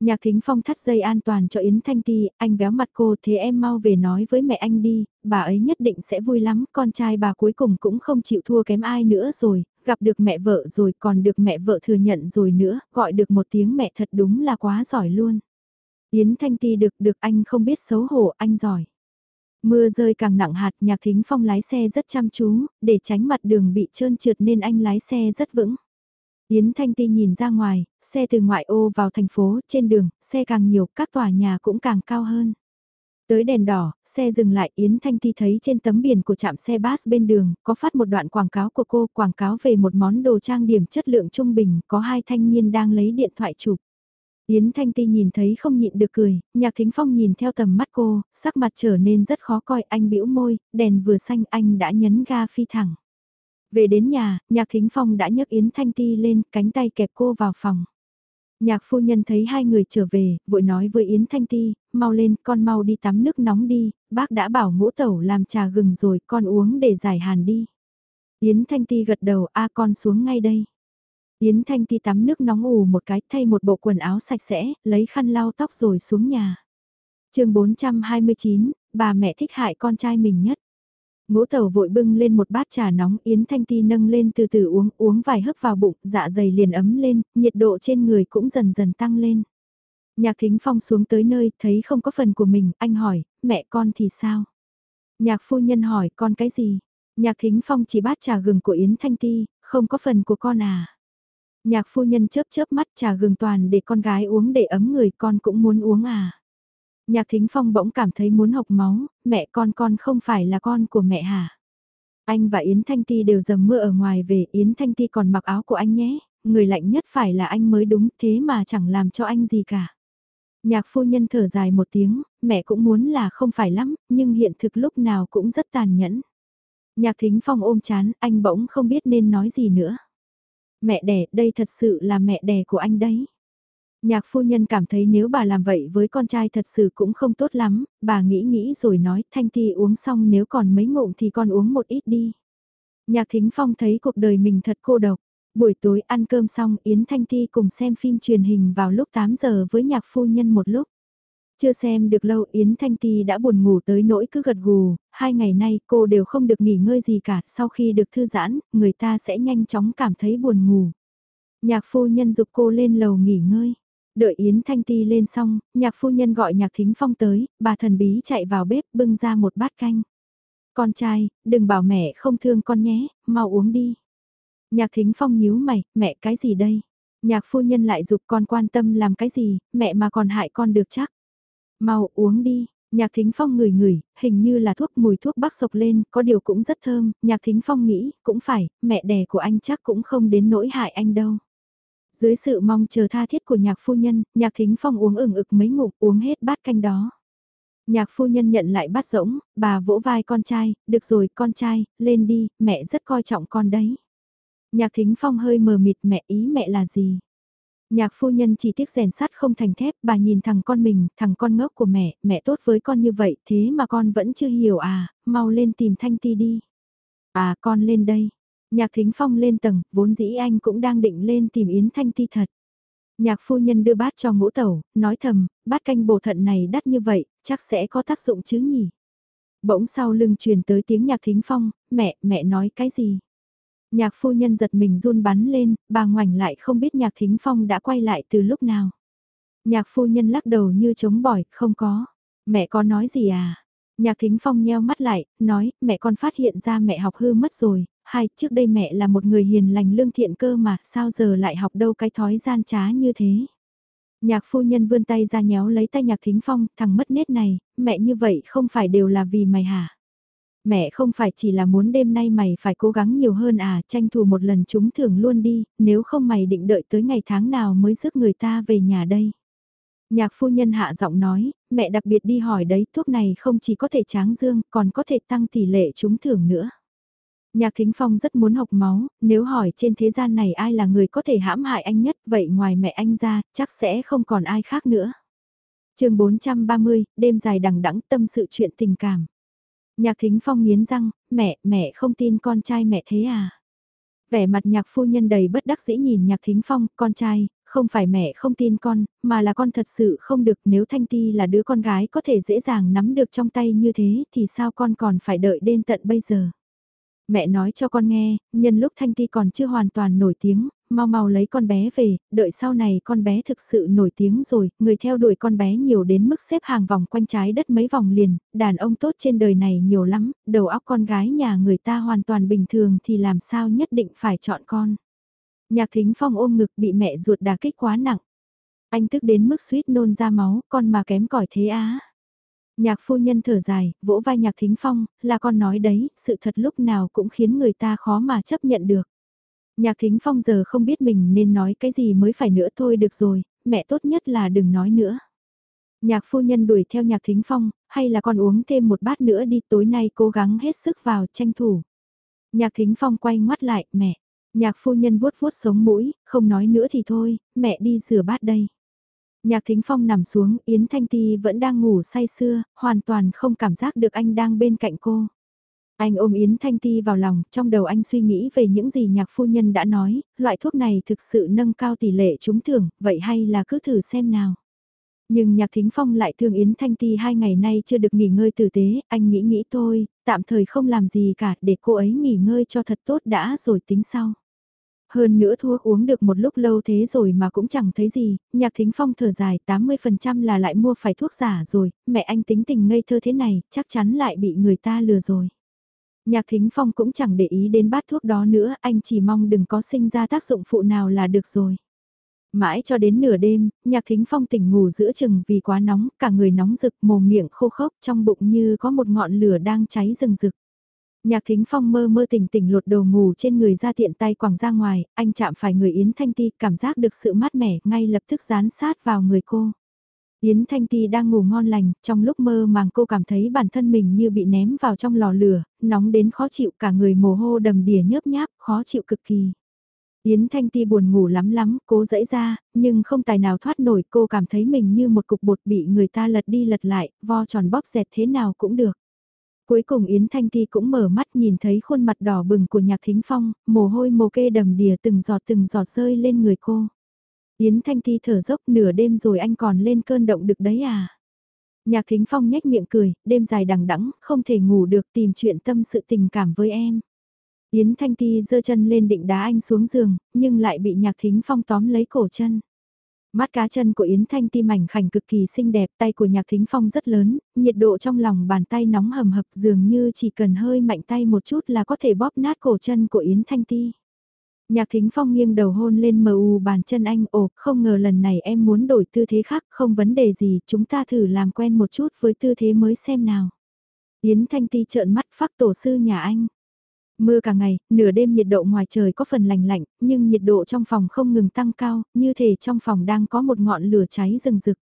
Nhạc thính phong thắt dây an toàn cho Yến Thanh Ti, anh véo mặt cô thế em mau về nói với mẹ anh đi, bà ấy nhất định sẽ vui lắm, con trai bà cuối cùng cũng không chịu thua kém ai nữa rồi, gặp được mẹ vợ rồi còn được mẹ vợ thừa nhận rồi nữa, gọi được một tiếng mẹ thật đúng là quá giỏi luôn. Yến Thanh Ti được được anh không biết xấu hổ, anh giỏi. Mưa rơi càng nặng hạt, nhạc thính phong lái xe rất chăm chú, để tránh mặt đường bị trơn trượt nên anh lái xe rất vững. Yến Thanh Ti nhìn ra ngoài, xe từ ngoại ô vào thành phố, trên đường, xe càng nhiều, các tòa nhà cũng càng cao hơn. Tới đèn đỏ, xe dừng lại Yến Thanh Ti thấy trên tấm biển của trạm xe bus bên đường, có phát một đoạn quảng cáo của cô, quảng cáo về một món đồ trang điểm chất lượng trung bình, có hai thanh niên đang lấy điện thoại chụp. Yến Thanh Ti nhìn thấy không nhịn được cười, Nhạc Thính Phong nhìn theo tầm mắt cô, sắc mặt trở nên rất khó coi, anh bĩu môi, đèn vừa xanh anh đã nhấn ga phi thẳng. Về đến nhà, Nhạc Thính Phong đã nhấc Yến Thanh Ti lên, cánh tay kẹp cô vào phòng. Nhạc phu nhân thấy hai người trở về, vội nói với Yến Thanh Ti, mau lên, con mau đi tắm nước nóng đi, bác đã bảo ngũ tẩu làm trà gừng rồi, con uống để giải hàn đi. Yến Thanh Ti gật đầu, a con xuống ngay đây. Yến Thanh Ti tắm nước nóng ù một cái, thay một bộ quần áo sạch sẽ, lấy khăn lau tóc rồi xuống nhà. chương 429, bà mẹ thích hại con trai mình nhất. Ngũ tẩu vội bưng lên một bát trà nóng Yến Thanh Ti nâng lên từ từ uống, uống vài hớp vào bụng, dạ dày liền ấm lên, nhiệt độ trên người cũng dần dần tăng lên. Nhạc Thính Phong xuống tới nơi, thấy không có phần của mình, anh hỏi, mẹ con thì sao? Nhạc phu nhân hỏi, con cái gì? Nhạc Thính Phong chỉ bát trà gừng của Yến Thanh Ti, không có phần của con à? Nhạc phu nhân chớp chớp mắt trà gừng toàn để con gái uống để ấm người con cũng muốn uống à? Nhạc Thính Phong bỗng cảm thấy muốn hộc máu, mẹ con con không phải là con của mẹ hả? Anh và Yến Thanh Ti đều dầm mưa ở ngoài về, Yến Thanh Ti còn mặc áo của anh nhé, người lạnh nhất phải là anh mới đúng, thế mà chẳng làm cho anh gì cả. Nhạc phu nhân thở dài một tiếng, mẹ cũng muốn là không phải lắm, nhưng hiện thực lúc nào cũng rất tàn nhẫn. Nhạc Thính Phong ôm chán, anh bỗng không biết nên nói gì nữa. Mẹ đẻ, đây thật sự là mẹ đẻ của anh đấy. Nhạc phu nhân cảm thấy nếu bà làm vậy với con trai thật sự cũng không tốt lắm, bà nghĩ nghĩ rồi nói Thanh Ti uống xong nếu còn mấy ngụm thì con uống một ít đi. Nhạc Thính Phong thấy cuộc đời mình thật cô độc, Buổi tối ăn cơm xong Yến Thanh Ti cùng xem phim truyền hình vào lúc 8 giờ với nhạc phu nhân một lúc. Chưa xem được lâu Yến Thanh Ti đã buồn ngủ tới nỗi cứ gật gù, hai ngày nay cô đều không được nghỉ ngơi gì cả, sau khi được thư giãn, người ta sẽ nhanh chóng cảm thấy buồn ngủ. Nhạc phu nhân dục cô lên lầu nghỉ ngơi. Đợi Yến Thanh Ti lên xong, nhạc phu nhân gọi nhạc thính phong tới, bà thần bí chạy vào bếp bưng ra một bát canh. Con trai, đừng bảo mẹ không thương con nhé, mau uống đi. Nhạc thính phong nhíu mày, mẹ cái gì đây? Nhạc phu nhân lại dục con quan tâm làm cái gì, mẹ mà còn hại con được chắc. Mau uống đi, nhạc thính phong ngửi ngửi, hình như là thuốc mùi thuốc bắc sộc lên, có điều cũng rất thơm, nhạc thính phong nghĩ, cũng phải, mẹ đẻ của anh chắc cũng không đến nỗi hại anh đâu. Dưới sự mong chờ tha thiết của nhạc phu nhân, nhạc thính phong uống ửng ực mấy ngụm uống hết bát canh đó. Nhạc phu nhân nhận lại bát rỗng, bà vỗ vai con trai, được rồi con trai, lên đi, mẹ rất coi trọng con đấy. Nhạc thính phong hơi mờ mịt mẹ ý mẹ là gì? Nhạc phu nhân chỉ tiếc rèn sắt không thành thép, bà nhìn thằng con mình, thằng con ngốc của mẹ, mẹ tốt với con như vậy, thế mà con vẫn chưa hiểu à, mau lên tìm Thanh Ti đi. À con lên đây. Nhạc thính phong lên tầng, vốn dĩ anh cũng đang định lên tìm Yến Thanh Ti thật. Nhạc phu nhân đưa bát cho ngũ tẩu, nói thầm, bát canh bổ thận này đắt như vậy, chắc sẽ có tác dụng chứ nhỉ. Bỗng sau lưng truyền tới tiếng nhạc thính phong, mẹ, mẹ nói cái gì? Nhạc phu nhân giật mình run bắn lên, bà ngoảnh lại không biết nhạc thính phong đã quay lại từ lúc nào. Nhạc phu nhân lắc đầu như chống bỏi, không có. Mẹ có nói gì à? Nhạc thính phong nheo mắt lại, nói, mẹ con phát hiện ra mẹ học hư mất rồi, hai, trước đây mẹ là một người hiền lành lương thiện cơ mà, sao giờ lại học đâu cái thói gian trá như thế. Nhạc phu nhân vươn tay ra nhéo lấy tay nhạc thính phong, thằng mất nết này, mẹ như vậy không phải đều là vì mày hả? mẹ không phải chỉ là muốn đêm nay mày phải cố gắng nhiều hơn à, tranh thủ một lần chúng thưởng luôn đi, nếu không mày định đợi tới ngày tháng nào mới rước người ta về nhà đây. Nhạc phu nhân hạ giọng nói, mẹ đặc biệt đi hỏi đấy, thuốc này không chỉ có thể tráng dương, còn có thể tăng tỷ lệ chúng thưởng nữa. Nhạc Thính Phong rất muốn học máu, nếu hỏi trên thế gian này ai là người có thể hãm hại anh nhất, vậy ngoài mẹ anh ra, chắc sẽ không còn ai khác nữa. chương 430, đêm dài đằng đẵng tâm sự chuyện tình cảm. Nhạc thính phong nghiến răng, mẹ, mẹ không tin con trai mẹ thế à? Vẻ mặt nhạc phu nhân đầy bất đắc dĩ nhìn nhạc thính phong, con trai, không phải mẹ không tin con, mà là con thật sự không được nếu Thanh Ti là đứa con gái có thể dễ dàng nắm được trong tay như thế thì sao con còn phải đợi đến tận bây giờ. Mẹ nói cho con nghe, nhân lúc Thanh Ti còn chưa hoàn toàn nổi tiếng, mau mau lấy con bé về, đợi sau này con bé thực sự nổi tiếng rồi, người theo đuổi con bé nhiều đến mức xếp hàng vòng quanh trái đất mấy vòng liền, đàn ông tốt trên đời này nhiều lắm, đầu óc con gái nhà người ta hoàn toàn bình thường thì làm sao nhất định phải chọn con. Nhạc thính phong ôm ngực bị mẹ ruột đà kích quá nặng. Anh tức đến mức suýt nôn ra máu, con mà kém cỏi thế á. Nhạc phu nhân thở dài, vỗ vai nhạc thính phong, là con nói đấy, sự thật lúc nào cũng khiến người ta khó mà chấp nhận được. Nhạc thính phong giờ không biết mình nên nói cái gì mới phải nữa thôi được rồi, mẹ tốt nhất là đừng nói nữa. Nhạc phu nhân đuổi theo nhạc thính phong, hay là con uống thêm một bát nữa đi tối nay cố gắng hết sức vào tranh thủ. Nhạc thính phong quay ngoắt lại, mẹ. Nhạc phu nhân vuốt vuốt sống mũi, không nói nữa thì thôi, mẹ đi rửa bát đây. Nhạc thính phong nằm xuống, Yến Thanh Ti vẫn đang ngủ say sưa, hoàn toàn không cảm giác được anh đang bên cạnh cô. Anh ôm Yến Thanh Ti vào lòng, trong đầu anh suy nghĩ về những gì nhạc phu nhân đã nói, loại thuốc này thực sự nâng cao tỷ lệ trúng thưởng, vậy hay là cứ thử xem nào. Nhưng nhạc thính phong lại thương Yến Thanh Ti hai ngày nay chưa được nghỉ ngơi tử tế, anh nghĩ nghĩ thôi, tạm thời không làm gì cả để cô ấy nghỉ ngơi cho thật tốt đã rồi tính sau. Hơn nữa thuốc uống được một lúc lâu thế rồi mà cũng chẳng thấy gì, nhạc thính phong thở dài 80% là lại mua phải thuốc giả rồi, mẹ anh tính tình ngây thơ thế này, chắc chắn lại bị người ta lừa rồi. Nhạc Thính Phong cũng chẳng để ý đến bát thuốc đó nữa, anh chỉ mong đừng có sinh ra tác dụng phụ nào là được rồi. Mãi cho đến nửa đêm, Nhạc Thính Phong tỉnh ngủ giữa chừng vì quá nóng, cả người nóng rực, mồm miệng khô khốc, trong bụng như có một ngọn lửa đang cháy rừng rực. Nhạc Thính Phong mơ mơ tỉnh tỉnh lột đồ ngủ trên người ra tiện tay quẳng ra ngoài, anh chạm phải người Yến Thanh Ti, cảm giác được sự mát mẻ, ngay lập tức dán sát vào người cô. Yến Thanh Ti đang ngủ ngon lành, trong lúc mơ màng cô cảm thấy bản thân mình như bị ném vào trong lò lửa, nóng đến khó chịu cả người mồ hô đầm đìa nhớp nháp, khó chịu cực kỳ. Yến Thanh Ti buồn ngủ lắm lắm, cố dẫy ra, nhưng không tài nào thoát nổi cô cảm thấy mình như một cục bột bị người ta lật đi lật lại, vo tròn bóp dẹt thế nào cũng được. Cuối cùng Yến Thanh Ti cũng mở mắt nhìn thấy khuôn mặt đỏ bừng của Nhạc Thính Phong, mồ hôi mồ kê đầm đìa từng giọt từng giọt rơi lên người cô. Yến Thanh Ti thở dốc nửa đêm rồi anh còn lên cơn động được đấy à? Nhạc Thính Phong nhếch miệng cười, đêm dài đằng đẵng, không thể ngủ được tìm chuyện tâm sự tình cảm với em. Yến Thanh Ti giơ chân lên định đá anh xuống giường, nhưng lại bị Nhạc Thính Phong tóm lấy cổ chân. Mắt cá chân của Yến Thanh Ti mảnh khảnh cực kỳ xinh đẹp, tay của Nhạc Thính Phong rất lớn, nhiệt độ trong lòng bàn tay nóng hầm hập dường như chỉ cần hơi mạnh tay một chút là có thể bóp nát cổ chân của Yến Thanh Ti. Nhạc Thính Phong nghiêng đầu hôn lên mờ u bàn chân anh, ồ, không ngờ lần này em muốn đổi tư thế khác, không vấn đề gì, chúng ta thử làm quen một chút với tư thế mới xem nào. Yến Thanh Ti trợn mắt phát tổ sư nhà anh. Mưa cả ngày, nửa đêm nhiệt độ ngoài trời có phần lành lạnh, nhưng nhiệt độ trong phòng không ngừng tăng cao, như thể trong phòng đang có một ngọn lửa cháy rừng rực.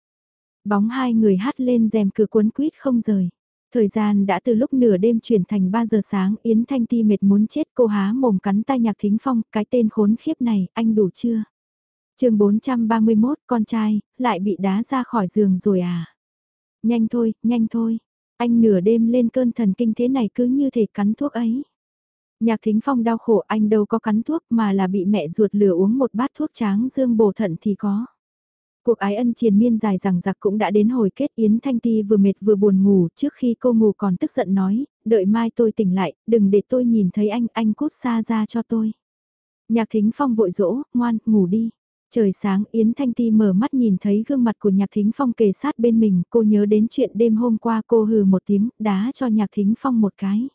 Bóng hai người hát lên rèm cửa cuốn quýt không rời. Thời gian đã từ lúc nửa đêm chuyển thành 3 giờ sáng, Yến Thanh Ti mệt muốn chết cô há mồm cắn tay nhạc thính phong, cái tên khốn khiếp này, anh đủ chưa? chương 431, con trai, lại bị đá ra khỏi giường rồi à? Nhanh thôi, nhanh thôi, anh nửa đêm lên cơn thần kinh thế này cứ như thể cắn thuốc ấy. Nhạc thính phong đau khổ anh đâu có cắn thuốc mà là bị mẹ ruột lừa uống một bát thuốc tráng dương bổ thận thì có. Cuộc ái ân triền miên dài rằng giặc cũng đã đến hồi kết Yến Thanh Ti vừa mệt vừa buồn ngủ trước khi cô ngủ còn tức giận nói, đợi mai tôi tỉnh lại, đừng để tôi nhìn thấy anh, anh cút xa ra cho tôi. Nhạc thính phong vội dỗ, ngoan, ngủ đi. Trời sáng Yến Thanh Ti mở mắt nhìn thấy gương mặt của Nhạc Thính Phong kề sát bên mình, cô nhớ đến chuyện đêm hôm qua cô hừ một tiếng, đá cho Nhạc Thính Phong một cái.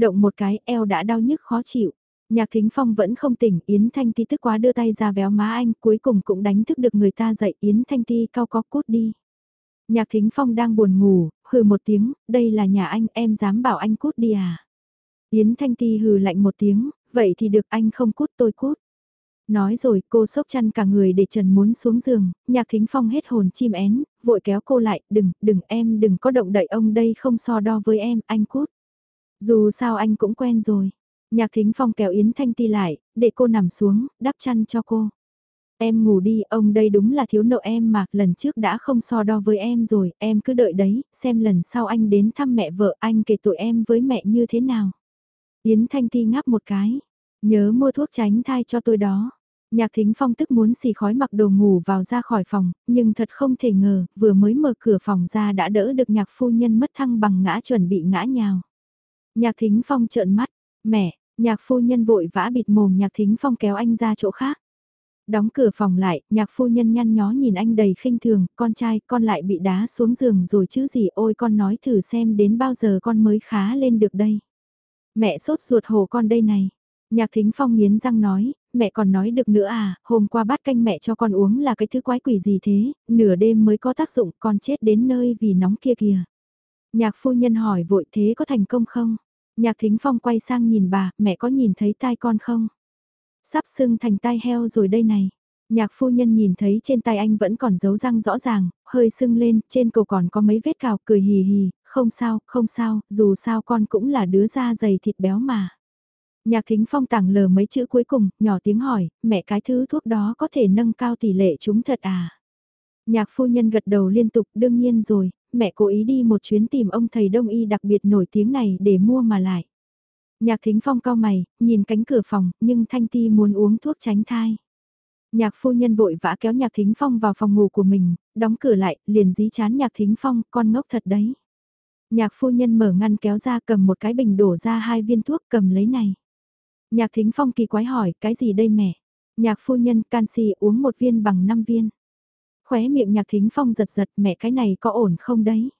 Động một cái eo đã đau nhức khó chịu. Nhạc Thính Phong vẫn không tỉnh, Yến Thanh Ti tức quá đưa tay ra véo má anh, cuối cùng cũng đánh thức được người ta dậy, Yến Thanh Ti cao có cút đi. Nhạc Thính Phong đang buồn ngủ, hừ một tiếng, đây là nhà anh, em dám bảo anh cút đi à. Yến Thanh Ti hừ lạnh một tiếng, vậy thì được anh không cút tôi cút. Nói rồi cô sốc chăn cả người để Trần muốn xuống giường, nhạc thính phong hết hồn chim én, vội kéo cô lại, đừng, đừng em đừng có động đậy ông đây không so đo với em, anh cút. Dù sao anh cũng quen rồi. Nhạc thính phong kéo Yến Thanh Ti lại, để cô nằm xuống, đắp chăn cho cô. Em ngủ đi, ông đây đúng là thiếu nợ em mà, lần trước đã không so đo với em rồi, em cứ đợi đấy, xem lần sau anh đến thăm mẹ vợ anh kể tội em với mẹ như thế nào. Yến Thanh Ti ngáp một cái, nhớ mua thuốc tránh thai cho tôi đó. Nhạc thính phong tức muốn xì khói mặc đồ ngủ vào ra khỏi phòng, nhưng thật không thể ngờ, vừa mới mở cửa phòng ra đã đỡ được nhạc phu nhân mất thăng bằng ngã chuẩn bị ngã nhào. Nhạc thính phong trợn mắt, mẹ, nhạc phu nhân vội vã bịt mồm nhạc thính phong kéo anh ra chỗ khác. Đóng cửa phòng lại, nhạc phu nhân nhăn nhó nhìn anh đầy khinh thường, con trai, con lại bị đá xuống giường rồi chứ gì, ôi con nói thử xem đến bao giờ con mới khá lên được đây. Mẹ sốt ruột hồ con đây này. Nhạc thính phong nghiến răng nói, mẹ còn nói được nữa à, hôm qua bát canh mẹ cho con uống là cái thứ quái quỷ gì thế, nửa đêm mới có tác dụng, con chết đến nơi vì nóng kia kìa. Nhạc phu nhân hỏi vội thế có thành công không? Nhạc thính phong quay sang nhìn bà, mẹ có nhìn thấy tai con không? Sắp sưng thành tai heo rồi đây này. Nhạc phu nhân nhìn thấy trên tay anh vẫn còn dấu răng rõ ràng, hơi sưng lên, trên cổ còn có mấy vết cào, cười hì hì, không sao, không sao, dù sao con cũng là đứa da dày thịt béo mà. Nhạc thính phong tảng lờ mấy chữ cuối cùng, nhỏ tiếng hỏi, mẹ cái thứ thuốc đó có thể nâng cao tỷ lệ chúng thật à? Nhạc phu nhân gật đầu liên tục, đương nhiên rồi, mẹ cố ý đi một chuyến tìm ông thầy đông y đặc biệt nổi tiếng này để mua mà lại. Nhạc thính phong cao mày, nhìn cánh cửa phòng, nhưng Thanh Ti muốn uống thuốc tránh thai. Nhạc phu nhân vội vã kéo nhạc thính phong vào phòng ngủ của mình, đóng cửa lại, liền dí chán nhạc thính phong, con ngốc thật đấy. Nhạc phu nhân mở ngăn kéo ra cầm một cái bình đổ ra hai viên thuốc cầm lấy này. Nhạc thính phong kỳ quái hỏi, cái gì đây mẹ? Nhạc phu nhân canxi uống một viên bằng 5 viên. Khóe miệng nhạc thính phong giật giật mẹ cái này có ổn không đấy?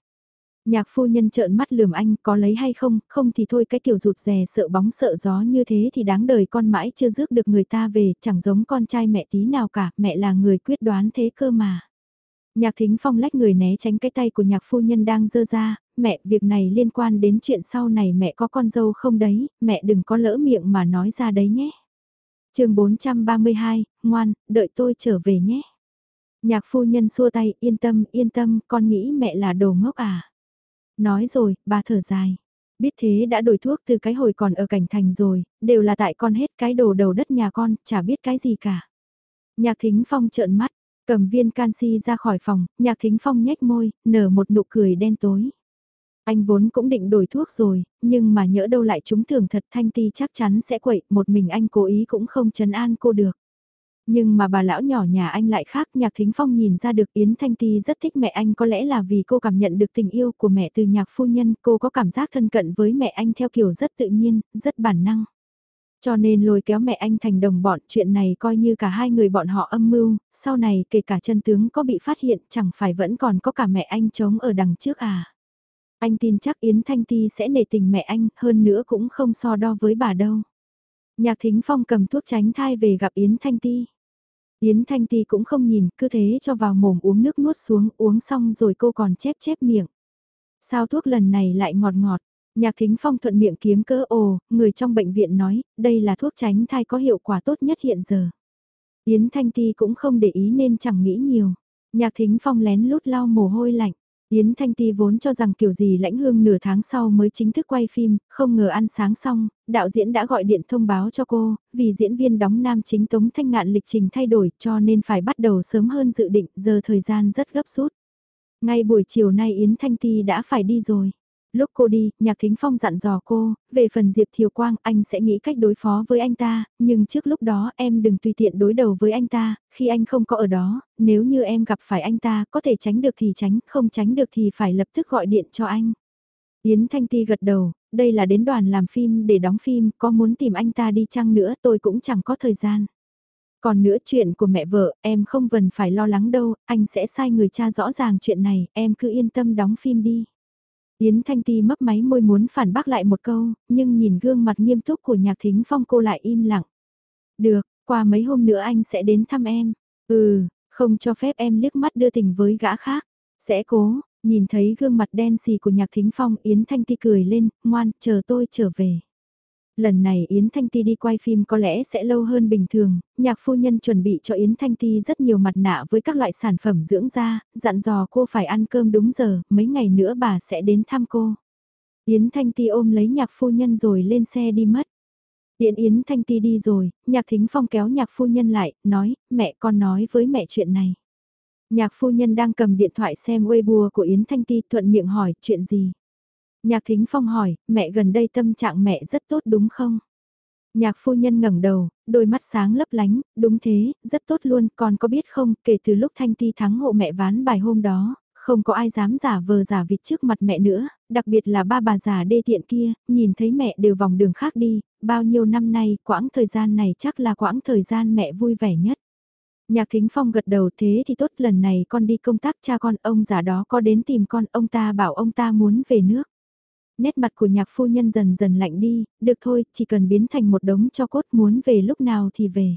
Nhạc phu nhân trợn mắt lườm anh có lấy hay không, không thì thôi cái kiểu rụt rè sợ bóng sợ gió như thế thì đáng đời con mãi chưa rước được người ta về, chẳng giống con trai mẹ tí nào cả, mẹ là người quyết đoán thế cơ mà. Nhạc thính phong lách người né tránh cái tay của nhạc phu nhân đang dơ ra, mẹ việc này liên quan đến chuyện sau này mẹ có con dâu không đấy, mẹ đừng có lỡ miệng mà nói ra đấy nhé. chương 432, ngoan, đợi tôi trở về nhé. Nhạc phu nhân xua tay, yên tâm, yên tâm, con nghĩ mẹ là đồ ngốc à. Nói rồi, bà thở dài. Biết thế đã đổi thuốc từ cái hồi còn ở cảnh thành rồi, đều là tại con hết cái đồ đầu đất nhà con, chả biết cái gì cả. Nhạc thính phong trợn mắt, cầm viên canxi ra khỏi phòng, nhạc thính phong nhếch môi, nở một nụ cười đen tối. Anh vốn cũng định đổi thuốc rồi, nhưng mà nhỡ đâu lại chúng thường thật Thanh Ti chắc chắn sẽ quậy, một mình anh cố ý cũng không chấn an cô được. Nhưng mà bà lão nhỏ nhà anh lại khác, Nhạc Thính Phong nhìn ra được Yến Thanh Ti rất thích mẹ anh có lẽ là vì cô cảm nhận được tình yêu của mẹ từ nhạc phu nhân, cô có cảm giác thân cận với mẹ anh theo kiểu rất tự nhiên, rất bản năng. Cho nên lôi kéo mẹ anh thành đồng bọn chuyện này coi như cả hai người bọn họ âm mưu, sau này kể cả chân tướng có bị phát hiện chẳng phải vẫn còn có cả mẹ anh chống ở đằng trước à. Anh tin chắc Yến Thanh Ti sẽ nể tình mẹ anh, hơn nữa cũng không so đo với bà đâu. Nhạc Thính Phong cầm thuốc tránh thai về gặp Yến Thanh Ti. Yến Thanh Ti cũng không nhìn, cứ thế cho vào mồm uống nước nuốt xuống, uống xong rồi cô còn chép chép miệng. Sao thuốc lần này lại ngọt ngọt? Nhạc Thính Phong thuận miệng kiếm cỡ ồ, người trong bệnh viện nói, đây là thuốc tránh thai có hiệu quả tốt nhất hiện giờ. Yến Thanh Ti cũng không để ý nên chẳng nghĩ nhiều. Nhạc Thính Phong lén lút lau mồ hôi lạnh. Yến Thanh Ti vốn cho rằng kiểu gì lãnh hương nửa tháng sau mới chính thức quay phim, không ngờ ăn sáng xong, đạo diễn đã gọi điện thông báo cho cô, vì diễn viên đóng nam chính Tống Thanh Ngạn lịch trình thay đổi cho nên phải bắt đầu sớm hơn dự định, giờ thời gian rất gấp rút. Ngay buổi chiều nay Yến Thanh Ti đã phải đi rồi. Lúc cô đi, Nhạc Thính Phong dặn dò cô, về phần Diệp Thiều Quang anh sẽ nghĩ cách đối phó với anh ta, nhưng trước lúc đó em đừng tùy tiện đối đầu với anh ta, khi anh không có ở đó, nếu như em gặp phải anh ta, có thể tránh được thì tránh, không tránh được thì phải lập tức gọi điện cho anh. Yến Thanh Ti gật đầu, đây là đến đoàn làm phim để đóng phim, có muốn tìm anh ta đi chăng nữa tôi cũng chẳng có thời gian. Còn nữa chuyện của mẹ vợ, em không cần phải lo lắng đâu, anh sẽ sai người cha rõ ràng chuyện này, em cứ yên tâm đóng phim đi. Yến Thanh Ti mấp máy môi muốn phản bác lại một câu, nhưng nhìn gương mặt nghiêm túc của nhạc thính phong cô lại im lặng. Được, qua mấy hôm nữa anh sẽ đến thăm em. Ừ, không cho phép em liếc mắt đưa tình với gã khác. Sẽ cố, nhìn thấy gương mặt đen xì của nhạc thính phong Yến Thanh Ti cười lên, ngoan, chờ tôi trở về. Lần này Yến Thanh Ti đi quay phim có lẽ sẽ lâu hơn bình thường, nhạc phu nhân chuẩn bị cho Yến Thanh Ti rất nhiều mặt nạ với các loại sản phẩm dưỡng da, dặn dò cô phải ăn cơm đúng giờ, mấy ngày nữa bà sẽ đến thăm cô. Yến Thanh Ti ôm lấy nhạc phu nhân rồi lên xe đi mất. Điện Yến Thanh Ti đi rồi, nhạc thính phong kéo nhạc phu nhân lại, nói, mẹ con nói với mẹ chuyện này. Nhạc phu nhân đang cầm điện thoại xem Weibo của Yến Thanh Ti thuận miệng hỏi, chuyện gì? Nhạc Thính Phong hỏi, mẹ gần đây tâm trạng mẹ rất tốt đúng không? Nhạc phu nhân ngẩng đầu, đôi mắt sáng lấp lánh, đúng thế, rất tốt luôn, còn có biết không, kể từ lúc Thanh Ti thắng hộ mẹ ván bài hôm đó, không có ai dám giả vờ giả vịt trước mặt mẹ nữa, đặc biệt là ba bà già đê tiện kia, nhìn thấy mẹ đều vòng đường khác đi, bao nhiêu năm nay, quãng thời gian này chắc là quãng thời gian mẹ vui vẻ nhất. Nhạc Thính Phong gật đầu thế thì tốt lần này con đi công tác cha con ông già đó có đến tìm con ông ta bảo ông ta muốn về nước nét mặt của nhạc phu nhân dần dần lạnh đi, được thôi, chỉ cần biến thành một đống cho cốt muốn về lúc nào thì về.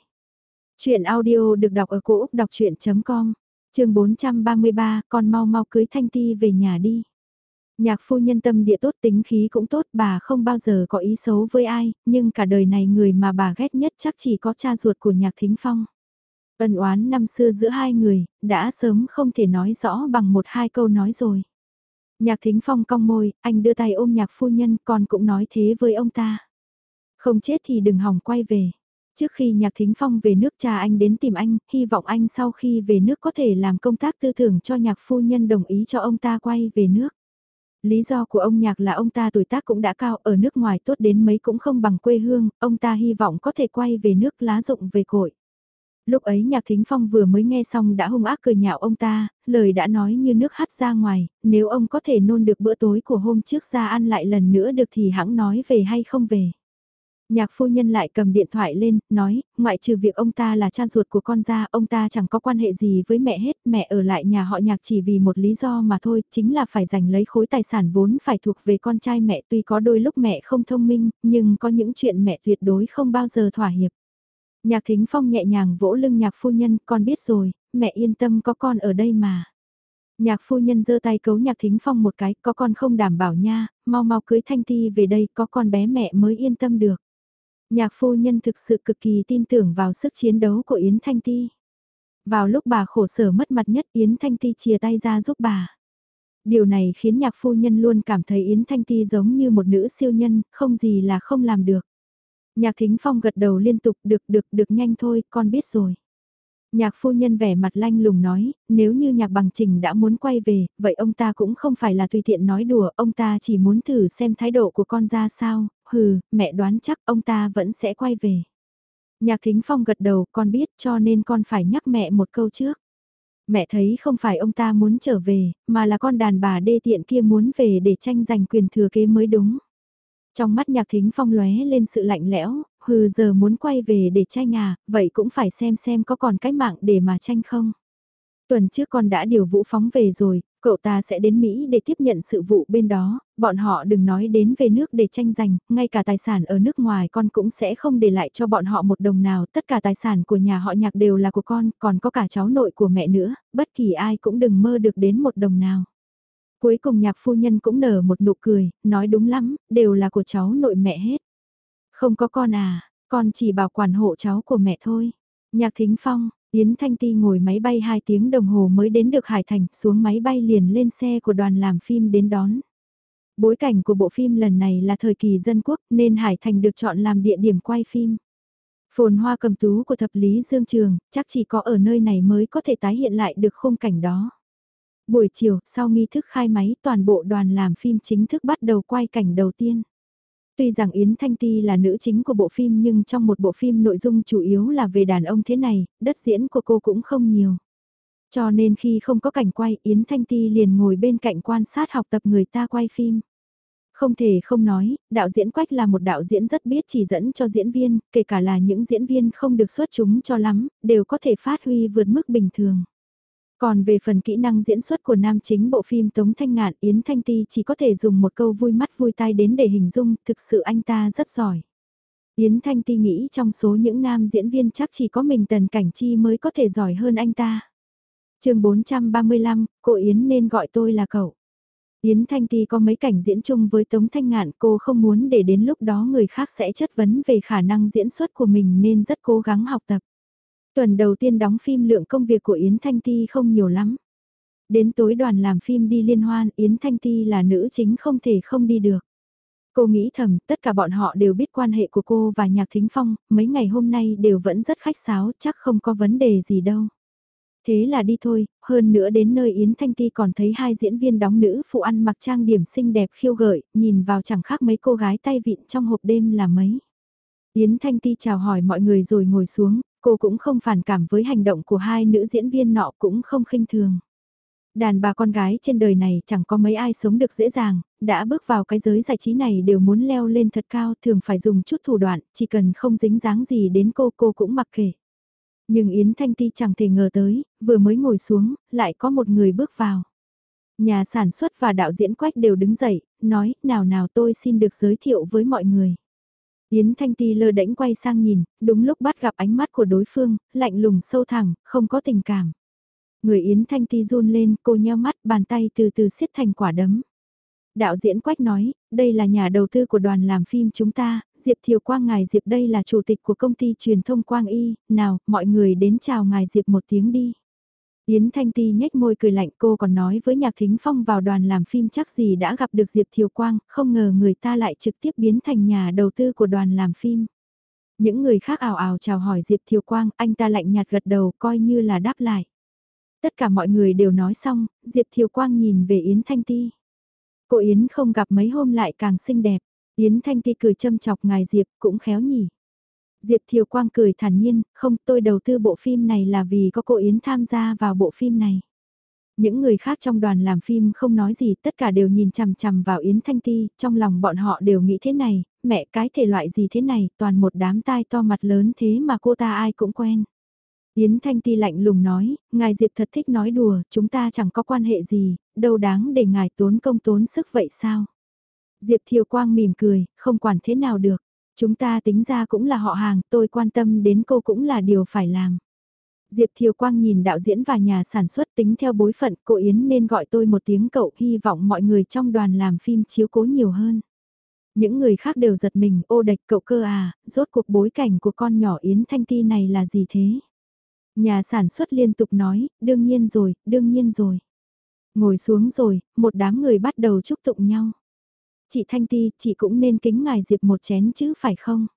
Chuyện audio được đọc ở cổ Úc đọc chuyện.com, trường 433, con mau mau cưới Thanh Ti về nhà đi. Nhạc phu nhân tâm địa tốt tính khí cũng tốt, bà không bao giờ có ý xấu với ai, nhưng cả đời này người mà bà ghét nhất chắc chỉ có cha ruột của nhạc thính phong. Ân oán năm xưa giữa hai người, đã sớm không thể nói rõ bằng một hai câu nói rồi. Nhạc thính phong cong môi, anh đưa tay ôm nhạc phu nhân, con cũng nói thế với ông ta. Không chết thì đừng hỏng quay về. Trước khi nhạc thính phong về nước cha anh đến tìm anh, hy vọng anh sau khi về nước có thể làm công tác tư tưởng cho nhạc phu nhân đồng ý cho ông ta quay về nước. Lý do của ông nhạc là ông ta tuổi tác cũng đã cao ở nước ngoài tốt đến mấy cũng không bằng quê hương, ông ta hy vọng có thể quay về nước lá rụng về cội. Lúc ấy nhạc thính phong vừa mới nghe xong đã hung ác cười nhạo ông ta, lời đã nói như nước hắt ra ngoài, nếu ông có thể nôn được bữa tối của hôm trước ra ăn lại lần nữa được thì hãng nói về hay không về. Nhạc phu nhân lại cầm điện thoại lên, nói, ngoại trừ việc ông ta là cha ruột của con ra, ông ta chẳng có quan hệ gì với mẹ hết, mẹ ở lại nhà họ nhạc chỉ vì một lý do mà thôi, chính là phải giành lấy khối tài sản vốn phải thuộc về con trai mẹ tuy có đôi lúc mẹ không thông minh, nhưng có những chuyện mẹ tuyệt đối không bao giờ thỏa hiệp. Nhạc thính phong nhẹ nhàng vỗ lưng nhạc phu nhân, con biết rồi, mẹ yên tâm có con ở đây mà. Nhạc phu nhân giơ tay cấu nhạc thính phong một cái, có con không đảm bảo nha, mau mau cưới thanh ti về đây, có con bé mẹ mới yên tâm được. Nhạc phu nhân thực sự cực kỳ tin tưởng vào sức chiến đấu của Yến Thanh Ti. Vào lúc bà khổ sở mất mặt nhất Yến Thanh Ti chia tay ra giúp bà. Điều này khiến nhạc phu nhân luôn cảm thấy Yến Thanh Ti giống như một nữ siêu nhân, không gì là không làm được. Nhạc Thính Phong gật đầu liên tục được được được nhanh thôi, con biết rồi. Nhạc phu nhân vẻ mặt lanh lùng nói, nếu như nhạc bằng trình đã muốn quay về, vậy ông ta cũng không phải là tùy tiện nói đùa, ông ta chỉ muốn thử xem thái độ của con ra sao, hừ, mẹ đoán chắc ông ta vẫn sẽ quay về. Nhạc thính phong gật đầu, con biết cho nên con phải nhắc mẹ một câu trước. Mẹ thấy không phải ông ta muốn trở về, mà là con đàn bà đê tiện kia muốn về để tranh giành quyền thừa kế mới đúng. Trong mắt nhạc thính phong lóe lên sự lạnh lẽo, hừ giờ muốn quay về để tranh à, vậy cũng phải xem xem có còn cái mạng để mà tranh không. Tuần trước con đã điều vũ phóng về rồi, cậu ta sẽ đến Mỹ để tiếp nhận sự vụ bên đó, bọn họ đừng nói đến về nước để tranh giành, ngay cả tài sản ở nước ngoài con cũng sẽ không để lại cho bọn họ một đồng nào, tất cả tài sản của nhà họ nhạc đều là của con, còn có cả cháu nội của mẹ nữa, bất kỳ ai cũng đừng mơ được đến một đồng nào. Cuối cùng nhạc phu nhân cũng nở một nụ cười, nói đúng lắm, đều là của cháu nội mẹ hết. Không có con à, con chỉ bảo quản hộ cháu của mẹ thôi. Nhạc thính phong, Yến Thanh Ti ngồi máy bay 2 tiếng đồng hồ mới đến được Hải Thành, xuống máy bay liền lên xe của đoàn làm phim đến đón. Bối cảnh của bộ phim lần này là thời kỳ dân quốc nên Hải Thành được chọn làm địa điểm quay phim. Phồn hoa cầm tú của thập lý dương trường, chắc chỉ có ở nơi này mới có thể tái hiện lại được khung cảnh đó. Buổi chiều, sau nghi thức khai máy, toàn bộ đoàn làm phim chính thức bắt đầu quay cảnh đầu tiên. Tuy rằng Yến Thanh Ti là nữ chính của bộ phim nhưng trong một bộ phim nội dung chủ yếu là về đàn ông thế này, đất diễn của cô cũng không nhiều. Cho nên khi không có cảnh quay Yến Thanh Ti liền ngồi bên cạnh quan sát học tập người ta quay phim. Không thể không nói, đạo diễn Quách là một đạo diễn rất biết chỉ dẫn cho diễn viên, kể cả là những diễn viên không được xuất chúng cho lắm, đều có thể phát huy vượt mức bình thường. Còn về phần kỹ năng diễn xuất của nam chính bộ phim Tống Thanh Ngạn Yến Thanh Ti chỉ có thể dùng một câu vui mắt vui tai đến để hình dung, thực sự anh ta rất giỏi. Yến Thanh Ti nghĩ trong số những nam diễn viên chắc chỉ có mình Tần Cảnh Chi mới có thể giỏi hơn anh ta. chương 435, cô Yến nên gọi tôi là cậu. Yến Thanh Ti có mấy cảnh diễn chung với Tống Thanh Ngạn cô không muốn để đến lúc đó người khác sẽ chất vấn về khả năng diễn xuất của mình nên rất cố gắng học tập. Tuần đầu tiên đóng phim lượng công việc của Yến Thanh Ti không nhiều lắm. Đến tối đoàn làm phim đi liên hoan Yến Thanh Ti là nữ chính không thể không đi được. Cô nghĩ thầm tất cả bọn họ đều biết quan hệ của cô và Nhạc Thính Phong, mấy ngày hôm nay đều vẫn rất khách sáo chắc không có vấn đề gì đâu. Thế là đi thôi, hơn nữa đến nơi Yến Thanh Ti còn thấy hai diễn viên đóng nữ phụ ăn mặc trang điểm xinh đẹp khiêu gợi, nhìn vào chẳng khác mấy cô gái tay vịn trong hộp đêm là mấy. Yến Thanh Ti chào hỏi mọi người rồi ngồi xuống, Cô cũng không phản cảm với hành động của hai nữ diễn viên nọ cũng không khinh thường. Đàn bà con gái trên đời này chẳng có mấy ai sống được dễ dàng, đã bước vào cái giới giải trí này đều muốn leo lên thật cao thường phải dùng chút thủ đoạn, chỉ cần không dính dáng gì đến cô cô cũng mặc kệ. Nhưng Yến Thanh Ti chẳng thể ngờ tới, vừa mới ngồi xuống, lại có một người bước vào. Nhà sản xuất và đạo diễn Quách đều đứng dậy, nói, nào nào tôi xin được giới thiệu với mọi người. Yến Thanh Ti lơ đễnh quay sang nhìn, đúng lúc bắt gặp ánh mắt của đối phương, lạnh lùng sâu thẳng, không có tình cảm. Người Yến Thanh Ti run lên, cô nheo mắt, bàn tay từ từ siết thành quả đấm. Đạo diễn Quách nói, đây là nhà đầu tư của đoàn làm phim chúng ta, Diệp Thiều Quang ngài Diệp đây là chủ tịch của công ty truyền thông Quang Y, nào, mọi người đến chào ngài Diệp một tiếng đi. Yến Thanh Ti nhếch môi cười lạnh cô còn nói với Nhạc Thính Phong vào đoàn làm phim chắc gì đã gặp được Diệp Thiều Quang, không ngờ người ta lại trực tiếp biến thành nhà đầu tư của đoàn làm phim. Những người khác ảo ảo chào hỏi Diệp Thiều Quang, anh ta lạnh nhạt gật đầu coi như là đáp lại. Tất cả mọi người đều nói xong, Diệp Thiều Quang nhìn về Yến Thanh Ti. Cô Yến không gặp mấy hôm lại càng xinh đẹp. Yến Thanh Ti cười châm chọc ngài Diệp cũng khéo nhỉ. Diệp Thiều Quang cười thản nhiên, không tôi đầu tư bộ phim này là vì có cô Yến tham gia vào bộ phim này. Những người khác trong đoàn làm phim không nói gì, tất cả đều nhìn chằm chằm vào Yến Thanh Ti, trong lòng bọn họ đều nghĩ thế này, mẹ cái thể loại gì thế này, toàn một đám tai to mặt lớn thế mà cô ta ai cũng quen. Yến Thanh Ti lạnh lùng nói, ngài Diệp thật thích nói đùa, chúng ta chẳng có quan hệ gì, đâu đáng để ngài tốn công tốn sức vậy sao? Diệp Thiều Quang mỉm cười, không quản thế nào được. Chúng ta tính ra cũng là họ hàng, tôi quan tâm đến cô cũng là điều phải làm. Diệp Thiều Quang nhìn đạo diễn và nhà sản xuất tính theo bối phận cô Yến nên gọi tôi một tiếng cậu hy vọng mọi người trong đoàn làm phim chiếu cố nhiều hơn. Những người khác đều giật mình ô đạch cậu cơ à, rốt cuộc bối cảnh của con nhỏ Yến Thanh Ti này là gì thế? Nhà sản xuất liên tục nói, đương nhiên rồi, đương nhiên rồi. Ngồi xuống rồi, một đám người bắt đầu chúc tụng nhau chị Thanh Ti, chị cũng nên kính ngài Diệp một chén chứ phải không?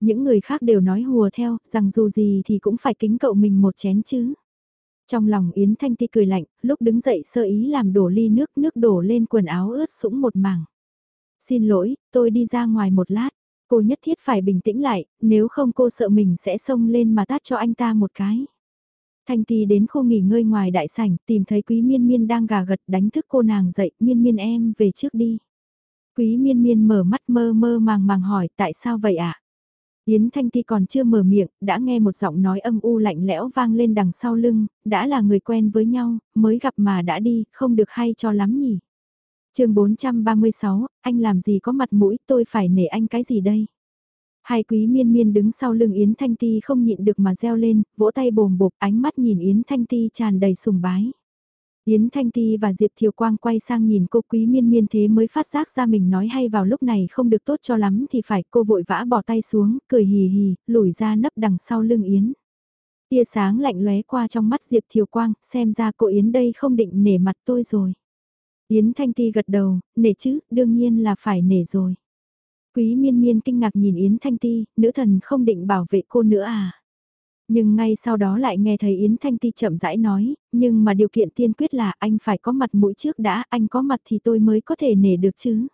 Những người khác đều nói hùa theo, rằng dù gì thì cũng phải kính cậu mình một chén chứ. Trong lòng Yến Thanh Ti cười lạnh, lúc đứng dậy sơ ý làm đổ ly nước, nước đổ lên quần áo ướt sũng một mảng. Xin lỗi, tôi đi ra ngoài một lát. Cô nhất thiết phải bình tĩnh lại, nếu không cô sợ mình sẽ xông lên mà tát cho anh ta một cái. Thanh Ti đến khu nghỉ ngơi ngoài đại sảnh, tìm thấy Quý Miên Miên đang gà gật đánh thức cô nàng dậy, Miên Miên em về trước đi. Quý Miên Miên mở mắt mơ mơ màng màng hỏi tại sao vậy ạ? À? Yến Thanh Ti còn chưa mở miệng, đã nghe một giọng nói âm u lạnh lẽo vang lên đằng sau lưng, đã là người quen với nhau, mới gặp mà đã đi, không được hay cho lắm nhỉ. chương 436, anh làm gì có mặt mũi, tôi phải nể anh cái gì đây? Hai quý miên miên đứng sau lưng Yến Thanh Ti không nhịn được mà reo lên, vỗ tay bồm bộp ánh mắt nhìn Yến Thanh Ti tràn đầy sùng bái. Yến Thanh Ti và Diệp Thiều Quang quay sang nhìn cô quý miên miên thế mới phát giác ra mình nói hay vào lúc này không được tốt cho lắm thì phải cô vội vã bỏ tay xuống, cười hì hì, lùi ra nấp đằng sau lưng Yến. Tia sáng lạnh lóe qua trong mắt Diệp Thiều Quang, xem ra cô Yến đây không định nể mặt tôi rồi. Yến Thanh Ti gật đầu, nể chứ, đương nhiên là phải nể rồi. Quý miên miên kinh ngạc nhìn Yến Thanh Ti, nữ thần không định bảo vệ cô nữa à? Nhưng ngay sau đó lại nghe thấy Yến Thanh Ti chậm rãi nói, nhưng mà điều kiện tiên quyết là anh phải có mặt mũi trước đã, anh có mặt thì tôi mới có thể nể được chứ.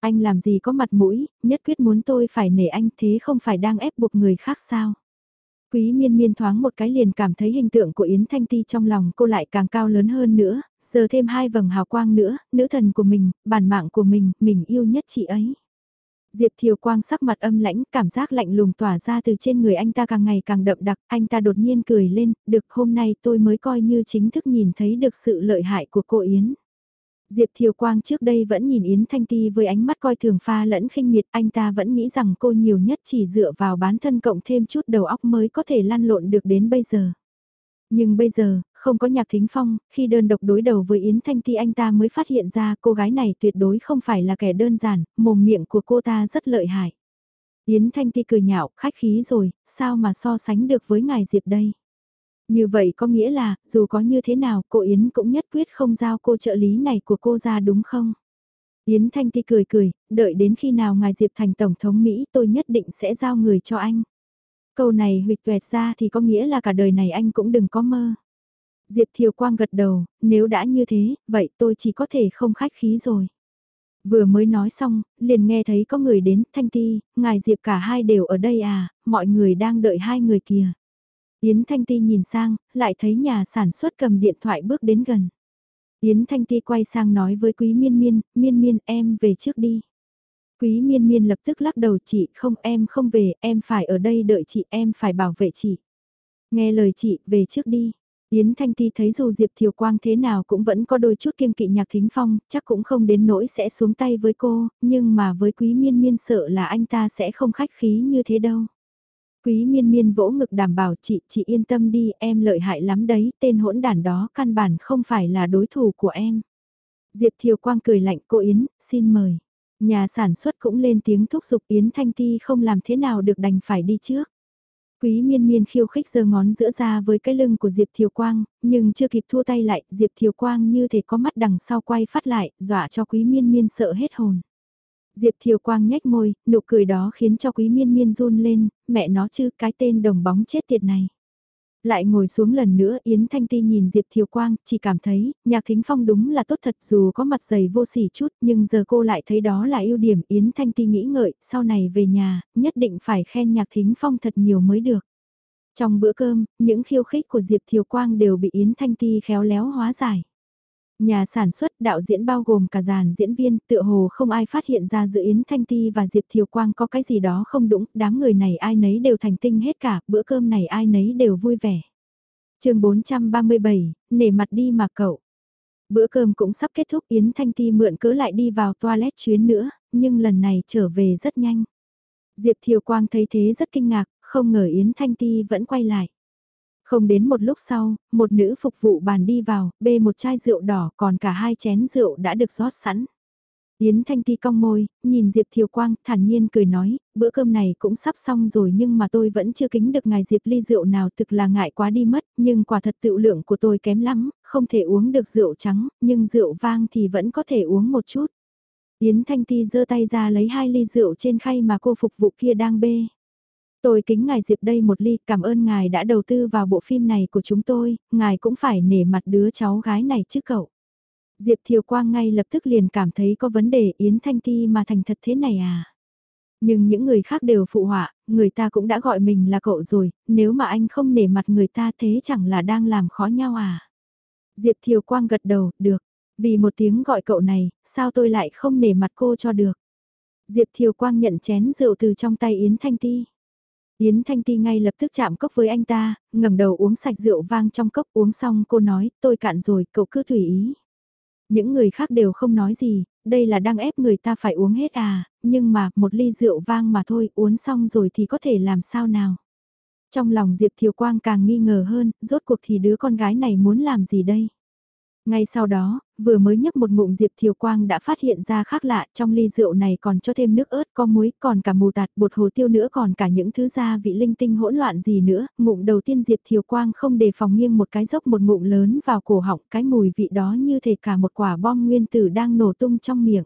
Anh làm gì có mặt mũi, nhất quyết muốn tôi phải nể anh thế không phải đang ép buộc người khác sao. Quý miên miên thoáng một cái liền cảm thấy hình tượng của Yến Thanh Ti trong lòng cô lại càng cao lớn hơn nữa, giờ thêm hai vầng hào quang nữa, nữ thần của mình, bản mạng của mình, mình yêu nhất chị ấy. Diệp Thiều Quang sắc mặt âm lãnh, cảm giác lạnh lùng tỏa ra từ trên người anh ta càng ngày càng đậm đặc, anh ta đột nhiên cười lên, được hôm nay tôi mới coi như chính thức nhìn thấy được sự lợi hại của cô Yến. Diệp Thiều Quang trước đây vẫn nhìn Yến Thanh Ti với ánh mắt coi thường pha lẫn khinh miệt, anh ta vẫn nghĩ rằng cô nhiều nhất chỉ dựa vào bán thân cộng thêm chút đầu óc mới có thể lăn lộn được đến bây giờ. Nhưng bây giờ, không có nhạc thính phong, khi đơn độc đối đầu với Yến Thanh Ti anh ta mới phát hiện ra cô gái này tuyệt đối không phải là kẻ đơn giản, mồm miệng của cô ta rất lợi hại. Yến Thanh Ti cười nhạo, khách khí rồi, sao mà so sánh được với ngài Diệp đây? Như vậy có nghĩa là, dù có như thế nào, cô Yến cũng nhất quyết không giao cô trợ lý này của cô ra đúng không? Yến Thanh Ti cười cười, đợi đến khi nào ngài Diệp thành Tổng thống Mỹ tôi nhất định sẽ giao người cho anh. Câu này huyệt tuẹt ra thì có nghĩa là cả đời này anh cũng đừng có mơ. Diệp Thiều Quang gật đầu, nếu đã như thế, vậy tôi chỉ có thể không khách khí rồi. Vừa mới nói xong, liền nghe thấy có người đến, Thanh Ti, ngài Diệp cả hai đều ở đây à, mọi người đang đợi hai người kìa. Yến Thanh Ti nhìn sang, lại thấy nhà sản xuất cầm điện thoại bước đến gần. Yến Thanh Ti quay sang nói với Quý Miên Miên, Miên Miên em về trước đi. Quý Miên Miên lập tức lắc đầu chị không em không về, em phải ở đây đợi chị, em phải bảo vệ chị. Nghe lời chị, về trước đi. Yến Thanh Ti thấy dù Diệp Thiều Quang thế nào cũng vẫn có đôi chút kiêng kỵ nhạc thính phong, chắc cũng không đến nỗi sẽ xuống tay với cô, nhưng mà với quý miên miên sợ là anh ta sẽ không khách khí như thế đâu. Quý miên miên vỗ ngực đảm bảo chị, chị yên tâm đi, em lợi hại lắm đấy, tên hỗn đản đó căn bản không phải là đối thủ của em. Diệp Thiều Quang cười lạnh cô Yến, xin mời. Nhà sản xuất cũng lên tiếng thúc giục Yến Thanh Ti không làm thế nào được đành phải đi trước. Quý miên miên khiêu khích giơ ngón giữa ra với cái lưng của Diệp Thiều Quang, nhưng chưa kịp thua tay lại, Diệp Thiều Quang như thể có mắt đằng sau quay phát lại, dọa cho quý miên miên sợ hết hồn. Diệp Thiều Quang nhếch môi, nụ cười đó khiến cho quý miên miên run lên, mẹ nó chứ cái tên đồng bóng chết tiệt này. Lại ngồi xuống lần nữa Yến Thanh Ti nhìn Diệp Thiều Quang, chỉ cảm thấy, nhạc thính phong đúng là tốt thật dù có mặt dày vô sỉ chút, nhưng giờ cô lại thấy đó là ưu điểm Yến Thanh Ti nghĩ ngợi, sau này về nhà, nhất định phải khen nhạc thính phong thật nhiều mới được. Trong bữa cơm, những khiêu khích của Diệp Thiều Quang đều bị Yến Thanh Ti khéo léo hóa giải. Nhà sản xuất đạo diễn bao gồm cả dàn diễn viên, tựa hồ không ai phát hiện ra giữa Yến Thanh Ti và Diệp Thiều Quang có cái gì đó không đúng, đám người này ai nấy đều thành tinh hết cả, bữa cơm này ai nấy đều vui vẻ. chương 437, nể mặt đi mà cậu. Bữa cơm cũng sắp kết thúc Yến Thanh Ti mượn cớ lại đi vào toilet chuyến nữa, nhưng lần này trở về rất nhanh. Diệp Thiều Quang thấy thế rất kinh ngạc, không ngờ Yến Thanh Ti vẫn quay lại. Không đến một lúc sau, một nữ phục vụ bàn đi vào, bê một chai rượu đỏ còn cả hai chén rượu đã được rót sẵn. Yến Thanh Ti cong môi, nhìn Diệp Thiều Quang, thản nhiên cười nói, bữa cơm này cũng sắp xong rồi nhưng mà tôi vẫn chưa kính được ngài Diệp ly rượu nào thực là ngại quá đi mất, nhưng quả thật tự lượng của tôi kém lắm, không thể uống được rượu trắng, nhưng rượu vang thì vẫn có thể uống một chút. Yến Thanh Ti giơ tay ra lấy hai ly rượu trên khay mà cô phục vụ kia đang bê. Tôi kính ngài Diệp đây một ly, cảm ơn ngài đã đầu tư vào bộ phim này của chúng tôi, ngài cũng phải nể mặt đứa cháu gái này chứ cậu. Diệp Thiều Quang ngay lập tức liền cảm thấy có vấn đề Yến Thanh Ti mà thành thật thế này à. Nhưng những người khác đều phụ họa, người ta cũng đã gọi mình là cậu rồi, nếu mà anh không nể mặt người ta thế chẳng là đang làm khó nhau à. Diệp Thiều Quang gật đầu, được, vì một tiếng gọi cậu này, sao tôi lại không nể mặt cô cho được. Diệp Thiều Quang nhận chén rượu từ trong tay Yến Thanh Ti. Yến Thanh Ti ngay lập tức chạm cốc với anh ta, ngẩng đầu uống sạch rượu vang trong cốc uống xong cô nói, tôi cạn rồi, cậu cứ tùy ý. Những người khác đều không nói gì, đây là đang ép người ta phải uống hết à, nhưng mà một ly rượu vang mà thôi, uống xong rồi thì có thể làm sao nào. Trong lòng Diệp Thiều Quang càng nghi ngờ hơn, rốt cuộc thì đứa con gái này muốn làm gì đây? Ngay sau đó, vừa mới nhấp một ngụm Diệp Thiều Quang đã phát hiện ra khác lạ, trong ly rượu này còn cho thêm nước ớt, có muối, còn cả mù tạt, bột hồ tiêu nữa còn cả những thứ gia vị linh tinh hỗn loạn gì nữa. Ngụm đầu tiên Diệp Thiều Quang không đề phòng nghiêng một cái dốc một ngụm lớn vào cổ họng, cái mùi vị đó như thể cả một quả bom nguyên tử đang nổ tung trong miệng.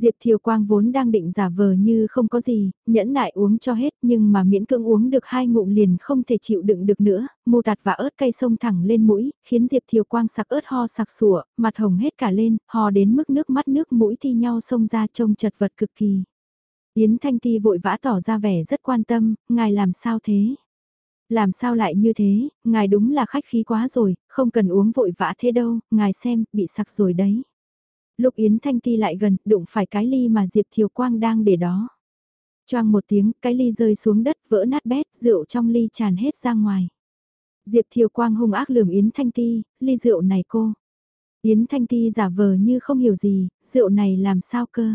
Diệp Thiều Quang vốn đang định giả vờ như không có gì, nhẫn nại uống cho hết nhưng mà miễn cưỡng uống được hai ngụm liền không thể chịu đựng được nữa, mù tạt và ớt cay sông thẳng lên mũi, khiến Diệp Thiều Quang sặc ớt ho sặc sủa, mặt hồng hết cả lên, ho đến mức nước mắt nước mũi thi nhau sông ra trông chật vật cực kỳ. Yến Thanh Ti vội vã tỏ ra vẻ rất quan tâm, ngài làm sao thế? Làm sao lại như thế, ngài đúng là khách khí quá rồi, không cần uống vội vã thế đâu, ngài xem, bị sặc rồi đấy. Lúc Yến Thanh Ti lại gần, đụng phải cái ly mà Diệp Thiều Quang đang để đó. Choang một tiếng, cái ly rơi xuống đất, vỡ nát bét, rượu trong ly tràn hết ra ngoài. Diệp Thiều Quang hung ác lườm Yến Thanh Ti, ly rượu này cô. Yến Thanh Ti giả vờ như không hiểu gì, rượu này làm sao cơ.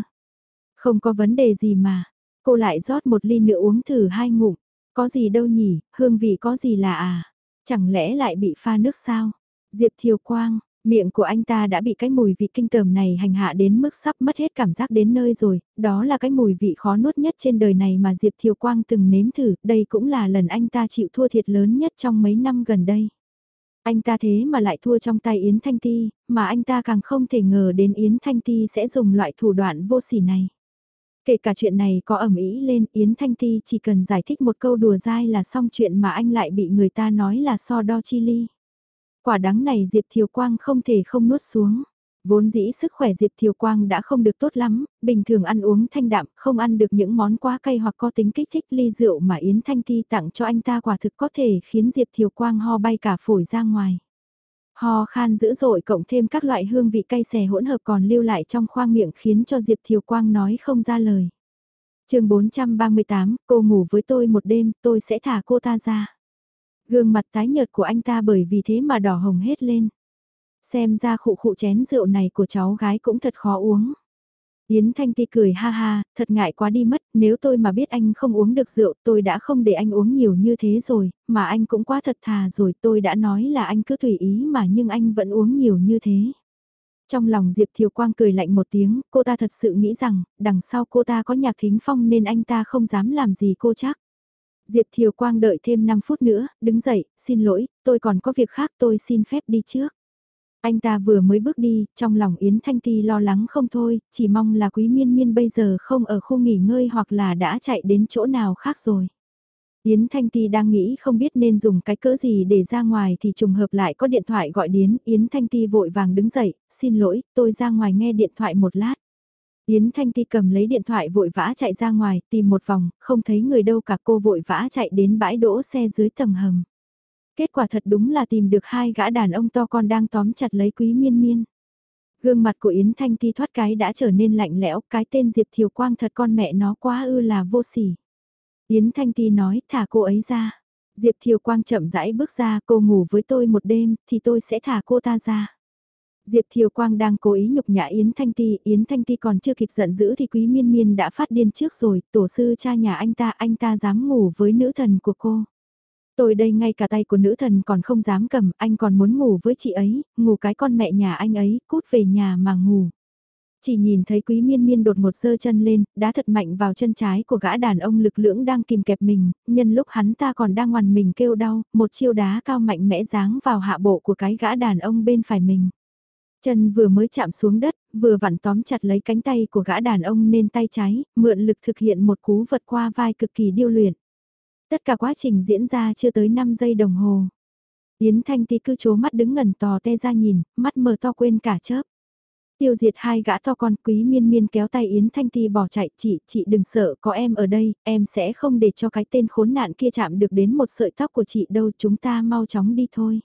Không có vấn đề gì mà. Cô lại rót một ly nữa uống thử hai ngụm. Có gì đâu nhỉ, hương vị có gì là à. Chẳng lẽ lại bị pha nước sao? Diệp Thiều Quang, Miệng của anh ta đã bị cái mùi vị kinh tởm này hành hạ đến mức sắp mất hết cảm giác đến nơi rồi, đó là cái mùi vị khó nuốt nhất trên đời này mà Diệp Thiều Quang từng nếm thử, đây cũng là lần anh ta chịu thua thiệt lớn nhất trong mấy năm gần đây. Anh ta thế mà lại thua trong tay Yến Thanh Ti, mà anh ta càng không thể ngờ đến Yến Thanh Ti sẽ dùng loại thủ đoạn vô sỉ này. Kể cả chuyện này có ẩm ý lên Yến Thanh Ti chỉ cần giải thích một câu đùa dai là xong chuyện mà anh lại bị người ta nói là so đo chi ly. Quả đắng này Diệp Thiều Quang không thể không nuốt xuống. Vốn dĩ sức khỏe Diệp Thiều Quang đã không được tốt lắm, bình thường ăn uống thanh đạm, không ăn được những món quá cay hoặc có tính kích thích ly rượu mà Yến Thanh Ti tặng cho anh ta quả thực có thể khiến Diệp Thiều Quang ho bay cả phổi ra ngoài. Ho khan dữ dội cộng thêm các loại hương vị cay xè hỗn hợp còn lưu lại trong khoang miệng khiến cho Diệp Thiều Quang nói không ra lời. chương 438, cô ngủ với tôi một đêm, tôi sẽ thả cô ta ra. Gương mặt tái nhợt của anh ta bởi vì thế mà đỏ hồng hết lên. Xem ra khụ khụ chén rượu này của cháu gái cũng thật khó uống. Yến Thanh Ti cười ha ha, thật ngại quá đi mất, nếu tôi mà biết anh không uống được rượu tôi đã không để anh uống nhiều như thế rồi, mà anh cũng quá thật thà rồi tôi đã nói là anh cứ tùy ý mà nhưng anh vẫn uống nhiều như thế. Trong lòng Diệp Thiều Quang cười lạnh một tiếng, cô ta thật sự nghĩ rằng, đằng sau cô ta có nhạc thính phong nên anh ta không dám làm gì cô chắc. Diệp Thiều Quang đợi thêm 5 phút nữa, đứng dậy, xin lỗi, tôi còn có việc khác tôi xin phép đi trước. Anh ta vừa mới bước đi, trong lòng Yến Thanh Ti lo lắng không thôi, chỉ mong là quý miên miên bây giờ không ở khu nghỉ ngơi hoặc là đã chạy đến chỗ nào khác rồi. Yến Thanh Ti đang nghĩ không biết nên dùng cái cỡ gì để ra ngoài thì trùng hợp lại có điện thoại gọi đến, Yến Thanh Ti vội vàng đứng dậy, xin lỗi, tôi ra ngoài nghe điện thoại một lát. Yến Thanh Ti cầm lấy điện thoại vội vã chạy ra ngoài, tìm một vòng, không thấy người đâu cả cô vội vã chạy đến bãi đỗ xe dưới tầng hầm. Kết quả thật đúng là tìm được hai gã đàn ông to con đang tóm chặt lấy quý miên miên. Gương mặt của Yến Thanh Ti thoát cái đã trở nên lạnh lẽo, cái tên Diệp Thiều Quang thật con mẹ nó quá ư là vô sỉ. Yến Thanh Ti nói thả cô ấy ra. Diệp Thiều Quang chậm rãi bước ra cô ngủ với tôi một đêm thì tôi sẽ thả cô ta ra. Diệp Thiều Quang đang cố ý nhục nhã Yến Thanh Ti, Yến Thanh Ti còn chưa kịp giận dữ thì Quý Miên Miên đã phát điên trước rồi, tổ sư cha nhà anh ta, anh ta dám ngủ với nữ thần của cô. Tôi đây ngay cả tay của nữ thần còn không dám cầm, anh còn muốn ngủ với chị ấy, ngủ cái con mẹ nhà anh ấy, cút về nhà mà ngủ. Chỉ nhìn thấy quý miên miên đột một giơ chân lên, đá thật mạnh vào chân trái của gã đàn ông lực lưỡng đang kìm kẹp mình, nhân lúc hắn ta còn đang ngoằn mình kêu đau, một chiêu đá cao mạnh mẽ giáng vào hạ bộ của cái gã đàn ông bên phải mình. Chân vừa mới chạm xuống đất, vừa vặn tóm chặt lấy cánh tay của gã đàn ông nên tay trái, mượn lực thực hiện một cú vật qua vai cực kỳ điêu luyện. Tất cả quá trình diễn ra chưa tới 5 giây đồng hồ. Yến Thanh Ti cứ chố mắt đứng ngẩn tò te ra nhìn, mắt mờ to quên cả chớp. Tiêu diệt hai gã to con quý miên miên kéo tay Yến Thanh Ti bỏ chạy, chị, chị đừng sợ, có em ở đây, em sẽ không để cho cái tên khốn nạn kia chạm được đến một sợi tóc của chị đâu, chúng ta mau chóng đi thôi.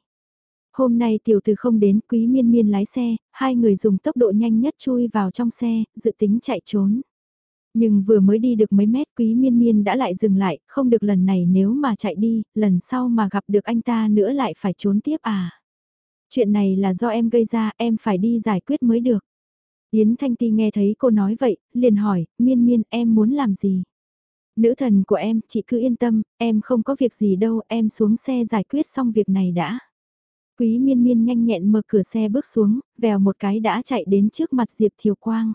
Hôm nay tiểu từ không đến, quý miên miên lái xe, hai người dùng tốc độ nhanh nhất chui vào trong xe, dự tính chạy trốn. Nhưng vừa mới đi được mấy mét quý miên miên đã lại dừng lại, không được lần này nếu mà chạy đi, lần sau mà gặp được anh ta nữa lại phải trốn tiếp à. Chuyện này là do em gây ra, em phải đi giải quyết mới được. Yến Thanh Ti nghe thấy cô nói vậy, liền hỏi, miên miên em muốn làm gì? Nữ thần của em, chị cứ yên tâm, em không có việc gì đâu, em xuống xe giải quyết xong việc này đã. Quý miên miên nhanh nhẹn mở cửa xe bước xuống, vèo một cái đã chạy đến trước mặt Diệp Thiều Quang.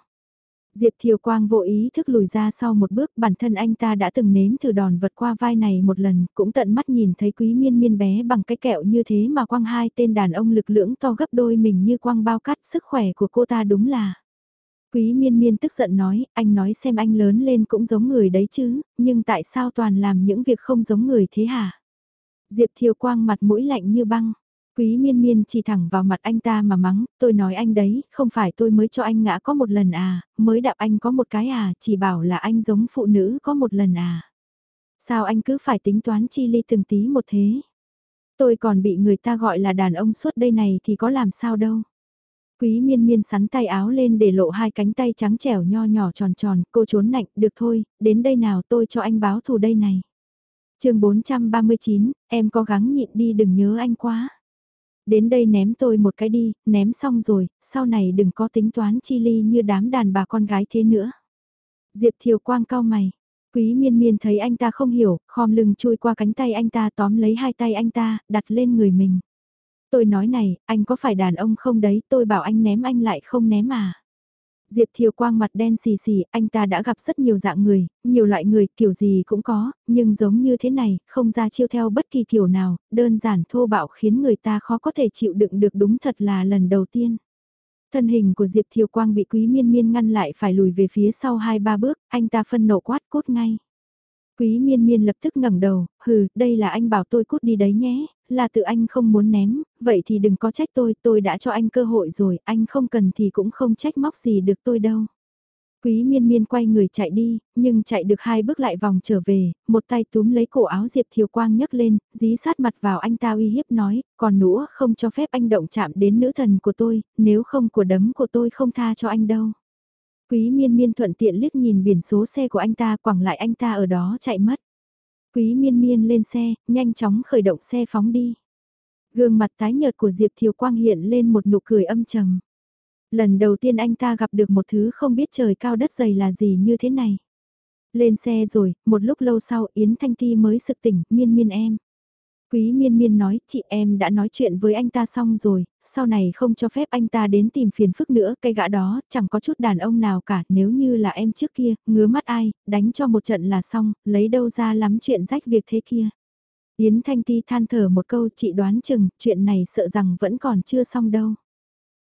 Diệp Thiều Quang vô ý thức lùi ra sau một bước, bản thân anh ta đã từng nếm thử đòn vật qua vai này một lần, cũng tận mắt nhìn thấy quý miên miên bé bằng cái kẹo như thế mà quang hai tên đàn ông lực lưỡng to gấp đôi mình như quang bao cắt sức khỏe của cô ta đúng là. Quý miên miên tức giận nói, anh nói xem anh lớn lên cũng giống người đấy chứ, nhưng tại sao toàn làm những việc không giống người thế hả? Diệp Thiều Quang mặt mũi lạnh như băng. Quý miên miên chỉ thẳng vào mặt anh ta mà mắng, tôi nói anh đấy, không phải tôi mới cho anh ngã có một lần à, mới đạp anh có một cái à, chỉ bảo là anh giống phụ nữ có một lần à. Sao anh cứ phải tính toán chi ly từng tí một thế? Tôi còn bị người ta gọi là đàn ông suốt đây này thì có làm sao đâu. Quý miên miên sắn tay áo lên để lộ hai cánh tay trắng trẻo nho nhỏ tròn tròn, cô trốn nạnh, được thôi, đến đây nào tôi cho anh báo thù đây này. chương 439, em có gắng nhịn đi đừng nhớ anh quá. Đến đây ném tôi một cái đi, ném xong rồi, sau này đừng có tính toán chi ly như đám đàn bà con gái thế nữa. Diệp Thiều Quang cao mày. Quý miên miên thấy anh ta không hiểu, khom lưng chui qua cánh tay anh ta tóm lấy hai tay anh ta, đặt lên người mình. Tôi nói này, anh có phải đàn ông không đấy, tôi bảo anh ném anh lại không ném à. Diệp Thiều Quang mặt đen xì xì, anh ta đã gặp rất nhiều dạng người, nhiều loại người, kiểu gì cũng có, nhưng giống như thế này, không ra chiêu theo bất kỳ kiểu nào, đơn giản thô bạo khiến người ta khó có thể chịu đựng được đúng thật là lần đầu tiên. Thân hình của Diệp Thiều Quang bị Quý Miên Miên ngăn lại phải lùi về phía sau hai ba bước, anh ta phân nộ quát cốt ngay. Quý miên miên lập tức ngẩng đầu, hừ, đây là anh bảo tôi cút đi đấy nhé, là tự anh không muốn ném, vậy thì đừng có trách tôi, tôi đã cho anh cơ hội rồi, anh không cần thì cũng không trách móc gì được tôi đâu. Quý miên miên quay người chạy đi, nhưng chạy được hai bước lại vòng trở về, một tay túm lấy cổ áo Diệp Thiều Quang nhấc lên, dí sát mặt vào anh ta uy hiếp nói, còn nữa không cho phép anh động chạm đến nữ thần của tôi, nếu không của đấm của tôi không tha cho anh đâu. Quý miên miên thuận tiện liếc nhìn biển số xe của anh ta quẳng lại anh ta ở đó chạy mất. Quý miên miên lên xe, nhanh chóng khởi động xe phóng đi. Gương mặt tái nhợt của Diệp Thiều Quang hiện lên một nụ cười âm trầm. Lần đầu tiên anh ta gặp được một thứ không biết trời cao đất dày là gì như thế này. Lên xe rồi, một lúc lâu sau Yến Thanh Ti mới sực tỉnh, miên miên em. Quý miên miên nói, chị em đã nói chuyện với anh ta xong rồi, sau này không cho phép anh ta đến tìm phiền phức nữa, cây gã đó, chẳng có chút đàn ông nào cả, nếu như là em trước kia, ngứa mắt ai, đánh cho một trận là xong, lấy đâu ra lắm chuyện rách việc thế kia. Yến Thanh Ti than thở một câu chị đoán chừng, chuyện này sợ rằng vẫn còn chưa xong đâu.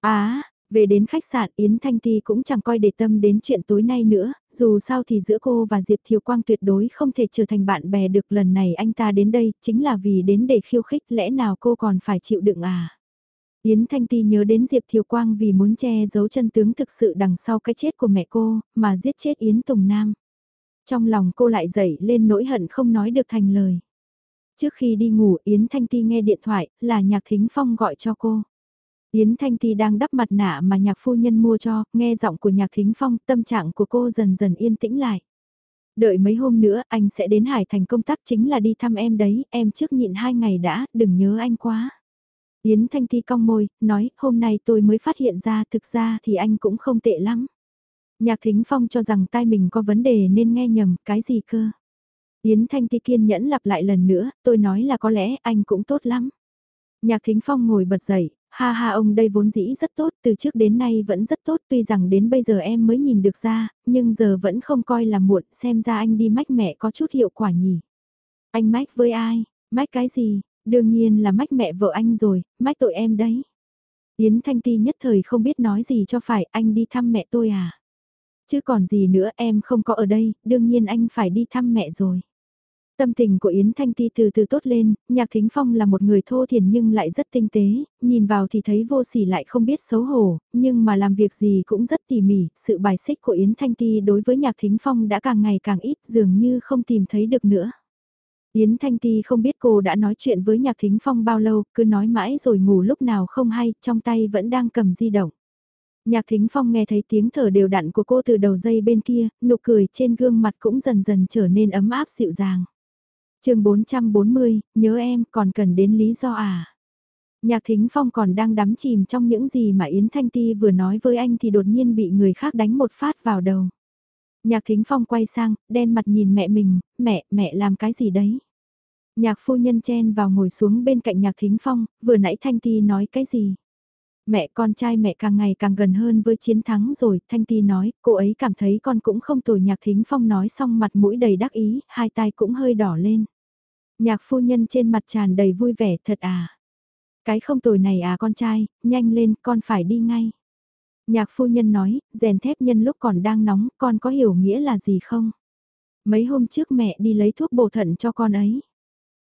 Á, về đến khách sạn Yến Thanh Ti cũng chẳng coi để tâm đến chuyện tối nay nữa, dù sao thì giữa cô và Diệp Thiều Quang tuyệt đối không thể trở thành bạn bè được lần này anh ta đến đây chính là vì đến để khiêu khích lẽ nào cô còn phải chịu đựng à. Yến Thanh Ti nhớ đến Diệp Thiều Quang vì muốn che giấu chân tướng thực sự đằng sau cái chết của mẹ cô, mà giết chết Yến Tùng Nam. Trong lòng cô lại dậy lên nỗi hận không nói được thành lời. Trước khi đi ngủ Yến Thanh Ti nghe điện thoại, là Nhạc Thính Phong gọi cho cô. Yến Thanh Ti đang đắp mặt nạ mà nhạc phu nhân mua cho, nghe giọng của nhạc thính phong, tâm trạng của cô dần dần yên tĩnh lại. Đợi mấy hôm nữa anh sẽ đến Hải Thành công tác chính là đi thăm em đấy, em trước nhịn hai ngày đã, đừng nhớ anh quá. Yến Thanh Ti cong môi, nói, hôm nay tôi mới phát hiện ra thực ra thì anh cũng không tệ lắm. Nhạc Thính Phong cho rằng tai mình có vấn đề nên nghe nhầm, cái gì cơ? Yến Thanh Ti kiên nhẫn lặp lại lần nữa, tôi nói là có lẽ anh cũng tốt lắm. Nhạc Thính Phong ngồi bật dậy, ha ha ông đây vốn dĩ rất tốt, từ trước đến nay vẫn rất tốt tuy rằng đến bây giờ em mới nhìn được ra, nhưng giờ vẫn không coi là muộn, xem ra anh đi mách mẹ có chút hiệu quả nhỉ. Anh mách với ai, mách cái gì, đương nhiên là mách mẹ vợ anh rồi, mách tội em đấy. Yến Thanh Ti nhất thời không biết nói gì cho phải, anh đi thăm mẹ tôi à. Chứ còn gì nữa em không có ở đây, đương nhiên anh phải đi thăm mẹ rồi. Tâm tình của Yến Thanh Ti từ từ tốt lên, Nhạc Thính Phong là một người thô thiển nhưng lại rất tinh tế, nhìn vào thì thấy vô sỉ lại không biết xấu hổ, nhưng mà làm việc gì cũng rất tỉ mỉ, sự bài xích của Yến Thanh Ti đối với Nhạc Thính Phong đã càng ngày càng ít dường như không tìm thấy được nữa. Yến Thanh Ti không biết cô đã nói chuyện với Nhạc Thính Phong bao lâu, cứ nói mãi rồi ngủ lúc nào không hay, trong tay vẫn đang cầm di động. Nhạc Thính Phong nghe thấy tiếng thở đều đặn của cô từ đầu dây bên kia, nụ cười trên gương mặt cũng dần dần trở nên ấm áp dịu dàng. chương 440, nhớ em còn cần đến lý do à? Nhạc Thính Phong còn đang đắm chìm trong những gì mà Yến Thanh Ti vừa nói với anh thì đột nhiên bị người khác đánh một phát vào đầu. Nhạc Thính Phong quay sang, đen mặt nhìn mẹ mình, mẹ, mẹ làm cái gì đấy? Nhạc phu nhân chen vào ngồi xuống bên cạnh Nhạc Thính Phong, vừa nãy Thanh Ti nói cái gì? Mẹ con trai mẹ càng ngày càng gần hơn với chiến thắng rồi, Thanh Ti nói, cô ấy cảm thấy con cũng không tồi Nhạc Thính Phong nói xong mặt mũi đầy đắc ý, hai tai cũng hơi đỏ lên. Nhạc phu nhân trên mặt tràn đầy vui vẻ thật à. Cái không tồi này à con trai, nhanh lên, con phải đi ngay. Nhạc phu nhân nói, rèn thép nhân lúc còn đang nóng, con có hiểu nghĩa là gì không? Mấy hôm trước mẹ đi lấy thuốc bổ thận cho con ấy.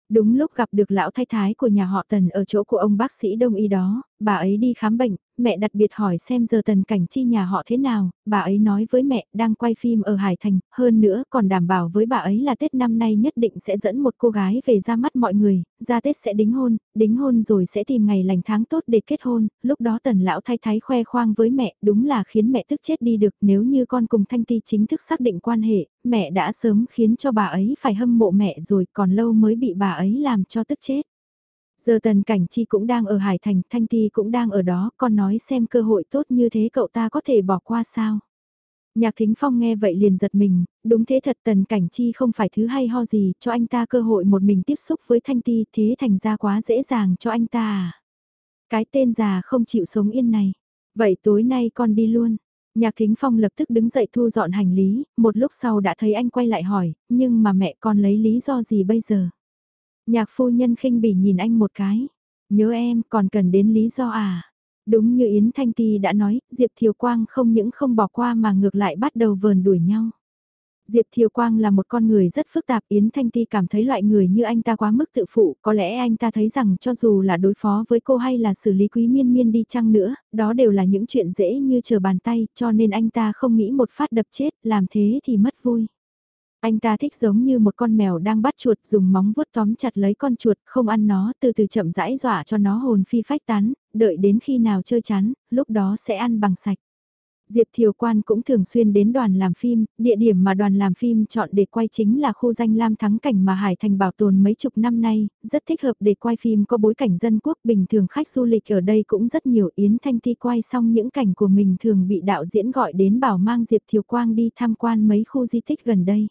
Đúng lúc gặp được lão thái thái của nhà họ Tần ở chỗ của ông bác sĩ đông y đó, bà ấy đi khám bệnh, mẹ đặc biệt hỏi xem giờ Tần Cảnh Chi nhà họ thế nào, bà ấy nói với mẹ đang quay phim ở Hải Thành, hơn nữa còn đảm bảo với bà ấy là Tết năm nay nhất định sẽ dẫn một cô gái về ra mắt mọi người, ra Tết sẽ đính hôn, đính hôn rồi sẽ tìm ngày lành tháng tốt để kết hôn, lúc đó Tần lão thay thái khoe khoang với mẹ, đúng là khiến mẹ tức chết đi được nếu như con cùng Thanh Ti chính thức xác định quan hệ, mẹ đã sớm khiến cho bà ấy phải hâm mộ mẹ rồi còn lâu mới bị bà ấy làm cho tức chết. Giờ tần cảnh chi cũng đang ở Hải Thành, Thanh Ti cũng đang ở đó, con nói xem cơ hội tốt như thế cậu ta có thể bỏ qua sao. Nhạc Thính Phong nghe vậy liền giật mình, đúng thế thật tần cảnh chi không phải thứ hay ho gì, cho anh ta cơ hội một mình tiếp xúc với Thanh Ti thế thành ra quá dễ dàng cho anh ta à. Cái tên già không chịu sống yên này, vậy tối nay con đi luôn. Nhạc Thính Phong lập tức đứng dậy thu dọn hành lý, một lúc sau đã thấy anh quay lại hỏi, nhưng mà mẹ con lấy lý do gì bây giờ? Nhạc phu nhân khinh bỉ nhìn anh một cái. Nhớ em còn cần đến lý do à? Đúng như Yến Thanh Ti đã nói, Diệp Thiều Quang không những không bỏ qua mà ngược lại bắt đầu vờn đuổi nhau. Diệp Thiều Quang là một con người rất phức tạp, Yến Thanh Ti cảm thấy loại người như anh ta quá mức tự phụ, có lẽ anh ta thấy rằng cho dù là đối phó với cô hay là xử lý quý miên miên đi chăng nữa, đó đều là những chuyện dễ như chờ bàn tay, cho nên anh ta không nghĩ một phát đập chết, làm thế thì mất vui. Anh ta thích giống như một con mèo đang bắt chuột dùng móng vuốt tóm chặt lấy con chuột không ăn nó từ từ chậm rãi dọa cho nó hồn phi phách tán, đợi đến khi nào chơi chán, lúc đó sẽ ăn bằng sạch. Diệp Thiều Quan cũng thường xuyên đến đoàn làm phim, địa điểm mà đoàn làm phim chọn để quay chính là khu danh lam thắng cảnh mà Hải Thành bảo tồn mấy chục năm nay, rất thích hợp để quay phim có bối cảnh dân quốc bình thường khách du lịch ở đây cũng rất nhiều Yến Thanh Ti quay xong những cảnh của mình thường bị đạo diễn gọi đến bảo mang Diệp Thiều Quang đi tham quan mấy khu di tích gần đây.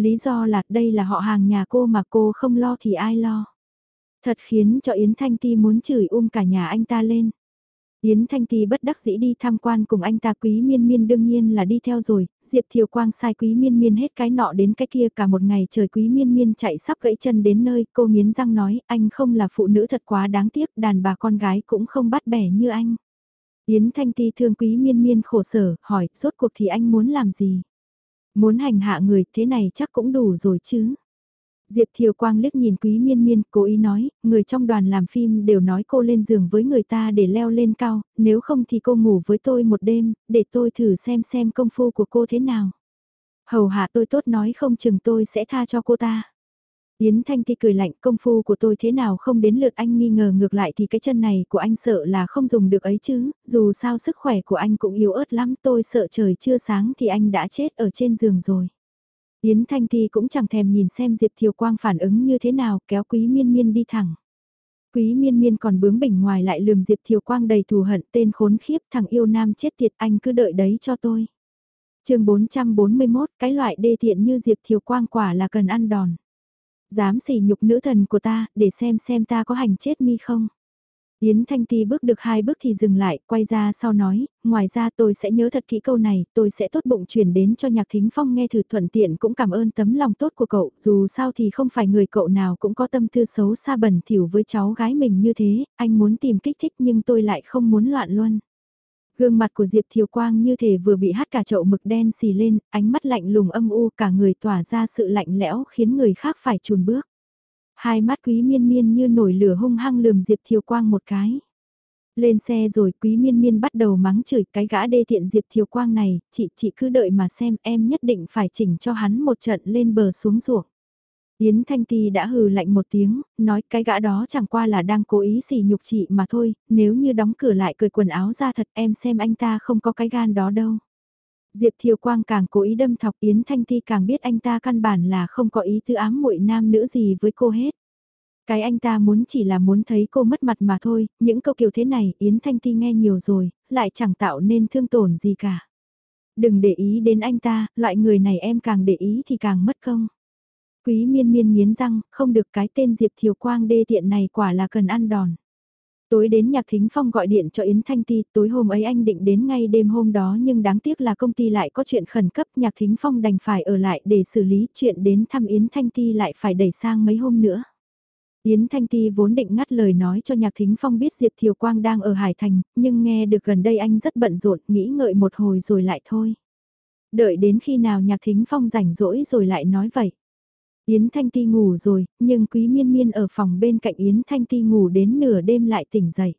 Lý do là đây là họ hàng nhà cô mà cô không lo thì ai lo. Thật khiến cho Yến Thanh Ti muốn chửi um cả nhà anh ta lên. Yến Thanh Ti bất đắc dĩ đi tham quan cùng anh ta quý miên miên đương nhiên là đi theo rồi, Diệp Thiều Quang sai quý miên miên hết cái nọ đến cái kia cả một ngày trời quý miên miên chạy sắp gãy chân đến nơi cô nghiến răng nói anh không là phụ nữ thật quá đáng tiếc đàn bà con gái cũng không bắt bẻ như anh. Yến Thanh Ti thương quý miên miên khổ sở hỏi rốt cuộc thì anh muốn làm gì? Muốn hành hạ người thế này chắc cũng đủ rồi chứ. Diệp Thiều Quang liếc nhìn Quý Miên Miên, cố ý nói, người trong đoàn làm phim đều nói cô lên giường với người ta để leo lên cao, nếu không thì cô ngủ với tôi một đêm, để tôi thử xem xem công phu của cô thế nào. Hầu hạ tôi tốt nói không chừng tôi sẽ tha cho cô ta. Yến Thanh Ti cười lạnh công phu của tôi thế nào không đến lượt anh nghi ngờ ngược lại thì cái chân này của anh sợ là không dùng được ấy chứ, dù sao sức khỏe của anh cũng yếu ớt lắm tôi sợ trời chưa sáng thì anh đã chết ở trên giường rồi. Yến Thanh Ti cũng chẳng thèm nhìn xem Diệp Thiều Quang phản ứng như thế nào kéo Quý Miên Miên đi thẳng. Quý Miên Miên còn bướng bỉnh ngoài lại lườm Diệp Thiều Quang đầy thù hận tên khốn khiếp thằng yêu nam chết tiệt anh cứ đợi đấy cho tôi. chương 441 cái loại đê tiện như Diệp Thiều Quang quả là cần ăn đòn. Dám sỉ nhục nữ thần của ta, để xem xem ta có hành chết mi không. Yến Thanh Ti bước được hai bước thì dừng lại, quay ra sau nói, ngoài ra tôi sẽ nhớ thật kỹ câu này, tôi sẽ tốt bụng chuyển đến cho Nhạc Thính Phong nghe thử thuận tiện cũng cảm ơn tấm lòng tốt của cậu, dù sao thì không phải người cậu nào cũng có tâm tư xấu xa bẩn thỉu với cháu gái mình như thế, anh muốn tìm kích thích nhưng tôi lại không muốn loạn luôn. Gương mặt của Diệp Thiều Quang như thể vừa bị hắt cả chậu mực đen xì lên, ánh mắt lạnh lùng âm u cả người tỏa ra sự lạnh lẽo khiến người khác phải chùn bước. Hai mắt quý miên miên như nổi lửa hung hăng lườm Diệp Thiều Quang một cái. Lên xe rồi quý miên miên bắt đầu mắng chửi cái gã đê tiện Diệp Thiều Quang này, chị chị cứ đợi mà xem em nhất định phải chỉnh cho hắn một trận lên bờ xuống ruộng. Yến Thanh Ti đã hừ lạnh một tiếng, nói cái gã đó chẳng qua là đang cố ý sỉ nhục chị mà thôi, nếu như đóng cửa lại cười quần áo ra thật em xem anh ta không có cái gan đó đâu. Diệp Thiều Quang càng cố ý đâm thọc Yến Thanh Ti càng biết anh ta căn bản là không có ý tư ám muội nam nữ gì với cô hết. Cái anh ta muốn chỉ là muốn thấy cô mất mặt mà thôi, những câu kiểu thế này Yến Thanh Ti nghe nhiều rồi, lại chẳng tạo nên thương tổn gì cả. Đừng để ý đến anh ta, loại người này em càng để ý thì càng mất công. Quý miên miên nghiến răng, không được cái tên Diệp Thiều Quang đê tiện này quả là cần ăn đòn. Tối đến Nhạc Thính Phong gọi điện cho Yến Thanh Ti, tối hôm ấy anh định đến ngay đêm hôm đó nhưng đáng tiếc là công ty lại có chuyện khẩn cấp Nhạc Thính Phong đành phải ở lại để xử lý chuyện đến thăm Yến Thanh Ti lại phải đẩy sang mấy hôm nữa. Yến Thanh Ti vốn định ngắt lời nói cho Nhạc Thính Phong biết Diệp Thiều Quang đang ở Hải Thành, nhưng nghe được gần đây anh rất bận rộn, nghĩ ngợi một hồi rồi lại thôi. Đợi đến khi nào Nhạc Thính Phong rảnh rỗi rồi lại nói vậy. Yến Thanh Ti ngủ rồi, nhưng Quý Miên Miên ở phòng bên cạnh Yến Thanh Ti ngủ đến nửa đêm lại tỉnh dậy.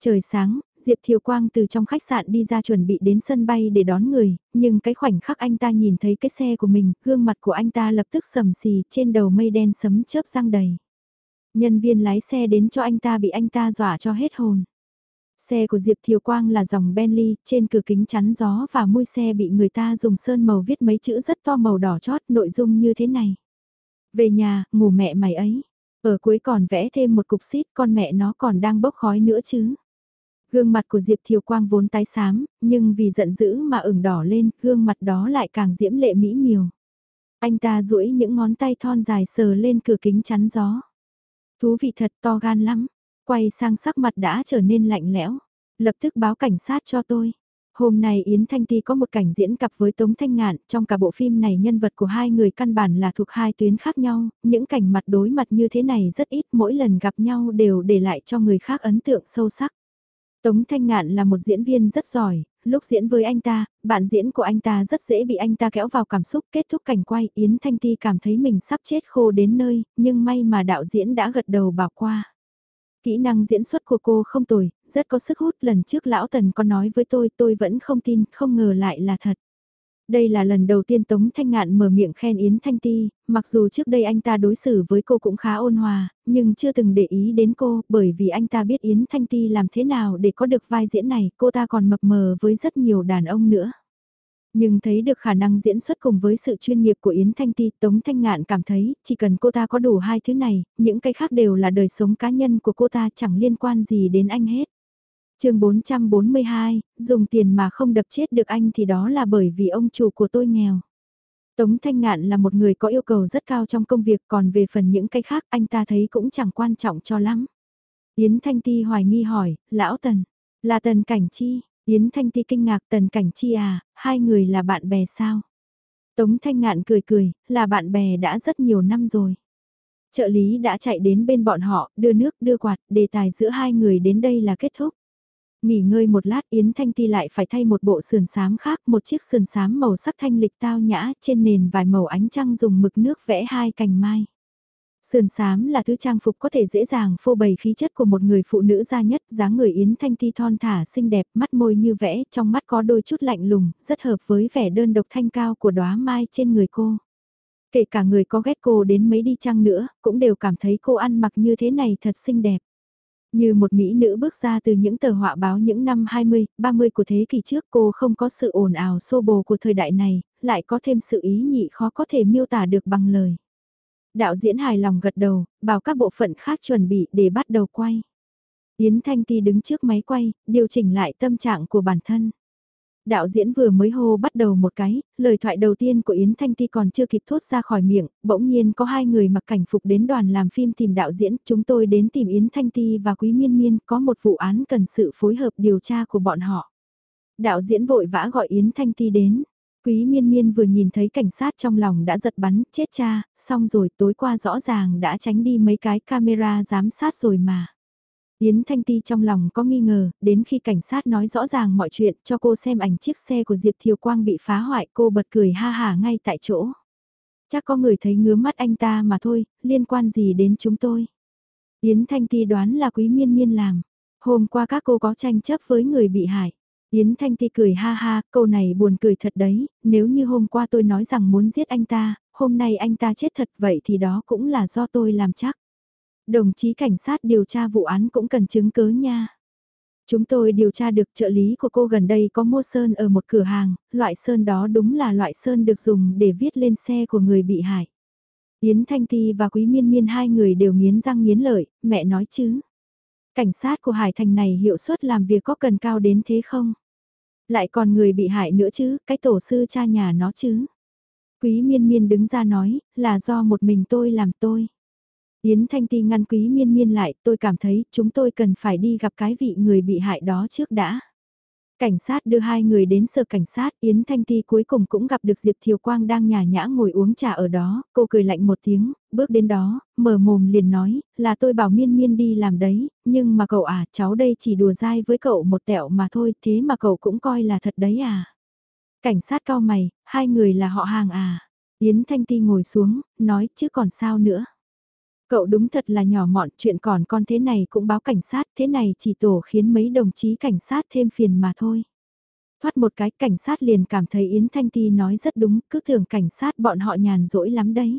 Trời sáng, Diệp Thiều Quang từ trong khách sạn đi ra chuẩn bị đến sân bay để đón người, nhưng cái khoảnh khắc anh ta nhìn thấy cái xe của mình, gương mặt của anh ta lập tức sầm xì, trên đầu mây đen sấm chớp răng đầy. Nhân viên lái xe đến cho anh ta bị anh ta dọa cho hết hồn. Xe của Diệp Thiều Quang là dòng Bentley, trên cửa kính chắn gió và môi xe bị người ta dùng sơn màu viết mấy chữ rất to màu đỏ chót nội dung như thế này. Về nhà, ngủ mẹ mày ấy. Ở cuối còn vẽ thêm một cục xít con mẹ nó còn đang bốc khói nữa chứ. Gương mặt của Diệp Thiều Quang vốn tái xám, nhưng vì giận dữ mà ửng đỏ lên, gương mặt đó lại càng diễm lệ mỹ miều. Anh ta duỗi những ngón tay thon dài sờ lên cửa kính chắn gió. Thú vị thật to gan lắm, quay sang sắc mặt đã trở nên lạnh lẽo. Lập tức báo cảnh sát cho tôi. Hôm nay Yến Thanh Ti có một cảnh diễn cặp với Tống Thanh Ngạn, trong cả bộ phim này nhân vật của hai người căn bản là thuộc hai tuyến khác nhau, những cảnh mặt đối mặt như thế này rất ít, mỗi lần gặp nhau đều để lại cho người khác ấn tượng sâu sắc. Tống Thanh Ngạn là một diễn viên rất giỏi, lúc diễn với anh ta, bạn diễn của anh ta rất dễ bị anh ta kéo vào cảm xúc kết thúc cảnh quay Yến Thanh Ti cảm thấy mình sắp chết khô đến nơi, nhưng may mà đạo diễn đã gật đầu bảo qua. Kỹ năng diễn xuất của cô không tồi, rất có sức hút lần trước lão tần có nói với tôi tôi vẫn không tin, không ngờ lại là thật. Đây là lần đầu tiên Tống Thanh Ngạn mở miệng khen Yến Thanh Ti, mặc dù trước đây anh ta đối xử với cô cũng khá ôn hòa, nhưng chưa từng để ý đến cô, bởi vì anh ta biết Yến Thanh Ti làm thế nào để có được vai diễn này, cô ta còn mập mờ với rất nhiều đàn ông nữa. Nhưng thấy được khả năng diễn xuất cùng với sự chuyên nghiệp của Yến Thanh Ti, Tống Thanh Ngạn cảm thấy, chỉ cần cô ta có đủ hai thứ này, những cái khác đều là đời sống cá nhân của cô ta chẳng liên quan gì đến anh hết chương 442, dùng tiền mà không đập chết được anh thì đó là bởi vì ông chủ của tôi nghèo. Tống Thanh Ngạn là một người có yêu cầu rất cao trong công việc còn về phần những cái khác anh ta thấy cũng chẳng quan trọng cho lắm. Yến Thanh Ti hoài nghi hỏi, lão Tần, là Tần Cảnh Chi, Yến Thanh Ti kinh ngạc Tần Cảnh Chi à, hai người là bạn bè sao? Tống Thanh Ngạn cười cười, là bạn bè đã rất nhiều năm rồi. Trợ lý đã chạy đến bên bọn họ, đưa nước đưa quạt, đề tài giữa hai người đến đây là kết thúc. Nghỉ ngơi một lát Yến Thanh Ti lại phải thay một bộ sườn sám khác, một chiếc sườn sám màu sắc thanh lịch tao nhã trên nền vài màu ánh trăng dùng mực nước vẽ hai cành mai. Sườn xám là thứ trang phục có thể dễ dàng phô bày khí chất của một người phụ nữ da nhất, dáng người Yến Thanh Ti thon thả xinh đẹp, mắt môi như vẽ, trong mắt có đôi chút lạnh lùng, rất hợp với vẻ đơn độc thanh cao của đóa mai trên người cô. Kể cả người có ghét cô đến mấy đi chăng nữa, cũng đều cảm thấy cô ăn mặc như thế này thật xinh đẹp. Như một mỹ nữ bước ra từ những tờ họa báo những năm 20, 30 của thế kỷ trước cô không có sự ồn ào xô bồ của thời đại này, lại có thêm sự ý nhị khó có thể miêu tả được bằng lời. Đạo diễn hài lòng gật đầu, bảo các bộ phận khác chuẩn bị để bắt đầu quay. Yến Thanh Ti đứng trước máy quay, điều chỉnh lại tâm trạng của bản thân. Đạo diễn vừa mới hô bắt đầu một cái, lời thoại đầu tiên của Yến Thanh Ti còn chưa kịp thốt ra khỏi miệng, bỗng nhiên có hai người mặc cảnh phục đến đoàn làm phim tìm đạo diễn, chúng tôi đến tìm Yến Thanh Ti và Quý Miên Miên, có một vụ án cần sự phối hợp điều tra của bọn họ. Đạo diễn vội vã gọi Yến Thanh Ti đến. Quý miên miên vừa nhìn thấy cảnh sát trong lòng đã giật bắn, chết cha, xong rồi tối qua rõ ràng đã tránh đi mấy cái camera giám sát rồi mà. Yến Thanh Ti trong lòng có nghi ngờ, đến khi cảnh sát nói rõ ràng mọi chuyện cho cô xem ảnh chiếc xe của Diệp Thiều Quang bị phá hoại cô bật cười ha hà ngay tại chỗ. Chắc có người thấy ngứa mắt anh ta mà thôi, liên quan gì đến chúng tôi. Yến Thanh Ti đoán là quý miên miên làm. Hôm qua các cô có tranh chấp với người bị hại. Yến Thanh Ti cười ha ha, câu này buồn cười thật đấy, nếu như hôm qua tôi nói rằng muốn giết anh ta, hôm nay anh ta chết thật vậy thì đó cũng là do tôi làm chắc. Đồng chí cảnh sát điều tra vụ án cũng cần chứng cứ nha. Chúng tôi điều tra được trợ lý của cô gần đây có mua sơn ở một cửa hàng, loại sơn đó đúng là loại sơn được dùng để viết lên xe của người bị hại. Yến Thanh Ti và Quý Miên Miên hai người đều nghiến răng nghiến lợi, mẹ nói chứ. Cảnh sát của Hải Thành này hiệu suất làm việc có cần cao đến thế không? Lại còn người bị hại nữa chứ, cái tổ sư cha nhà nó chứ. Quý Miên Miên đứng ra nói, là do một mình tôi làm tôi. Yến Thanh Ti ngăn quý miên miên lại, tôi cảm thấy chúng tôi cần phải đi gặp cái vị người bị hại đó trước đã. Cảnh sát đưa hai người đến sở cảnh sát, Yến Thanh Ti cuối cùng cũng gặp được Diệp Thiều Quang đang nhà nhã ngồi uống trà ở đó, cô cười lạnh một tiếng, bước đến đó, mở mồm liền nói, là tôi bảo miên miên đi làm đấy, nhưng mà cậu à, cháu đây chỉ đùa dai với cậu một tẹo mà thôi, thế mà cậu cũng coi là thật đấy à. Cảnh sát cao mày, hai người là họ hàng à. Yến Thanh Ti ngồi xuống, nói chứ còn sao nữa. Cậu đúng thật là nhỏ mọn chuyện còn con thế này cũng báo cảnh sát, thế này chỉ tổ khiến mấy đồng chí cảnh sát thêm phiền mà thôi. Thoát một cái cảnh sát liền cảm thấy Yến Thanh Ti nói rất đúng, cứ thường cảnh sát bọn họ nhàn rỗi lắm đấy.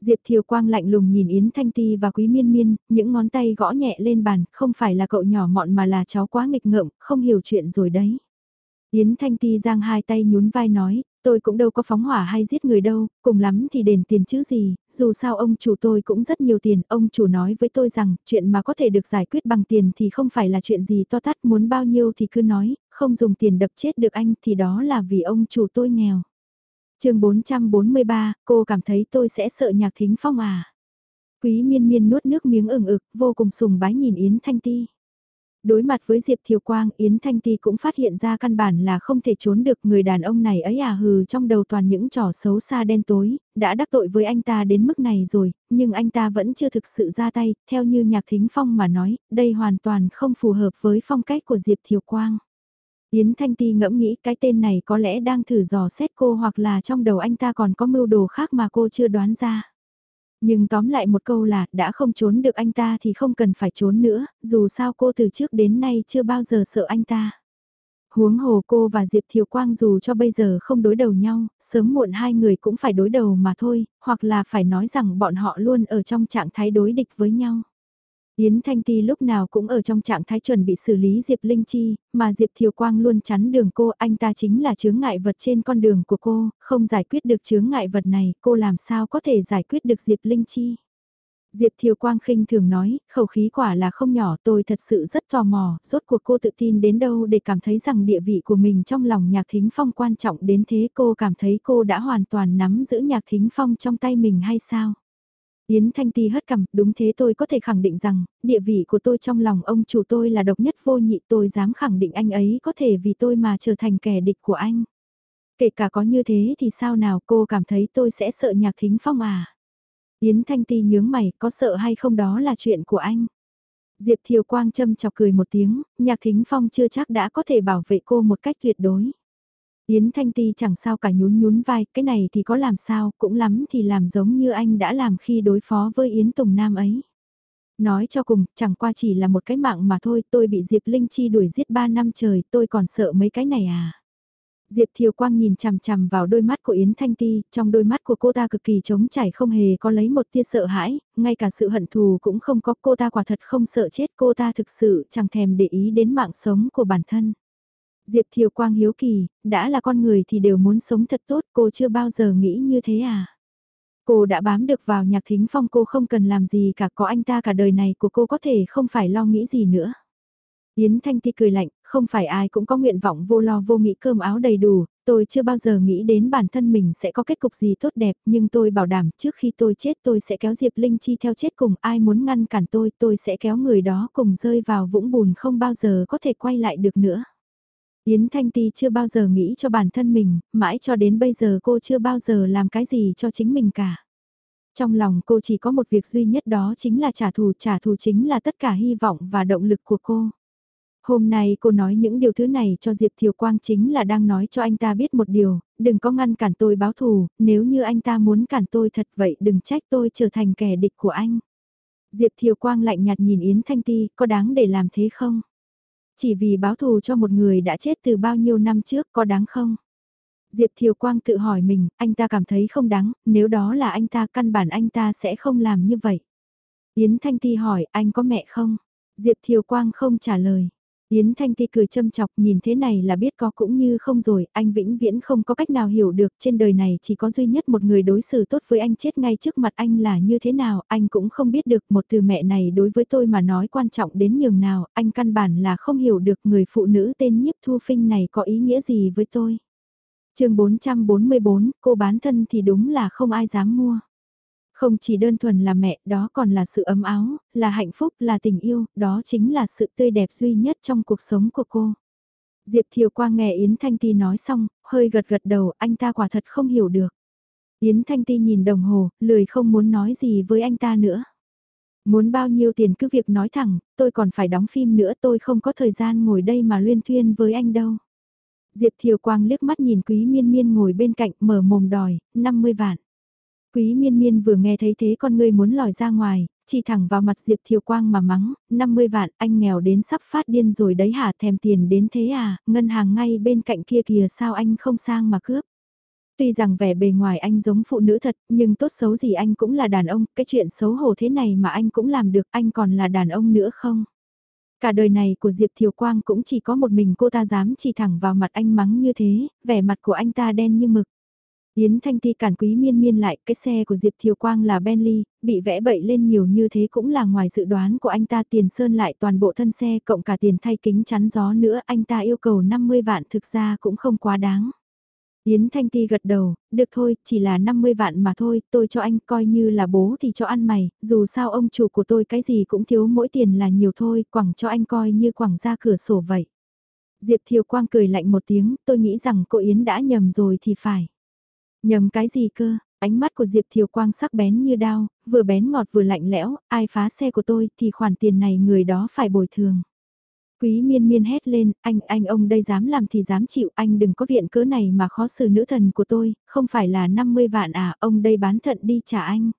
Diệp Thiều Quang lạnh lùng nhìn Yến Thanh Ti và Quý Miên Miên, những ngón tay gõ nhẹ lên bàn, không phải là cậu nhỏ mọn mà là cháu quá nghịch ngợm, không hiểu chuyện rồi đấy. Yến Thanh Ti giang hai tay nhún vai nói, Tôi cũng đâu có phóng hỏa hay giết người đâu, cùng lắm thì đền tiền chứ gì, dù sao ông chủ tôi cũng rất nhiều tiền, ông chủ nói với tôi rằng chuyện mà có thể được giải quyết bằng tiền thì không phải là chuyện gì to tát muốn bao nhiêu thì cứ nói, không dùng tiền đập chết được anh thì đó là vì ông chủ tôi nghèo. chương 443, cô cảm thấy tôi sẽ sợ nhạc thính phong à? Quý miên miên nuốt nước miếng ửng ực, vô cùng sùng bái nhìn Yến Thanh Ti. Đối mặt với Diệp Thiều Quang, Yến Thanh Ti cũng phát hiện ra căn bản là không thể trốn được người đàn ông này ấy à hừ trong đầu toàn những trò xấu xa đen tối, đã đắc tội với anh ta đến mức này rồi, nhưng anh ta vẫn chưa thực sự ra tay, theo như nhạc thính phong mà nói, đây hoàn toàn không phù hợp với phong cách của Diệp Thiều Quang. Yến Thanh Ti ngẫm nghĩ cái tên này có lẽ đang thử dò xét cô hoặc là trong đầu anh ta còn có mưu đồ khác mà cô chưa đoán ra. Nhưng tóm lại một câu là, đã không trốn được anh ta thì không cần phải trốn nữa, dù sao cô từ trước đến nay chưa bao giờ sợ anh ta. Huống hồ cô và Diệp Thiều Quang dù cho bây giờ không đối đầu nhau, sớm muộn hai người cũng phải đối đầu mà thôi, hoặc là phải nói rằng bọn họ luôn ở trong trạng thái đối địch với nhau. Yến Thanh Ti lúc nào cũng ở trong trạng thái chuẩn bị xử lý Diệp Linh Chi, mà Diệp Thiều Quang luôn chắn đường cô, anh ta chính là chướng ngại vật trên con đường của cô, không giải quyết được chướng ngại vật này, cô làm sao có thể giải quyết được Diệp Linh Chi. Diệp Thiều Quang khinh thường nói, khẩu khí quả là không nhỏ, tôi thật sự rất tò mò, rốt cuộc cô tự tin đến đâu để cảm thấy rằng địa vị của mình trong lòng nhạc thính phong quan trọng đến thế cô cảm thấy cô đã hoàn toàn nắm giữ nhạc thính phong trong tay mình hay sao? Yến Thanh Ti hất cằm, đúng thế tôi có thể khẳng định rằng, địa vị của tôi trong lòng ông chủ tôi là độc nhất vô nhị tôi dám khẳng định anh ấy có thể vì tôi mà trở thành kẻ địch của anh. Kể cả có như thế thì sao nào cô cảm thấy tôi sẽ sợ nhạc thính phong à? Yến Thanh Ti nhướng mày, có sợ hay không đó là chuyện của anh. Diệp Thiều Quang châm chọc cười một tiếng, nhạc thính phong chưa chắc đã có thể bảo vệ cô một cách tuyệt đối. Yến Thanh Ti chẳng sao cả nhún nhún vai, cái này thì có làm sao, cũng lắm thì làm giống như anh đã làm khi đối phó với Yến Tùng Nam ấy. Nói cho cùng, chẳng qua chỉ là một cái mạng mà thôi, tôi bị Diệp Linh Chi đuổi giết 3 năm trời, tôi còn sợ mấy cái này à. Diệp Thiều Quang nhìn chằm chằm vào đôi mắt của Yến Thanh Ti, trong đôi mắt của cô ta cực kỳ trống trải, không hề có lấy một tia sợ hãi, ngay cả sự hận thù cũng không có cô ta quả thật không sợ chết cô ta thực sự chẳng thèm để ý đến mạng sống của bản thân. Diệp Thiều Quang hiếu kỳ, đã là con người thì đều muốn sống thật tốt, cô chưa bao giờ nghĩ như thế à? Cô đã bám được vào nhạc thính phong cô không cần làm gì cả có anh ta cả đời này của cô có thể không phải lo nghĩ gì nữa. Yến Thanh Ti cười lạnh, không phải ai cũng có nguyện vọng vô lo vô nghĩ cơm áo đầy đủ, tôi chưa bao giờ nghĩ đến bản thân mình sẽ có kết cục gì tốt đẹp, nhưng tôi bảo đảm trước khi tôi chết tôi sẽ kéo Diệp Linh Chi theo chết cùng ai muốn ngăn cản tôi, tôi sẽ kéo người đó cùng rơi vào vũng bùn không bao giờ có thể quay lại được nữa. Yến Thanh Ti chưa bao giờ nghĩ cho bản thân mình, mãi cho đến bây giờ cô chưa bao giờ làm cái gì cho chính mình cả. Trong lòng cô chỉ có một việc duy nhất đó chính là trả thù, trả thù chính là tất cả hy vọng và động lực của cô. Hôm nay cô nói những điều thứ này cho Diệp Thiều Quang chính là đang nói cho anh ta biết một điều, đừng có ngăn cản tôi báo thù, nếu như anh ta muốn cản tôi thật vậy đừng trách tôi trở thành kẻ địch của anh. Diệp Thiều Quang lạnh nhạt nhìn Yến Thanh Ti, có đáng để làm thế không? Chỉ vì báo thù cho một người đã chết từ bao nhiêu năm trước có đáng không? Diệp Thiều Quang tự hỏi mình, anh ta cảm thấy không đáng, nếu đó là anh ta căn bản anh ta sẽ không làm như vậy. Yến Thanh Ti hỏi, anh có mẹ không? Diệp Thiều Quang không trả lời. Yến Thanh Ti cười châm chọc nhìn thế này là biết có cũng như không rồi, anh vĩnh viễn không có cách nào hiểu được trên đời này chỉ có duy nhất một người đối xử tốt với anh chết ngay trước mặt anh là như thế nào, anh cũng không biết được một từ mẹ này đối với tôi mà nói quan trọng đến nhường nào, anh căn bản là không hiểu được người phụ nữ tên nhiếp thu phinh này có ý nghĩa gì với tôi. chương 444, cô bán thân thì đúng là không ai dám mua. Không chỉ đơn thuần là mẹ, đó còn là sự ấm áo, là hạnh phúc, là tình yêu, đó chính là sự tươi đẹp duy nhất trong cuộc sống của cô. Diệp Thiều Quang nghe Yến Thanh Ti nói xong, hơi gật gật đầu, anh ta quả thật không hiểu được. Yến Thanh Ti nhìn đồng hồ, lười không muốn nói gì với anh ta nữa. Muốn bao nhiêu tiền cứ việc nói thẳng, tôi còn phải đóng phim nữa tôi không có thời gian ngồi đây mà luyên thuyên với anh đâu. Diệp Thiều Quang liếc mắt nhìn Quý Miên Miên ngồi bên cạnh mở mồm đòi, 50 vạn. Quý miên miên vừa nghe thấy thế con ngươi muốn lòi ra ngoài, chỉ thẳng vào mặt Diệp Thiều Quang mà mắng, 50 vạn, anh nghèo đến sắp phát điên rồi đấy hả thèm tiền đến thế à, ngân hàng ngay bên cạnh kia kìa sao anh không sang mà cướp. Tuy rằng vẻ bề ngoài anh giống phụ nữ thật, nhưng tốt xấu gì anh cũng là đàn ông, cái chuyện xấu hổ thế này mà anh cũng làm được, anh còn là đàn ông nữa không? Cả đời này của Diệp Thiều Quang cũng chỉ có một mình cô ta dám chỉ thẳng vào mặt anh mắng như thế, vẻ mặt của anh ta đen như mực. Yến Thanh Ti cản quý miên miên lại, cái xe của Diệp Thiều Quang là Bentley, bị vẽ bậy lên nhiều như thế cũng là ngoài dự đoán của anh ta tiền sơn lại toàn bộ thân xe cộng cả tiền thay kính chắn gió nữa, anh ta yêu cầu 50 vạn thực ra cũng không quá đáng. Yến Thanh Ti gật đầu, được thôi, chỉ là 50 vạn mà thôi, tôi cho anh coi như là bố thì cho ăn mày, dù sao ông chủ của tôi cái gì cũng thiếu mỗi tiền là nhiều thôi, quẳng cho anh coi như quẳng ra cửa sổ vậy. Diệp Thiều Quang cười lạnh một tiếng, tôi nghĩ rằng cô Yến đã nhầm rồi thì phải. Nhầm cái gì cơ, ánh mắt của Diệp Thiều Quang sắc bén như đao, vừa bén ngọt vừa lạnh lẽo, ai phá xe của tôi thì khoản tiền này người đó phải bồi thường. Quý miên miên hét lên, anh, anh ông đây dám làm thì dám chịu, anh đừng có viện cớ này mà khó xử nữ thần của tôi, không phải là 50 vạn à, ông đây bán thận đi trả anh.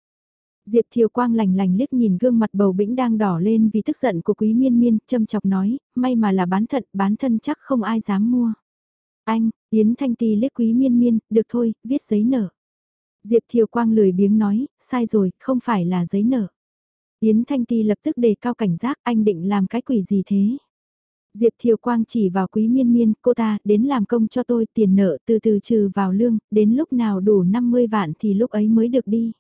Diệp Thiều Quang lành lành liếc nhìn gương mặt bầu bĩnh đang đỏ lên vì tức giận của quý miên miên, châm chọc nói, may mà là bán thận, bán thân chắc không ai dám mua. Anh, Yến Thanh Ti liếc quý miên miên, được thôi, viết giấy nợ. Diệp Thiều Quang lười biếng nói, sai rồi, không phải là giấy nợ. Yến Thanh Ti lập tức đề cao cảnh giác, anh định làm cái quỷ gì thế? Diệp Thiều Quang chỉ vào quý miên miên, cô ta, đến làm công cho tôi, tiền nợ từ từ trừ vào lương, đến lúc nào đủ 50 vạn thì lúc ấy mới được đi.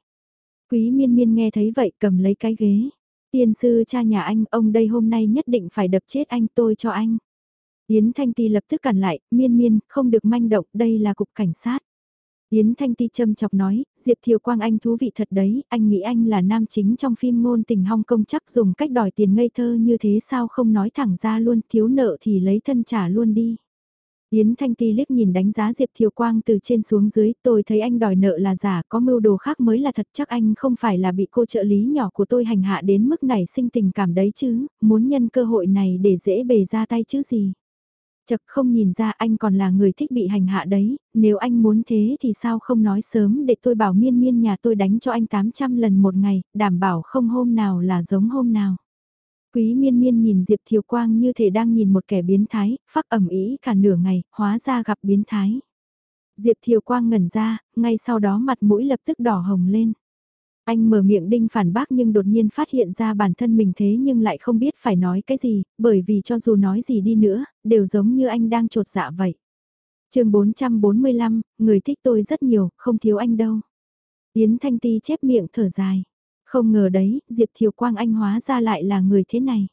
Quý miên miên nghe thấy vậy cầm lấy cái ghế. Tiên sư cha nhà anh, ông đây hôm nay nhất định phải đập chết anh tôi cho anh. Yến Thanh Ti lập tức cản lại, miên miên, không được manh động, đây là cục cảnh sát. Yến Thanh Ti châm chọc nói, Diệp Thiều Quang anh thú vị thật đấy, anh nghĩ anh là nam chính trong phim ngôn tình Hong Kong chắc dùng cách đòi tiền ngây thơ như thế sao không nói thẳng ra luôn, thiếu nợ thì lấy thân trả luôn đi. Yến Thanh Ti liếc nhìn đánh giá Diệp Thiều Quang từ trên xuống dưới, tôi thấy anh đòi nợ là giả, có mưu đồ khác mới là thật chắc anh không phải là bị cô trợ lý nhỏ của tôi hành hạ đến mức này sinh tình cảm đấy chứ, muốn nhân cơ hội này để dễ bề ra tay chứ gì. Chật không nhìn ra anh còn là người thích bị hành hạ đấy, nếu anh muốn thế thì sao không nói sớm để tôi bảo miên miên nhà tôi đánh cho anh 800 lần một ngày, đảm bảo không hôm nào là giống hôm nào. Quý miên miên nhìn Diệp Thiều Quang như thể đang nhìn một kẻ biến thái, phát ẩm ý cả nửa ngày, hóa ra gặp biến thái. Diệp Thiều Quang ngẩn ra, ngay sau đó mặt mũi lập tức đỏ hồng lên. Anh mở miệng đinh phản bác nhưng đột nhiên phát hiện ra bản thân mình thế nhưng lại không biết phải nói cái gì, bởi vì cho dù nói gì đi nữa, đều giống như anh đang trột dạ vậy. chương 445, người thích tôi rất nhiều, không thiếu anh đâu. Yến Thanh Ti chép miệng thở dài. Không ngờ đấy, Diệp Thiều Quang anh hóa ra lại là người thế này.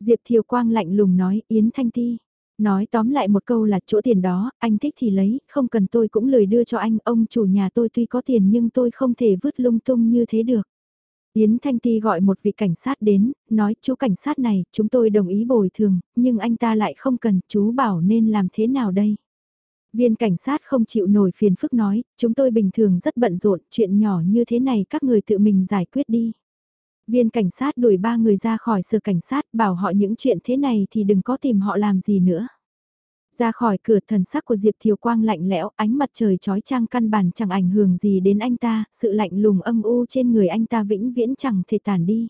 Diệp Thiều Quang lạnh lùng nói, Yến Thanh Ti, Nói tóm lại một câu là chỗ tiền đó, anh thích thì lấy, không cần tôi cũng lời đưa cho anh, ông chủ nhà tôi tuy có tiền nhưng tôi không thể vứt lung tung như thế được. Yến Thanh Ti gọi một vị cảnh sát đến, nói chú cảnh sát này, chúng tôi đồng ý bồi thường, nhưng anh ta lại không cần, chú bảo nên làm thế nào đây? Viên cảnh sát không chịu nổi phiền phức nói, chúng tôi bình thường rất bận rộn, chuyện nhỏ như thế này các người tự mình giải quyết đi. Viên cảnh sát đuổi ba người ra khỏi sở cảnh sát bảo họ những chuyện thế này thì đừng có tìm họ làm gì nữa. Ra khỏi cửa thần sắc của Diệp Thiều Quang lạnh lẽo, ánh mặt trời trói trang căn bản chẳng ảnh hưởng gì đến anh ta, sự lạnh lùng âm u trên người anh ta vĩnh viễn chẳng thể tàn đi.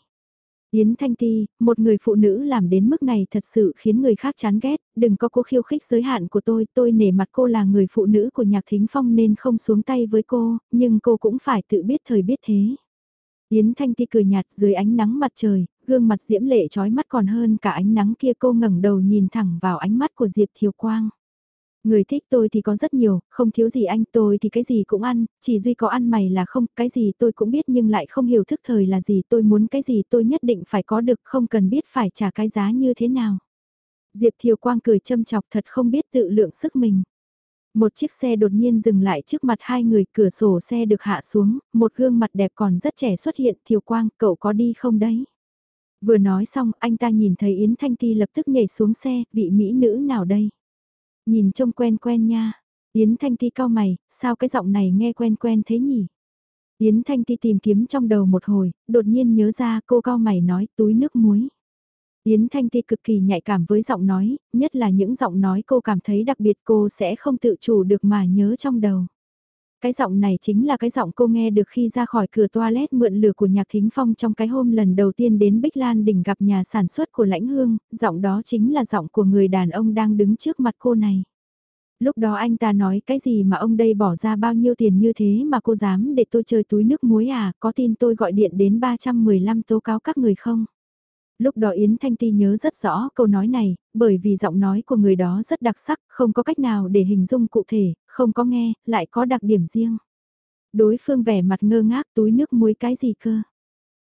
Yến Thanh Ti, một người phụ nữ làm đến mức này thật sự khiến người khác chán ghét, đừng có cố khiêu khích giới hạn của tôi, tôi nể mặt cô là người phụ nữ của Nhạc Thính Phong nên không xuống tay với cô, nhưng cô cũng phải tự biết thời biết thế. Yến Thanh Ti cười nhạt dưới ánh nắng mặt trời, gương mặt diễm lệ trói mắt còn hơn cả ánh nắng kia cô ngẩng đầu nhìn thẳng vào ánh mắt của Diệp Thiều Quang. Người thích tôi thì có rất nhiều, không thiếu gì anh tôi thì cái gì cũng ăn, chỉ duy có ăn mày là không, cái gì tôi cũng biết nhưng lại không hiểu thức thời là gì tôi muốn cái gì tôi nhất định phải có được không cần biết phải trả cái giá như thế nào. Diệp Thiều Quang cười châm chọc thật không biết tự lượng sức mình. Một chiếc xe đột nhiên dừng lại trước mặt hai người, cửa sổ xe được hạ xuống, một gương mặt đẹp còn rất trẻ xuất hiện, Thiều Quang, cậu có đi không đấy? Vừa nói xong, anh ta nhìn thấy Yến Thanh Ti lập tức nhảy xuống xe, vị mỹ nữ nào đây? Nhìn trông quen quen nha. Yến Thanh Ti cao mày, sao cái giọng này nghe quen quen thế nhỉ? Yến Thanh Ti tìm kiếm trong đầu một hồi, đột nhiên nhớ ra cô cao mày nói túi nước muối. Yến Thanh Ti cực kỳ nhạy cảm với giọng nói, nhất là những giọng nói cô cảm thấy đặc biệt cô sẽ không tự chủ được mà nhớ trong đầu. Cái giọng này chính là cái giọng cô nghe được khi ra khỏi cửa toilet mượn lửa của nhạc thính phong trong cái hôm lần đầu tiên đến Bích Lan đỉnh gặp nhà sản xuất của lãnh hương, giọng đó chính là giọng của người đàn ông đang đứng trước mặt cô này. Lúc đó anh ta nói cái gì mà ông đây bỏ ra bao nhiêu tiền như thế mà cô dám để tôi chơi túi nước muối à, có tin tôi gọi điện đến 315 tố cáo các người không? Lúc đó Yến Thanh Ti nhớ rất rõ câu nói này, bởi vì giọng nói của người đó rất đặc sắc, không có cách nào để hình dung cụ thể, không có nghe, lại có đặc điểm riêng. Đối phương vẻ mặt ngơ ngác túi nước muối cái gì cơ.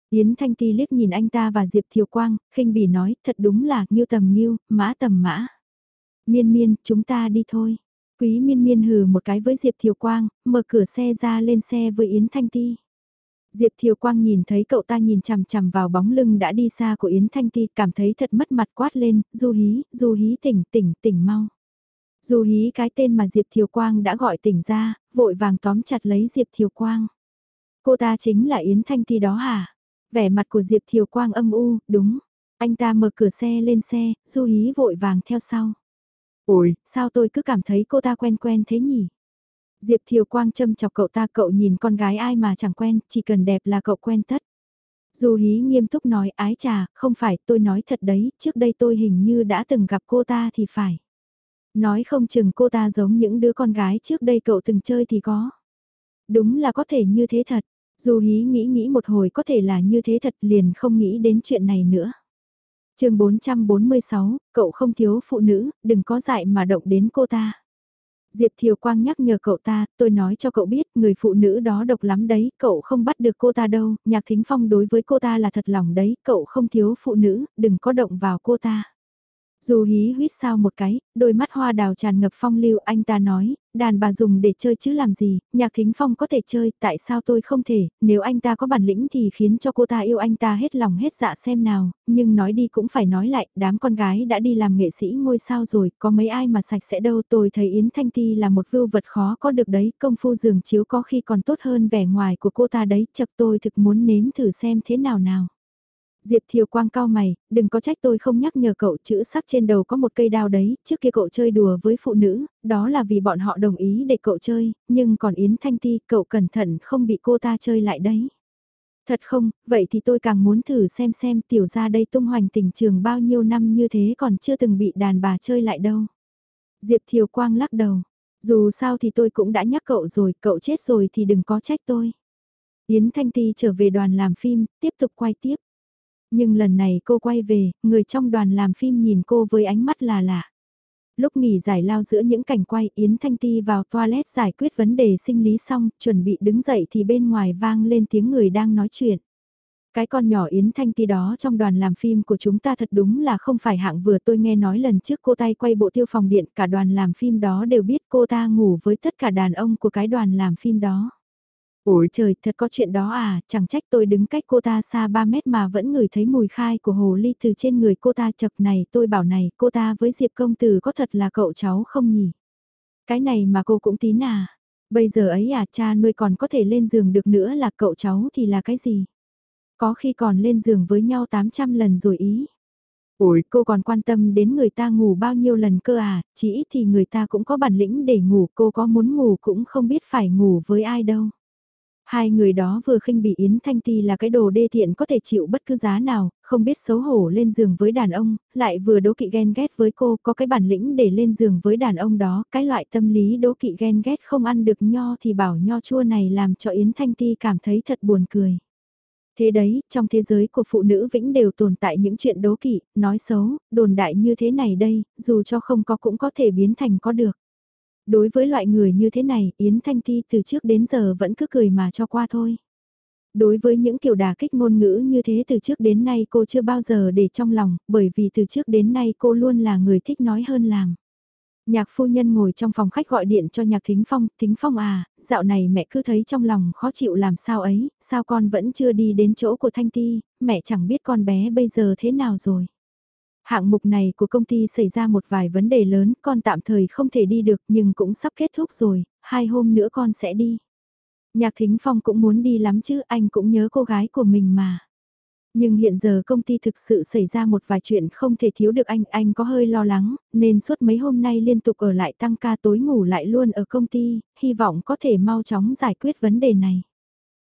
Yến Thanh Ti liếc nhìn anh ta và Diệp Thiều Quang, khinh bỉ nói, thật đúng là nghiêu tầm nghiêu, mã tầm mã. Miên miên, chúng ta đi thôi. Quý miên miên hừ một cái với Diệp Thiều Quang, mở cửa xe ra lên xe với Yến Thanh Ti. Diệp Thiều Quang nhìn thấy cậu ta nhìn chằm chằm vào bóng lưng đã đi xa của Yến Thanh Ti cảm thấy thật mất mặt quát lên, du hí, du hí tỉnh, tỉnh, tỉnh mau. Du hí cái tên mà Diệp Thiều Quang đã gọi tỉnh ra, vội vàng tóm chặt lấy Diệp Thiều Quang. Cô ta chính là Yến Thanh Ti đó hả? Vẻ mặt của Diệp Thiều Quang âm u, đúng. Anh ta mở cửa xe lên xe, Du hí vội vàng theo sau. Ôi, sao tôi cứ cảm thấy cô ta quen quen thế nhỉ? Diệp Thiều Quang châm chọc cậu ta cậu nhìn con gái ai mà chẳng quen, chỉ cần đẹp là cậu quen tất. Dù hí nghiêm túc nói ái trà, không phải tôi nói thật đấy, trước đây tôi hình như đã từng gặp cô ta thì phải. Nói không chừng cô ta giống những đứa con gái trước đây cậu từng chơi thì có. Đúng là có thể như thế thật, dù hí nghĩ nghĩ một hồi có thể là như thế thật liền không nghĩ đến chuyện này nữa. chương 446, cậu không thiếu phụ nữ, đừng có dại mà động đến cô ta. Diệp Thiều Quang nhắc nhở cậu ta, tôi nói cho cậu biết, người phụ nữ đó độc lắm đấy, cậu không bắt được cô ta đâu, nhạc thính phong đối với cô ta là thật lòng đấy, cậu không thiếu phụ nữ, đừng có động vào cô ta. Dù hí huyết sao một cái, đôi mắt hoa đào tràn ngập phong lưu anh ta nói, đàn bà dùng để chơi chứ làm gì, nhạc thính phong có thể chơi, tại sao tôi không thể, nếu anh ta có bản lĩnh thì khiến cho cô ta yêu anh ta hết lòng hết dạ xem nào, nhưng nói đi cũng phải nói lại, đám con gái đã đi làm nghệ sĩ ngôi sao rồi, có mấy ai mà sạch sẽ đâu, tôi thấy Yến Thanh Ti là một vưu vật khó có được đấy, công phu giường chiếu có khi còn tốt hơn vẻ ngoài của cô ta đấy, chật tôi thực muốn nếm thử xem thế nào nào. Diệp Thiều Quang cao mày, đừng có trách tôi không nhắc nhở cậu chữ sắc trên đầu có một cây đao đấy, trước kia cậu chơi đùa với phụ nữ, đó là vì bọn họ đồng ý để cậu chơi, nhưng còn Yến Thanh Ti, cậu cẩn thận không bị cô ta chơi lại đấy. Thật không, vậy thì tôi càng muốn thử xem xem tiểu ra đây tung hoành tình trường bao nhiêu năm như thế còn chưa từng bị đàn bà chơi lại đâu. Diệp Thiều Quang lắc đầu, dù sao thì tôi cũng đã nhắc cậu rồi, cậu chết rồi thì đừng có trách tôi. Yến Thanh Ti trở về đoàn làm phim, tiếp tục quay tiếp. Nhưng lần này cô quay về, người trong đoàn làm phim nhìn cô với ánh mắt là lạ. Lúc nghỉ giải lao giữa những cảnh quay Yến Thanh Ti vào toilet giải quyết vấn đề sinh lý xong, chuẩn bị đứng dậy thì bên ngoài vang lên tiếng người đang nói chuyện. Cái con nhỏ Yến Thanh Ti đó trong đoàn làm phim của chúng ta thật đúng là không phải hạng vừa tôi nghe nói lần trước cô tay quay bộ tiêu phòng điện cả đoàn làm phim đó đều biết cô ta ngủ với tất cả đàn ông của cái đoàn làm phim đó. Ôi trời, thật có chuyện đó à, chẳng trách tôi đứng cách cô ta xa 3 mét mà vẫn ngửi thấy mùi khai của hồ ly từ trên người cô ta chập này, tôi bảo này, cô ta với Diệp công tử có thật là cậu cháu không nhỉ? Cái này mà cô cũng tín à. Bây giờ ấy à cha nuôi còn có thể lên giường được nữa là cậu cháu thì là cái gì? Có khi còn lên giường với nhau 800 lần rồi ý. Ôi, cô còn quan tâm đến người ta ngủ bao nhiêu lần cơ à, chỉ ít thì người ta cũng có bản lĩnh để ngủ, cô có muốn ngủ cũng không biết phải ngủ với ai đâu. Hai người đó vừa khinh bị Yến Thanh Ti là cái đồ đê tiện có thể chịu bất cứ giá nào, không biết xấu hổ lên giường với đàn ông, lại vừa đố kỵ ghen ghét với cô, có cái bản lĩnh để lên giường với đàn ông đó, cái loại tâm lý đố kỵ ghen ghét không ăn được nho thì bảo nho chua này làm cho Yến Thanh Ti cảm thấy thật buồn cười. Thế đấy, trong thế giới của phụ nữ vĩnh đều tồn tại những chuyện đố kỵ, nói xấu, đồn đại như thế này đây, dù cho không có cũng có thể biến thành có được. Đối với loại người như thế này, Yến Thanh Ti từ trước đến giờ vẫn cứ cười mà cho qua thôi. Đối với những kiểu đà kích ngôn ngữ như thế từ trước đến nay cô chưa bao giờ để trong lòng, bởi vì từ trước đến nay cô luôn là người thích nói hơn làm. Nhạc phu nhân ngồi trong phòng khách gọi điện cho nhạc thính phong, thính phong à, dạo này mẹ cứ thấy trong lòng khó chịu làm sao ấy, sao con vẫn chưa đi đến chỗ của Thanh Ti, mẹ chẳng biết con bé bây giờ thế nào rồi. Hạng mục này của công ty xảy ra một vài vấn đề lớn, con tạm thời không thể đi được nhưng cũng sắp kết thúc rồi, hai hôm nữa con sẽ đi. Nhạc Thính Phong cũng muốn đi lắm chứ, anh cũng nhớ cô gái của mình mà. Nhưng hiện giờ công ty thực sự xảy ra một vài chuyện không thể thiếu được anh, anh có hơi lo lắng, nên suốt mấy hôm nay liên tục ở lại tăng ca tối ngủ lại luôn ở công ty, hy vọng có thể mau chóng giải quyết vấn đề này.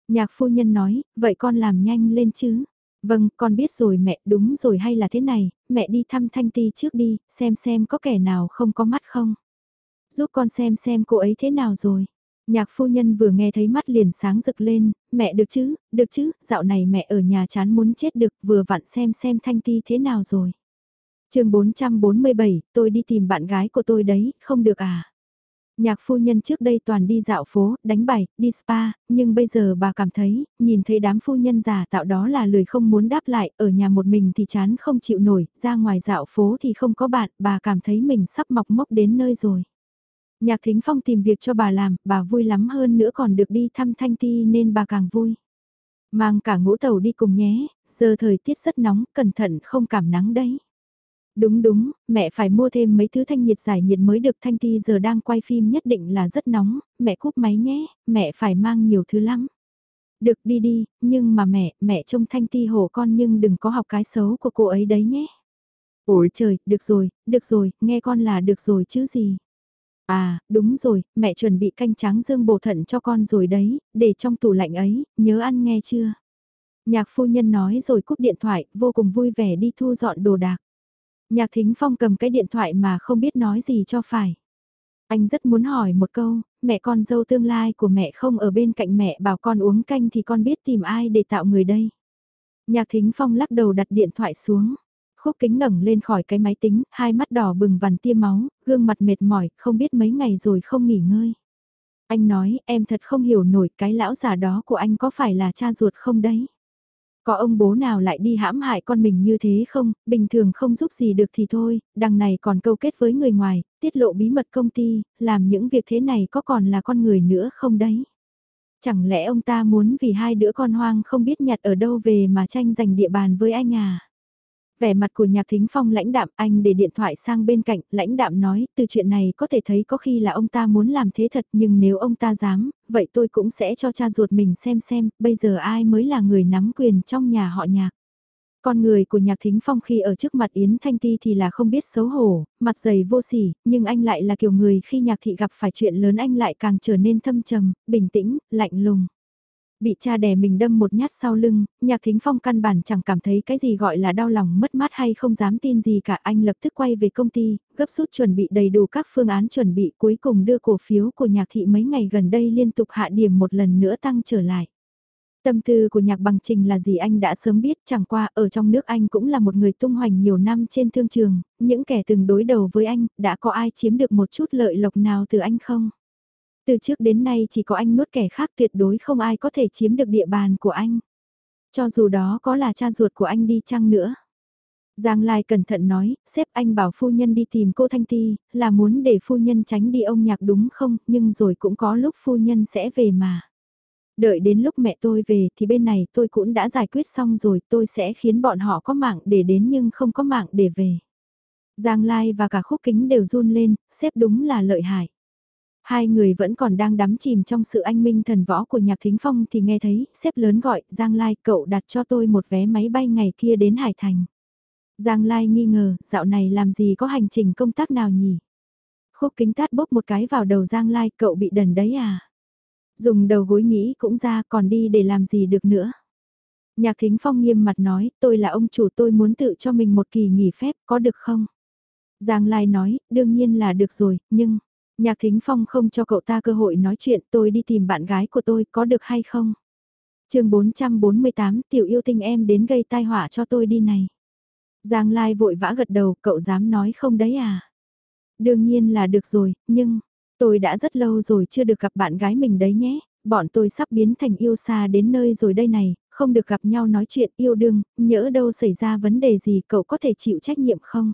Nhạc phu nhân nói, vậy con làm nhanh lên chứ. Vâng, con biết rồi mẹ, đúng rồi hay là thế này, mẹ đi thăm Thanh Ti trước đi, xem xem có kẻ nào không có mắt không. Giúp con xem xem cô ấy thế nào rồi. Nhạc phu nhân vừa nghe thấy mắt liền sáng rực lên, mẹ được chứ, được chứ, dạo này mẹ ở nhà chán muốn chết được, vừa vặn xem xem Thanh Ti thế nào rồi. chương 447, tôi đi tìm bạn gái của tôi đấy, không được à. Nhạc phu nhân trước đây toàn đi dạo phố, đánh bài, đi spa, nhưng bây giờ bà cảm thấy, nhìn thấy đám phu nhân giả tạo đó là lời không muốn đáp lại, ở nhà một mình thì chán không chịu nổi, ra ngoài dạo phố thì không có bạn, bà cảm thấy mình sắp mọc mốc đến nơi rồi. Nhạc Thính Phong tìm việc cho bà làm, bà vui lắm hơn nữa còn được đi thăm Thanh Ti nên bà càng vui. Mang cả ngũ tàu đi cùng nhé, giờ thời tiết rất nóng, cẩn thận không cảm nắng đấy. Đúng đúng, mẹ phải mua thêm mấy thứ thanh nhiệt giải nhiệt mới được Thanh Ti giờ đang quay phim nhất định là rất nóng, mẹ cúp máy nhé, mẹ phải mang nhiều thứ lắm. Được đi đi, nhưng mà mẹ, mẹ trông Thanh Ti hổ con nhưng đừng có học cái xấu của cô ấy đấy nhé. Ôi trời, được rồi, được rồi, nghe con là được rồi chứ gì. À, đúng rồi, mẹ chuẩn bị canh tráng dương bổ thận cho con rồi đấy, để trong tủ lạnh ấy, nhớ ăn nghe chưa? Nhạc phu nhân nói rồi cúp điện thoại, vô cùng vui vẻ đi thu dọn đồ đạc. Nhạc thính phong cầm cái điện thoại mà không biết nói gì cho phải. Anh rất muốn hỏi một câu, mẹ con dâu tương lai của mẹ không ở bên cạnh mẹ bảo con uống canh thì con biết tìm ai để tạo người đây. Nhạc thính phong lắc đầu đặt điện thoại xuống. Khúc kính ngẩng lên khỏi cái máy tính, hai mắt đỏ bừng vằn tia máu, gương mặt mệt mỏi, không biết mấy ngày rồi không nghỉ ngơi. Anh nói, em thật không hiểu nổi cái lão già đó của anh có phải là cha ruột không đấy. Có ông bố nào lại đi hãm hại con mình như thế không, bình thường không giúp gì được thì thôi, đằng này còn câu kết với người ngoài, tiết lộ bí mật công ty, làm những việc thế này có còn là con người nữa không đấy. Chẳng lẽ ông ta muốn vì hai đứa con hoang không biết nhặt ở đâu về mà tranh giành địa bàn với anh à? Vẻ mặt của nhạc thính phong lãnh đạm anh để điện thoại sang bên cạnh, lãnh đạm nói, từ chuyện này có thể thấy có khi là ông ta muốn làm thế thật nhưng nếu ông ta dám, vậy tôi cũng sẽ cho cha ruột mình xem xem, bây giờ ai mới là người nắm quyền trong nhà họ nhạc. Con người của nhạc thính phong khi ở trước mặt Yến Thanh Ti thì là không biết xấu hổ, mặt dày vô sỉ, nhưng anh lại là kiểu người khi nhạc thị gặp phải chuyện lớn anh lại càng trở nên thâm trầm, bình tĩnh, lạnh lùng. Bị cha đè mình đâm một nhát sau lưng, nhạc thính phong căn bản chẳng cảm thấy cái gì gọi là đau lòng mất mát hay không dám tin gì cả anh lập tức quay về công ty, gấp rút chuẩn bị đầy đủ các phương án chuẩn bị cuối cùng đưa cổ phiếu của nhạc thị mấy ngày gần đây liên tục hạ điểm một lần nữa tăng trở lại. Tâm tư của nhạc bằng trình là gì anh đã sớm biết chẳng qua ở trong nước anh cũng là một người tung hoành nhiều năm trên thương trường, những kẻ từng đối đầu với anh, đã có ai chiếm được một chút lợi lộc nào từ anh không? Từ trước đến nay chỉ có anh nuốt kẻ khác tuyệt đối không ai có thể chiếm được địa bàn của anh. Cho dù đó có là cha ruột của anh đi chăng nữa. Giang Lai cẩn thận nói, xếp anh bảo phu nhân đi tìm cô Thanh Ti, là muốn để phu nhân tránh đi ông nhạc đúng không, nhưng rồi cũng có lúc phu nhân sẽ về mà. Đợi đến lúc mẹ tôi về thì bên này tôi cũng đã giải quyết xong rồi tôi sẽ khiến bọn họ có mạng để đến nhưng không có mạng để về. Giang Lai và cả khúc kính đều run lên, xếp đúng là lợi hại. Hai người vẫn còn đang đắm chìm trong sự anh minh thần võ của nhạc thính phong thì nghe thấy, xếp lớn gọi, Giang Lai cậu đặt cho tôi một vé máy bay ngày kia đến Hải Thành. Giang Lai nghi ngờ, dạo này làm gì có hành trình công tác nào nhỉ? Khúc kính tát bóp một cái vào đầu Giang Lai, cậu bị đần đấy à? Dùng đầu gối nghĩ cũng ra còn đi để làm gì được nữa. Nhạc thính phong nghiêm mặt nói, tôi là ông chủ tôi muốn tự cho mình một kỳ nghỉ phép, có được không? Giang Lai nói, đương nhiên là được rồi, nhưng... Nhạc thính phong không cho cậu ta cơ hội nói chuyện tôi đi tìm bạn gái của tôi có được hay không? chương 448 tiểu yêu tinh em đến gây tai họa cho tôi đi này. Giang Lai vội vã gật đầu cậu dám nói không đấy à? Đương nhiên là được rồi, nhưng tôi đã rất lâu rồi chưa được gặp bạn gái mình đấy nhé. Bọn tôi sắp biến thành yêu xa đến nơi rồi đây này, không được gặp nhau nói chuyện yêu đương, nhỡ đâu xảy ra vấn đề gì cậu có thể chịu trách nhiệm không?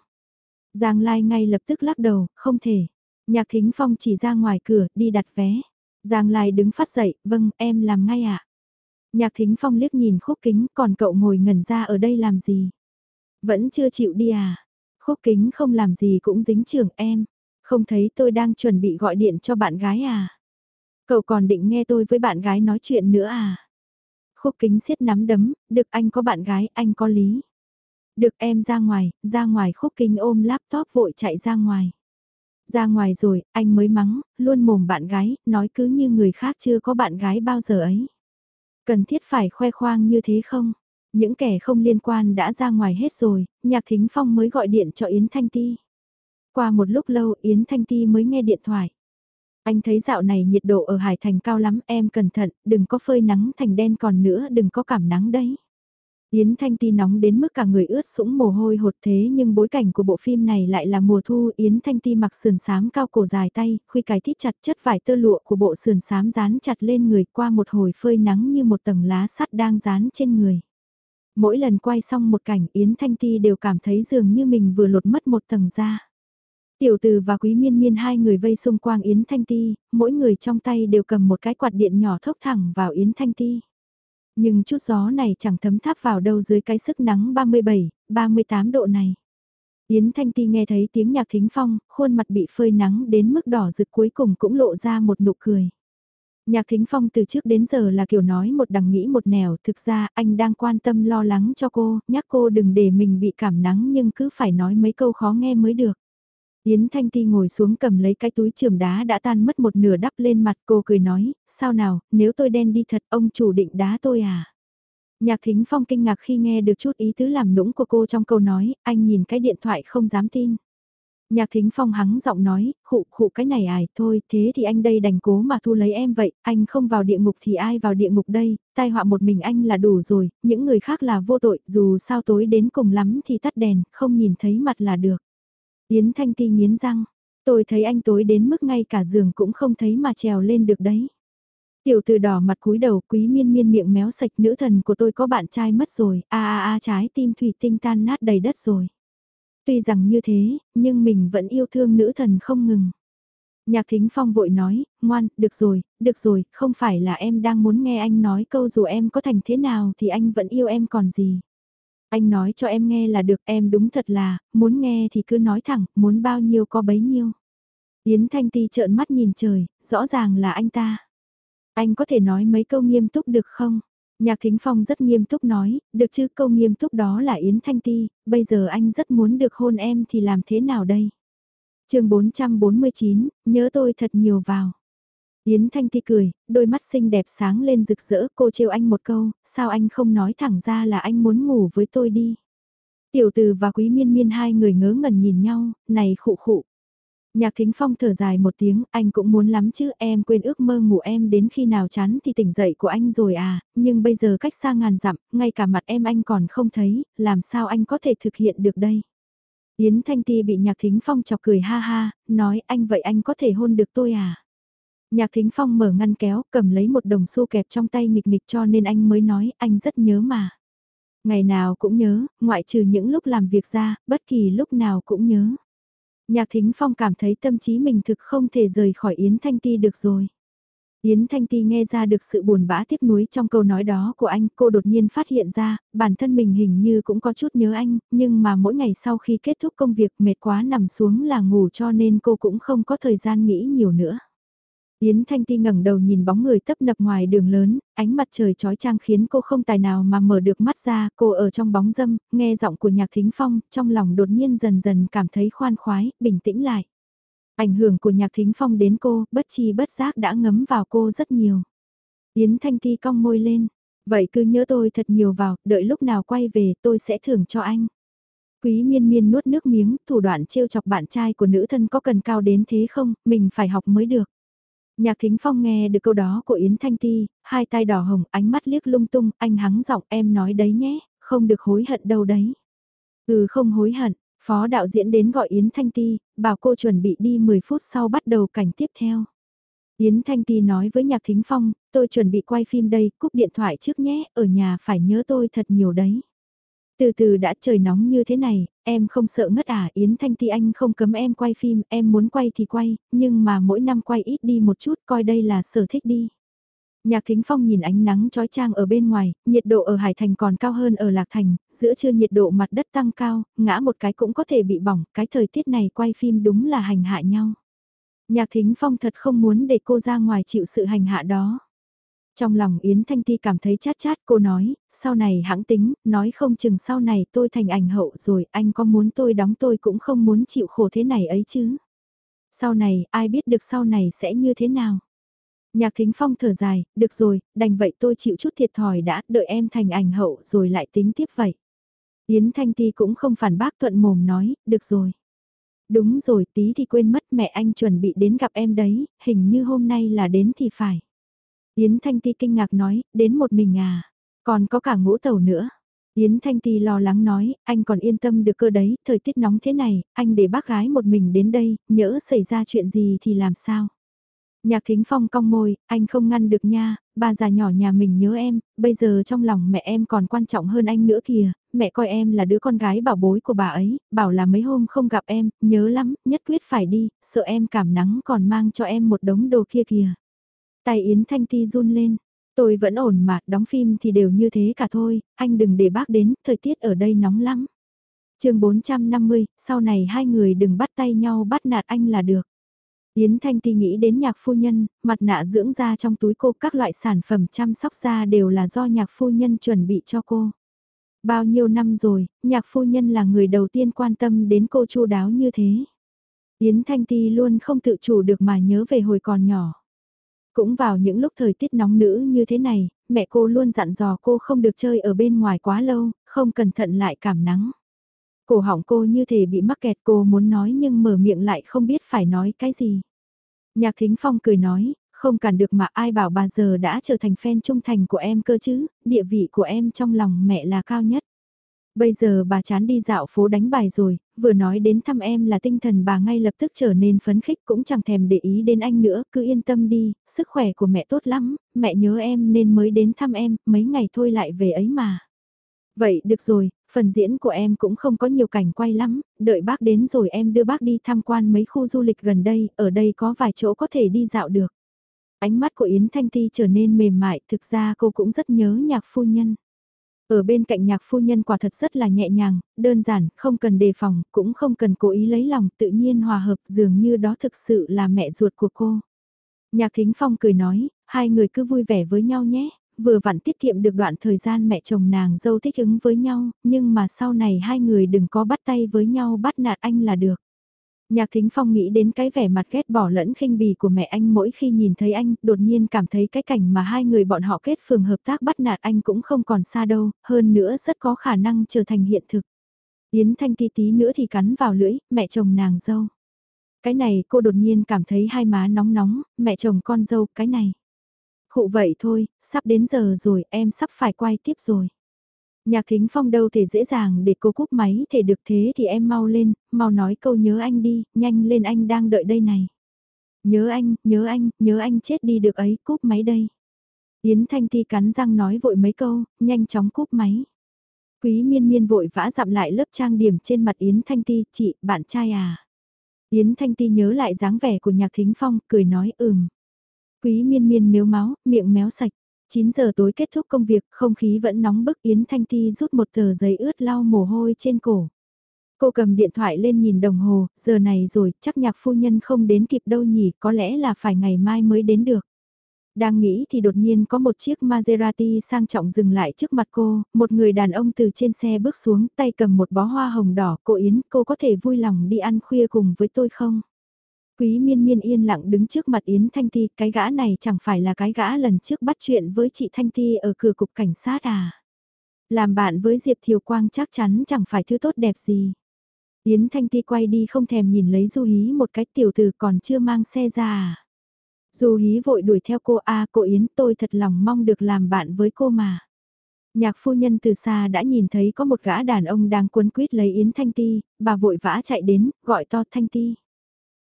Giang Lai ngay lập tức lắc đầu, không thể. Nhạc Thính Phong chỉ ra ngoài cửa, đi đặt vé. Giang Lai đứng phát dậy, vâng, em làm ngay ạ. À? Nhạc Thính Phong liếc nhìn khúc kính, còn cậu ngồi ngẩn ra ở đây làm gì? Vẫn chưa chịu đi à? Khúc kính không làm gì cũng dính trưởng em. Không thấy tôi đang chuẩn bị gọi điện cho bạn gái à? Cậu còn định nghe tôi với bạn gái nói chuyện nữa à? Khúc kính siết nắm đấm, được anh có bạn gái, anh có lý. Được em ra ngoài, ra ngoài khúc kính ôm laptop vội chạy ra ngoài. Ra ngoài rồi, anh mới mắng, luôn mồm bạn gái, nói cứ như người khác chưa có bạn gái bao giờ ấy. Cần thiết phải khoe khoang như thế không? Những kẻ không liên quan đã ra ngoài hết rồi, nhạc thính phong mới gọi điện cho Yến Thanh Ti. Qua một lúc lâu Yến Thanh Ti mới nghe điện thoại. Anh thấy dạo này nhiệt độ ở Hải Thành cao lắm em cẩn thận, đừng có phơi nắng thành đen còn nữa đừng có cảm nắng đấy. Yến Thanh Ti nóng đến mức cả người ướt sũng mồ hôi hột thế nhưng bối cảnh của bộ phim này lại là mùa thu Yến Thanh Ti mặc sườn xám cao cổ dài tay, khuy cái thít chặt chất vải tơ lụa của bộ sườn xám dán chặt lên người qua một hồi phơi nắng như một tầng lá sắt đang dán trên người. Mỗi lần quay xong một cảnh Yến Thanh Ti đều cảm thấy dường như mình vừa lột mất một tầng da. Tiểu từ và quý miên miên hai người vây xung quanh Yến Thanh Ti, mỗi người trong tay đều cầm một cái quạt điện nhỏ thốc thẳng vào Yến Thanh Ti. Nhưng chút gió này chẳng thấm tháp vào đâu dưới cái sức nắng 37, 38 độ này. Yến Thanh Ti nghe thấy tiếng nhạc thính phong, khuôn mặt bị phơi nắng đến mức đỏ rực cuối cùng cũng lộ ra một nụ cười. Nhạc thính phong từ trước đến giờ là kiểu nói một đằng nghĩ một nẻo, thực ra anh đang quan tâm lo lắng cho cô, nhắc cô đừng để mình bị cảm nắng nhưng cứ phải nói mấy câu khó nghe mới được. Yến Thanh Ti ngồi xuống cầm lấy cái túi trường đá đã tan mất một nửa đắp lên mặt cô cười nói, sao nào, nếu tôi đen đi thật ông chủ định đá tôi à? Nhạc Thính Phong kinh ngạc khi nghe được chút ý tứ làm nũng của cô trong câu nói, anh nhìn cái điện thoại không dám tin. Nhạc Thính Phong hắng giọng nói, khụ khụ cái này ải, thôi thế thì anh đây đành cố mà thu lấy em vậy, anh không vào địa ngục thì ai vào địa ngục đây, tai họa một mình anh là đủ rồi, những người khác là vô tội, dù sao tối đến cùng lắm thì tắt đèn, không nhìn thấy mặt là được. Yến Thanh Ti nghiến răng, tôi thấy anh tối đến mức ngay cả giường cũng không thấy mà trèo lên được đấy. Tiểu từ đỏ mặt cúi đầu quý miên miên miệng méo sạch nữ thần của tôi có bạn trai mất rồi, a a a trái tim thủy tinh tan nát đầy đất rồi. Tuy rằng như thế, nhưng mình vẫn yêu thương nữ thần không ngừng. Nhạc thính phong vội nói, ngoan, được rồi, được rồi, không phải là em đang muốn nghe anh nói câu dù em có thành thế nào thì anh vẫn yêu em còn gì. Anh nói cho em nghe là được em đúng thật là, muốn nghe thì cứ nói thẳng, muốn bao nhiêu có bấy nhiêu. Yến Thanh Ti trợn mắt nhìn trời, rõ ràng là anh ta. Anh có thể nói mấy câu nghiêm túc được không? Nhạc Thính Phong rất nghiêm túc nói, được chứ câu nghiêm túc đó là Yến Thanh Ti, bây giờ anh rất muốn được hôn em thì làm thế nào đây? chương 449, nhớ tôi thật nhiều vào. Yến Thanh Ti cười, đôi mắt xinh đẹp sáng lên rực rỡ, cô trêu anh một câu, sao anh không nói thẳng ra là anh muốn ngủ với tôi đi. Tiểu từ và quý miên miên hai người ngớ ngẩn nhìn nhau, này khụ khụ. Nhạc thính phong thở dài một tiếng, anh cũng muốn lắm chứ, em quên ước mơ ngủ em đến khi nào chán thì tỉnh dậy của anh rồi à, nhưng bây giờ cách xa ngàn dặm, ngay cả mặt em anh còn không thấy, làm sao anh có thể thực hiện được đây. Yến Thanh Ti bị nhạc thính phong chọc cười ha ha, nói anh vậy anh có thể hôn được tôi à. Nhạc thính phong mở ngăn kéo, cầm lấy một đồng xu kẹp trong tay nghịch nghịch cho nên anh mới nói anh rất nhớ mà. Ngày nào cũng nhớ, ngoại trừ những lúc làm việc ra, bất kỳ lúc nào cũng nhớ. Nhạc thính phong cảm thấy tâm trí mình thực không thể rời khỏi Yến Thanh Ti được rồi. Yến Thanh Ti nghe ra được sự buồn bã tiếc nuối trong câu nói đó của anh, cô đột nhiên phát hiện ra, bản thân mình hình như cũng có chút nhớ anh, nhưng mà mỗi ngày sau khi kết thúc công việc mệt quá nằm xuống là ngủ cho nên cô cũng không có thời gian nghĩ nhiều nữa. Yến Thanh Ti ngẩng đầu nhìn bóng người tấp nập ngoài đường lớn, ánh mặt trời trói trang khiến cô không tài nào mà mở được mắt ra, cô ở trong bóng dâm, nghe giọng của nhạc thính phong, trong lòng đột nhiên dần dần cảm thấy khoan khoái, bình tĩnh lại. Ảnh hưởng của nhạc thính phong đến cô, bất chi bất giác đã ngấm vào cô rất nhiều. Yến Thanh Ti cong môi lên, vậy cứ nhớ tôi thật nhiều vào, đợi lúc nào quay về tôi sẽ thưởng cho anh. Quý miên miên nuốt nước miếng, thủ đoạn trêu chọc bạn trai của nữ thân có cần cao đến thế không, mình phải học mới được. Nhạc Thính Phong nghe được câu đó của Yến Thanh Ti, hai tay đỏ hồng, ánh mắt liếc lung tung, anh hắng giọng em nói đấy nhé, không được hối hận đâu đấy. Ừ không hối hận, phó đạo diễn đến gọi Yến Thanh Ti, bảo cô chuẩn bị đi 10 phút sau bắt đầu cảnh tiếp theo. Yến Thanh Ti nói với Nhạc Thính Phong, tôi chuẩn bị quay phim đây, cúp điện thoại trước nhé, ở nhà phải nhớ tôi thật nhiều đấy. Từ từ đã trời nóng như thế này, em không sợ ngất à, Yến Thanh Ti anh không cấm em quay phim, em muốn quay thì quay, nhưng mà mỗi năm quay ít đi một chút, coi đây là sở thích đi. Nhạc Thính Phong nhìn ánh nắng trói trang ở bên ngoài, nhiệt độ ở Hải Thành còn cao hơn ở Lạc Thành, giữa trưa nhiệt độ mặt đất tăng cao, ngã một cái cũng có thể bị bỏng, cái thời tiết này quay phim đúng là hành hạ nhau. Nhạc Thính Phong thật không muốn để cô ra ngoài chịu sự hành hạ đó. Trong lòng Yến Thanh Ti cảm thấy chát chát cô nói, sau này hãng tính, nói không chừng sau này tôi thành ảnh hậu rồi, anh có muốn tôi đóng tôi cũng không muốn chịu khổ thế này ấy chứ. Sau này, ai biết được sau này sẽ như thế nào. Nhạc Thính Phong thở dài, được rồi, đành vậy tôi chịu chút thiệt thòi đã, đợi em thành ảnh hậu rồi lại tính tiếp vậy. Yến Thanh Ti cũng không phản bác thuận mồm nói, được rồi. Đúng rồi, tí thì quên mất mẹ anh chuẩn bị đến gặp em đấy, hình như hôm nay là đến thì phải. Yến Thanh Ti kinh ngạc nói, đến một mình à, còn có cả ngũ tàu nữa. Yến Thanh Ti lo lắng nói, anh còn yên tâm được cơ đấy, thời tiết nóng thế này, anh để bác gái một mình đến đây, nhỡ xảy ra chuyện gì thì làm sao? Nhạc Thính Phong cong môi, anh không ngăn được nha, bà già nhỏ nhà mình nhớ em, bây giờ trong lòng mẹ em còn quan trọng hơn anh nữa kìa, mẹ coi em là đứa con gái bảo bối của bà ấy, bảo là mấy hôm không gặp em, nhớ lắm, nhất quyết phải đi, sợ em cảm nắng còn mang cho em một đống đồ kia kìa. Tay Yến Thanh Ti run lên. Tôi vẫn ổn mà, đóng phim thì đều như thế cả thôi, anh đừng để bác đến, thời tiết ở đây nóng lắm. chương 450, sau này hai người đừng bắt tay nhau bắt nạt anh là được. Yến Thanh Ti nghĩ đến nhạc phu nhân, mặt nạ dưỡng da trong túi cô các loại sản phẩm chăm sóc da đều là do nhạc phu nhân chuẩn bị cho cô. Bao nhiêu năm rồi, nhạc phu nhân là người đầu tiên quan tâm đến cô chu đáo như thế. Yến Thanh Ti luôn không tự chủ được mà nhớ về hồi còn nhỏ. Cũng vào những lúc thời tiết nóng nữ như thế này, mẹ cô luôn dặn dò cô không được chơi ở bên ngoài quá lâu, không cẩn thận lại cảm nắng. Cổ họng cô như thể bị mắc kẹt cô muốn nói nhưng mở miệng lại không biết phải nói cái gì. Nhạc Thính Phong cười nói, không cản được mà ai bảo bà giờ đã trở thành fan trung thành của em cơ chứ, địa vị của em trong lòng mẹ là cao nhất. Bây giờ bà chán đi dạo phố đánh bài rồi, vừa nói đến thăm em là tinh thần bà ngay lập tức trở nên phấn khích cũng chẳng thèm để ý đến anh nữa, cứ yên tâm đi, sức khỏe của mẹ tốt lắm, mẹ nhớ em nên mới đến thăm em, mấy ngày thôi lại về ấy mà. Vậy được rồi, phần diễn của em cũng không có nhiều cảnh quay lắm, đợi bác đến rồi em đưa bác đi tham quan mấy khu du lịch gần đây, ở đây có vài chỗ có thể đi dạo được. Ánh mắt của Yến Thanh Ti trở nên mềm mại, thực ra cô cũng rất nhớ nhạc phu nhân. Ở bên cạnh nhạc phu nhân quả thật rất là nhẹ nhàng, đơn giản, không cần đề phòng, cũng không cần cố ý lấy lòng, tự nhiên hòa hợp dường như đó thực sự là mẹ ruột của cô. Nhạc Thính Phong cười nói, hai người cứ vui vẻ với nhau nhé, vừa vặn tiết kiệm được đoạn thời gian mẹ chồng nàng dâu thích ứng với nhau, nhưng mà sau này hai người đừng có bắt tay với nhau bắt nạt anh là được. Nhạc Thính Phong nghĩ đến cái vẻ mặt ghét bỏ lẫn khinh bì của mẹ anh mỗi khi nhìn thấy anh, đột nhiên cảm thấy cái cảnh mà hai người bọn họ kết phường hợp tác bắt nạt anh cũng không còn xa đâu, hơn nữa rất có khả năng trở thành hiện thực. Yến Thanh tí tí nữa thì cắn vào lưỡi, mẹ chồng nàng dâu. Cái này cô đột nhiên cảm thấy hai má nóng nóng, mẹ chồng con dâu, cái này. Khụ vậy thôi, sắp đến giờ rồi, em sắp phải quay tiếp rồi. Nhạc thính phong đâu thể dễ dàng để cô cúp máy thể được thế thì em mau lên, mau nói câu nhớ anh đi, nhanh lên anh đang đợi đây này. Nhớ anh, nhớ anh, nhớ anh chết đi được ấy, cúp máy đây. Yến Thanh Ti cắn răng nói vội mấy câu, nhanh chóng cúp máy. Quý miên miên vội vã dặm lại lớp trang điểm trên mặt Yến Thanh Ti, chị, bạn trai à. Yến Thanh Ti nhớ lại dáng vẻ của nhạc thính phong, cười nói ừm. Quý miên miên miếu máu, miệng méo sạch. 9 giờ tối kết thúc công việc, không khí vẫn nóng bức Yến Thanh Ti rút một tờ giấy ướt lau mồ hôi trên cổ. Cô cầm điện thoại lên nhìn đồng hồ, giờ này rồi, chắc nhạc phu nhân không đến kịp đâu nhỉ, có lẽ là phải ngày mai mới đến được. Đang nghĩ thì đột nhiên có một chiếc Maserati sang trọng dừng lại trước mặt cô, một người đàn ông từ trên xe bước xuống, tay cầm một bó hoa hồng đỏ, cô Yến, cô có thể vui lòng đi ăn khuya cùng với tôi không? Quý miên miên yên lặng đứng trước mặt Yến Thanh Ti, cái gã này chẳng phải là cái gã lần trước bắt chuyện với chị Thanh Ti ở cửa cục cảnh sát à? Làm bạn với Diệp Thiều Quang chắc chắn chẳng phải thứ tốt đẹp gì. Yến Thanh Ti quay đi không thèm nhìn lấy Du Hí một cái tiểu tử còn chưa mang xe ra à. Du Hí vội đuổi theo cô a cô Yến tôi thật lòng mong được làm bạn với cô mà. Nhạc phu nhân từ xa đã nhìn thấy có một gã đàn ông đang cuốn quýt lấy Yến Thanh Ti, bà vội vã chạy đến, gọi to Thanh Ti.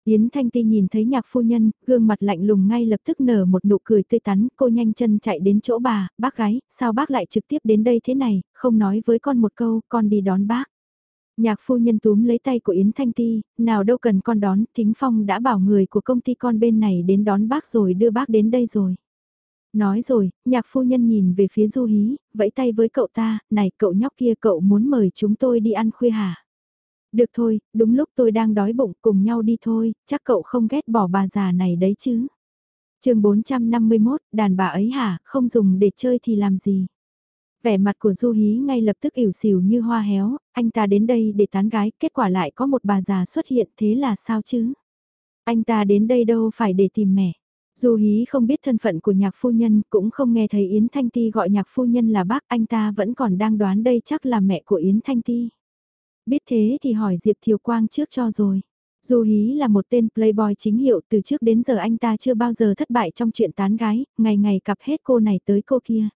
Yến Thanh Ti nhìn thấy nhạc phu nhân, gương mặt lạnh lùng ngay lập tức nở một nụ cười tươi tắn, cô nhanh chân chạy đến chỗ bà, bác gái, sao bác lại trực tiếp đến đây thế này, không nói với con một câu, con đi đón bác. Nhạc phu nhân túm lấy tay của Yến Thanh Ti, nào đâu cần con đón, Thính Phong đã bảo người của công ty con bên này đến đón bác rồi đưa bác đến đây rồi. Nói rồi, nhạc phu nhân nhìn về phía Du Hí, vẫy tay với cậu ta, này cậu nhóc kia cậu muốn mời chúng tôi đi ăn khuya hả? Được thôi, đúng lúc tôi đang đói bụng cùng nhau đi thôi, chắc cậu không ghét bỏ bà già này đấy chứ. chương 451, đàn bà ấy hả, không dùng để chơi thì làm gì? Vẻ mặt của Du Hí ngay lập tức ỉu xìu như hoa héo, anh ta đến đây để tán gái, kết quả lại có một bà già xuất hiện thế là sao chứ? Anh ta đến đây đâu phải để tìm mẹ. Du Hí không biết thân phận của nhạc phu nhân, cũng không nghe thấy Yến Thanh Ti gọi nhạc phu nhân là bác, anh ta vẫn còn đang đoán đây chắc là mẹ của Yến Thanh Ti. Biết thế thì hỏi Diệp Thiều Quang trước cho rồi. Dù Hí là một tên playboy chính hiệu từ trước đến giờ anh ta chưa bao giờ thất bại trong chuyện tán gái, ngày ngày cặp hết cô này tới cô kia.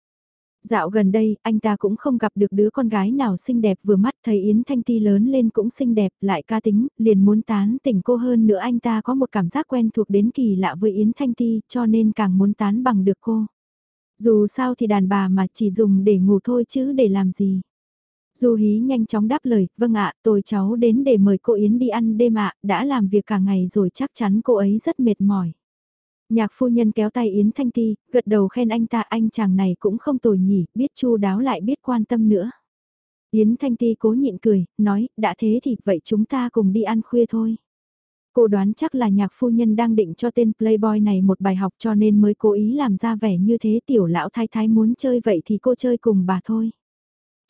Dạo gần đây, anh ta cũng không gặp được đứa con gái nào xinh đẹp vừa mắt thấy Yến Thanh Ti lớn lên cũng xinh đẹp, lại ca tính, liền muốn tán tỉnh cô hơn nữa anh ta có một cảm giác quen thuộc đến kỳ lạ với Yến Thanh Ti cho nên càng muốn tán bằng được cô. Dù sao thì đàn bà mà chỉ dùng để ngủ thôi chứ để làm gì. Du Hí nhanh chóng đáp lời, vâng ạ, tôi cháu đến để mời cô Yến đi ăn đêm ạ, đã làm việc cả ngày rồi chắc chắn cô ấy rất mệt mỏi. Nhạc phu nhân kéo tay Yến Thanh Ti, gật đầu khen anh ta anh chàng này cũng không tồi nhỉ, biết chu đáo lại biết quan tâm nữa. Yến Thanh Ti cố nhịn cười, nói, đã thế thì vậy chúng ta cùng đi ăn khuya thôi. Cô đoán chắc là nhạc phu nhân đang định cho tên playboy này một bài học cho nên mới cố ý làm ra vẻ như thế tiểu lão thái thái muốn chơi vậy thì cô chơi cùng bà thôi.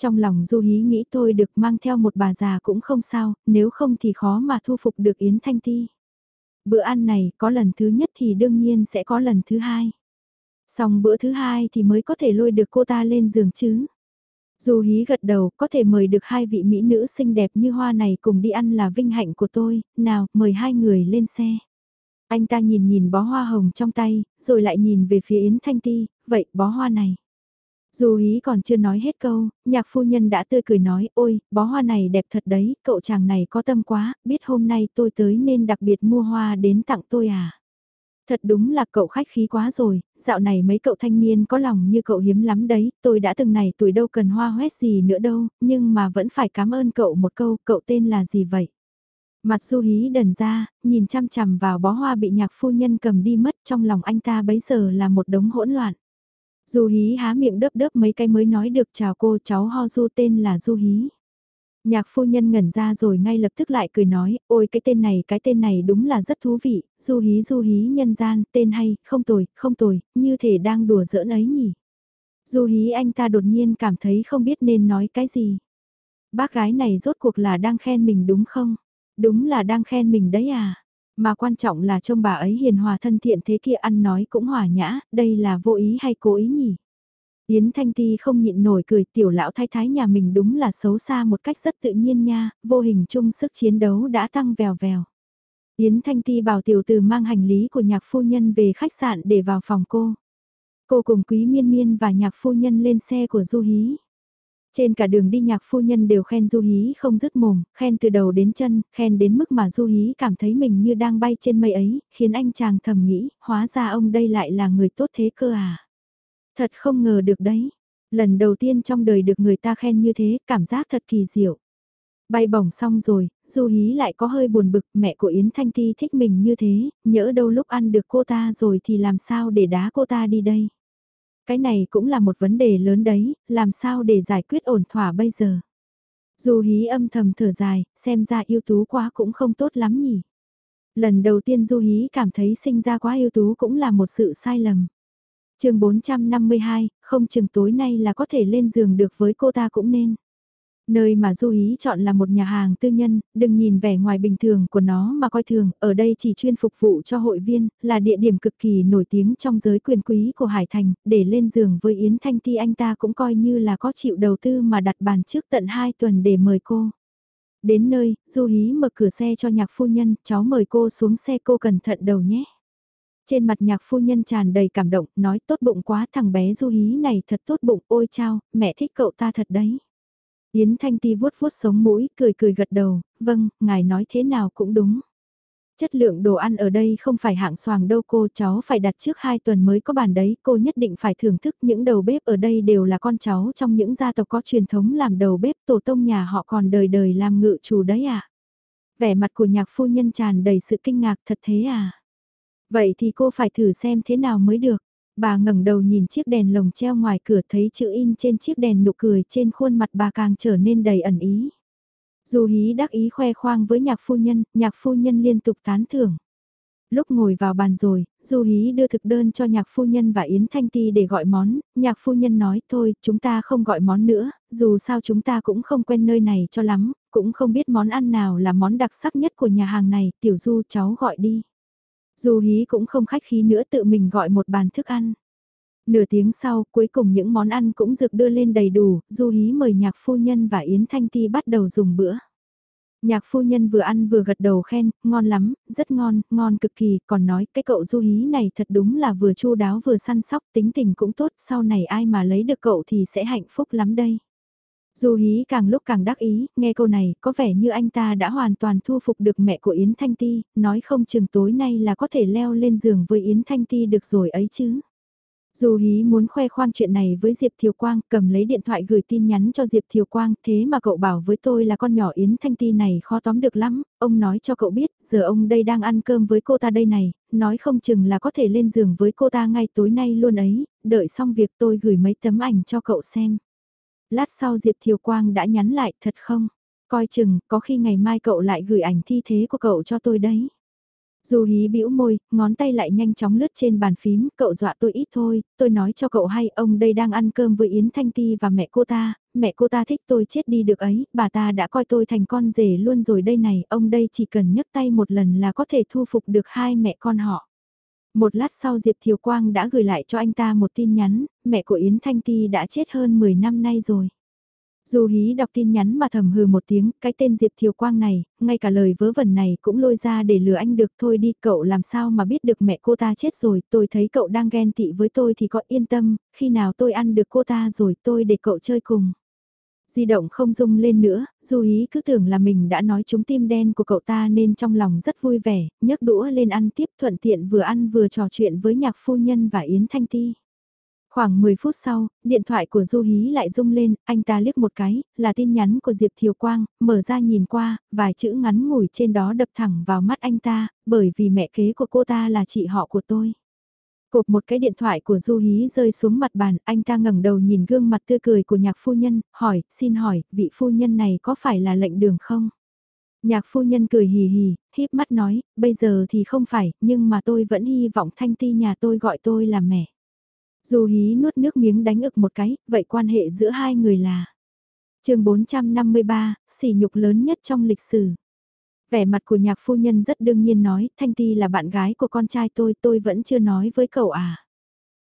Trong lòng Du Hí nghĩ tôi được mang theo một bà già cũng không sao, nếu không thì khó mà thu phục được Yến Thanh Ti. Bữa ăn này có lần thứ nhất thì đương nhiên sẽ có lần thứ hai. Xong bữa thứ hai thì mới có thể lôi được cô ta lên giường chứ. Du hí gật đầu, có thể mời được hai vị mỹ nữ xinh đẹp như hoa này cùng đi ăn là vinh hạnh của tôi, nào, mời hai người lên xe. Anh ta nhìn nhìn bó hoa hồng trong tay, rồi lại nhìn về phía Yến Thanh Ti, vậy bó hoa này. Dù Hí còn chưa nói hết câu, nhạc phu nhân đã tươi cười nói, ôi, bó hoa này đẹp thật đấy, cậu chàng này có tâm quá, biết hôm nay tôi tới nên đặc biệt mua hoa đến tặng tôi à. Thật đúng là cậu khách khí quá rồi, dạo này mấy cậu thanh niên có lòng như cậu hiếm lắm đấy, tôi đã từng này tuổi đâu cần hoa hoét gì nữa đâu, nhưng mà vẫn phải cảm ơn cậu một câu, cậu tên là gì vậy? Mặt du hí đần ra, nhìn chăm chằm vào bó hoa bị nhạc phu nhân cầm đi mất trong lòng anh ta bấy giờ là một đống hỗn loạn. Du hí há miệng đớp đớp mấy cái mới nói được chào cô cháu ho du tên là Du hí. Nhạc phu nhân ngẩn ra rồi ngay lập tức lại cười nói, ôi cái tên này cái tên này đúng là rất thú vị, du hí du hí nhân gian, tên hay, không tồi, không tồi, như thể đang đùa giỡn ấy nhỉ. Du hí anh ta đột nhiên cảm thấy không biết nên nói cái gì. Bác gái này rốt cuộc là đang khen mình đúng không? Đúng là đang khen mình đấy à? Mà quan trọng là trông bà ấy hiền hòa thân thiện thế kia ăn nói cũng hòa nhã, đây là vô ý hay cố ý nhỉ? Yến Thanh Ti không nhịn nổi cười tiểu lão thái thái nhà mình đúng là xấu xa một cách rất tự nhiên nha, vô hình chung sức chiến đấu đã tăng vèo vèo. Yến Thanh Ti bảo tiểu từ mang hành lý của nhạc phu nhân về khách sạn để vào phòng cô. Cô cùng Quý Miên Miên và nhạc phu nhân lên xe của Du Hí. Trên cả đường đi nhạc phu nhân đều khen Du Hí không dứt mồm, khen từ đầu đến chân, khen đến mức mà Du Hí cảm thấy mình như đang bay trên mây ấy, khiến anh chàng thầm nghĩ, hóa ra ông đây lại là người tốt thế cơ à. Thật không ngờ được đấy, lần đầu tiên trong đời được người ta khen như thế, cảm giác thật kỳ diệu. Bay bổng xong rồi, Du Hí lại có hơi buồn bực, mẹ của Yến Thanh Ti thích mình như thế, nhỡ đâu lúc ăn được cô ta rồi thì làm sao để đá cô ta đi đây. Cái này cũng là một vấn đề lớn đấy, làm sao để giải quyết ổn thỏa bây giờ. Dù hí âm thầm thở dài, xem ra yêu tú quá cũng không tốt lắm nhỉ. Lần đầu tiên Du Hí cảm thấy sinh ra quá yêu tú cũng là một sự sai lầm. chương 452, không chừng tối nay là có thể lên giường được với cô ta cũng nên. Nơi mà Du Ý chọn là một nhà hàng tư nhân, đừng nhìn vẻ ngoài bình thường của nó mà coi thường, ở đây chỉ chuyên phục vụ cho hội viên, là địa điểm cực kỳ nổi tiếng trong giới quyền quý của Hải Thành, để lên giường với Yến Thanh Ti anh ta cũng coi như là có chịu đầu tư mà đặt bàn trước tận 2 tuần để mời cô. Đến nơi, Du Hí mở cửa xe cho nhạc phu nhân, cháu mời cô xuống xe cô cẩn thận đầu nhé. Trên mặt nhạc phu nhân tràn đầy cảm động, nói tốt bụng quá thằng bé Du Hí này thật tốt bụng, ôi chao, mẹ thích cậu ta thật đấy. Yến Thanh Ti vuốt vuốt sống mũi, cười cười gật đầu, vâng, ngài nói thế nào cũng đúng. Chất lượng đồ ăn ở đây không phải hạng soàng đâu cô cháu phải đặt trước 2 tuần mới có bàn đấy, cô nhất định phải thưởng thức những đầu bếp ở đây đều là con cháu trong những gia tộc có truyền thống làm đầu bếp tổ tông nhà họ còn đời đời làm ngự chủ đấy à. Vẻ mặt của nhạc phu nhân tràn đầy sự kinh ngạc thật thế à. Vậy thì cô phải thử xem thế nào mới được. Bà ngẩng đầu nhìn chiếc đèn lồng treo ngoài cửa thấy chữ in trên chiếc đèn nụ cười trên khuôn mặt bà càng trở nên đầy ẩn ý. Dù hí đắc ý khoe khoang với nhạc phu nhân, nhạc phu nhân liên tục tán thưởng. Lúc ngồi vào bàn rồi, Du Hí đưa thực đơn cho nhạc phu nhân và Yến Thanh Ti để gọi món, nhạc phu nhân nói thôi, chúng ta không gọi món nữa, dù sao chúng ta cũng không quen nơi này cho lắm, cũng không biết món ăn nào là món đặc sắc nhất của nhà hàng này, tiểu Du cháu gọi đi. Du Hí cũng không khách khí nữa tự mình gọi một bàn thức ăn. Nửa tiếng sau, cuối cùng những món ăn cũng được đưa lên đầy đủ, Du Hí mời nhạc phu nhân và Yến Thanh Ti bắt đầu dùng bữa. Nhạc phu nhân vừa ăn vừa gật đầu khen, ngon lắm, rất ngon, ngon cực kỳ, còn nói cái cậu Du Hí này thật đúng là vừa chu đáo vừa săn sóc, tính tình cũng tốt, sau này ai mà lấy được cậu thì sẽ hạnh phúc lắm đây. Du Hí càng lúc càng đắc ý, nghe câu này, có vẻ như anh ta đã hoàn toàn thu phục được mẹ của Yến Thanh Ti, nói không chừng tối nay là có thể leo lên giường với Yến Thanh Ti được rồi ấy chứ. Du Hí muốn khoe khoang chuyện này với Diệp Thiều Quang, cầm lấy điện thoại gửi tin nhắn cho Diệp Thiều Quang, thế mà cậu bảo với tôi là con nhỏ Yến Thanh Ti này khó tóm được lắm, ông nói cho cậu biết, giờ ông đây đang ăn cơm với cô ta đây này, nói không chừng là có thể lên giường với cô ta ngay tối nay luôn ấy, đợi xong việc tôi gửi mấy tấm ảnh cho cậu xem. Lát sau Diệp Thiều Quang đã nhắn lại, thật không? Coi chừng, có khi ngày mai cậu lại gửi ảnh thi thế của cậu cho tôi đấy. Dù hí bĩu môi, ngón tay lại nhanh chóng lướt trên bàn phím, cậu dọa tôi ít thôi, tôi nói cho cậu hay, ông đây đang ăn cơm với Yến Thanh Ti và mẹ cô ta, mẹ cô ta thích tôi chết đi được ấy, bà ta đã coi tôi thành con rể luôn rồi đây này, ông đây chỉ cần nhấc tay một lần là có thể thu phục được hai mẹ con họ. Một lát sau Diệp Thiều Quang đã gửi lại cho anh ta một tin nhắn, mẹ của Yến Thanh Ti đã chết hơn 10 năm nay rồi. Dù hí đọc tin nhắn mà thầm hừ một tiếng, cái tên Diệp Thiều Quang này, ngay cả lời vớ vẩn này cũng lôi ra để lừa anh được thôi đi, cậu làm sao mà biết được mẹ cô ta chết rồi, tôi thấy cậu đang ghen tị với tôi thì có yên tâm, khi nào tôi ăn được cô ta rồi tôi để cậu chơi cùng. Di động không rung lên nữa, du ý cứ tưởng là mình đã nói trúng tim đen của cậu ta nên trong lòng rất vui vẻ, nhấc đũa lên ăn tiếp thuận tiện vừa ăn vừa trò chuyện với nhạc phu nhân và Yến Thanh Ti. Khoảng 10 phút sau, điện thoại của Du Hí lại rung lên, anh ta liếc một cái, là tin nhắn của Diệp Thiều Quang, mở ra nhìn qua, vài chữ ngắn ngủi trên đó đập thẳng vào mắt anh ta, bởi vì mẹ kế của cô ta là chị họ của tôi. Cộp một cái điện thoại của Du Hí rơi xuống mặt bàn, anh ta ngẩng đầu nhìn gương mặt tươi cười của nhạc phu nhân, hỏi, xin hỏi, vị phu nhân này có phải là lệnh đường không? Nhạc phu nhân cười hì hì, híp mắt nói, bây giờ thì không phải, nhưng mà tôi vẫn hy vọng thanh ti nhà tôi gọi tôi là mẹ. Du hí nuốt nước miếng đánh ực một cái, vậy quan hệ giữa hai người là... chương 453, sỉ nhục lớn nhất trong lịch sử. Vẻ mặt của nhạc phu nhân rất đương nhiên nói, Thanh Ti là bạn gái của con trai tôi, tôi vẫn chưa nói với cậu à.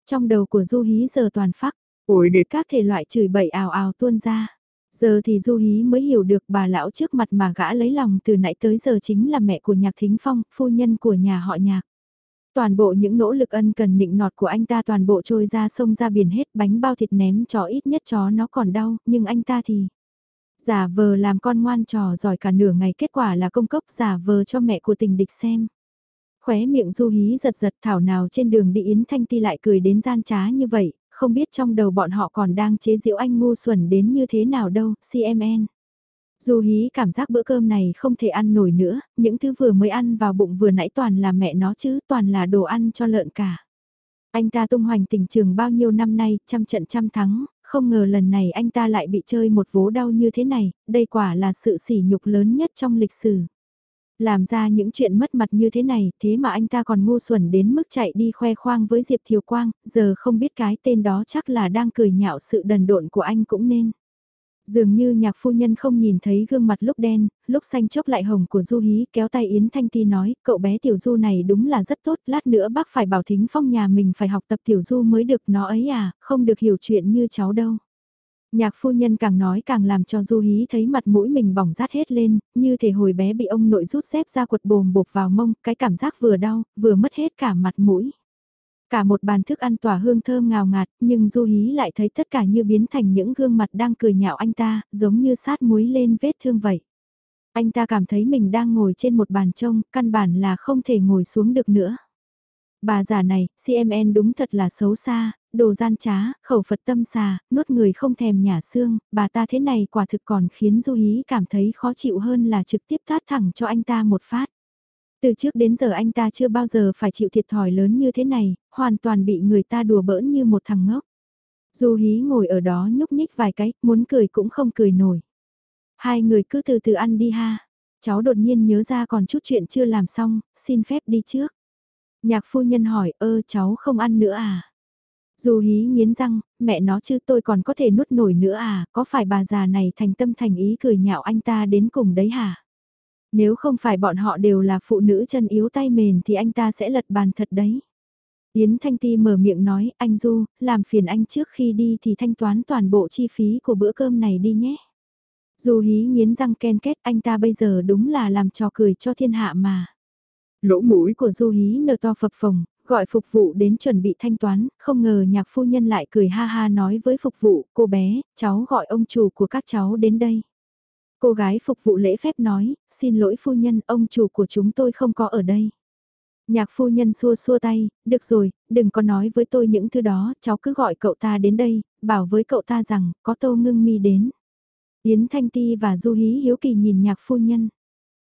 Trong đầu của Du Hí giờ toàn phắc, ủi để các thể loại chửi bậy ào ào tuôn ra. Giờ thì Du Hí mới hiểu được bà lão trước mặt mà gã lấy lòng từ nãy tới giờ chính là mẹ của nhạc thính phong, phu nhân của nhà họ nhạc. Toàn bộ những nỗ lực ân cần nịnh nọt của anh ta toàn bộ trôi ra sông ra biển hết bánh bao thịt ném chó ít nhất chó nó còn đau, nhưng anh ta thì... Giả vờ làm con ngoan trò giỏi cả nửa ngày kết quả là công cốc giả vờ cho mẹ của tình địch xem. Khóe miệng du hí giật giật thảo nào trên đường đi Yến Thanh Ti lại cười đến gian trá như vậy, không biết trong đầu bọn họ còn đang chế giễu anh ngu xuẩn đến như thế nào đâu, CMN. du hí cảm giác bữa cơm này không thể ăn nổi nữa, những thứ vừa mới ăn vào bụng vừa nãy toàn là mẹ nó chứ, toàn là đồ ăn cho lợn cả. Anh ta tung hoành tình trường bao nhiêu năm nay, trăm trận trăm thắng, không ngờ lần này anh ta lại bị chơi một vố đau như thế này, đây quả là sự sỉ nhục lớn nhất trong lịch sử. Làm ra những chuyện mất mặt như thế này, thế mà anh ta còn ngu xuẩn đến mức chạy đi khoe khoang với Diệp Thiều Quang, giờ không biết cái tên đó chắc là đang cười nhạo sự đần độn của anh cũng nên. Dường như nhạc phu nhân không nhìn thấy gương mặt lúc đen, lúc xanh chốc lại hồng của Du Hí kéo tay Yến Thanh Ti nói, cậu bé Tiểu Du này đúng là rất tốt, lát nữa bác phải bảo thính phong nhà mình phải học tập Tiểu Du mới được nó ấy à, không được hiểu chuyện như cháu đâu. Nhạc phu nhân càng nói càng làm cho Du Hí thấy mặt mũi mình bỏng rát hết lên, như thể hồi bé bị ông nội rút dép ra quật bồm bột vào mông, cái cảm giác vừa đau, vừa mất hết cả mặt mũi. Cả một bàn thức ăn tỏa hương thơm ngào ngạt, nhưng Du Hí lại thấy tất cả như biến thành những gương mặt đang cười nhạo anh ta, giống như sát muối lên vết thương vậy. Anh ta cảm thấy mình đang ngồi trên một bàn trông, căn bản là không thể ngồi xuống được nữa. Bà già này, CMN đúng thật là xấu xa, đồ gian trá, khẩu Phật tâm xà, nuốt người không thèm nhả xương, bà ta thế này quả thực còn khiến Du Hí cảm thấy khó chịu hơn là trực tiếp tát thẳng cho anh ta một phát. Từ trước đến giờ anh ta chưa bao giờ phải chịu thiệt thòi lớn như thế này, hoàn toàn bị người ta đùa bỡn như một thằng ngốc. Du hí ngồi ở đó nhúc nhích vài cái, muốn cười cũng không cười nổi. Hai người cứ từ từ ăn đi ha. Cháu đột nhiên nhớ ra còn chút chuyện chưa làm xong, xin phép đi trước. Nhạc phu nhân hỏi, ơ cháu không ăn nữa à? Du hí nghiến răng, mẹ nó chứ tôi còn có thể nuốt nổi nữa à, có phải bà già này thành tâm thành ý cười nhạo anh ta đến cùng đấy hả? Nếu không phải bọn họ đều là phụ nữ chân yếu tay mềm thì anh ta sẽ lật bàn thật đấy. Yến Thanh Ti mở miệng nói, anh Du, làm phiền anh trước khi đi thì thanh toán toàn bộ chi phí của bữa cơm này đi nhé. Du hí nghiến răng ken kết anh ta bây giờ đúng là làm trò cười cho thiên hạ mà. Lỗ mũi của Du hí nở to phập phồng, gọi phục vụ đến chuẩn bị thanh toán, không ngờ nhạc phu nhân lại cười ha ha nói với phục vụ, cô bé, cháu gọi ông chủ của các cháu đến đây. Cô gái phục vụ lễ phép nói, xin lỗi phu nhân, ông chủ của chúng tôi không có ở đây. Nhạc phu nhân xua xua tay, được rồi, đừng có nói với tôi những thứ đó, cháu cứ gọi cậu ta đến đây, bảo với cậu ta rằng, có tô ngưng mi đến. Yến Thanh Ti và Du Hí hiếu kỳ nhìn nhạc phu nhân.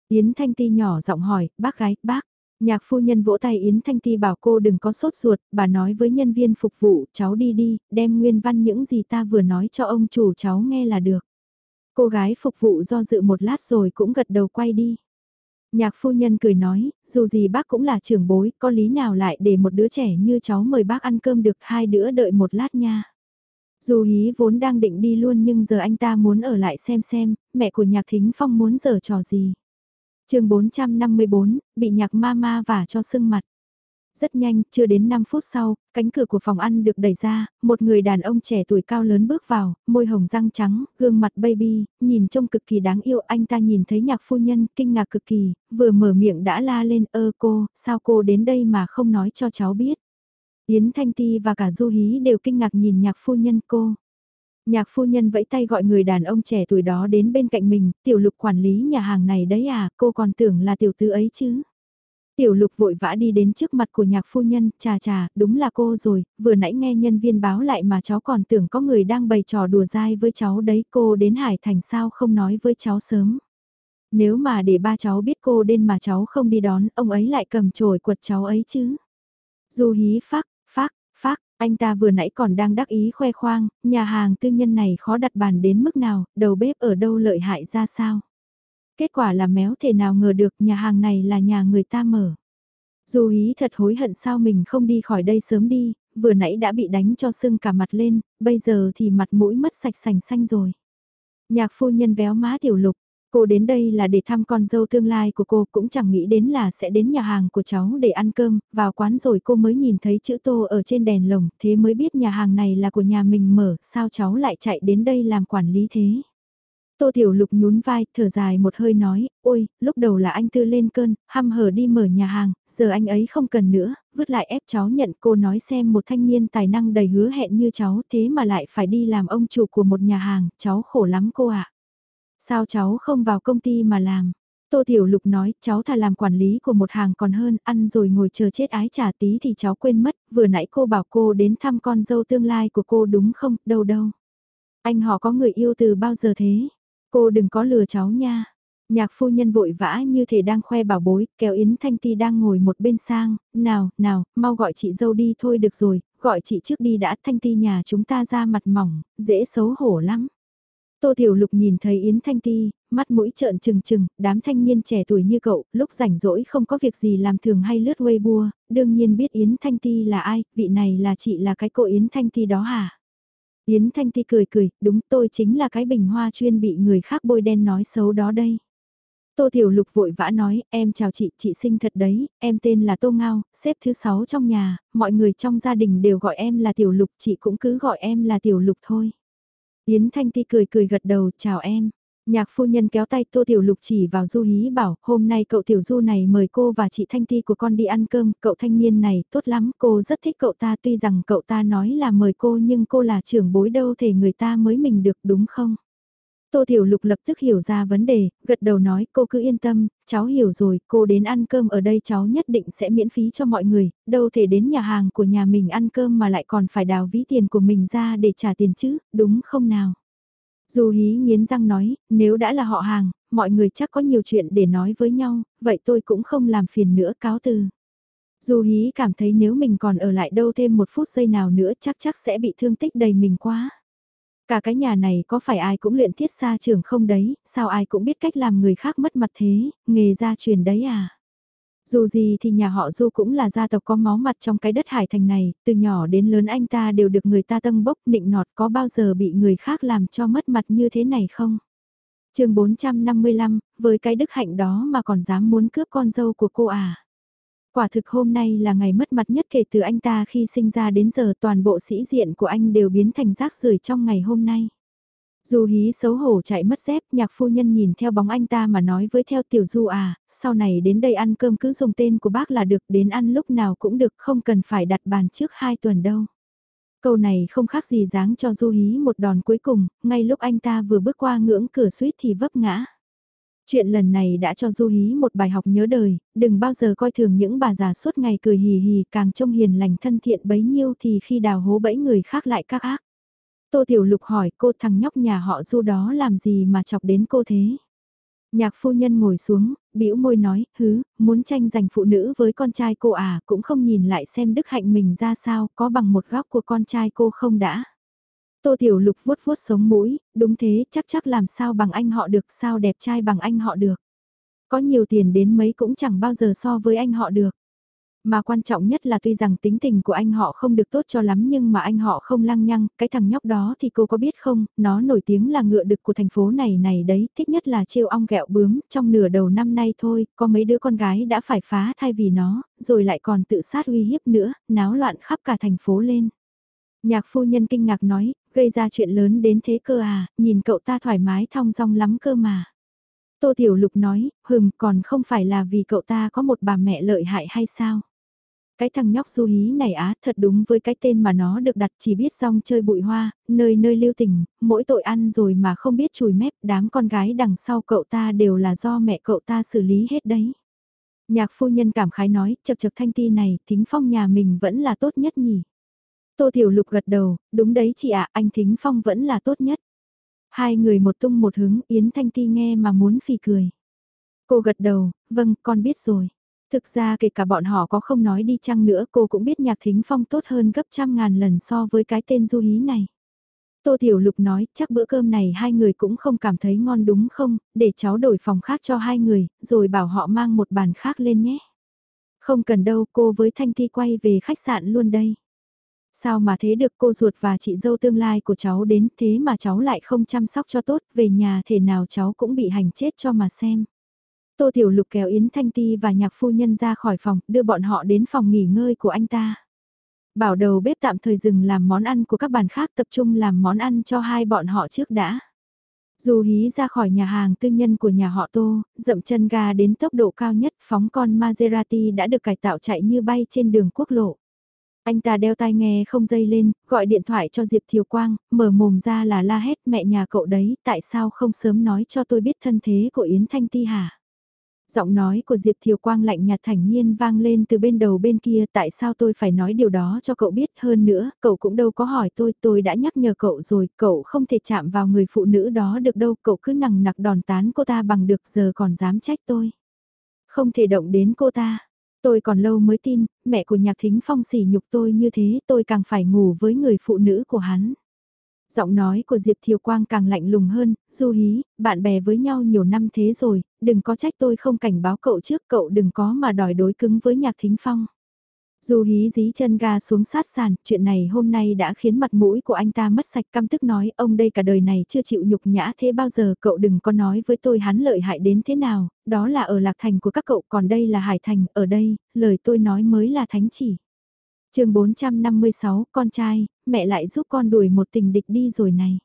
Yến Thanh Ti nhỏ giọng hỏi, bác gái, bác. Nhạc phu nhân vỗ tay Yến Thanh Ti bảo cô đừng có sốt ruột, bà nói với nhân viên phục vụ, cháu đi đi, đem nguyên văn những gì ta vừa nói cho ông chủ cháu nghe là được. Cô gái phục vụ do dự một lát rồi cũng gật đầu quay đi. Nhạc phu nhân cười nói, dù gì bác cũng là trưởng bối, có lý nào lại để một đứa trẻ như cháu mời bác ăn cơm được hai đứa đợi một lát nha. Dù hí vốn đang định đi luôn nhưng giờ anh ta muốn ở lại xem xem, mẹ của nhạc thính phong muốn giở trò gì. chương 454, bị nhạc ma ma vả cho sưng mặt. Rất nhanh, chưa đến 5 phút sau, cánh cửa của phòng ăn được đẩy ra, một người đàn ông trẻ tuổi cao lớn bước vào, môi hồng răng trắng, gương mặt baby, nhìn trông cực kỳ đáng yêu. Anh ta nhìn thấy nhạc phu nhân, kinh ngạc cực kỳ, vừa mở miệng đã la lên ơ cô, sao cô đến đây mà không nói cho cháu biết. Yến Thanh Ti và cả Du Hí đều kinh ngạc nhìn nhạc phu nhân cô. Nhạc phu nhân vẫy tay gọi người đàn ông trẻ tuổi đó đến bên cạnh mình, tiểu lục quản lý nhà hàng này đấy à, cô còn tưởng là tiểu tư ấy chứ. Tiểu lục vội vã đi đến trước mặt của nhạc phu nhân, chà chà, đúng là cô rồi, vừa nãy nghe nhân viên báo lại mà cháu còn tưởng có người đang bày trò đùa dai với cháu đấy, cô đến Hải Thành sao không nói với cháu sớm. Nếu mà để ba cháu biết cô đến mà cháu không đi đón, ông ấy lại cầm chổi quật cháu ấy chứ. Dù hí phác, phác, phác, anh ta vừa nãy còn đang đắc ý khoe khoang, nhà hàng tư nhân này khó đặt bàn đến mức nào, đầu bếp ở đâu lợi hại ra sao. Kết quả là méo thể nào ngờ được nhà hàng này là nhà người ta mở. Dù ý thật hối hận sao mình không đi khỏi đây sớm đi, vừa nãy đã bị đánh cho sưng cả mặt lên, bây giờ thì mặt mũi mất sạch sành xanh rồi. Nhạc phu nhân véo má tiểu lục, cô đến đây là để thăm con dâu tương lai của cô cũng chẳng nghĩ đến là sẽ đến nhà hàng của cháu để ăn cơm, vào quán rồi cô mới nhìn thấy chữ tô ở trên đèn lồng, thế mới biết nhà hàng này là của nhà mình mở, sao cháu lại chạy đến đây làm quản lý thế. Tô Tiểu Lục nhún vai, thở dài một hơi nói, ôi, lúc đầu là anh Tư lên cơn, hăm hở đi mở nhà hàng, giờ anh ấy không cần nữa, vứt lại ép cháu nhận cô nói xem một thanh niên tài năng đầy hứa hẹn như cháu thế mà lại phải đi làm ông chủ của một nhà hàng, cháu khổ lắm cô ạ. Sao cháu không vào công ty mà làm? Tô Tiểu Lục nói, cháu thà làm quản lý của một hàng còn hơn, ăn rồi ngồi chờ chết ái trả tí thì cháu quên mất, vừa nãy cô bảo cô đến thăm con dâu tương lai của cô đúng không, đâu đâu. Anh họ có người yêu từ bao giờ thế? Cô đừng có lừa cháu nha. Nhạc phu nhân vội vã như thể đang khoe bảo bối, kéo Yến Thanh Ti đang ngồi một bên sang, nào, nào, mau gọi chị dâu đi thôi được rồi, gọi chị trước đi đã Thanh Ti nhà chúng ta ra mặt mỏng, dễ xấu hổ lắm. Tô Tiểu Lục nhìn thấy Yến Thanh Ti, mắt mũi trợn trừng trừng, đám thanh niên trẻ tuổi như cậu, lúc rảnh rỗi không có việc gì làm thường hay lướt Weibo, đương nhiên biết Yến Thanh Ti là ai, vị này là chị là cái cô Yến Thanh Ti đó hả? Yến Thanh Ti cười cười, đúng tôi chính là cái bình hoa chuyên bị người khác bôi đen nói xấu đó đây. Tô Tiểu Lục vội vã nói, em chào chị, chị xinh thật đấy, em tên là Tô Ngao, xếp thứ sáu trong nhà, mọi người trong gia đình đều gọi em là Tiểu Lục, chị cũng cứ gọi em là Tiểu Lục thôi. Yến Thanh Ti cười cười gật đầu, chào em. Nhạc phu nhân kéo tay Tô Tiểu Lục chỉ vào Du Hí bảo, hôm nay cậu Tiểu Du này mời cô và chị Thanh Ti của con đi ăn cơm, cậu thanh niên này tốt lắm, cô rất thích cậu ta tuy rằng cậu ta nói là mời cô nhưng cô là trưởng bối đâu thể người ta mới mình được đúng không? Tô Tiểu Lục lập tức hiểu ra vấn đề, gật đầu nói cô cứ yên tâm, cháu hiểu rồi, cô đến ăn cơm ở đây cháu nhất định sẽ miễn phí cho mọi người, đâu thể đến nhà hàng của nhà mình ăn cơm mà lại còn phải đào ví tiền của mình ra để trả tiền chứ, đúng không nào? Dù hí nghiến răng nói, nếu đã là họ hàng, mọi người chắc có nhiều chuyện để nói với nhau, vậy tôi cũng không làm phiền nữa cáo từ. Dù hí cảm thấy nếu mình còn ở lại đâu thêm một phút giây nào nữa chắc chắc sẽ bị thương tích đầy mình quá. Cả cái nhà này có phải ai cũng luyện thiết xa trường không đấy, sao ai cũng biết cách làm người khác mất mặt thế, nghề gia truyền đấy à? Dù gì thì nhà họ Du cũng là gia tộc có máu mặt trong cái đất hải thành này, từ nhỏ đến lớn anh ta đều được người ta tâm bốc nịnh nọt có bao giờ bị người khác làm cho mất mặt như thế này không? chương 455, với cái đức hạnh đó mà còn dám muốn cướp con dâu của cô à? Quả thực hôm nay là ngày mất mặt nhất kể từ anh ta khi sinh ra đến giờ toàn bộ sĩ diện của anh đều biến thành rác rưởi trong ngày hôm nay. Dù hí xấu hổ chạy mất dép, nhạc phu nhân nhìn theo bóng anh ta mà nói với theo tiểu du à, sau này đến đây ăn cơm cứ dùng tên của bác là được, đến ăn lúc nào cũng được, không cần phải đặt bàn trước hai tuần đâu. Câu này không khác gì dáng cho du hí một đòn cuối cùng, ngay lúc anh ta vừa bước qua ngưỡng cửa suýt thì vấp ngã. Chuyện lần này đã cho Du Hí một bài học nhớ đời, đừng bao giờ coi thường những bà già suốt ngày cười hì hì càng trông hiền lành thân thiện bấy nhiêu thì khi đào hố bẫy người khác lại các ác. Tô Tiểu Lục hỏi cô thằng nhóc nhà họ Du đó làm gì mà chọc đến cô thế? Nhạc phu nhân ngồi xuống, bĩu môi nói, hứ, muốn tranh giành phụ nữ với con trai cô à, cũng không nhìn lại xem đức hạnh mình ra sao, có bằng một góc của con trai cô không đã. Tô Tiểu Lục vuốt vuốt sống mũi, đúng thế, chắc chắc làm sao bằng anh họ được, sao đẹp trai bằng anh họ được. Có nhiều tiền đến mấy cũng chẳng bao giờ so với anh họ được. Mà quan trọng nhất là tuy rằng tính tình của anh họ không được tốt cho lắm nhưng mà anh họ không lăng nhăng, cái thằng nhóc đó thì cô có biết không, nó nổi tiếng là ngựa đực của thành phố này này đấy, thích nhất là trêu ong gẹo bướm, trong nửa đầu năm nay thôi, có mấy đứa con gái đã phải phá thay vì nó, rồi lại còn tự sát uy hiếp nữa, náo loạn khắp cả thành phố lên. Nhạc phu nhân kinh ngạc nói, gây ra chuyện lớn đến thế cơ à, nhìn cậu ta thoải mái thong dong lắm cơ mà. Tô Tiểu Lục nói, hừm còn không phải là vì cậu ta có một bà mẹ lợi hại hay sao? Cái thằng nhóc du hí này á thật đúng với cái tên mà nó được đặt chỉ biết rong chơi bụi hoa, nơi nơi lưu tình, mỗi tội ăn rồi mà không biết chùi mép, đám con gái đằng sau cậu ta đều là do mẹ cậu ta xử lý hết đấy. Nhạc phu nhân cảm khái nói, chật chật thanh ti này, thính phong nhà mình vẫn là tốt nhất nhỉ. Tô Tiểu Lục gật đầu, đúng đấy chị ạ, anh Thính Phong vẫn là tốt nhất. Hai người một tung một hứng, Yến Thanh Ti nghe mà muốn phì cười. Cô gật đầu, vâng, con biết rồi. Thực ra kể cả bọn họ có không nói đi chăng nữa cô cũng biết nhạc thính phong tốt hơn gấp trăm ngàn lần so với cái tên du hí này. Tô Tiểu Lục nói, chắc bữa cơm này hai người cũng không cảm thấy ngon đúng không, để cháu đổi phòng khác cho hai người, rồi bảo họ mang một bàn khác lên nhé. Không cần đâu, cô với Thanh Ti quay về khách sạn luôn đây. Sao mà thế được cô ruột và chị dâu tương lai của cháu đến thế mà cháu lại không chăm sóc cho tốt, về nhà thể nào cháu cũng bị hành chết cho mà xem. Tô Tiểu Lục kéo Yến Thanh Ti và nhạc phu nhân ra khỏi phòng, đưa bọn họ đến phòng nghỉ ngơi của anh ta. Bảo đầu bếp tạm thời dừng làm món ăn của các bàn khác tập trung làm món ăn cho hai bọn họ trước đã. Dù hí ra khỏi nhà hàng tư nhân của nhà họ Tô, dậm chân ga đến tốc độ cao nhất phóng con Maserati đã được cải tạo chạy như bay trên đường quốc lộ. Anh ta đeo tai nghe không dây lên, gọi điện thoại cho Diệp Thiều Quang, mở mồm ra là la hét mẹ nhà cậu đấy, tại sao không sớm nói cho tôi biết thân thế của Yến Thanh Ti hả? Giọng nói của Diệp Thiều Quang lạnh nhạt thản nhiên vang lên từ bên đầu bên kia tại sao tôi phải nói điều đó cho cậu biết hơn nữa, cậu cũng đâu có hỏi tôi, tôi đã nhắc nhở cậu rồi, cậu không thể chạm vào người phụ nữ đó được đâu, cậu cứ nằng nặc đòn tán cô ta bằng được giờ còn dám trách tôi. Không thể động đến cô ta, Tôi còn lâu mới tin, mẹ của nhạc thính phong sỉ nhục tôi như thế tôi càng phải ngủ với người phụ nữ của hắn. Giọng nói của Diệp Thiều Quang càng lạnh lùng hơn, du hí, bạn bè với nhau nhiều năm thế rồi, đừng có trách tôi không cảnh báo cậu trước cậu đừng có mà đòi đối cứng với nhạc thính phong. Dù hí dí chân ga xuống sát sàn, chuyện này hôm nay đã khiến mặt mũi của anh ta mất sạch căm tức nói ông đây cả đời này chưa chịu nhục nhã thế bao giờ cậu đừng có nói với tôi hắn lợi hại đến thế nào, đó là ở lạc thành của các cậu còn đây là hải thành, ở đây, lời tôi nói mới là thánh chỉ chương 456, con trai, mẹ lại giúp con đuổi một tình địch đi rồi này.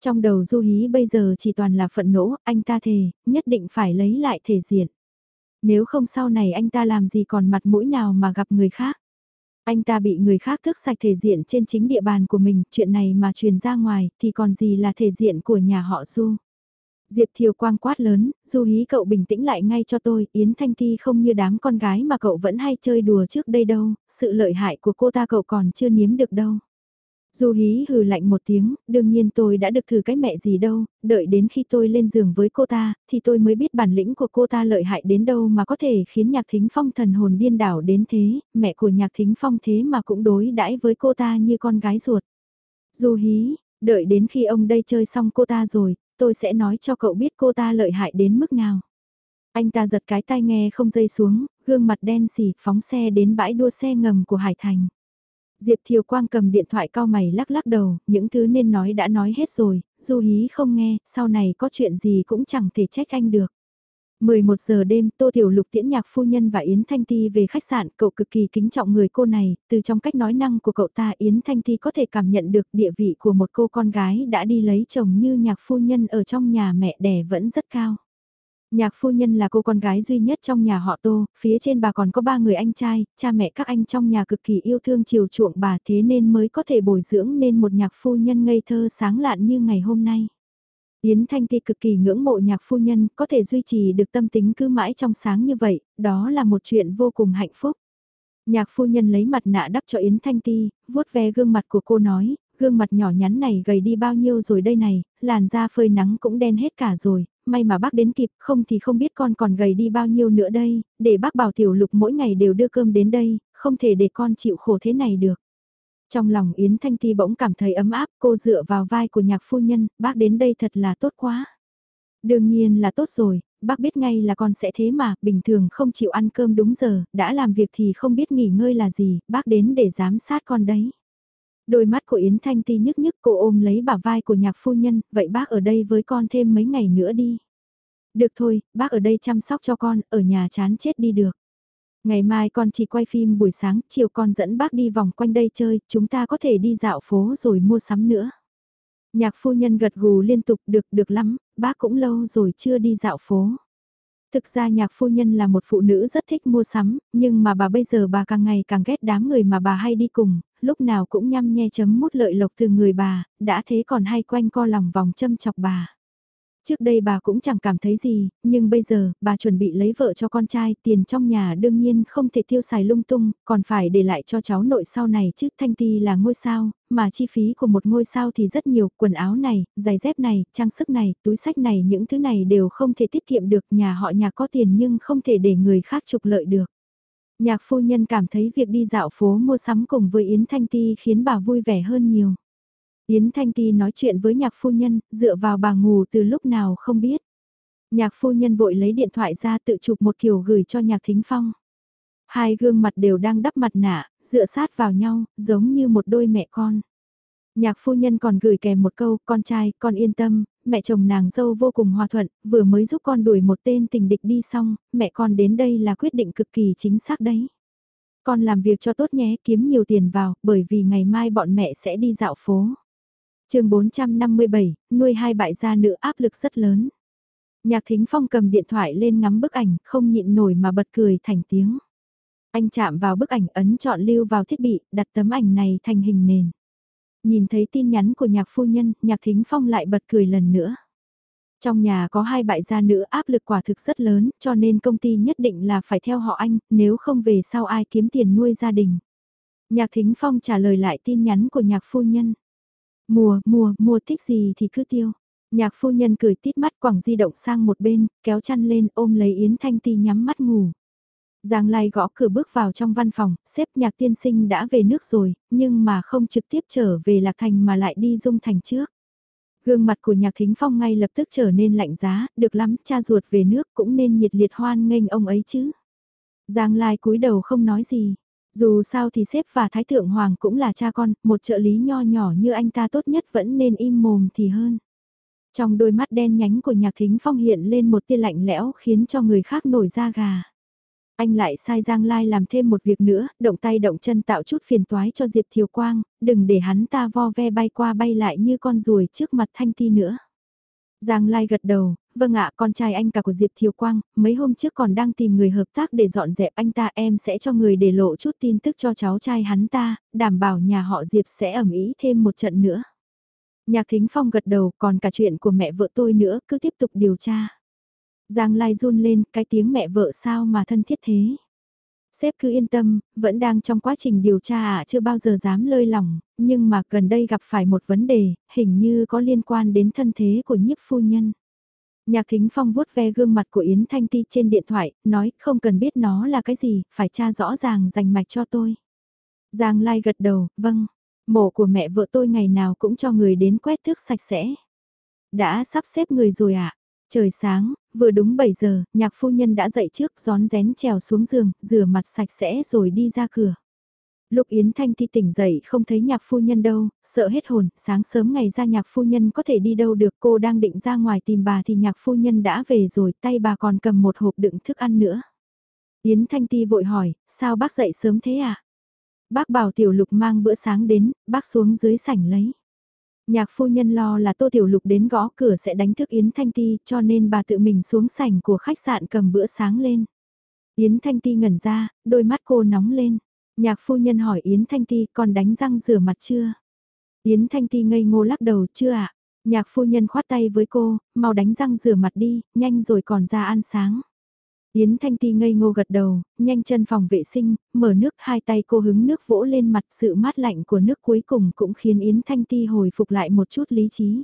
Trong đầu du hí bây giờ chỉ toàn là phận nỗ, anh ta thề, nhất định phải lấy lại thể diện. Nếu không sau này anh ta làm gì còn mặt mũi nào mà gặp người khác. Anh ta bị người khác thức sạch thể diện trên chính địa bàn của mình, chuyện này mà truyền ra ngoài thì còn gì là thể diện của nhà họ Du. Diệp Thiều Quang quát lớn, Du hí cậu bình tĩnh lại ngay cho tôi, Yến Thanh Ti không như đám con gái mà cậu vẫn hay chơi đùa trước đây đâu, sự lợi hại của cô ta cậu còn chưa nếm được đâu. Du hí hừ lạnh một tiếng, đương nhiên tôi đã được thử cái mẹ gì đâu, đợi đến khi tôi lên giường với cô ta, thì tôi mới biết bản lĩnh của cô ta lợi hại đến đâu mà có thể khiến nhạc thính phong thần hồn điên đảo đến thế, mẹ của nhạc thính phong thế mà cũng đối đãi với cô ta như con gái ruột. Du hí, đợi đến khi ông đây chơi xong cô ta rồi, tôi sẽ nói cho cậu biết cô ta lợi hại đến mức nào. Anh ta giật cái tai nghe không dây xuống, gương mặt đen xỉ, phóng xe đến bãi đua xe ngầm của Hải Thành. Diệp Thiều Quang cầm điện thoại cao mày lắc lắc đầu, những thứ nên nói đã nói hết rồi, du hí không nghe, sau này có chuyện gì cũng chẳng thể trách anh được. 11 giờ đêm, Tô Tiểu Lục tiễn nhạc phu nhân và Yến Thanh Ti về khách sạn, cậu cực kỳ kính trọng người cô này, từ trong cách nói năng của cậu ta Yến Thanh Ti có thể cảm nhận được địa vị của một cô con gái đã đi lấy chồng như nhạc phu nhân ở trong nhà mẹ đẻ vẫn rất cao. Nhạc phu nhân là cô con gái duy nhất trong nhà họ Tô, phía trên bà còn có ba người anh trai, cha mẹ các anh trong nhà cực kỳ yêu thương chiều chuộng bà thế nên mới có thể bồi dưỡng nên một nhạc phu nhân ngây thơ sáng lạn như ngày hôm nay. Yến Thanh Ti cực kỳ ngưỡng mộ nhạc phu nhân, có thể duy trì được tâm tính cứ mãi trong sáng như vậy, đó là một chuyện vô cùng hạnh phúc. Nhạc phu nhân lấy mặt nạ đắp cho Yến Thanh Ti, vuốt ve gương mặt của cô nói, gương mặt nhỏ nhắn này gầy đi bao nhiêu rồi đây này, làn da phơi nắng cũng đen hết cả rồi, may mà bác đến kịp, không thì không biết con còn gầy đi bao nhiêu nữa đây, để bác bảo tiểu lục mỗi ngày đều đưa cơm đến đây, không thể để con chịu khổ thế này được. Trong lòng Yến Thanh Ti bỗng cảm thấy ấm áp, cô dựa vào vai của nhạc phu nhân, bác đến đây thật là tốt quá. Đương nhiên là tốt rồi, bác biết ngay là con sẽ thế mà, bình thường không chịu ăn cơm đúng giờ, đã làm việc thì không biết nghỉ ngơi là gì, bác đến để giám sát con đấy. Đôi mắt của Yến Thanh Ti nhức nhức cô ôm lấy bả vai của nhạc phu nhân, vậy bác ở đây với con thêm mấy ngày nữa đi. Được thôi, bác ở đây chăm sóc cho con, ở nhà chán chết đi được. Ngày mai con chỉ quay phim buổi sáng, chiều con dẫn bác đi vòng quanh đây chơi, chúng ta có thể đi dạo phố rồi mua sắm nữa. Nhạc phu nhân gật gù liên tục được được lắm, bác cũng lâu rồi chưa đi dạo phố. Thực ra nhạc phu nhân là một phụ nữ rất thích mua sắm, nhưng mà bà bây giờ bà càng ngày càng ghét đám người mà bà hay đi cùng, lúc nào cũng nhăm nhe chấm mút lợi lộc từ người bà, đã thế còn hay quanh co lòng vòng châm chọc bà. Trước đây bà cũng chẳng cảm thấy gì, nhưng bây giờ, bà chuẩn bị lấy vợ cho con trai, tiền trong nhà đương nhiên không thể tiêu xài lung tung, còn phải để lại cho cháu nội sau này chứ Thanh Ti là ngôi sao, mà chi phí của một ngôi sao thì rất nhiều, quần áo này, giày dép này, trang sức này, túi sách này, những thứ này đều không thể tiết kiệm được, nhà họ nhà có tiền nhưng không thể để người khác trục lợi được. Nhạc phu nhân cảm thấy việc đi dạo phố mua sắm cùng với Yến Thanh Ti khiến bà vui vẻ hơn nhiều. Yến Thanh Ti nói chuyện với nhạc phu nhân, dựa vào bà ngủ từ lúc nào không biết. Nhạc phu nhân vội lấy điện thoại ra tự chụp một kiểu gửi cho nhạc thính phong. Hai gương mặt đều đang đắp mặt nạ, dựa sát vào nhau, giống như một đôi mẹ con. Nhạc phu nhân còn gửi kèm một câu, con trai, con yên tâm, mẹ chồng nàng dâu vô cùng hòa thuận, vừa mới giúp con đuổi một tên tình địch đi xong, mẹ con đến đây là quyết định cực kỳ chính xác đấy. Con làm việc cho tốt nhé, kiếm nhiều tiền vào, bởi vì ngày mai bọn mẹ sẽ đi dạo phố chương 457, nuôi hai bại gia nữ áp lực rất lớn. Nhạc thính phong cầm điện thoại lên ngắm bức ảnh, không nhịn nổi mà bật cười thành tiếng. Anh chạm vào bức ảnh ấn chọn lưu vào thiết bị, đặt tấm ảnh này thành hình nền. Nhìn thấy tin nhắn của nhạc phu nhân, nhạc thính phong lại bật cười lần nữa. Trong nhà có hai bại gia nữ áp lực quả thực rất lớn, cho nên công ty nhất định là phải theo họ anh, nếu không về sau ai kiếm tiền nuôi gia đình. Nhạc thính phong trả lời lại tin nhắn của nhạc phu nhân. Mùa, mùa, mùa thích gì thì cứ tiêu. Nhạc phu nhân cười tít mắt quẳng di động sang một bên, kéo chăn lên ôm lấy Yến Thanh Ti nhắm mắt ngủ. Giang Lai gõ cửa bước vào trong văn phòng, xếp nhạc tiên sinh đã về nước rồi, nhưng mà không trực tiếp trở về Lạc Thành mà lại đi Dung Thành trước. Gương mặt của nhạc thính phong ngay lập tức trở nên lạnh giá, được lắm, cha ruột về nước cũng nên nhiệt liệt hoan nghênh ông ấy chứ. Giang Lai cúi đầu không nói gì. Dù sao thì sếp và Thái Thượng Hoàng cũng là cha con, một trợ lý nho nhỏ như anh ta tốt nhất vẫn nên im mồm thì hơn. Trong đôi mắt đen nhánh của nhạc thính phong hiện lên một tia lạnh lẽo khiến cho người khác nổi da gà. Anh lại sai Giang Lai làm thêm một việc nữa, động tay động chân tạo chút phiền toái cho Diệp Thiều Quang, đừng để hắn ta vo ve bay qua bay lại như con ruồi trước mặt Thanh Ti nữa. Giang Lai gật đầu, vâng ạ con trai anh cả của Diệp Thiều Quang, mấy hôm trước còn đang tìm người hợp tác để dọn dẹp anh ta em sẽ cho người để lộ chút tin tức cho cháu trai hắn ta, đảm bảo nhà họ Diệp sẽ ẩm ý thêm một trận nữa. Nhạc Thính Phong gật đầu còn cả chuyện của mẹ vợ tôi nữa cứ tiếp tục điều tra. Giang Lai run lên cái tiếng mẹ vợ sao mà thân thiết thế. Sếp cứ yên tâm, vẫn đang trong quá trình điều tra ạ chưa bao giờ dám lơi lỏng, nhưng mà gần đây gặp phải một vấn đề, hình như có liên quan đến thân thế của nhiếp phu nhân. Nhạc Thính Phong vuốt ve gương mặt của Yến Thanh Ti trên điện thoại, nói không cần biết nó là cái gì, phải tra rõ ràng dành mạch cho tôi. Giang Lai gật đầu, vâng, mộ của mẹ vợ tôi ngày nào cũng cho người đến quét thước sạch sẽ. Đã sắp xếp người rồi ạ. À? Trời sáng, vừa đúng 7 giờ, nhạc phu nhân đã dậy trước gión rén trèo xuống giường, rửa mặt sạch sẽ rồi đi ra cửa. Lúc Yến Thanh Ti tỉnh dậy không thấy nhạc phu nhân đâu, sợ hết hồn, sáng sớm ngày ra nhạc phu nhân có thể đi đâu được cô đang định ra ngoài tìm bà thì nhạc phu nhân đã về rồi tay bà còn cầm một hộp đựng thức ăn nữa. Yến Thanh Ti vội hỏi, sao bác dậy sớm thế à? Bác bảo tiểu lục mang bữa sáng đến, bác xuống dưới sảnh lấy. Nhạc phu nhân lo là Tô Tiểu Lục đến gõ cửa sẽ đánh thức Yến Thanh Ti cho nên bà tự mình xuống sảnh của khách sạn cầm bữa sáng lên. Yến Thanh Ti ngẩn ra, đôi mắt cô nóng lên. Nhạc phu nhân hỏi Yến Thanh Ti còn đánh răng rửa mặt chưa? Yến Thanh Ti ngây ngô lắc đầu chưa ạ? Nhạc phu nhân khoát tay với cô, mau đánh răng rửa mặt đi, nhanh rồi còn ra ăn sáng. Yến Thanh Ti ngây ngô gật đầu, nhanh chân phòng vệ sinh, mở nước hai tay cô hứng nước vỗ lên mặt sự mát lạnh của nước cuối cùng cũng khiến Yến Thanh Ti hồi phục lại một chút lý trí.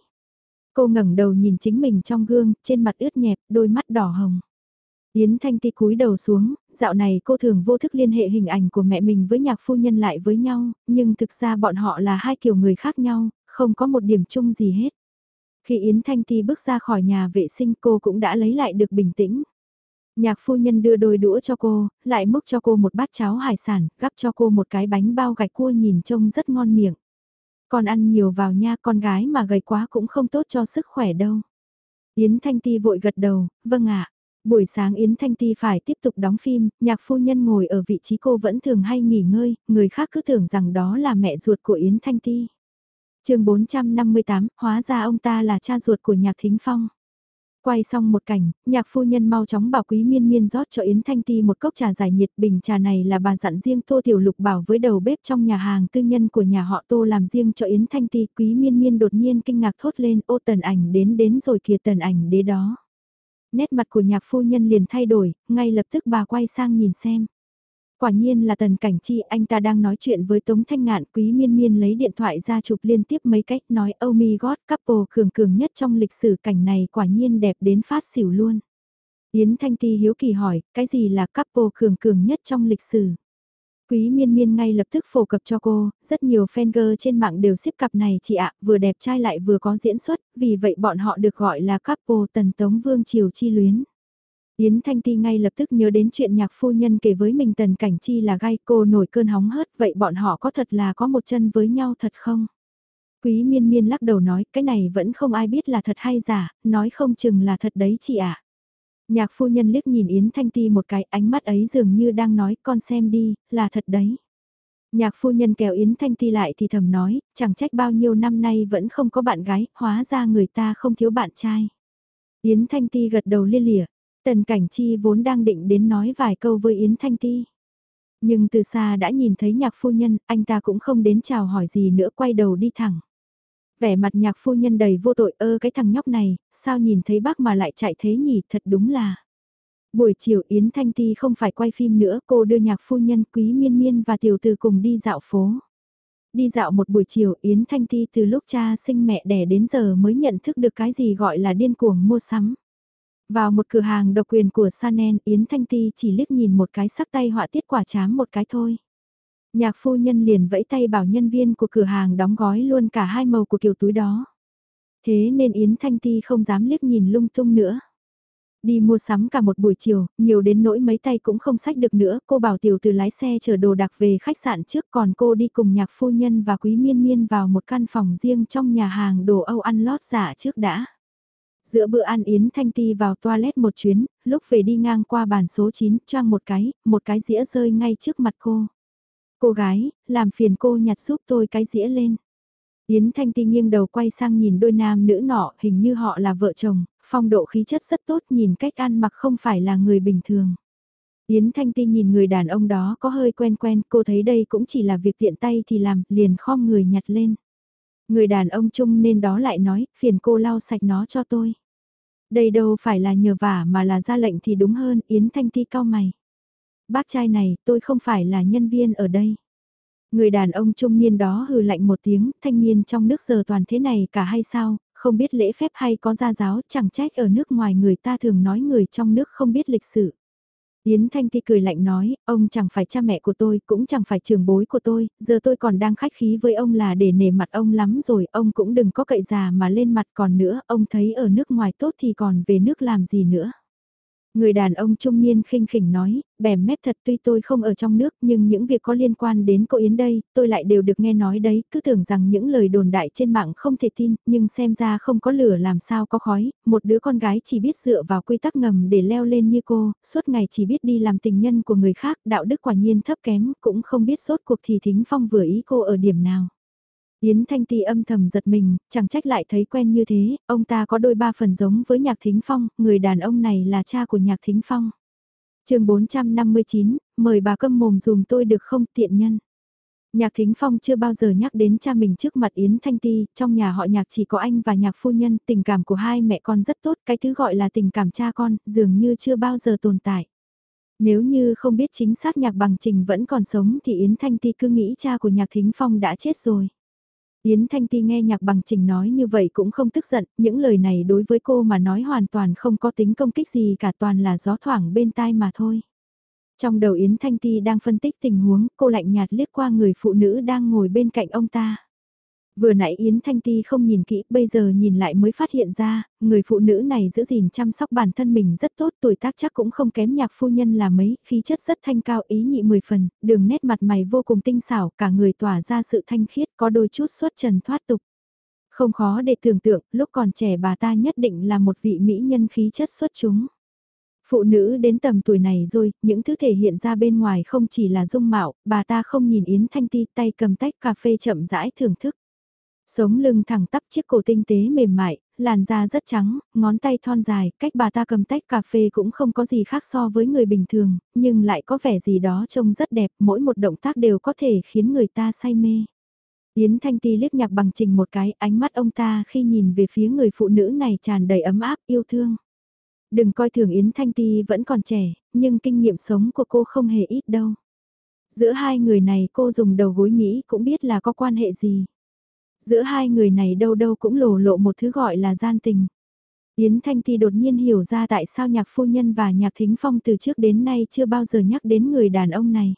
Cô ngẩng đầu nhìn chính mình trong gương, trên mặt ướt nhẹp, đôi mắt đỏ hồng. Yến Thanh Ti cúi đầu xuống, dạo này cô thường vô thức liên hệ hình ảnh của mẹ mình với nhạc phu nhân lại với nhau, nhưng thực ra bọn họ là hai kiểu người khác nhau, không có một điểm chung gì hết. Khi Yến Thanh Ti bước ra khỏi nhà vệ sinh cô cũng đã lấy lại được bình tĩnh. Nhạc phu nhân đưa đôi đũa cho cô, lại múc cho cô một bát cháo hải sản, gắp cho cô một cái bánh bao gạch cua nhìn trông rất ngon miệng. Con ăn nhiều vào nha, con gái mà gầy quá cũng không tốt cho sức khỏe đâu. Yến Thanh Ti vội gật đầu, vâng ạ. Buổi sáng Yến Thanh Ti phải tiếp tục đóng phim, nhạc phu nhân ngồi ở vị trí cô vẫn thường hay nghỉ ngơi, người khác cứ tưởng rằng đó là mẹ ruột của Yến Thanh Ti. chương 458, hóa ra ông ta là cha ruột của nhạc thính phong. Quay xong một cảnh, nhạc phu nhân mau chóng bảo quý miên miên rót cho Yến Thanh Ti một cốc trà giải nhiệt bình trà này là bà dặn riêng Tô Tiểu Lục bảo với đầu bếp trong nhà hàng tư nhân của nhà họ Tô làm riêng cho Yến Thanh Ti. Quý miên miên đột nhiên kinh ngạc thốt lên ô tần ảnh đến đến rồi kìa tần ảnh đế đó. Nét mặt của nhạc phu nhân liền thay đổi, ngay lập tức bà quay sang nhìn xem. Quả nhiên là tần cảnh chi anh ta đang nói chuyện với Tống Thanh Ngạn quý miên miên lấy điện thoại ra chụp liên tiếp mấy cách nói oh my god couple cường cường nhất trong lịch sử cảnh này quả nhiên đẹp đến phát xỉu luôn. Yến Thanh Ti hiếu kỳ hỏi, cái gì là couple cường cường nhất trong lịch sử? Quý miên miên ngay lập tức phổ cập cho cô, rất nhiều fan girl trên mạng đều xếp cặp này chị ạ, vừa đẹp trai lại vừa có diễn xuất, vì vậy bọn họ được gọi là couple tần tống vương triều chi luyến. Yến Thanh Ti ngay lập tức nhớ đến chuyện nhạc phu nhân kể với mình tần cảnh chi là gai cô nổi cơn hóng hớt vậy bọn họ có thật là có một chân với nhau thật không? Quý miên miên lắc đầu nói cái này vẫn không ai biết là thật hay giả, nói không chừng là thật đấy chị ạ. Nhạc phu nhân liếc nhìn Yến Thanh Ti một cái ánh mắt ấy dường như đang nói con xem đi, là thật đấy. Nhạc phu nhân kéo Yến Thanh Ti lại thì thầm nói, chẳng trách bao nhiêu năm nay vẫn không có bạn gái, hóa ra người ta không thiếu bạn trai. Yến Thanh Ti gật đầu lia lịa, Tần Cảnh Chi vốn đang định đến nói vài câu với Yến Thanh Ti. Nhưng từ xa đã nhìn thấy nhạc phu nhân, anh ta cũng không đến chào hỏi gì nữa quay đầu đi thẳng. Vẻ mặt nhạc phu nhân đầy vô tội ơ cái thằng nhóc này, sao nhìn thấy bác mà lại chạy thế nhỉ, thật đúng là. Buổi chiều Yến Thanh Ti không phải quay phim nữa, cô đưa nhạc phu nhân Quý Miên Miên và Tiểu Từ cùng đi dạo phố. Đi dạo một buổi chiều Yến Thanh Ti từ lúc cha sinh mẹ đẻ đến giờ mới nhận thức được cái gì gọi là điên cuồng mua sắm. Vào một cửa hàng độc quyền của Sanen, Yến Thanh Ti chỉ liếc nhìn một cái sắc tay họa tiết quả chám một cái thôi. Nhạc phu nhân liền vẫy tay bảo nhân viên của cửa hàng đóng gói luôn cả hai màu của kiểu túi đó. Thế nên Yến Thanh Ti không dám liếc nhìn lung tung nữa. Đi mua sắm cả một buổi chiều, nhiều đến nỗi mấy tay cũng không sách được nữa, cô bảo tiểu từ lái xe chở đồ đặc về khách sạn trước còn cô đi cùng nhạc phu nhân và quý miên miên vào một căn phòng riêng trong nhà hàng đồ Âu ăn lót giả trước đã. Giữa bữa ăn Yến Thanh Ti vào toilet một chuyến, lúc về đi ngang qua bàn số 9, choang một cái, một cái dĩa rơi ngay trước mặt cô. Cô gái, làm phiền cô nhặt giúp tôi cái dĩa lên. Yến Thanh Ti nghiêng đầu quay sang nhìn đôi nam nữ nọ, hình như họ là vợ chồng, phong độ khí chất rất tốt nhìn cách ăn mặc không phải là người bình thường. Yến Thanh Ti nhìn người đàn ông đó có hơi quen quen, cô thấy đây cũng chỉ là việc tiện tay thì làm, liền khom người nhặt lên. Người đàn ông chung nên đó lại nói, phiền cô lau sạch nó cho tôi. Đây đâu phải là nhờ vả mà là ra lệnh thì đúng hơn, Yến Thanh Ti cao mày. Bác trai này, tôi không phải là nhân viên ở đây. Người đàn ông trung niên đó hừ lạnh một tiếng, thanh niên trong nước giờ toàn thế này cả hay sao, không biết lễ phép hay có gia giáo, chẳng trách ở nước ngoài người ta thường nói người trong nước không biết lịch sử. Yến Thanh Ti cười lạnh nói, ông chẳng phải cha mẹ của tôi, cũng chẳng phải trường bối của tôi, giờ tôi còn đang khách khí với ông là để nể mặt ông lắm rồi, ông cũng đừng có cậy già mà lên mặt còn nữa, ông thấy ở nước ngoài tốt thì còn về nước làm gì nữa. Người đàn ông trung niên khinh khỉnh nói, bèm mép thật tuy tôi không ở trong nước nhưng những việc có liên quan đến cô Yến đây, tôi lại đều được nghe nói đấy, cứ tưởng rằng những lời đồn đại trên mạng không thể tin, nhưng xem ra không có lửa làm sao có khói, một đứa con gái chỉ biết dựa vào quy tắc ngầm để leo lên như cô, suốt ngày chỉ biết đi làm tình nhân của người khác, đạo đức quả nhiên thấp kém, cũng không biết sốt cuộc thì thính phong vừa ý cô ở điểm nào. Yến Thanh Ti âm thầm giật mình, chẳng trách lại thấy quen như thế, ông ta có đôi ba phần giống với Nhạc Thính Phong, người đàn ông này là cha của Nhạc Thính Phong. chương 459, mời bà câm mồm dùm tôi được không tiện nhân. Nhạc Thính Phong chưa bao giờ nhắc đến cha mình trước mặt Yến Thanh Ti, trong nhà họ nhạc chỉ có anh và nhạc phu nhân, tình cảm của hai mẹ con rất tốt, cái thứ gọi là tình cảm cha con, dường như chưa bao giờ tồn tại. Nếu như không biết chính xác nhạc bằng trình vẫn còn sống thì Yến Thanh Ti cứ nghĩ cha của nhạc Thính Phong đã chết rồi. Yến Thanh Ti nghe nhạc bằng trình nói như vậy cũng không tức giận, những lời này đối với cô mà nói hoàn toàn không có tính công kích gì cả toàn là gió thoảng bên tai mà thôi. Trong đầu Yến Thanh Ti đang phân tích tình huống, cô lạnh nhạt liếc qua người phụ nữ đang ngồi bên cạnh ông ta. Vừa nãy Yến Thanh Ti không nhìn kỹ, bây giờ nhìn lại mới phát hiện ra, người phụ nữ này giữ gìn chăm sóc bản thân mình rất tốt, tuổi tác chắc cũng không kém nhạc phu nhân là mấy, khí chất rất thanh cao ý nhị mười phần, đường nét mặt mày vô cùng tinh xảo, cả người tỏa ra sự thanh khiết, có đôi chút xuất trần thoát tục. Không khó để tưởng tượng, lúc còn trẻ bà ta nhất định là một vị mỹ nhân khí chất xuất chúng. Phụ nữ đến tầm tuổi này rồi, những thứ thể hiện ra bên ngoài không chỉ là dung mạo, bà ta không nhìn Yến Thanh Ti tay cầm tách cà phê chậm rãi thưởng thức. Sống lưng thẳng tắp chiếc cổ tinh tế mềm mại, làn da rất trắng, ngón tay thon dài, cách bà ta cầm tách cà phê cũng không có gì khác so với người bình thường, nhưng lại có vẻ gì đó trông rất đẹp, mỗi một động tác đều có thể khiến người ta say mê. Yến Thanh Ti liếc nhạc bằng trình một cái, ánh mắt ông ta khi nhìn về phía người phụ nữ này tràn đầy ấm áp, yêu thương. Đừng coi thường Yến Thanh Ti vẫn còn trẻ, nhưng kinh nghiệm sống của cô không hề ít đâu. Giữa hai người này cô dùng đầu gối nghĩ cũng biết là có quan hệ gì. Giữa hai người này đâu đâu cũng lổ lộ một thứ gọi là gian tình. Yến Thanh Ti đột nhiên hiểu ra tại sao nhạc phu nhân và nhạc thính phong từ trước đến nay chưa bao giờ nhắc đến người đàn ông này.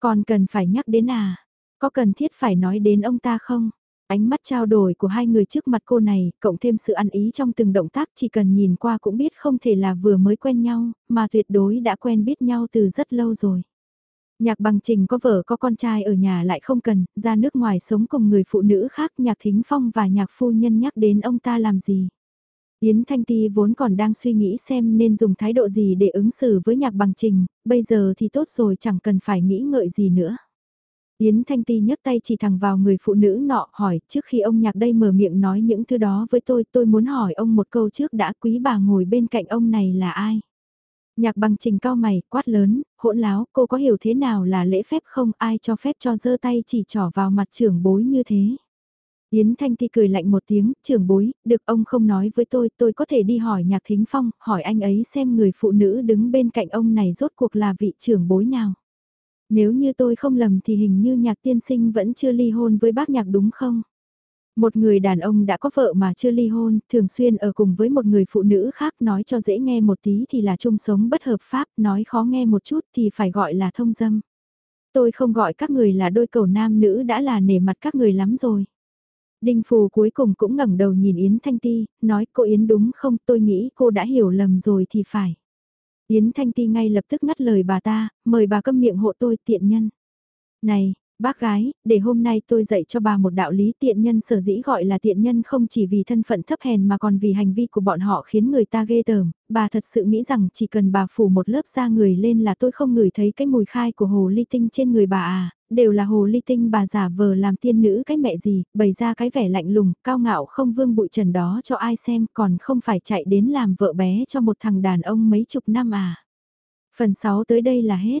Còn cần phải nhắc đến à? Có cần thiết phải nói đến ông ta không? Ánh mắt trao đổi của hai người trước mặt cô này, cộng thêm sự ăn ý trong từng động tác chỉ cần nhìn qua cũng biết không thể là vừa mới quen nhau, mà tuyệt đối đã quen biết nhau từ rất lâu rồi. Nhạc bằng trình có vợ có con trai ở nhà lại không cần, ra nước ngoài sống cùng người phụ nữ khác nhạc thính phong và nhạc phu nhân nhắc đến ông ta làm gì. Yến Thanh Ti vốn còn đang suy nghĩ xem nên dùng thái độ gì để ứng xử với nhạc bằng trình, bây giờ thì tốt rồi chẳng cần phải nghĩ ngợi gì nữa. Yến Thanh Ti nhấc tay chỉ thẳng vào người phụ nữ nọ hỏi trước khi ông nhạc đây mở miệng nói những thứ đó với tôi tôi muốn hỏi ông một câu trước đã quý bà ngồi bên cạnh ông này là ai. Nhạc bằng trình cao mày, quát lớn, hỗn láo, cô có hiểu thế nào là lễ phép không ai cho phép cho giơ tay chỉ trỏ vào mặt trưởng bối như thế. Yến Thanh Ti cười lạnh một tiếng, trưởng bối, được ông không nói với tôi, tôi có thể đi hỏi nhạc thính phong, hỏi anh ấy xem người phụ nữ đứng bên cạnh ông này rốt cuộc là vị trưởng bối nào. Nếu như tôi không lầm thì hình như nhạc tiên sinh vẫn chưa ly hôn với bác nhạc đúng không? Một người đàn ông đã có vợ mà chưa ly hôn, thường xuyên ở cùng với một người phụ nữ khác nói cho dễ nghe một tí thì là chung sống bất hợp pháp, nói khó nghe một chút thì phải gọi là thông dâm. Tôi không gọi các người là đôi cầu nam nữ đã là nể mặt các người lắm rồi. Đinh Phù cuối cùng cũng ngẩng đầu nhìn Yến Thanh Ti, nói cô Yến đúng không tôi nghĩ cô đã hiểu lầm rồi thì phải. Yến Thanh Ti ngay lập tức ngắt lời bà ta, mời bà câm miệng hộ tôi tiện nhân. Này, Bác gái, để hôm nay tôi dạy cho bà một đạo lý tiện nhân sở dĩ gọi là tiện nhân không chỉ vì thân phận thấp hèn mà còn vì hành vi của bọn họ khiến người ta ghê tởm, bà thật sự nghĩ rằng chỉ cần bà phủ một lớp da người lên là tôi không ngửi thấy cái mùi khai của hồ ly tinh trên người bà à, đều là hồ ly tinh bà giả vờ làm tiên nữ cái mẹ gì, bày ra cái vẻ lạnh lùng, cao ngạo không vương bụi trần đó cho ai xem còn không phải chạy đến làm vợ bé cho một thằng đàn ông mấy chục năm à. Phần 6 tới đây là hết.